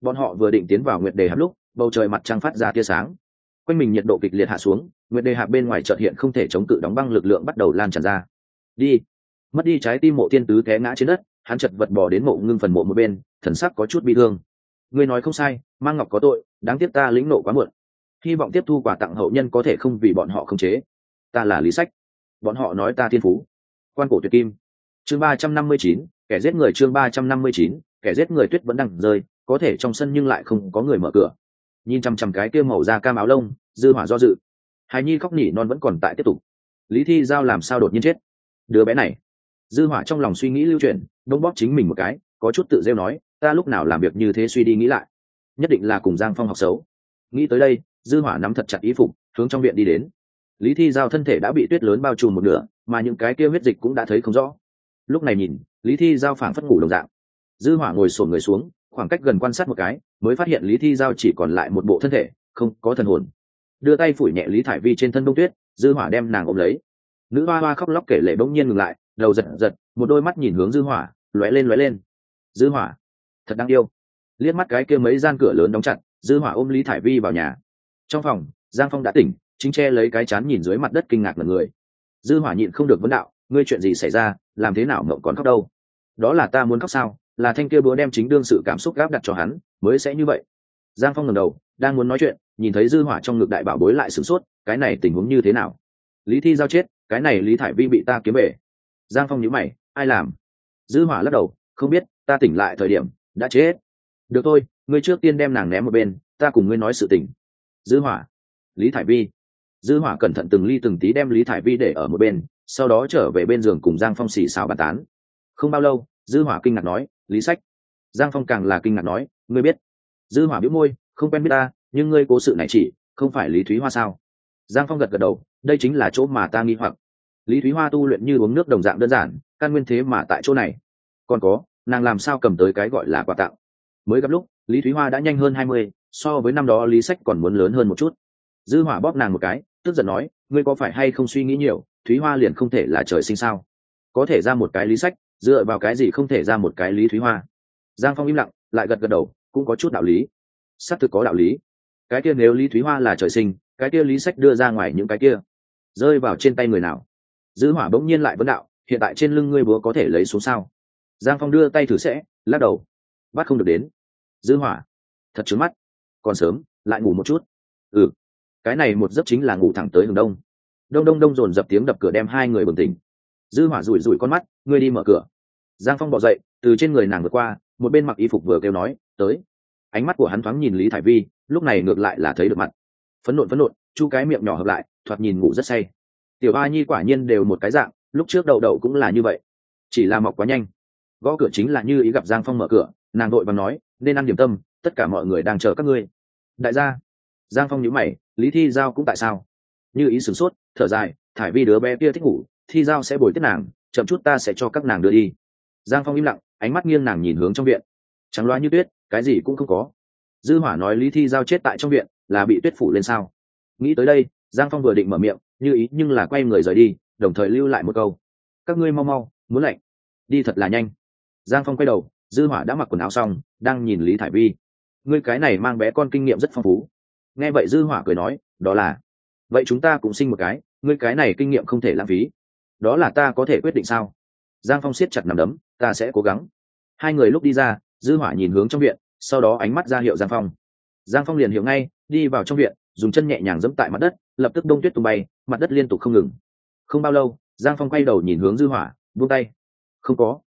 Bọn họ vừa định tiến vào nguyện đề hấp lúc, bầu trời mặt trăng phát ra tia sáng quanh mình nhiệt độ kịch liệt hạ xuống, nguyệt đề hạ bên ngoài trợt hiện không thể chống cự đóng băng lực lượng bắt đầu lan tràn ra. Đi. Mất đi trái tim mộ tiên tứ té ngã trên đất, hắn chật vật bỏ đến mộ ngưng phần mộ một bên, thần sắc có chút bị thương. Ngươi nói không sai, mang ngọc có tội, đáng tiếc ta lĩnh nộ quá muộn. Hy vọng tiếp thu quà tặng hậu nhân có thể không vì bọn họ không chế. Ta là lý sách. Bọn họ nói ta thiên phú. Quan cổ tuyệt kim. Chương ba trăm năm mươi chín, kẻ giết người chương ba trăm năm mươi chín, kẻ giết người tuyết vẫn đang rơi, có thể trong sân nhưng lại không có người mở cửa. Nhìn chằm chằm cái kia màu da cam áo lông dư hỏa do dự. Hài nhi khóc nỉ non vẫn còn tại tiếp tục. Lý thi giao làm sao đột nhiên chết? Đứa bé này. Dư hỏa trong lòng suy nghĩ lưu chuyển đông bóp chính mình một cái, có chút tự rêu nói, ta lúc nào làm việc như thế suy đi nghĩ lại. Nhất định là cùng giang phong học xấu. Nghĩ tới đây, dư hỏa nắm thật chặt ý phục, hướng trong viện đi đến. Lý thi giao thân thể đã bị tuyết lớn bao trùm một nửa, mà những cái kia huyết dịch cũng đã thấy không rõ. Lúc này nhìn, lý thi giao phảng phất ngủ đồng dạng. Dư hỏa ngồi sổn người xuống, khoảng cách gần quan sát một cái, mới phát hiện lý thi giao chỉ còn lại một bộ thân thể, không có thần hồn đưa tay phủi nhẹ lý thải vi trên thân đông tuyết, dư hỏa đem nàng ôm lấy. Nữ hoa hoa khóc lóc kể lệ bỗng nhiên ngừng lại, đầu giật giật, một đôi mắt nhìn hướng dư hỏa, lóe lên lóe lên. Dư hỏa, thật đáng yêu. Liếc mắt cái kia mấy gian cửa lớn đóng chặt, dư hỏa ôm lý thải vi vào nhà. Trong phòng, giang phong đã tỉnh, chính che lấy cái chán nhìn dưới mặt đất kinh ngạc là người. Dư hỏa nhịn không được vấn đạo, ngươi chuyện gì xảy ra? Làm thế nào mộng còn khóc đâu? Đó là ta muốn khóc sao? Là thanh kia búa đem chính đương sự cảm xúc gáp đặt cho hắn, mới sẽ như vậy. Giang phong ngẩng đầu, đang muốn nói chuyện nhìn thấy dư hỏa trong ngực đại bảo bối lại sửng sốt, cái này tình huống như thế nào? Lý thi giao chết, cái này lý thải vi bị ta kiếm bể giang phong nhíu mày, ai làm? Dư hỏa lắc đầu, không biết, ta tỉnh lại thời điểm, đã chết được thôi, ngươi trước tiên đem nàng ném một bên, ta cùng ngươi nói sự tình. Dư hỏa. Lý thải vi. Dư hỏa cẩn thận từng ly từng tí đem lý thải vi để ở một bên, sau đó trở về bên giường cùng giang phong xì xào bàn tán. Không bao lâu, dư hỏa kinh ngạc nói, lý sách. Giang phong càng là kinh ngạc nói, ngươi biết. Dư hỏa bĩu môi, không quen biết ta nhưng ngươi cố sự này chỉ, không phải lý thúy hoa sao? Giang phong gật gật đầu, đây chính là chỗ mà ta nghi hoặc. Lý thúy hoa tu luyện như uống nước đồng dạng đơn giản, căn nguyên thế mà tại chỗ này. Còn có, nàng làm sao cầm tới cái gọi là quà tặng? Mới gặp lúc, lý thúy hoa đã nhanh hơn hai mươi, so với năm đó lý sách còn muốn lớn hơn một chút. Dư hỏa bóp nàng một cái, tức giận nói, ngươi có phải hay không suy nghĩ nhiều, thúy hoa liền không thể là trời sinh sao? Có thể ra một cái lý sách, dựa vào cái gì không thể ra một cái lý thúy hoa? Giang phong im lặng, lại gật gật đầu, cũng có chút đạo lý. Xác thực có đạo lý cái kia nếu lý thúy hoa là trời sinh, cái kia lý sách đưa ra ngoài những cái kia, rơi vào trên tay người nào? Dư hỏa bỗng nhiên lại vấn đạo, hiện tại trên lưng ngươi búa có thể lấy xuống sao? Giang phong đưa tay thử sẽ, lắc đầu. Bắt không được đến. Dư hỏa, thật trướng mắt. Còn sớm, lại ngủ một chút. Ừ. Cái này một giấc chính là ngủ thẳng tới hướng đông. Đông đông đông dồn dập tiếng đập cửa đem hai người bừng tỉnh. Dư hỏa rủi rủi con mắt, ngươi đi mở cửa. Giang phong bỏ dậy, từ trên người nàng vượt qua, một bên mặc y phục vừa kêu nói, tới ánh mắt của hắn thoáng nhìn lý thải vi, lúc này ngược lại là thấy được mặt. Phấn nộn phấn nộn, chu cái miệng nhỏ hợp lại, thoạt nhìn ngủ rất say. Tiểu a nhi quả nhiên đều một cái dạng, lúc trước đậu đậu cũng là như vậy. Chỉ là mọc quá nhanh. Gõ cửa chính là như ý gặp giang phong mở cửa, nàng đội và nói, nên ăn điểm tâm, tất cả mọi người đang chờ các ngươi. Đại gia, giang phong nhíu mày, lý thi giao cũng tại sao? Như ý sửng sốt, thở dài, thải vi đứa bé kia thích ngủ, thi giao sẽ bồi tiếp nàng, chậm chút ta sẽ cho các nàng đưa đi. Giang phong im lặng, ánh mắt nghiêng nàng nhìn hướng trong viện trắng loa như tuyết, cái gì cũng không có. Dư hỏa nói lý thi giao chết tại trong viện, là bị tuyết phủ lên sao? Nghĩ tới đây, giang phong vừa định mở miệng, như ý nhưng là quay người rời đi, đồng thời lưu lại một câu. Các ngươi mau mau, muốn lạnh. Đi thật là nhanh. Giang phong quay đầu, dư hỏa đã mặc quần áo xong, đang nhìn lý thải vi. Ngươi cái này mang bé con kinh nghiệm rất phong phú. Nghe vậy dư hỏa cười nói, đó là, vậy chúng ta cũng sinh một cái, ngươi cái này kinh nghiệm không thể lãng phí. Đó là ta có thể quyết định sao? Giang phong siết chặt nằm đấm, ta sẽ cố gắng. Hai người lúc đi ra dư hỏa nhìn hướng trong viện, sau đó ánh mắt ra hiệu giang phong. Giang phong liền hiểu ngay, đi vào trong viện, dùng chân nhẹ nhàng dẫm tại mặt đất, lập tức đông tuyết tung bay, mặt đất liên tục không ngừng. Không bao lâu, giang phong quay đầu nhìn hướng dư hỏa, buông tay. Không có.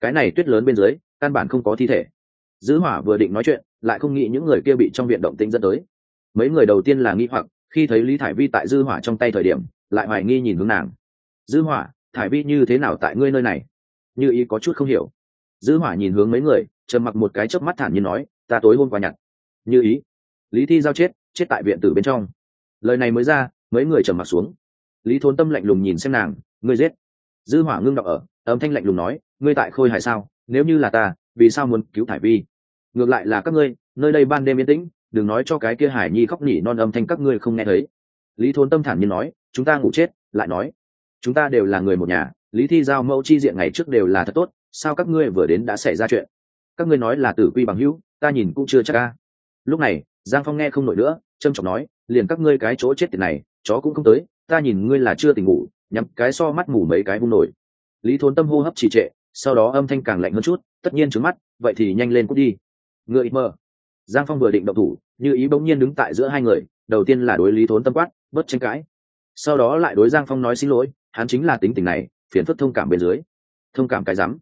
Cái này tuyết lớn bên dưới, căn bản không có thi thể. Dư hỏa vừa định nói chuyện, lại không nghĩ những người kia bị trong viện động tĩnh dẫn tới. Mấy người đầu tiên là nghi hoặc, khi thấy lý thải vi tại dư hỏa trong tay thời điểm, lại hoài nghi nhìn hướng nàng. Dư hỏa, thải vi như thế nào tại ngươi nơi này? Như ý có chút không hiểu dư hỏa nhìn hướng mấy người, trầm mặc một cái chớp mắt thản nhiên nói, ta tối hôm qua nhặt. Như ý. Lý thi giao chết chết tại viện tử bên trong. Lời này mới ra, mấy người trầm mặc xuống. Lý thôn tâm lạnh lùng nhìn xem nàng, ngươi giết. Dư hỏa ngưng đọc ở, âm thanh lạnh lùng nói, ngươi tại khôi hài sao? Nếu như là ta, vì sao muốn cứu thải vi? Ngược lại là các ngươi, nơi đây ban đêm yên tĩnh, đừng nói cho cái kia hải nhi khóc nhỉ non âm thanh các ngươi không nghe thấy. Lý thôn tâm thản nhiên nói, chúng ta ngủ chết, lại nói, chúng ta đều là người một nhà, lý thi giao mẫu chi diện ngày trước đều là thật tốt sao các ngươi vừa đến đã xảy ra chuyện? Các ngươi nói là tử quy bằng hữu, ta nhìn cũng chưa chắc ca lúc này, giang phong nghe không nổi nữa trâm trọng nói, liền các ngươi cái chỗ chết tiền này, chó cũng không tới, ta nhìn ngươi là chưa tỉnh ngủ, nhắm cái so mắt ngủ mấy cái vung nổi. Lý thôn tâm hô hấp trì trệ, sau đó âm thanh càng lạnh hơn chút, tất nhiên trứng mắt, vậy thì nhanh lên cút đi. Ngựa ít mơ. Giang phong vừa định động thủ, như ý bỗng nhiên đứng tại giữa hai người, đầu tiên là đối lý thốn tâm quát, bớt tranh cãi. Sau đó lại đối giang phong nói xin lỗi, hắn chính là tính tình này, phiền phức thông cảm bên dưới. Thông cảm cái rắm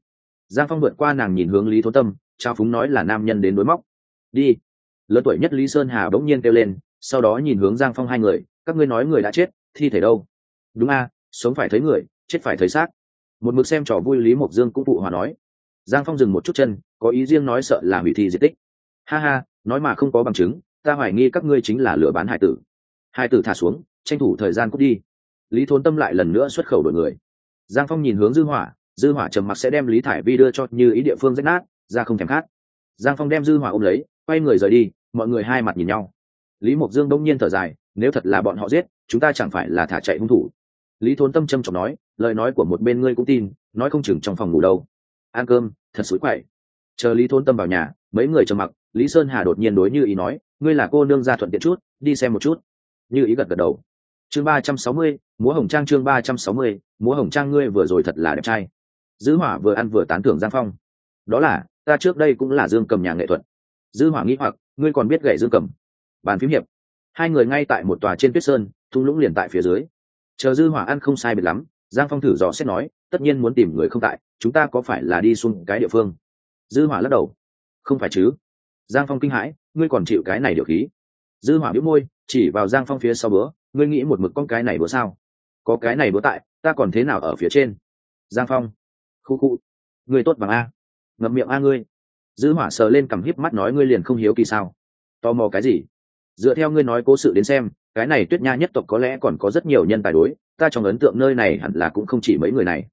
giang phong vượt qua nàng nhìn hướng lý thố tâm, trao phúng nói là nam nhân đến đối móc. Đi. Lớn tuổi nhất lý sơn hà bỗng nhiên kêu lên, sau đó nhìn hướng giang phong hai người, các ngươi nói người đã chết, thi thể đâu? Đúng a, sống phải thấy người, chết phải thấy xác. Một mực xem trò vui lý mộc dương cũng phụ hòa nói. Giang phong dừng một chút chân, có ý riêng nói sợ là hủy thi di tích. Ha ha, nói mà không có bằng chứng, ta hoài nghi các ngươi chính là lừa bán hải tử. Hải tử thả xuống, tranh thủ thời gian cút đi. Lý thôn tâm lại lần nữa xuất khẩu đổi người. Giang phong nhìn hướng dư hỏa dư hỏa trầm mặc sẽ đem lý thải vi đưa cho như ý địa phương rách nát, ra không thèm khát. Giang phong đem dư hỏa ôm lấy, quay người rời đi, mọi người hai mặt nhìn nhau. Lý mộc dương đông nhiên thở dài, nếu thật là bọn họ giết, chúng ta chẳng phải là thả chạy hung thủ. Lý thốn tâm trầm trọng nói, lời nói của một bên ngươi cũng tin, nói không chừng trong phòng ngủ đâu. Ăn cơm, thật xối quậy. Chờ lý thốn tâm vào nhà, mấy người trầm mặc, lý sơn hà đột nhiên đối như ý nói, ngươi là cô nương ra thuận tiện chút, đi xem một chút. Như ý gật gật đầu. Chương ba trăm sáu mươi, múa hồng trang chương ba trăm sáu mươi, múa hồng trang ngươi vừa rồi thật là đẹp trai dư hỏa vừa ăn vừa tán thưởng giang phong. Đó là, ta trước đây cũng là dương cầm nhà nghệ thuật. Dư hỏa nghĩ hoặc, ngươi còn biết gậy dương cầm. Bàn phím hiệp. Hai người ngay tại một tòa trên tuyết sơn, thung lũng liền tại phía dưới. Chờ dư hỏa ăn không sai biệt lắm, giang phong thử dò xét nói, tất nhiên muốn tìm người không tại, chúng ta có phải là đi xuống cái địa phương? Dư hỏa lắc đầu. Không phải chứ. Giang phong kinh hãi, ngươi còn chịu cái này điều khí. Dư hỏa bĩu môi, chỉ vào giang phong phía sau bữa, ngươi nghĩ một mực con cái này bữa sao? Có cái này bữa tại, ta còn thế nào ở phía trên? Giang phong khu khu. Người tốt bằng a. Ngậm miệng a ngươi. Dư hỏa sờ lên cầm híp mắt nói ngươi liền không hiếu kỳ sao? Tò mò cái gì? Dựa theo ngươi nói cố sự đến xem, cái này tuyết nha nhất tộc có lẽ còn có rất nhiều nhân tài đối, ta trong ấn tượng nơi này hẳn là cũng không chỉ mấy người này.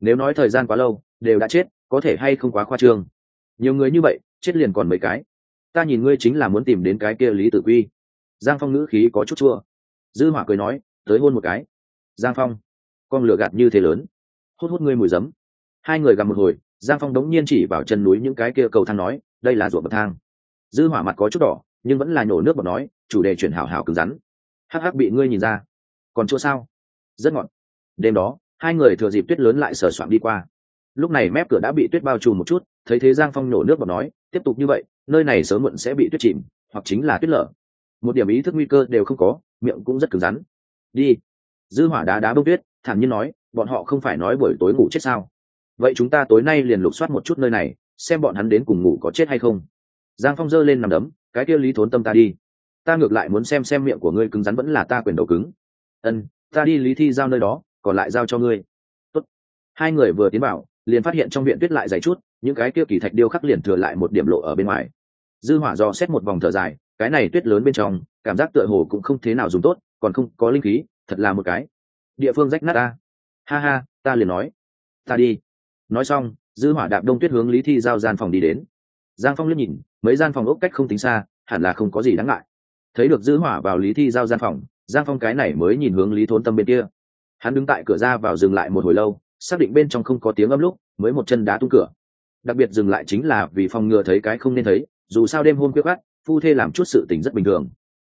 Nếu nói thời gian quá lâu, đều đã chết, có thể hay không quá khoa trương. Nhiều người như vậy, chết liền còn mấy cái. Ta nhìn ngươi chính là muốn tìm đến cái kia lý tử quy. Giang phong ngữ khí có chút chua. Dư hỏa cười nói, tới hôn một cái. Giang phong, con lửa gạt như thế lớn. Hút hút ngươi mùi giấm hai người gặp một hồi, giang phong đống nhiên chỉ vào chân núi những cái kia cầu thang nói, đây là ruộng bậc thang. Dư hỏa mặt có chút đỏ, nhưng vẫn là nhổ nước bọt nói, chủ đề chuyển hảo hảo cứng rắn. Hắc hắc, bị ngươi nhìn ra. Còn chỗ sao? Rất ngọt. Đêm đó, hai người thừa dịp tuyết lớn lại sờ soạn đi qua. Lúc này mép cửa đã bị tuyết bao trùm một chút, thấy thế giang phong nổ nước bọt nói, tiếp tục như vậy, nơi này sớm muộn sẽ bị tuyết chìm, hoặc chính là tuyết lở. Một điểm ý thức nguy cơ đều không có, miệng cũng rất cứng rắn. Đi. Dư hỏa đá đá bông tuyết, thản nhiên nói, bọn họ không phải nói buổi tối ngủ chết sao? Vậy chúng ta tối nay liền lục soát một chút nơi này, xem bọn hắn đến cùng ngủ có chết hay không. Giang phong giơ lên nằm đấm, cái kia lý thốn tâm ta đi. Ta ngược lại muốn xem xem miệng của ngươi cứng rắn vẫn là ta quyền đầu cứng. Ân, ta đi lý thi giao nơi đó, còn lại giao cho ngươi. Tốt. hai người vừa tiến vào, liền phát hiện trong viện tuyết lại dày chút, những cái kia kỳ thạch điêu khắc liền thừa lại một điểm lộ ở bên ngoài. Dư hỏa do xét một vòng thở dài, cái này tuyết lớn bên trong, cảm giác tựa hồ cũng không thế nào dùng tốt, còn không có linh khí, thật là một cái. Địa phương rách nát ta. Ha ha, ta liền nói. Ta đi nói xong, dư hỏa đạp đông tuyết hướng lý thi giao gian phòng đi đến. Giang phong liếc nhìn, mấy gian phòng ốc cách không tính xa, hẳn là không có gì đáng ngại. Thấy được dư hỏa vào lý thi giao gian phòng, giang phong cái này mới nhìn hướng lý thốn tâm bên kia. Hắn đứng tại cửa ra vào dừng lại một hồi lâu, xác định bên trong không có tiếng âm lúc, mới một chân đá tung cửa. Đặc biệt dừng lại chính là vì phòng ngừa thấy cái không nên thấy, dù sao đêm hôm quyết gắt phu thê làm chút sự tình rất bình thường.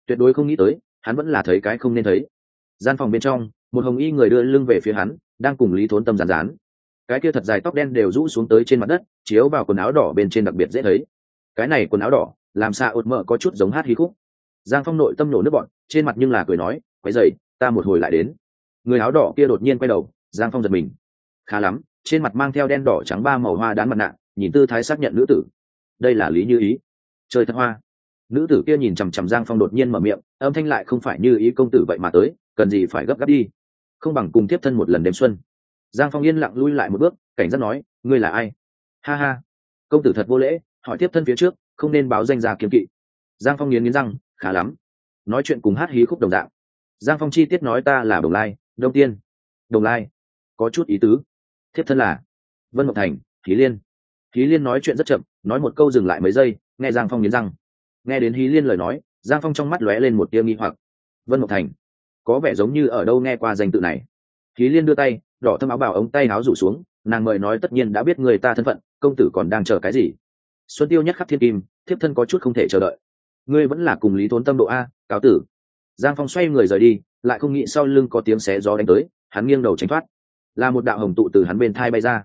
Tuyệt đối không nghĩ tới, hắn vẫn là thấy cái không nên thấy. Gian phòng bên trong, một hồng y người đưa lưng về phía hắn, đang cùng lý thốn tâm rán rán cái kia thật dài tóc đen đều rũ xuống tới trên mặt đất, chiếu vào quần áo đỏ bên trên đặc biệt dễ thấy. Cái này quần áo đỏ, làm xa ột mỡ có chút giống hát hí khúc. Giang phong nội tâm nổ nước bọn trên mặt nhưng là cười nói, quấy dậy ta một hồi lại đến. Người áo đỏ kia đột nhiên quay đầu, giang phong giật mình. Khá lắm, trên mặt mang theo đen đỏ trắng ba màu hoa đán mặt nạ, nhìn tư thái xác nhận nữ tử. Đây là lý như ý. Chơi thật hoa. Nữ tử kia nhìn chằm chằm giang phong đột nhiên mở miệng, âm thanh lại không phải như ý công tử vậy mà tới, cần gì phải gấp gáp đi. Không bằng cùng tiếp thân một lần đêm xuân giang phong yên lặng lui lại một bước, cảnh giác nói, ngươi là ai? Ha ha. Công tử thật vô lễ, hỏi tiếp thân phía trước, không nên báo danh gia kiếm kỵ. Giang phong nghiến nghiến răng, khá lắm. Nói chuyện cùng hát hí khúc đồng dạng. Giang phong chi tiết nói ta là đồng lai, đông tiên. Đồng lai. Có chút ý tứ. Thiếp thân là vân Mộc thành Hí liên. Hí liên nói chuyện rất chậm, nói một câu dừng lại mấy giây, nghe giang phong nghiến răng. Nghe đến hí liên lời nói, giang phong trong mắt lóe lên một tia nghi hoặc. Vân Mộc thành. Có vẻ giống như ở đâu nghe qua danh tự này. Hí liên đưa tay đỏ thâm áo bào ống tay áo rủ xuống, nàng mời nói tất nhiên đã biết người ta thân phận, công tử còn đang chờ cái gì. Xuân tiêu nhất khắp thiên kim, thiếp thân có chút không thể chờ đợi. Ngươi vẫn là cùng lý thốn tâm độ a, cáo tử. Giang phong xoay người rời đi, lại không nghĩ sau lưng có tiếng xé gió đánh tới, hắn nghiêng đầu tránh thoát. Là một đạo hồng tụ từ hắn bên thai bay ra.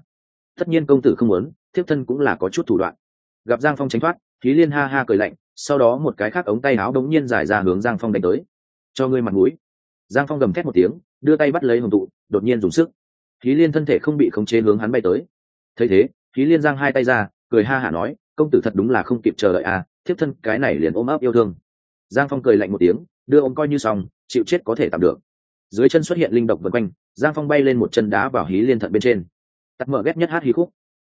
Tất nhiên công tử không muốn, thiếp thân cũng là có chút thủ đoạn. Gặp giang phong tránh thoát khí liên ha ha cười lạnh, sau đó một cái khác ống tay áo đống nhiên giải ra hướng giang phong đánh tới. Cho ngươi mặt mũi. Giang phong gầm thét một tiếng, đưa tay bắt lấy hồng tụ, đột nhiên dùng sức khí liên thân thể không bị khống chế hướng hắn bay tới. Thấy thế khí liên giang hai tay ra, cười ha hả nói, công tử thật đúng là không kịp chờ đợi à thiếp thân cái này liền ôm ấp yêu thương. Giang phong cười lạnh một tiếng, đưa ôm coi như xong, chịu chết có thể tạm được. Dưới chân xuất hiện linh độc vân quanh, giang phong bay lên một chân đá vào hí liên thận bên trên. Tắt mở ghét nhất hát hí khúc.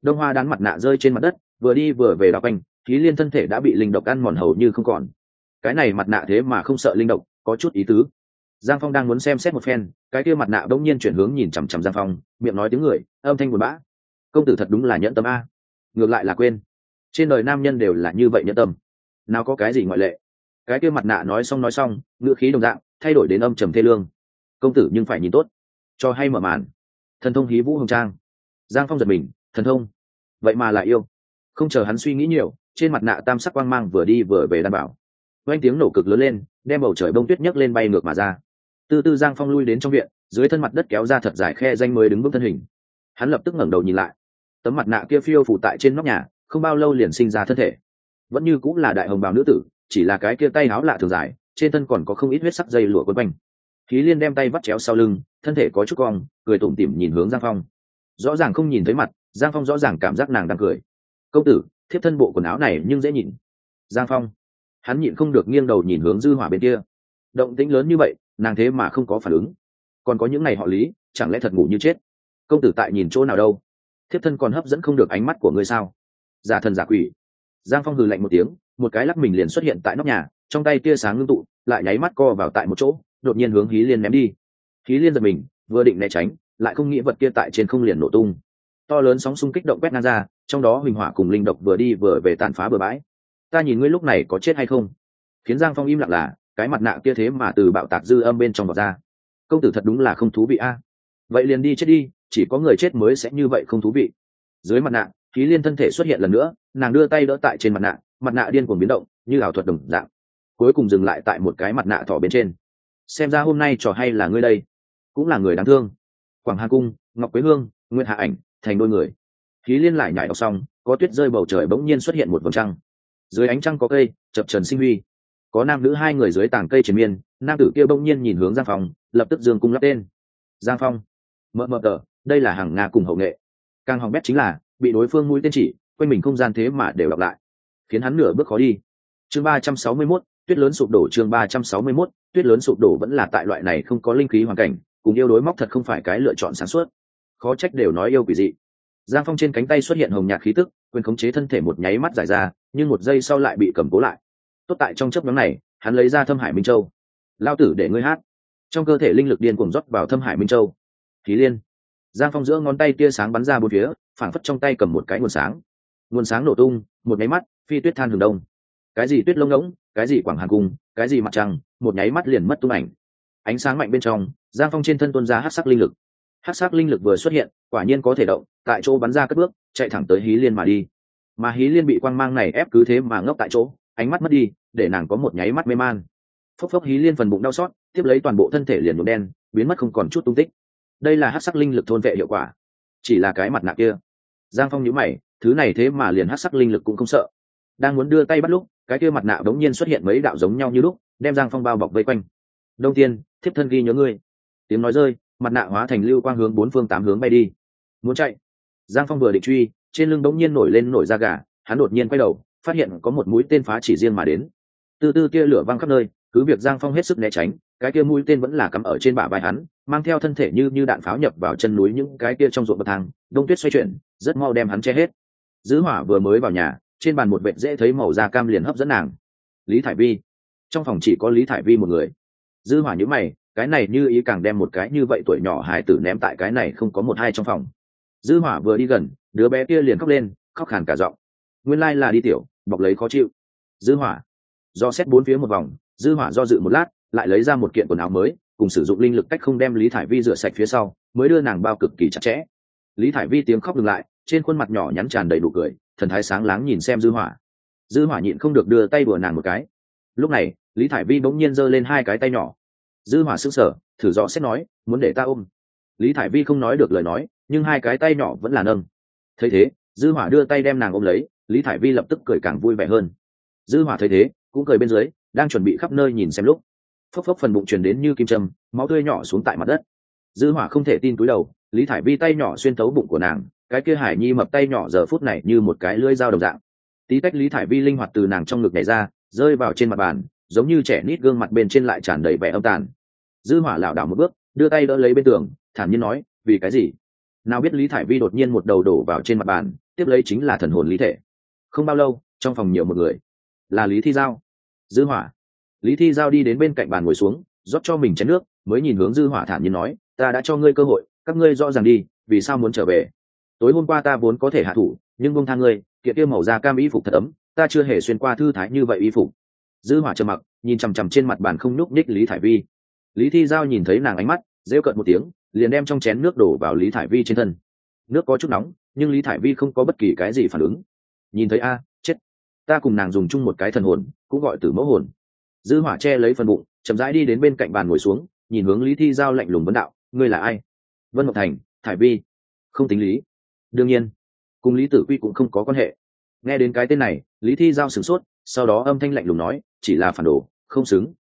Đông hoa đán mặt nạ rơi trên mặt đất, vừa đi vừa về đọc quanh, hí liên thân thể đã bị linh độc ăn mòn hầu như không còn. Cái này mặt nạ thế mà không sợ linh độc, có chút ý tứ giang phong đang muốn xem xét một phen, cái kia mặt nạ đông nhiên chuyển hướng nhìn chằm chằm giang phong, miệng nói tiếng người, âm thanh buồn bã. Công tử thật đúng là nhẫn tâm a. Ngược lại là quên. Trên đời nam nhân đều là như vậy nhẫn tâm. Nào có cái gì ngoại lệ. Cái kia mặt nạ nói xong nói xong ngựa khí đồng dạng, thay đổi đến âm trầm thê lương. Công tử nhưng phải nhìn tốt, cho hay mở màn. Thần thông hí vũ hồng trang. Giang phong giật mình, thần thông. Vậy mà lại yêu. Không chờ hắn suy nghĩ nhiều, trên mặt nạ tam sắc quang mang vừa đi vừa về đảm bảo. Oanh tiếng nổ cực lớn lên, đem bầu trời bông tuyết nhấc lên bay ngược mà ra từ từ giang phong lui đến trong viện, dưới thân mặt đất kéo ra thật dài khe danh mới đứng vững thân hình. Hắn lập tức ngẩng đầu nhìn lại. Tấm mặt nạ kia phiêu phủ tại trên nóc nhà, không bao lâu liền sinh ra thân thể. Vẫn như cũng là đại hồng bào nữ tử, chỉ là cái kia tay áo lạ thường dài, trên thân còn có không ít huyết sắc dây lụa quấn quanh. Khí liên đem tay vắt chéo sau lưng, thân thể có chút cong, cười tủm tỉm nhìn hướng giang phong. Rõ ràng không nhìn thấy mặt, giang phong rõ ràng cảm giác nàng đang cười. Công tử, thiếp thân bộ quần áo này nhưng dễ nhìn giang phong. Hắn nhịn không được nghiêng đầu nhìn hướng dư hỏa bên kia. Động tĩnh lớn như vậy nàng thế mà không có phản ứng. Còn có những ngày họ lý, chẳng lẽ thật ngủ như chết? Công tử tại nhìn chỗ nào đâu? Thiếp thân còn hấp dẫn không được ánh mắt của ngươi sao? Giả thần giả quỷ. Giang phong hừ lạnh một tiếng, một cái lắc mình liền xuất hiện tại nóc nhà, trong tay tia sáng ngưng tụ, lại nháy mắt co vào tại một chỗ, đột nhiên hướng hí liên ném đi. Hí liên giật mình, vừa định né tránh, lại không nghĩ vật kia tại trên không liền nổ tung. To lớn sóng xung kích động quét ngang ra, trong đó huỳnh hỏa cùng linh độc vừa đi vừa về tàn phá bừa bãi. Ta nhìn ngươi lúc này có chết hay không? Khiến giang phong im lặng là cái mặt nạ kia thế mà từ bạo tạc dư âm bên trong vọt ra. Công tử thật đúng là không thú vị a. À. Vậy liền đi chết đi, chỉ có người chết mới sẽ như vậy không thú vị. Dưới mặt nạ khí liên thân thể xuất hiện lần nữa, nàng đưa tay đỡ tại trên mặt nạ mặt nạ điên cuồng biến động, như ảo thuật đồng dạng. Cuối cùng dừng lại tại một cái mặt nạ thỏ bên trên. Xem ra hôm nay trò hay là ngươi đây. Cũng là người đáng thương. Quảng hà cung, ngọc quế hương nguyễn hạ ảnh, thành đôi người. Khí liên lại nhảy đọc xong, có tuyết rơi bầu trời bỗng nhiên xuất hiện một vầng trăng. Dưới ánh trăng có cây, chập trần sinh huy có nam nữ hai người dưới tảng cây triền miên, nam tử kia bỗng nhiên nhìn hướng giang phong, lập tức dương cung lắp tên. Giang phong, mợ mợ tờ, đây là hàng nga cùng hậu nghệ. Càng hỏng bét chính là, bị đối phương mũi tên chỉ, quanh mình không gian thế mà đều đọc lại. Khiến hắn nửa bước khó đi. Chương ba trăm sáu mươi mốt, tuyết lớn sụp đổ chương ba trăm sáu mươi mốt, tuyết lớn sụp đổ vẫn là tại loại này không có linh khí hoàn cảnh, cùng yêu đối móc thật không phải cái lựa chọn sáng suốt. Khó trách đều nói yêu quỷ dị. Giang phong trên cánh tay xuất hiện hồng nhạt khí tức, quyền khống chế thân thể một nháy mắt giải ra, nhưng một giây sau lại bị cầm cố lại tốt tại trong chấp nhóm này, hắn lấy ra thâm hải minh châu. Lao tử để ngươi hát. Trong cơ thể linh lực điên cuồng rót vào thâm hải minh châu. Khí liên. Giang phong giữa ngón tay tia sáng bắn ra bốn phía, phảng phất trong tay cầm một cái nguồn sáng. Nguồn sáng nổ tung, một nháy mắt, phi tuyết than hừng đông. Cái gì tuyết lông ngỗng, cái gì quảng hàng cung, cái gì mặt trăng, một nháy mắt liền mất tung ảnh. Ánh sáng mạnh bên trong, giang phong trên thân tuôn ra hát sắc linh lực. Hát sắc linh lực vừa xuất hiện, quả nhiên có thể động, tại chỗ bắn ra cất bước, chạy thẳng tới hí liên mà đi. Mà hí liên bị quang mang này ép cứ thế mà ngốc tại chỗ, ánh mắt mất đi để nàng có một nháy mắt mê man. Phốc phốc hí liên phần bụng đau xót, tiếp lấy toàn bộ thân thể liền nhuộm đen, biến mất không còn chút tung tích. Đây là hát sắc linh lực thôn vệ hiệu quả, chỉ là cái mặt nạ kia. Giang phong nhíu mày, thứ này thế mà liền hát sắc linh lực cũng không sợ. Đang muốn đưa tay bắt lúc, cái kia mặt nạ đống nhiên xuất hiện mấy đạo giống nhau như lúc, đem giang phong bao bọc vây quanh. Đông tiên, thiếp thân ghi nhớ ngươi. Tiếng nói rơi, mặt nạ hóa thành lưu quang hướng bốn phương tám hướng bay đi. Muốn chạy? Giang phong vừa định truy, trên lưng đống nhiên nổi lên nổi da gà, hắn đột nhiên quay đầu, phát hiện có một mũi tên phá chỉ riêng mà đến từ từ tia lửa văng khắp nơi, cứ việc giang phong hết sức né tránh, cái kia mũi tên vẫn là cắm ở trên bả vai hắn, mang theo thân thể như như đạn pháo nhập vào chân núi những cái kia trong ruộng bậc thang, đông tuyết xoay chuyển, rất mau đem hắn che hết. Dữ hỏa vừa mới vào nhà, trên bàn một vệ dễ thấy màu da cam liền hấp dẫn nàng. Lý thải vi. Trong phòng chỉ có lý thải vi một người. Dư hỏa nhíu mày, cái này như ý càng đem một cái như vậy tuổi nhỏ hài tử ném tại cái này không có một hai trong phòng. Dư hỏa vừa đi gần, đứa bé kia liền khóc lên, khóc khàn cả giọng. Nguyên lai like là đi tiểu, bọc lấy khó chịu. Dư hỏa do xét bốn phía một vòng, dư hỏa do dự một lát, lại lấy ra một kiện quần áo mới, cùng sử dụng linh lực cách không đem lý thải vi rửa sạch phía sau, mới đưa nàng bao cực kỳ chặt chẽ. Lý thải vi tiếng khóc dừng lại, trên khuôn mặt nhỏ nhắn tràn đầy đủ cười, thần thái sáng láng nhìn xem dư hỏa. Dư hỏa nhịn không được đưa tay đùa nàng một cái. Lúc này, lý thải vi bỗng nhiên giơ lên hai cái tay nhỏ. Dư hỏa sững sờ, thử rõ xét nói, muốn để ta ôm? Lý thải vi không nói được lời nói, nhưng hai cái tay nhỏ vẫn là nâng. Thấy thế, dư hỏa đưa tay đem nàng ôm lấy, lý thải vi lập tức cười càng vui vẻ hơn. Dư hỏa thấy thế cũng cười bên dưới, đang chuẩn bị khắp nơi nhìn xem lúc. Phốc phốc phần bụng truyền đến như kim châm, máu tươi nhỏ xuống tại mặt đất. Dư hỏa không thể tin túi đầu, lý thải vi tay nhỏ xuyên thấu bụng của nàng, cái kia hải nhi mập tay nhỏ giờ phút này như một cái lưỡi dao đồng dạng. Tí tách lý thải vi linh hoạt từ nàng trong ngực nhảy ra, rơi vào trên mặt bàn, giống như trẻ nít gương mặt bên trên lại tràn đầy vẻ âm tàn. Dư hỏa lảo đảo một bước, đưa tay đỡ lấy bên tường, thản nhiên nói, vì cái gì? Nào biết lý thải vi đột nhiên một đầu đổ vào trên mặt bàn, tiếp lấy chính là thần hồn lý thể không bao lâu, trong phòng nhiều một người là lý thi giao. Dư hỏa. Lý thi giao đi đến bên cạnh bàn ngồi xuống, rót cho mình chén nước, mới nhìn hướng dư hỏa thản nhiên nói, ta đã cho ngươi cơ hội, các ngươi rõ ràng đi, vì sao muốn trở về? Tối hôm qua ta vốn có thể hạ thủ, nhưng bông tha ngươi, kiện tiêu màu da cam y phục thật ấm, ta chưa hề xuyên qua thư thái như vậy y phục. Dư hỏa trầm mặc, nhìn chằm chằm trên mặt bàn không nhúc nhích lý thải vi. Lý thi giao nhìn thấy nàng ánh mắt, rêu cận một tiếng, liền đem trong chén nước đổ vào lý thải vi trên thân. Nước có chút nóng, nhưng lý thải vi không có bất kỳ cái gì phản ứng. Nhìn thấy a ta cùng nàng dùng chung một cái thần hồn, cũng gọi từ mẫu hồn. Dư hỏa che lấy phần bụng, chậm rãi đi đến bên cạnh bàn ngồi xuống, nhìn hướng lý thi giao lạnh lùng vấn đạo, ngươi là ai? Vân ngọc thành, thải vi không tính lý. Đương nhiên, cùng lý tử quy cũng không có quan hệ. Nghe đến cái tên này, lý thi giao sửng sốt, sau đó âm thanh lạnh lùng nói, chỉ là phản đồ, không xứng.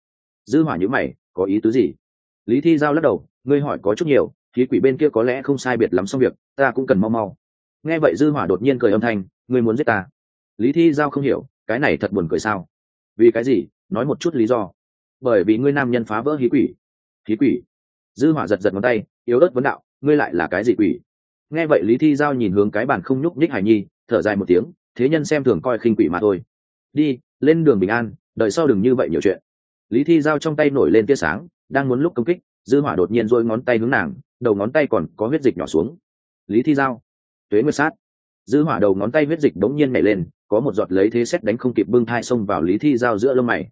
Dư hỏa nhíu mày, có ý tứ gì? Lý thi giao lắc đầu, ngươi hỏi có chút nhiều, khí quỷ bên kia có lẽ không sai biệt lắm xong việc, ta cũng cần mau mau. Nghe vậy dư hỏa đột nhiên cười âm thanh, ngươi muốn giết ta? Lý thi giao không hiểu, cái này thật buồn cười sao? Vì cái gì? Nói một chút lý do. Bởi vì ngươi nam nhân phá vỡ khí quỷ. Khí quỷ? Dư hỏa giật giật ngón tay, yếu ớt vấn đạo, ngươi lại là cái gì quỷ? Nghe vậy lý thi giao nhìn hướng cái bàn không nhúc nhích hải nhi, thở dài một tiếng, thế nhân xem thường coi khinh quỷ mà thôi. Đi, lên đường bình an, đợi sau đừng như vậy nhiều chuyện. Lý thi giao trong tay nổi lên tia sáng, đang muốn lúc công kích, dư hỏa đột nhiên rôi ngón tay hướng nàng, đầu ngón tay còn có huyết dịch nhỏ xuống. Lý thi giao, tuế nguyệt sát dư hỏa đầu ngón tay huyết dịch đống nhiên nhảy lên, có một giọt lấy thế xét đánh không kịp bưng thai xông vào lý thi giao giữa lông mày.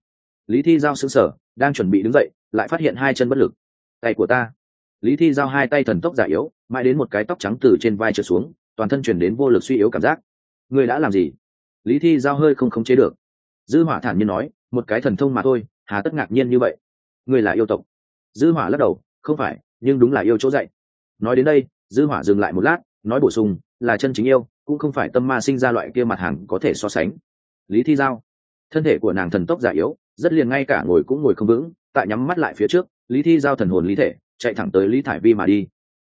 Lý thi giao sững sờ, đang chuẩn bị đứng dậy, lại phát hiện hai chân bất lực. Tay của ta. Lý thi giao hai tay thần tốc giả yếu, mãi đến một cái tóc trắng từ trên vai trượt xuống, toàn thân chuyển đến vô lực suy yếu cảm giác. Người đã làm gì? Lý thi giao hơi không khống chế được. Dư hỏa thản nhiên nói, một cái thần thông mà thôi, hà tất ngạc nhiên như vậy. Người là yêu tộc. Dư hỏa lắc đầu, không phải, nhưng đúng là yêu chỗ dạy. Nói đến đây, dư hỏa dừng lại một lát, nói bổ sung, là chân chính yêu cũng không phải tâm ma sinh ra loại kia mặt hàng có thể so sánh. Lý thi giao, thân thể của nàng thần tốc giả yếu, rất liền ngay cả ngồi cũng ngồi không vững, tại nhắm mắt lại phía trước, lý thi giao thần hồn lý thể, chạy thẳng tới lý thải vi mà đi.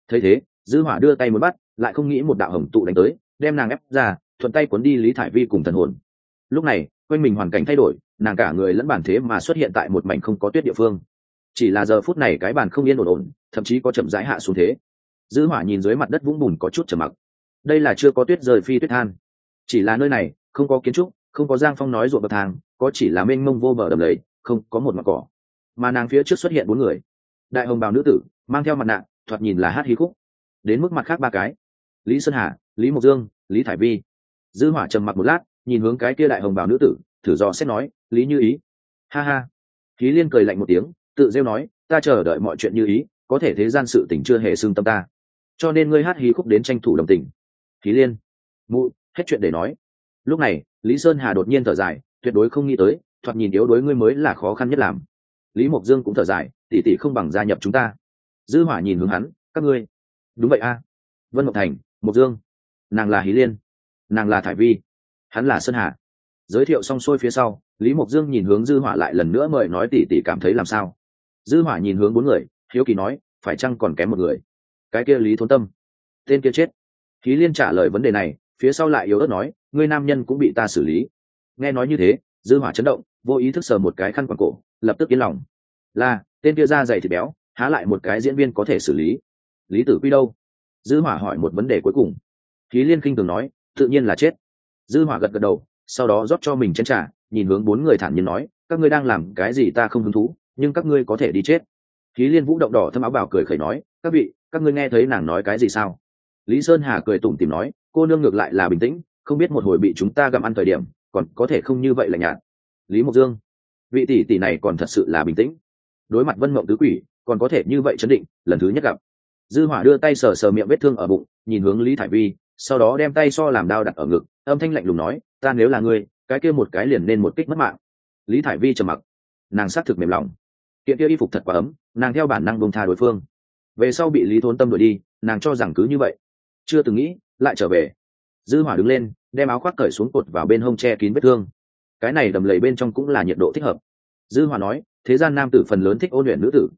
Thấy thế, dư hỏa đưa tay muốn bắt, lại không nghĩ một đạo hồng tụ đánh tới, đem nàng ép ra, thuận tay cuốn đi lý thải vi cùng thần hồn. Lúc này, quanh mình hoàn cảnh thay đổi, nàng cả người lẫn bản thế mà xuất hiện tại một mảnh không có tuyết địa phương. Chỉ là giờ phút này cái bàn không yên ổn ổn, thậm chí có chậm rãi hạ xuống thế. Dư hỏa nhìn dưới mặt đất vũng bùn có chút trầm mặc đây là chưa có tuyết rơi phi tuyết than. Chỉ là nơi này, không có kiến trúc, không có giang phong nói ruộng bậc thang, có chỉ là mênh mông vô bờ đầm lầy, không có một mặt cỏ. Mà nàng phía trước xuất hiện bốn người. Đại hồng bào nữ tử, mang theo mặt nạ, thoạt nhìn là hát hí khúc. Đến mức mặt khác ba cái. Lý sơn hà, lý mộc dương, lý thải vi. Dư hỏa trầm mặc một lát, nhìn hướng cái kia đại hồng bào nữ tử, thử dò xét nói, lý như ý. Ha ha. Khí liên cười lạnh một tiếng, tự rêu nói, ta chờ đợi mọi chuyện như ý, có thể thế gian sự tình chưa hề xương tâm ta. Cho nên ngươi hát hí khúc đến tranh thủ đồng tình khí liên. Mụ, hết chuyện để nói. Lúc này, lý sơn hà đột nhiên thở dài, tuyệt đối không nghĩ tới, thoạt nhìn yếu đối ngươi mới là khó khăn nhất làm. Lý mộc dương cũng thở dài tỷ tỷ không bằng gia nhập chúng ta. Dư hỏa nhìn hướng hắn, các ngươi. Đúng vậy a. Vân mộc thành, mộc dương. Nàng là hí liên. Nàng là thải vi. Hắn là sơn hà. Giới thiệu xong xuôi phía sau, lý mộc dương nhìn hướng dư hỏa lại lần nữa mời nói tỷ tỷ cảm thấy làm sao. Dư hỏa nhìn hướng bốn người, hiếu kỳ nói, phải chăng còn kém một người? Cái kia lý thốn tâm. Tên kia chết. Ký liên trả lời vấn đề này, phía sau lại yếu ớt nói, ngươi nam nhân cũng bị ta xử lý. Nghe nói như thế, dư hỏa chấn động, vô ý thức sờ một cái khăn quàng cổ, lập tức yên lòng. Là, tên kia da dày thịt béo, há lại một cái diễn viên có thể xử lý. Lý tử quy đâu? Dư hỏa hỏi một vấn đề cuối cùng. Ký liên kinh thường nói, tự nhiên là chết. Dư hỏa gật gật đầu, sau đó rót cho mình chén trà, nhìn hướng bốn người thản nhiên nói, các ngươi đang làm cái gì ta không hứng thú, nhưng các ngươi có thể đi chết. Ký liên vũ động đỏ thâm áo bảo cười khẩy nói, các vị, các ngươi nghe thấy nàng nói cái gì sao? Lý sơn hà cười tủm tìm nói, cô nương ngược lại là bình tĩnh, không biết một hồi bị chúng ta gặm ăn thời điểm, còn có thể không như vậy là nhạt. Lý mộc dương, vị tỷ tỷ này còn thật sự là bình tĩnh. Đối mặt vân mộng tứ quỷ, còn có thể như vậy chấn định, lần thứ nhất gặp. Dư hỏa đưa tay sờ sờ miệng vết thương ở bụng, nhìn hướng lý thải vi, sau đó đem tay so làm đao đặt ở ngực, âm thanh lạnh lùng nói, ta nếu là ngươi, cái kia một cái liền nên một kích mất mạng. Lý thải vi trầm mặc. Nàng xác thực mềm lòng. Kiện kia y phục thật quá ấm, nàng theo bản năng bông tha đối phương. Về sau bị lý thốn tâm đuổi đi, nàng cho rằng cứ như vậy chưa từng nghĩ, lại trở về. Dư hỏa đứng lên, đem áo khoác cởi xuống cột vào bên hông che kín vết thương. Cái này đầm lầy bên trong cũng là nhiệt độ thích hợp. Dư hỏa nói, thế gian nam tử phần lớn thích ôn luyện nữ tử.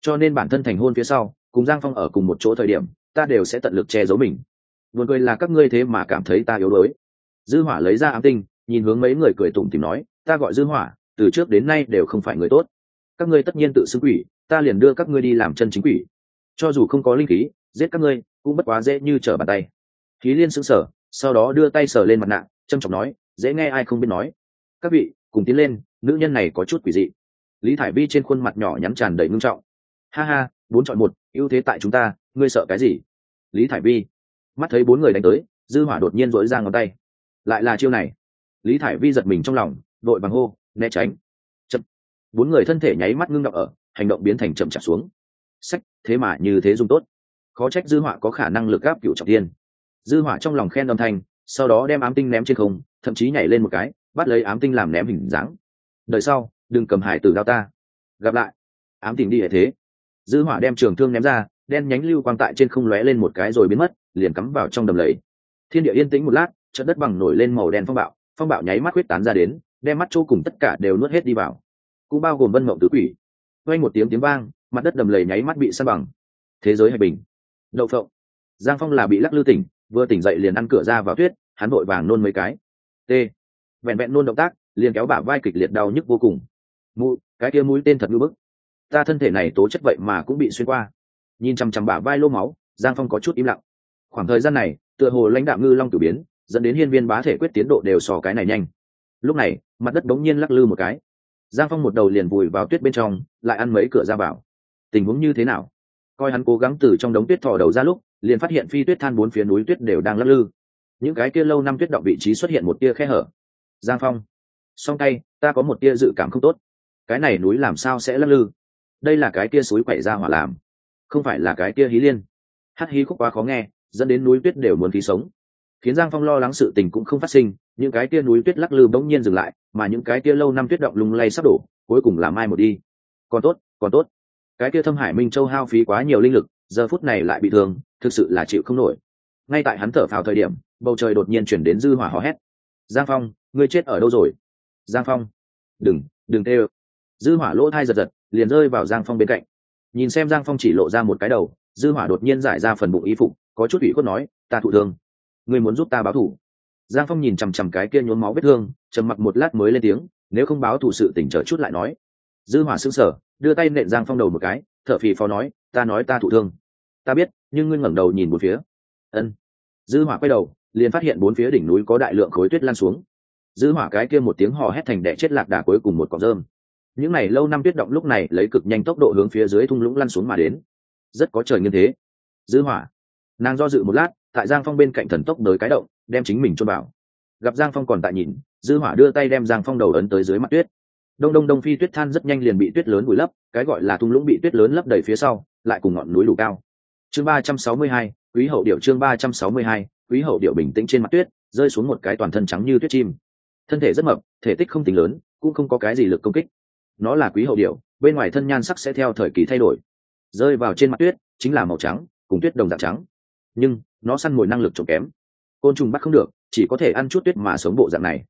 Cho nên bản thân thành hôn phía sau, cùng giang phong ở cùng một chỗ thời điểm, ta đều sẽ tận lực che giấu mình. Buồn cười là các ngươi thế mà cảm thấy ta yếu đuối. Dư hỏa lấy ra ám tinh, nhìn hướng mấy người cười tủm tỉm nói, ta gọi dư hỏa, từ trước đến nay đều không phải người tốt. Các ngươi tất nhiên tự xưng quỷ, ta liền đưa các ngươi đi làm chân chính quỷ. Cho dù không có linh khí giết các ngươi, cũng bất quá dễ như trở bàn tay. Khí liên sững sờ sau đó đưa tay sờ lên mặt nạ trâm trọng nói, dễ nghe ai không biết nói. Các vị, cùng tiến lên, nữ nhân này có chút quỷ dị. Lý thải vi trên khuôn mặt nhỏ nhắn tràn đầy ngưng trọng. Ha ha, bốn chọn một, ưu thế tại chúng ta, ngươi sợ cái gì? Lý thải vi mắt thấy bốn người đánh tới, dư hỏa đột nhiên dỗi ra ngón tay. Lại là chiêu này. Lý thải vi giật mình trong lòng, đội bằng hô, né tránh. Chậm. Bốn người thân thể nháy mắt ngưng động ở, hành động biến thành chậm chạp xuống. Sách thế mà như thế dùng tốt khó trách dư hỏa có khả năng lực gáp cựu trọng tiên dư hỏa trong lòng khen âm thanh, sau đó đem ám tinh ném trên không, thậm chí nhảy lên một cái, bắt lấy ám tinh làm ném hình dáng. Đợi sau, đừng cầm hải tử đao ta. Gặp lại. Ám tình đi hệ thế. Dư hỏa đem trường thương ném ra, đen nhánh lưu quang tại trên không lóe lên một cái rồi biến mất, liền cắm vào trong đầm lầy. Thiên địa yên tĩnh một lát trận đất bằng nổi lên màu đen phong bạo phong bạo nháy mắt huyết tán ra đến, đem mắt chỗ cùng tất cả đều nuốt hết đi vào. Cũng bao gồm vân mộng tứ quỷ. Quanh một tiếng tiếng vang, mặt đất đầm lầy nháy mắt bị san bằng. Thế giới hài bình đậu phộng. Giang phong là bị lắc lư tỉnh, vừa tỉnh dậy liền ăn cửa ra vào tuyết, hắn vội vàng nôn mấy cái. T. Vẹn vẹn nôn động tác, liền kéo bả vai kịch liệt đau nhức vô cùng. Mụ, cái kia mũi tên thật ngư bức. Ta thân thể này tố chất vậy mà cũng bị xuyên qua. Nhìn chằm chằm bả vai lô máu, giang phong có chút im lặng. Khoảng thời gian này, tựa hồ lãnh đạo ngư long tử biến, dẫn đến hiên viên bá thể quyết tiến độ đều sò cái này nhanh. Lúc này, mặt đất bỗng nhiên lắc lư một cái. Giang phong một đầu liền vùi vào tuyết bên trong, lại ăn mấy cửa ra vào. Tình huống như thế nào? Coi hắn cố gắng từ trong đống tuyết thò đầu ra lúc, liền phát hiện phi tuyết than bốn phía núi tuyết đều đang lắc lư. Những cái kia lâu năm tuyết động vị trí xuất hiện một tia khe hở. Giang phong, song tay, ta có một tia dự cảm không tốt. Cái này núi làm sao sẽ lắc lư? Đây là cái tia suối quậy ra hỏa làm. Không phải là cái tia hí liên. Hát hí khúc quá khó nghe, dẫn đến núi tuyết đều muốn khí sống. Khiến giang phong lo lắng sự tình cũng không phát sinh, những cái tia núi tuyết lắc lư bỗng nhiên dừng lại, mà những cái tia lâu năm tuyết động lung lay sắp đổ, cuối cùng làm ai một đi. Còn tốt còn tốt cái kia thâm hải minh châu hao phí quá nhiều linh lực, giờ phút này lại bị thương, thực sự là chịu không nổi. Ngay tại hắn thở phào thời điểm, bầu trời đột nhiên chuyển đến dư hỏa hò hét. Giang phong, ngươi chết ở đâu rồi? Giang phong, đừng đừng tê ơ. Dư hỏa lỗ thai giật giật, liền rơi vào giang phong bên cạnh. Nhìn xem giang phong chỉ lộ ra một cái đầu, dư hỏa đột nhiên giải ra phần bụng y phục, có chút ủy khuất nói, ta thụ thương. Ngươi muốn giúp ta báo thù. Giang phong nhìn chằm chằm cái kia nhốn máu vết thương, trầm mặc một lát mới lên tiếng, nếu không báo thù sự tỉnh trở chút lại nói dư hỏa sững sờ, đưa tay nện giang phong đầu một cái, thở phì phò nói, ta nói ta thụ thương. Ta biết, nhưng ngươi ngẩng đầu nhìn một phía. Ân. Dư hỏa quay đầu, liền phát hiện bốn phía đỉnh núi có đại lượng khối tuyết lan xuống. Dư hỏa cái kia một tiếng hò hét thành đẻ chết lạc đà cuối cùng một cọng rơm. Những này lâu năm tuyết động lúc này lấy cực nhanh tốc độ hướng phía dưới thung lũng lăn xuống mà đến. Rất có trời như thế. Dư hỏa, nàng do dự một lát, tại giang phong bên cạnh thần tốc tới cái động, đem chính mình cho bảo gặp giang phong còn tại nhìn, dư hỏa đưa tay đem giang phong đầu ấn tới dưới mặt tuyết đông đông đông phi tuyết than rất nhanh liền bị tuyết lớn vùi lấp, cái gọi là thung lũng bị tuyết lớn lấp đầy phía sau, lại cùng ngọn núi đủ cao. Chương ba trăm sáu mươi hai, quý hậu điệu chương ba trăm sáu mươi hai, quý hậu điệu bình tĩnh trên mặt tuyết, rơi xuống một cái toàn thân trắng như tuyết chim. Thân thể rất mập, thể tích không tính lớn, cũng không có cái gì lực công kích. Nó là quý hậu điệu bên ngoài thân nhan sắc sẽ theo thời kỳ thay đổi. Rơi vào trên mặt tuyết, chính là màu trắng, cùng tuyết đồng dạng trắng. Nhưng, nó săn mồi năng lực trộm kém. Côn trùng bắt không được, chỉ có thể ăn chút tuyết mà sống bộ dạng này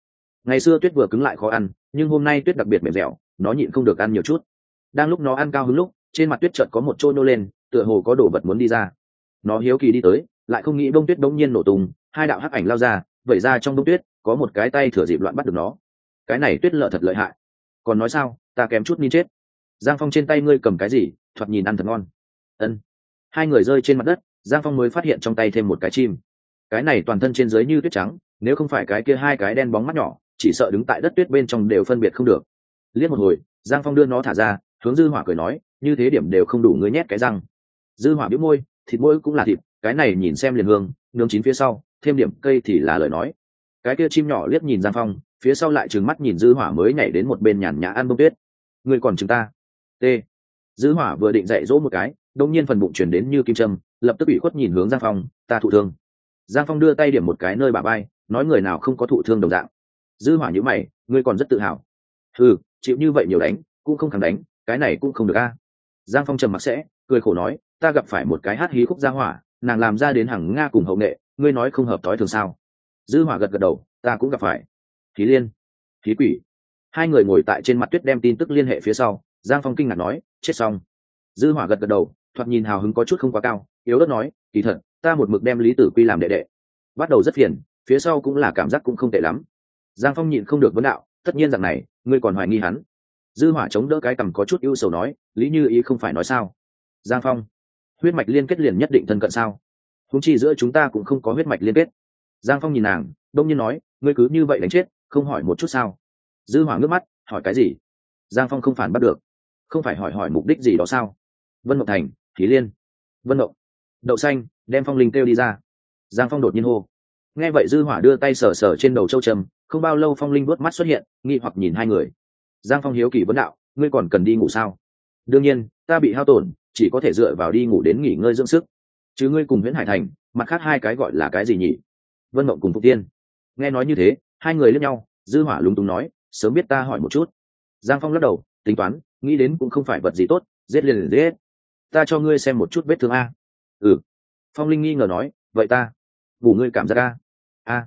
ngày xưa tuyết vừa cứng lại khó ăn, nhưng hôm nay tuyết đặc biệt mềm dẻo, nó nhịn không được ăn nhiều chút. Đang lúc nó ăn cao hứng lúc, trên mặt tuyết chợt có một trôi nô lên, tựa hồ có đồ vật muốn đi ra. Nó hiếu kỳ đi tới, lại không nghĩ bông tuyết bỗng nhiên nổ tung, hai đạo hắc ảnh lao ra, vẩy ra trong bông tuyết, có một cái tay thừa dịp loạn bắt được nó. Cái này tuyết lợ thật lợi hại. Còn nói sao, ta kém chút ni chết. Giang phong trên tay ngươi cầm cái gì, thoạt nhìn ăn thật ngon. Ân. Hai người rơi trên mặt đất, giang phong mới phát hiện trong tay thêm một cái chim. Cái này toàn thân trên dưới như tuyết trắng, nếu không phải cái kia hai cái đen bóng mắt nhỏ chỉ sợ đứng tại đất tuyết bên trong đều phân biệt không được. Liếc một hồi, giang phong đưa nó thả ra, hướng dư hỏa cười nói, như thế điểm đều không đủ ngươi nhét cái răng. Dư hỏa bĩu môi, thịt môi cũng là thịt, cái này nhìn xem liền hương, nướng chín phía sau, thêm điểm cây thì là lời nói. Cái kia chim nhỏ liếc nhìn giang phong, phía sau lại trừng mắt nhìn dư hỏa mới nhảy đến một bên nhàn nhã ăn bông tuyết. Người còn chúng ta? T. Dư hỏa vừa định dạy dỗ một cái, đột nhiên phần bụng chuyển đến như kim châm, lập tức ủy khuất nhìn hướng giang phong, ta thụ thương. Giang phong đưa tay điểm một cái nơi bà bay nói người nào không có thụ thương đồng dạng dư hỏa như mày, ngươi còn rất tự hào. Ừ chịu như vậy nhiều đánh, cũng không thắng đánh, cái này cũng không được a. Giang phong trầm mặc sẽ, cười khổ nói, ta gặp phải một cái hát hí khúc gia hỏa, nàng làm ra đến hàng nga cùng hậu nghệ, ngươi nói không hợp thói thường sao? Dư hỏa gật gật đầu, ta cũng gặp phải. Khí liên khí quỷ. Hai người ngồi tại trên mặt tuyết đem tin tức liên hệ phía sau, giang phong kinh ngạc nói, chết xong. Dư hỏa gật gật đầu, thoạt nhìn hào hứng có chút không quá cao, yếu đất nói, kỳ thật, ta một mực đem lý tử quy làm đệ đệ. Bắt đầu rất phiền, phía sau cũng là cảm giác cũng không tệ lắm giang phong nhịn không được vấn đạo, tất nhiên rằng này, ngươi còn hoài nghi hắn. Dư hỏa chống đỡ cái cằm có chút ưu sầu nói, lý như ý không phải nói sao? Giang phong, huyết mạch liên kết liền nhất định thân cận sao? Húng chi giữa chúng ta cũng không có huyết mạch liên kết. Giang phong nhìn nàng, đông nhiên nói, ngươi cứ như vậy đánh chết, không hỏi một chút sao? Dư hỏa ngước mắt, hỏi cái gì? Giang phong không phản bắt được, không phải hỏi hỏi mục đích gì đó sao? Vân Ngọc thành khí liên. Vân ngọc đậu xanh, đem phong linh kêu đi ra. Giang phong đột nhiên hô. Nghe vậy dư hỏa đưa tay sờ sờ trên đầu châu trầm không bao lâu phong linh vớt mắt xuất hiện, nghi hoặc nhìn hai người. Giang phong hiếu kỳ vấn đạo, ngươi còn cần đi ngủ sao? Đương nhiên, ta bị hao tổn, chỉ có thể dựa vào đi ngủ đến nghỉ ngơi dưỡng sức. Chứ ngươi cùng nguyễn hải thành, mặt khác hai cái gọi là cái gì nhỉ? Vân mộng cùng phục tiên. Nghe nói như thế, hai người lướt nhau, dư hỏa lúng túng nói, sớm biết ta hỏi một chút. Giang phong lắc đầu, tính toán, nghĩ đến cũng không phải vật gì tốt, giết liền liền giết. Ta cho ngươi xem một chút vết thương a. Ừ. Phong linh nghi ngờ nói, vậy ta, bù ngươi cảm giác a. A.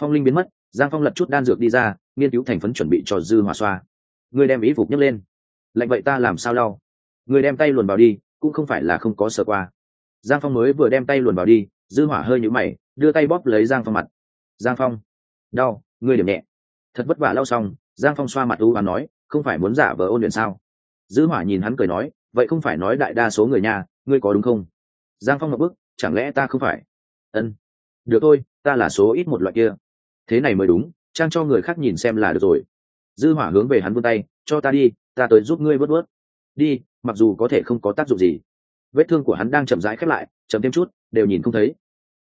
Phong linh biến mất giang phong lật chút đan dược đi ra, nghiên cứu thành phấn chuẩn bị cho dư Hòa xoa. Ngươi đem ý phục nhấc lên. Lạnh vậy ta làm sao lau? ngươi đem tay luồn vào đi, cũng không phải là không có sợ qua. Giang phong mới vừa đem tay luồn vào đi, dư hỏa hơi nhũ mày, đưa tay bóp lấy giang phong mặt. Giang phong, đau, ngươi điểm nhẹ. Thật vất vả lau xong, giang phong xoa mặt u và nói, không phải muốn giả vờ ôn luyện sao? Dư hỏa nhìn hắn cười nói, vậy không phải nói đại đa số người nhà, ngươi có đúng không? Giang phong ngập bức, chẳng lẽ ta không phải? Ân. Được thôi, ta là số ít một loại kia thế này mới đúng, trang cho người khác nhìn xem là được rồi. Dư hỏa hướng về hắn vươn tay, cho ta đi, ta tới giúp ngươi vớt vớt. Đi, mặc dù có thể không có tác dụng gì. Vết thương của hắn đang chậm rãi khép lại, chậm thêm chút, đều nhìn không thấy.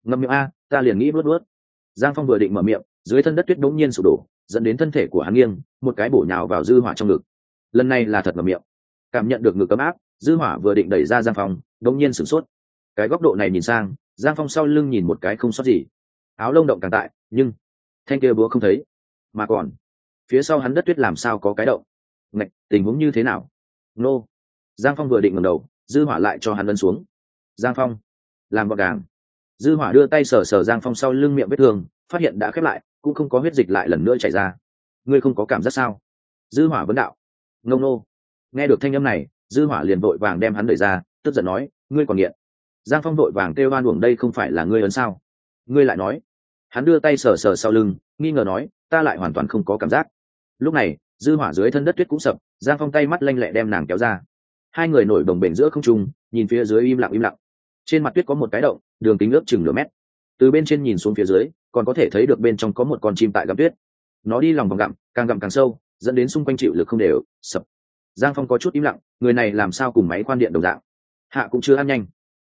Ngâm miệng, a, ta liền nghĩ vớt vớt. Giang phong vừa định mở miệng, dưới thân đất tuyết đống nhiên sụp đổ, dẫn đến thân thể của hắn nghiêng, một cái bổ nhào vào dư hỏa trong ngực. Lần này là thật ngậm miệng. Cảm nhận được ngực ấm áp, dư hỏa vừa định đẩy ra giang phong đống nhiên sửng sốt. Cái góc độ này nhìn sang, giang phong sau lưng nhìn một cái không sót gì. Áo lông động càng tại, nhưng thanh kia búa không thấy. Mà còn, phía sau hắn đất tuyết làm sao có cái động? Ngạch, tình huống như thế nào? Nô. Giang phong vừa định ngẩng đầu, dư hỏa lại cho hắn lân xuống. Giang phong, làm gọn gàng. Dư hỏa đưa tay sờ sờ giang phong sau lưng miệng vết thương, phát hiện đã khép lại, cũng không có huyết dịch lại lần nữa chảy ra. Ngươi không có cảm giác sao? Dư hỏa vấn đạo. Ngô nô. Nghe được thanh âm này, dư hỏa liền vội vàng đem hắn đẩy ra, tức giận nói, ngươi còn nghiện. Giang phong vội vàng kêu oan uổng, đây không phải là ngươi ấn sao? Ngươi lại nói hắn đưa tay sờ sờ sau lưng, nghi ngờ nói, ta lại hoàn toàn không có cảm giác. Lúc này, dư hỏa dưới thân đất tuyết cũng sập, giang phong tay mắt lanh lẹ đem nàng kéo ra. Hai người nổi đồng bền giữa không trung, nhìn phía dưới im lặng im lặng. Trên mặt tuyết có một cái động, đường kính ước chừng nửa mét. Từ bên trên nhìn xuống phía dưới, còn có thể thấy được bên trong có một con chim tại gặm tuyết. Nó đi lòng vòng gặm, càng gặm càng sâu, dẫn đến xung quanh chịu lực không đều, sập. Giang phong có chút im lặng, người này làm sao cùng máy khoan điện đồng dạng? Hạ cũng chưa ăn nhanh.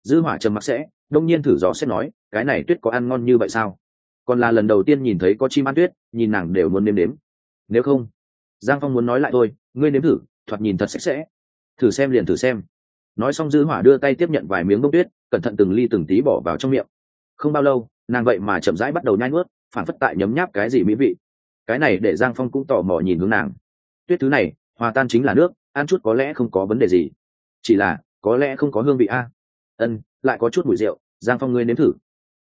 Dư hỏa trầm mặc sẽ, đông nhiên thử dò xét nói, cái này tuyết có ăn ngon như vậy sao? Còn là lần đầu tiên nhìn thấy có chim ăn tuyết, nhìn nàng đều muốn nếm nếm. Nếu không, giang phong muốn nói lại thôi, ngươi nếm thử, thoạt nhìn thật sạch sẽ. Thử xem liền thử xem. Nói xong dư hỏa đưa tay tiếp nhận vài miếng bông tuyết, cẩn thận từng ly từng tí bỏ vào trong miệng. Không bao lâu, nàng vậy mà chậm rãi bắt đầu nhai nuốt, phản phất tại nhấm nháp cái gì mỹ vị. Cái này để giang phong cũng tò mò nhìn hướng nàng. Tuyết thứ này, hòa tan chính là nước, ăn chút có lẽ không có vấn đề gì. Chỉ là, có lẽ không có hương vị a. Ân, lại có chút mùi rượu, giang phong ngươi nếm thử.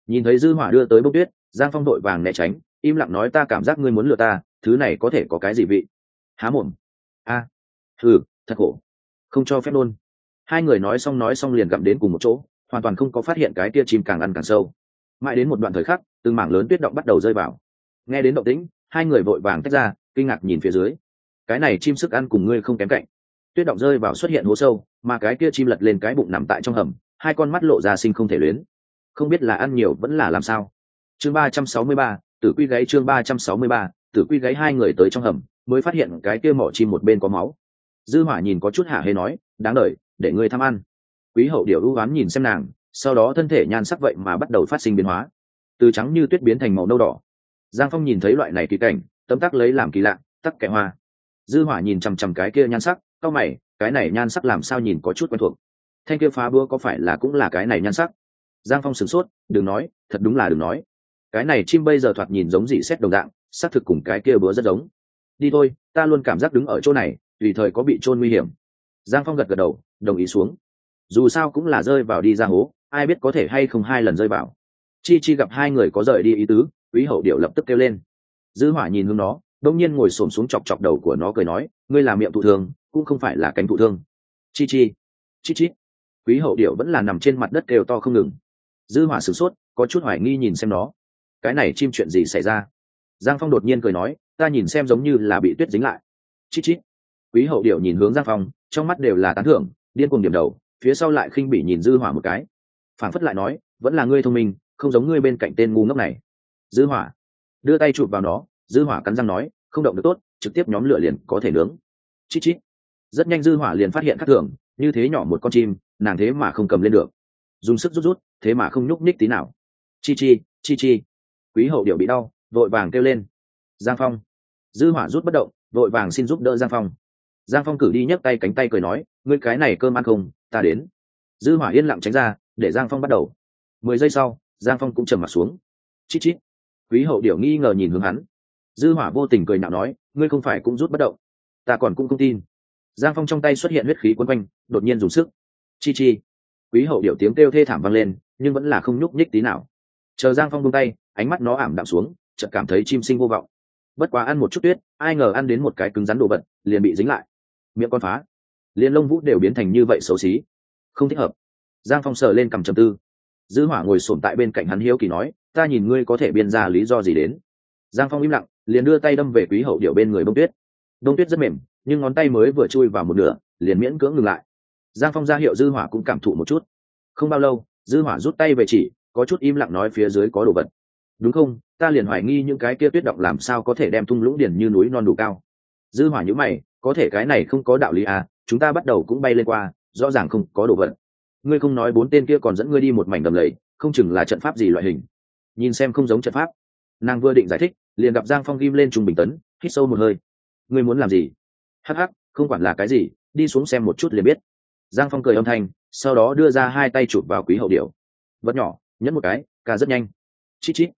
Nhìn thấy dư hỏa đưa tới bông tuyết giang phong đội vàng né tránh, im lặng nói, ta cảm giác ngươi muốn lừa ta, thứ này có thể có cái gì vị? Há mồm. A à. ừ thật khổ, không cho phép luôn. Hai người nói xong nói xong liền gặm đến cùng một chỗ, hoàn toàn không có phát hiện cái tia chim càng ăn càng sâu. Mãi đến một đoạn thời khắc, từng mảng lớn tuyết động bắt đầu rơi vào. Nghe đến động tĩnh, hai người vội vàng tách ra, kinh ngạc nhìn phía dưới. Cái này chim sức ăn cùng ngươi không kém cạnh. Tuyết động rơi vào xuất hiện hố sâu, mà cái kia chim lật lên cái bụng nằm tại trong hầm, hai con mắt lộ ra sinh không thể luyến. Không biết là ăn nhiều vẫn là làm sao chương ba trăm sáu mươi ba, tử quy gáy chương ba trăm sáu mươi ba, tử quy gáy hai người tới trong hầm, mới phát hiện cái kia mỏ chim một bên có máu. Dư hỏa nhìn có chút hạ hê nói, đáng đợi, để ngươi tham ăn. Quý hậu điệu ưu oán nhìn xem nàng, sau đó thân thể nhan sắc vậy mà bắt đầu phát sinh biến hóa. Từ trắng như tuyết biến thành màu nâu đỏ. Giang phong nhìn thấy loại này kỳ cảnh tấm tắc lấy làm kỳ lạ, tắc kẻ hoa. Dư hỏa nhìn chằm chằm cái kia nhan sắc, cao mày, cái này nhan sắc làm sao nhìn có chút quen thuộc? Thanh kia phá búa có phải là cũng là cái này nhan sắc? Giang phong sửng sốt, đừng nói, thật đúng là đừng nói cái này chim bây giờ thoạt nhìn giống gì xét đồng dạng, xác thực cùng cái kia bữa rất giống. Đi thôi, ta luôn cảm giác đứng ở chỗ này, tùy thời có bị trôn nguy hiểm. Giang phong gật gật đầu, đồng ý xuống. Dù sao cũng là rơi vào đi ra hố, ai biết có thể hay không hai lần rơi vào. Chi chi gặp hai người có rời đi ý tứ, quý hậu điệu lập tức kêu lên. Dư hỏa nhìn hướng nó đông nhiên ngồi xổm xuống chọc chọc đầu của nó cười nói, ngươi làm miệng thụ thương, cũng không phải là cánh thụ thương. Chi chi chi chi. Quý hậu điệu vẫn là nằm trên mặt đất kêu to không ngừng. Dư hỏa sửng sốt, có chút hoài nghi nhìn xem nó cái này chim chuyện gì xảy ra? Giang phong đột nhiên cười nói, ta nhìn xem giống như là bị tuyết dính lại. Chít chít. Quý hậu điệu nhìn hướng giang phong, trong mắt đều là tán thưởng, điên cuồng điểm đầu, phía sau lại khinh bị nhìn dư hỏa một cái. Phản phất lại nói, vẫn là ngươi thông minh, không giống ngươi bên cạnh tên ngu ngốc này. Dư hỏa. Đưa tay chụp vào nó, dư hỏa cắn răng nói, không động được tốt, trực tiếp nhóm lửa liền có thể nướng. Chít chít. Rất nhanh dư hỏa liền phát hiện các thường, như thế nhỏ một con chim, nàng thế mà không cầm lên được. Dùng sức rút rút, thế mà không nhúc nhích tí nào. Chi chi chi chi quý hậu điệu bị đau, vội vàng kêu lên. Giang phong. Dư hỏa rút bất động, vội vàng xin giúp đỡ giang phong. Giang phong cử đi nhấc tay cánh tay cười nói, ngươi cái này cơm ăn không, ta đến. Dư hỏa yên lặng tránh ra, để giang phong bắt đầu. Mười giây sau, giang phong cũng trầm mặt xuống. Chít chít. Quý hậu điệu nghi ngờ nhìn hướng hắn. Dư hỏa vô tình cười nhạo nói, ngươi không phải cũng rút bất động, ta còn cũng không tin. Giang phong trong tay xuất hiện huyết khí quấn quanh, đột nhiên dùng sức. Chi chi. Quý hậu điệu tiếng kêu thê thảm vang lên, nhưng vẫn là không nhúc nhích tí nào. Chờ giang phong buông tay ánh mắt nó ảm đạm xuống, chợt cảm thấy chim sinh vô vọng. Bất quá ăn một chút tuyết, ai ngờ ăn đến một cái cứng rắn đồ vật, liền bị dính lại. Miệng con phá. Liền lông vũ đều biến thành như vậy xấu xí. Không thích hợp. Giang phong sờ lên cầm trầm tư. Dư hỏa ngồi sồn tại bên cạnh hắn hiếu kỳ nói, ta nhìn ngươi có thể biên ra lý do gì đến? Giang phong im lặng, liền đưa tay đâm về quý hậu điệu bên người bông tuyết. Đông tuyết rất mềm, nhưng ngón tay mới vừa chui vào một nửa, liền miễn cưỡng ngừng lại. Giang phong ra hiệu dư hỏa cũng cảm thụ một chút. Không bao lâu, dư hỏa rút tay về chỉ, có chút im lặng nói phía dưới có đồ vật đúng không? Ta liền hoài nghi những cái kia tuyết động làm sao có thể đem thung lũng điền như núi non đủ cao. Dư hỏa nhíu mày, có thể cái này không có đạo lý à chúng ta bắt đầu cũng bay lên qua, rõ ràng không có đồ vật. Ngươi không nói bốn tên kia còn dẫn ngươi đi một mảnh đầm lầy, không chừng là trận pháp gì loại hình. Nhìn xem không giống trận pháp. Nàng vừa định giải thích, liền gặp giang phong ghim lên trung bình tấn, hít sâu một hơi. Ngươi muốn làm gì? Hắc hắc, không quản là cái gì, đi xuống xem một chút liền biết. Giang phong cười âm thanh, sau đó đưa ra hai tay chụp vào quý hậu điệu vật nhỏ, nhấn một cái, ca rất nhanh. Chít chít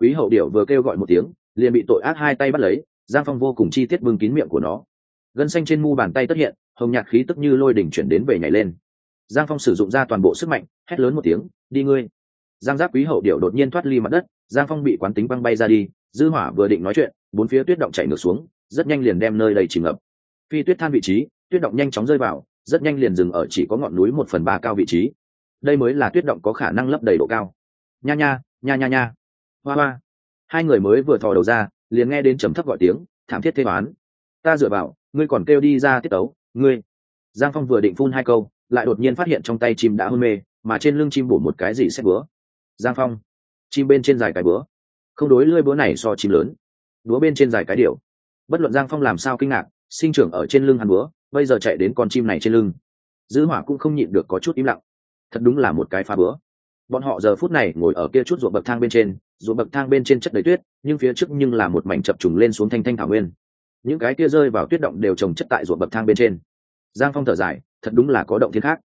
quý hậu điểu vừa kêu gọi một tiếng, liền bị tội ác hai tay bắt lấy, giang phong vô cùng chi tiết bưng kín miệng của nó. Gân xanh trên mu bàn tay tất hiện, hồng nhạt khí tức như lôi đỉnh chuyển đến về nhảy lên. Giang phong sử dụng ra toàn bộ sức mạnh, hét lớn một tiếng, đi ngươi! Giang giáp quý hậu điệu đột nhiên thoát ly mặt đất, giang phong bị quán tính băng bay ra đi, dư hỏa vừa định nói chuyện, bốn phía tuyết động chảy ngược xuống, rất nhanh liền đem nơi đầy chìm ngập. Phi tuyết than vị trí, tuyết động nhanh chóng rơi vào, rất nhanh liền dừng ở chỉ có ngọn núi một phần ba cao vị trí. Đây mới là tuyết động có khả năng lấp đầy độ cao. Nha nha nha nha nha hoa hoa. Hai người mới vừa thò đầu ra, liền nghe đến trầm thấp gọi tiếng, thảm thiết thế toán ta dựa vào, ngươi còn kêu đi ra tiết tấu, ngươi. Giang phong vừa định phun hai câu, lại đột nhiên phát hiện trong tay chim đã hôn mê, mà trên lưng chim bổ một cái gì xét búa. Giang phong. Chim bên trên dài cái búa. Không đối lưỡi búa này so chim lớn. Búa bên trên dài cái điệu bất luận giang phong làm sao kinh ngạc, sinh trưởng ở trên lưng hắn búa, bây giờ chạy đến con chim này trên lưng. Dư hỏa cũng không nhịn được có chút im lặng. Thật đúng là một cái phá búa. Bọn họ giờ phút này ngồi ở kia chút ruộng bậc thang bên trên ruộng bậc thang bên trên chất đầy tuyết, nhưng phía trước nhưng là một mảnh chập trùng lên xuống thanh thanh thảo nguyên. Những cái kia rơi vào tuyết động đều trồng chất tại ruộng bậc thang bên trên. Giang phong thở dài, thật đúng là có động thiên khác.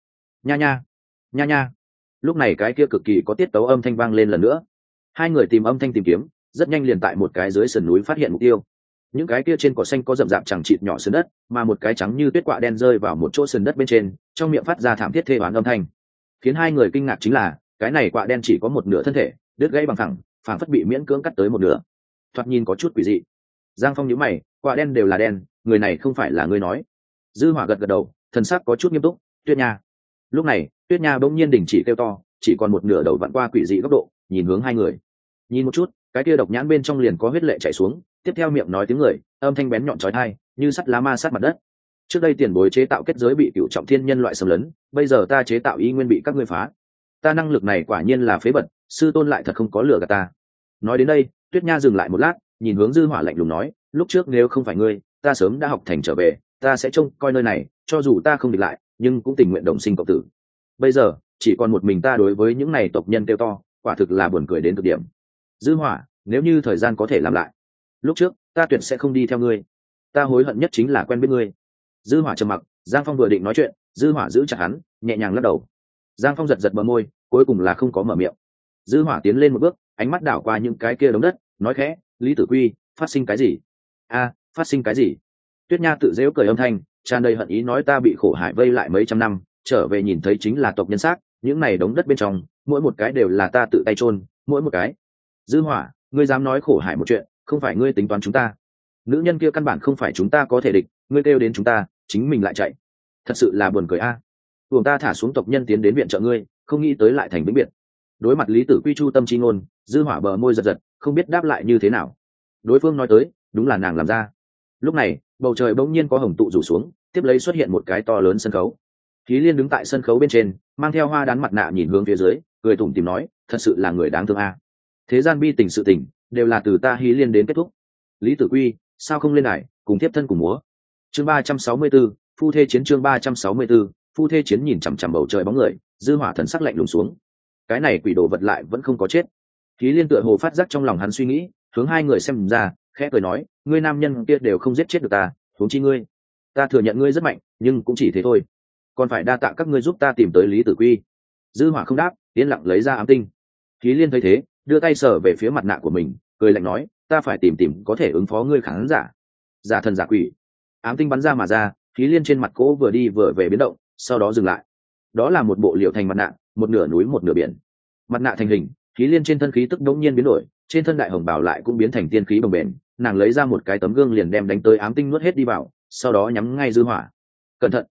Nha nha nha nha. Lúc này cái kia cực kỳ có tiết tấu âm thanh vang lên lần nữa. Hai người tìm âm thanh tìm kiếm, rất nhanh liền tại một cái dưới sườn núi phát hiện mục tiêu. Những cái kia trên cỏ xanh có rậm rạp chẳng chịt nhỏ sườn đất, mà một cái trắng như tuyết quạ đen rơi vào một chỗ sườn đất bên trên, trong miệng phát ra thảm thiết thê oán âm thanh. Khiến hai người kinh ngạc chính là, cái này quạ đen chỉ có một nửa thân thể, đứt gãy bằng thẳng phản phất bị miễn cưỡng cắt tới một nửa. Thoạt nhìn có chút quỷ dị. Giang phong nhíu mày, quả đen đều là đen, người này không phải là người nói. Dư hỏa gật gật đầu, thần sắc có chút nghiêm túc, tuyết nha. Lúc này, tuyết nha bỗng nhiên đình chỉ kêu to, chỉ còn một nửa đầu vặn qua quỷ dị góc độ, nhìn hướng hai người. Nhìn một chút, cái kia độc nhãn bên trong liền có huyết lệ chảy xuống, tiếp theo miệng nói tiếng người, âm thanh bén nhọn chói tai, như sắt lá ma sát mặt đất. Trước đây tiền bối chế tạo kết giới bị cựu trọng thiên nhân loại xâm lấn, bây giờ ta chế tạo y nguyên bị các ngươi phá. Ta năng lực này quả nhiên là phế bật sư tôn lại thật không có lừa gạt ta. Nói đến đây, tuyết nha dừng lại một lát, nhìn hướng dư hỏa lạnh lùng nói, lúc trước nếu không phải ngươi, ta sớm đã học thành trở về, ta sẽ trông coi nơi này, cho dù ta không địch lại, nhưng cũng tình nguyện đồng sinh cộng tử. Bây giờ, chỉ còn một mình ta đối với những này tộc nhân kêu to, quả thực là buồn cười đến cực điểm. Dư hỏa, nếu như thời gian có thể làm lại, lúc trước, ta tuyệt sẽ không đi theo ngươi. Ta hối hận nhất chính là quen biết ngươi. Dư hỏa trầm mặc, giang phong vừa định nói chuyện, dư hỏa giữ chặt hắn, nhẹ nhàng lắc đầu. Giang phong giật giật bờ môi, cuối cùng là không có mở miệng dư hỏa tiến lên một bước, ánh mắt đảo qua những cái kia đống đất, nói khẽ, lý tử quy, phát sinh cái gì? A, phát sinh cái gì? Tuyết nha tự dễu cười âm thanh, tràn đầy hận ý nói, ta bị khổ hải vây lại mấy trăm năm, trở về nhìn thấy chính là tộc nhân xác, những này đống đất bên trong, mỗi một cái đều là ta tự tay chôn, mỗi một cái. Dư hỏa, ngươi dám nói khổ hải một chuyện, không phải ngươi tính toán chúng ta. Nữ nhân kia căn bản không phải chúng ta có thể địch, ngươi kêu đến chúng ta, chính mình lại chạy. Thật sự là buồn cười a. À. ta thả xuống tộc nhân tiến đến viện trợ ngươi, không nghĩ tới lại thành vĩnh biệt đối mặt lý tử quy chu tâm chi ngôn dư hỏa bờ môi giật giật không biết đáp lại như thế nào. Đối phương nói tới đúng là nàng làm ra. Lúc này bầu trời bỗng nhiên có hồng tụ rủ xuống tiếp lấy xuất hiện một cái to lớn sân khấu. Khí liên đứng tại sân khấu bên trên mang theo hoa đán mặt nạ nhìn hướng phía dưới cười tủm tìm nói thật sự là người đáng thương a. Thế gian bi tình sự tình đều là từ ta hí liên đến kết thúc. Lý tử quy sao không lên này cùng tiếp thân cùng múa? Chương ba trăm sáu mươi 364, phu thê chiến chương ba trăm sáu mươi 364, phu thê chiến nhìn chằm chằm bầu trời bóng người dư hỏa thần sắc lạnh lùng xuống cái này quỷ đồ vật lại vẫn không có chết. Khí liên tựa hồ phát giác trong lòng hắn suy nghĩ, hướng hai người xem ra, khẽ cười nói, ngươi nam nhân kia đều không giết chết được ta, huống chi ngươi. Ta thừa nhận ngươi rất mạnh, nhưng cũng chỉ thế thôi. Còn phải đa tạ các ngươi giúp ta tìm tới lý tử quy. Dư hỏa không đáp, yên lặng lấy ra ám tinh. Khí liên thấy thế, đưa tay sờ về phía mặt nạ của mình, cười lạnh nói, ta phải tìm tìm có thể ứng phó ngươi khán giả. Giả thần giả quỷ. Ám tinh bắn ra mà ra khí liên trên mặt cỗ vừa đi vừa về biến động, sau đó dừng lại. Đó là một bộ liệu thành mặt nạ một nửa núi một nửa biển. Mặt nạ thành hình, khí liên trên thân khí tức đống nhiên biến đổi, trên thân đại hồng bảo lại cũng biến thành tiên khí bồng bền nàng lấy ra một cái tấm gương liền đem đánh tới ám tinh nuốt hết đi vào, sau đó nhắm ngay dư hỏa. Cẩn thận.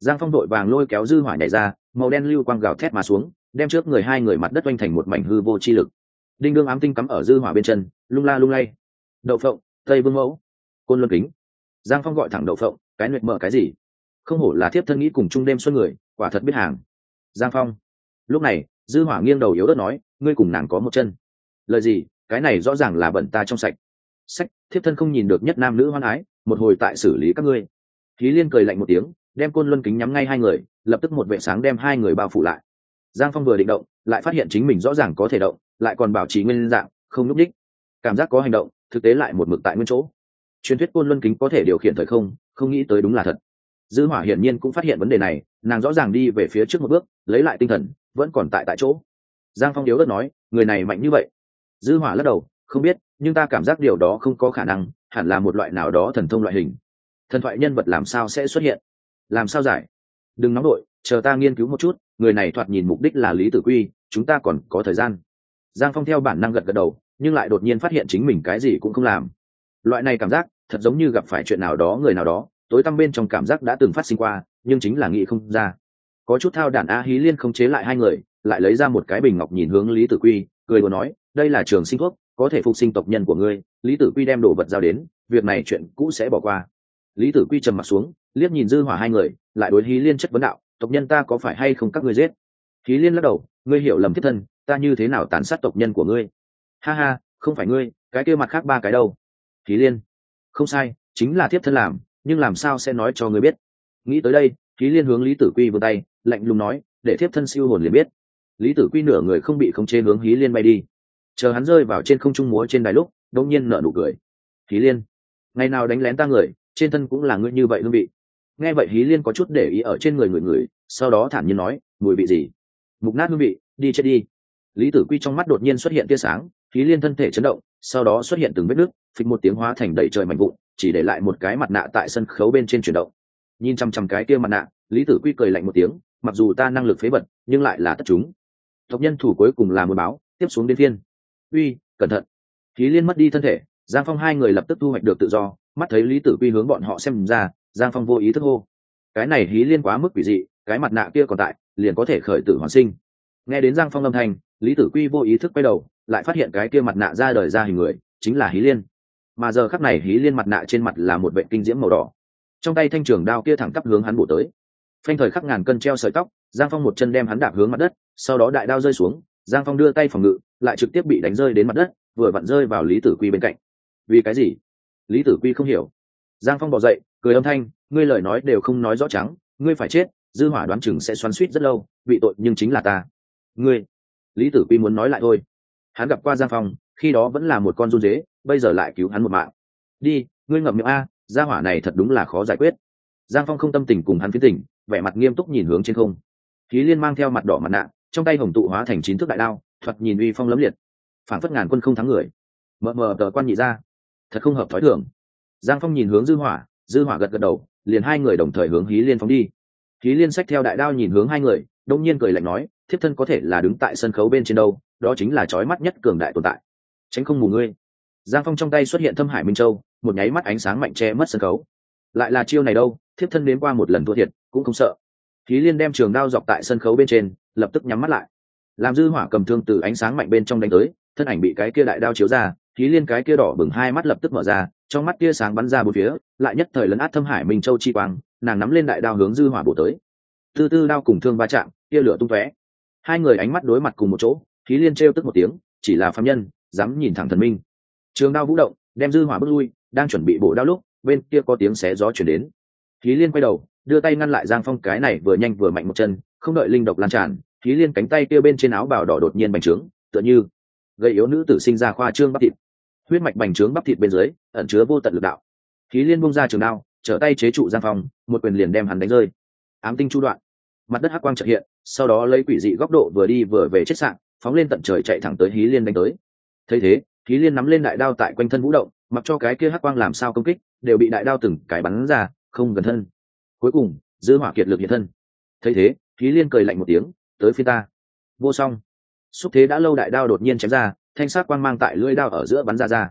Giang phong đội vàng lôi kéo dư hỏa nhảy ra, màu đen lưu quang gào thét mà xuống, đem trước người hai người mặt đất oanh thành một mảnh hư vô chi lực. Đinh đương ám tinh cắm ở dư hỏa bên chân, lung la lung lay. Đậu phộng, tây vương mẫu. Côn luân kính. Giang phong gọi thẳng đậu phộng, cái nguyệt mở cái gì? Không hổ là thiếp thân nghĩ cùng chung đêm xuân người, quả thật biết hàng. Giang phong lúc này, dư hỏa nghiêng đầu yếu đất nói, ngươi cùng nàng có một chân. Lời gì? Cái này rõ ràng là bẩn ta trong sạch. Sách, thiếp thân không nhìn được nhất nam nữ hoan ái, một hồi tại xử lý các ngươi. Khí liên cười lạnh một tiếng, đem côn luân kính nhắm ngay hai người, lập tức một vệ sáng đem hai người bao phủ lại. Giang phong vừa định động, lại phát hiện chính mình rõ ràng có thể động, lại còn bảo trì nguyên dạng, không nhúc đích cảm giác có hành động, thực tế lại một mực tại nguyên chỗ. Truyền thuyết côn luân kính có thể điều khiển thời không không nghĩ tới đúng là thật. Dư hỏa hiển nhiên cũng phát hiện vấn đề này, nàng rõ ràng đi về phía trước một bước, lấy lại tinh thần vẫn còn tại tại chỗ. Giang phong yếu đất nói, người này mạnh như vậy. Dư hỏa lắc đầu, không biết, nhưng ta cảm giác điều đó không có khả năng, hẳn là một loại nào đó thần thông loại hình. Thần thoại nhân vật làm sao sẽ xuất hiện? Làm sao giải? Đừng nóng đội, chờ ta nghiên cứu một chút, người này thoạt nhìn mục đích là lý tử quy, chúng ta còn có thời gian. Giang phong theo bản năng gật gật đầu, nhưng lại đột nhiên phát hiện chính mình cái gì cũng không làm. Loại này cảm giác, thật giống như gặp phải chuyện nào đó, người nào đó, tối tăm bên trong cảm giác đã từng phát sinh qua, nhưng chính là nghĩ không ra có chút thao đản a hí liên không chế lại hai người, lại lấy ra một cái bình ngọc nhìn hướng lý tử quy, cười vừa nói, đây là trường sinh thuốc, có thể phục sinh tộc nhân của ngươi. Lý tử quy đem đồ vật giao đến, việc này chuyện cũ sẽ bỏ qua. Lý tử quy trầm mặt xuống, liếc nhìn dư hỏa hai người, lại đối hí liên chất vấn đạo, tộc nhân ta có phải hay không các ngươi giết? Hí liên lắc đầu, ngươi hiểu lầm thiết thân, ta như thế nào tàn sát tộc nhân của ngươi? Ha ha, không phải ngươi, cái kia mặt khác ba cái đâu. Hí liên, không sai, chính là thiết thân làm, nhưng làm sao sẽ nói cho ngươi biết? Nghĩ tới đây, hí liên hướng lý tử quy vươn tay lạnh lùng nói, để thiếp thân siêu hồn liền biết. Lý tử quy nửa người không bị khống chế hướng hí liên bay đi. Chờ hắn rơi vào trên không trung múa trên đài lúc đông nhiên nở nụ cười. Hí liên, ngày nào đánh lén ta người, trên thân cũng là ngươi như vậy hương vị. Nghe vậy hí liên có chút để ý ở trên người người người, sau đó thản nhiên nói, mùi vị gì? Mục nát hương vị, đi chết đi. Lý tử quy trong mắt đột nhiên xuất hiện tia sáng, hí liên thân thể chấn động, sau đó xuất hiện từng vết nước phịch một tiếng hóa thành đầy trời mạnh vụn, chỉ để lại một cái mặt nạ tại sân khấu bên trên chuyển động. Nhìn chằm chằm cái kia mặt nạ, lý tử quy cười lạnh một tiếng mặc dù ta năng lực phế vật, nhưng lại là tất chúng. Tộc nhân thủ cuối cùng là một báo, tiếp xuống đến phiên. Uy, cẩn thận. Khí liên mất đi thân thể, giang phong hai người lập tức thu hoạch được tự do, mắt thấy lý tử quy hướng bọn họ xem ra, giang phong vô ý thức hô. Cái này hí liên quá mức quỷ dị, cái mặt nạ kia còn tại, liền có thể khởi tử hoàn sinh. Nghe đến giang phong âm thanh, lý tử quy vô ý thức quay đầu, lại phát hiện cái kia mặt nạ ra đời ra hình người, chính là hí liên. Mà giờ khắc này hí liên mặt nạ trên mặt là một vệ kinh diễm màu đỏ. Trong tay thanh trường đao kia thẳng tắp hướng hắn bổ tới phanh thời khắc ngàn cân treo sợi tóc, giang phong một chân đem hắn đạp hướng mặt đất, sau đó đại đao rơi xuống, giang phong đưa tay phòng ngự, lại trực tiếp bị đánh rơi đến mặt đất, vừa vặn rơi vào lý tử quy bên cạnh. Vì cái gì? Lý tử quy không hiểu. Giang phong bỏ dậy, cười âm thanh, ngươi lời nói đều không nói rõ trắng, ngươi phải chết, dư hỏa đoán chừng sẽ xoắn suýt rất lâu bị tội nhưng chính là ta. Ngươi. Lý tử quy muốn nói lại thôi. Hắn gặp qua giang phong, khi đó vẫn là một con run dế, bây giờ lại cứu hắn một mạng. Đi, ngươi ngậm miệng a, gia hỏa này thật đúng là khó giải quyết. Giang phong không tâm tình cùng hắn phiến tình vẻ mặt nghiêm túc nhìn hướng trên không. Khí liên mang theo mặt đỏ mặt nạ, trong tay hồng tụ hóa thành chín thước đại đao thuật nhìn uy phong lấm liệt. Phản phất ngàn quân không thắng người. Mờ mờ tờ quan nhị ra. Thật không hợp thói thường. Giang phong nhìn hướng dư hỏa dư hỏa gật gật đầu, liền hai người đồng thời hướng hí liên phóng đi. Hí liên sách theo đại đao nhìn hướng hai người, đông nhiên cười lạnh nói, thiếp thân có thể là đứng tại sân khấu bên trên đâu, đó chính là chói mắt nhất cường đại tồn tại. Tránh không mù ngươi. Giang phong trong tay xuất hiện thâm hải minh châu, một nháy mắt ánh sáng mạnh che mất sân khấu. Lại là chiêu này đâu, thiếp thân đến qua một lần thua thiệt cũng không sợ. Khí liên đem trường đao dọc tại sân khấu bên trên, lập tức nhắm mắt lại. Làm dư hỏa cầm thương từ ánh sáng mạnh bên trong đánh tới, thân ảnh bị cái kia đại đao chiếu ra khí liên cái kia đỏ bừng hai mắt lập tức mở ra, trong mắt kia sáng bắn ra bốn phía, lại nhất thời lấn át thâm hải minh châu chi quang, nàng nắm lên đại đao hướng dư hỏa bổ tới. Tư tư đao cùng thương va chạm kia lửa tung tóe. Hai người ánh mắt đối mặt cùng một chỗ khí liên trêu tức một tiếng, chỉ là phạm nhân, dám nhìn thẳng thần minh. Trường đao vũ động, đem dư hỏa bước lui, đang chuẩn bị bổ đao lúc, bên kia có tiếng xé gió chuyển đến. Khí liên quay đầu đưa tay ngăn lại giang phong, cái này vừa nhanh vừa mạnh một chân, không đợi linh độc lan tràn khí liên cánh tay kia bên trên áo bào đỏ đột nhiên bành trướng, tựa như gây yếu nữ tử sinh ra khoa trương bắp thịt. Huyết mạch bành trướng bắp thịt bên dưới, ẩn chứa vô tận lực đạo. Khí liên bung ra trường đao, trở tay chế trụ giang phong, một quyền liền đem hắn đánh rơi. Ám tinh chu đoạn. Mặt đất hắc quang trợ hiện, sau đó lấy quỷ dị góc độ vừa đi vừa về chết sạn, phóng lên tận trời chạy thẳng tới hí liên đánh tới. Thấy thế hí liên nắm lên đại đao tại quanh thân vũ động, mặc cho cái kia hắc quang làm sao công kích, đều bị đại đao từng cái bắn ra, không gần thân cuối cùng dư hỏa kiệt lực hiện thân. Thấy thế khí liên cười lạnh một tiếng, tới phía ta. Vô song. Xúc thế đã lâu đại đao đột nhiên chém ra, thanh sát quang mang tại lưỡi đao ở giữa bắn ra ra.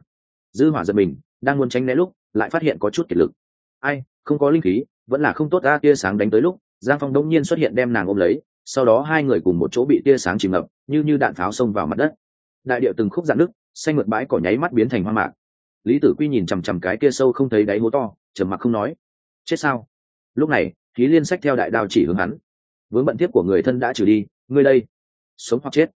Dư hỏa giật mình, đang muốn tránh né lúc, lại phát hiện có chút kiệt lực. Ai, không có linh khí, vẫn là không tốt ra tia sáng đánh tới lúc. Giang phong đông nhiên xuất hiện đem nàng ôm lấy, sau đó hai người cùng một chỗ bị tia sáng chìm ngập, như như đạn pháo xông vào mặt đất. Đại điệu từng khúc dạn nước xanh mượt bãi cỏ nháy mắt biến thành hoa mạc. Lý tử quy nhìn chằm chằm cái kia sâu không thấy đáy hố to, trầm mặc không nói. Chết sao? Lúc này khí liên sách theo đại đao chỉ hướng hắn. Vướng bận tiếp của người thân đã trừ đi, ngươi đây, sống hoặc chết.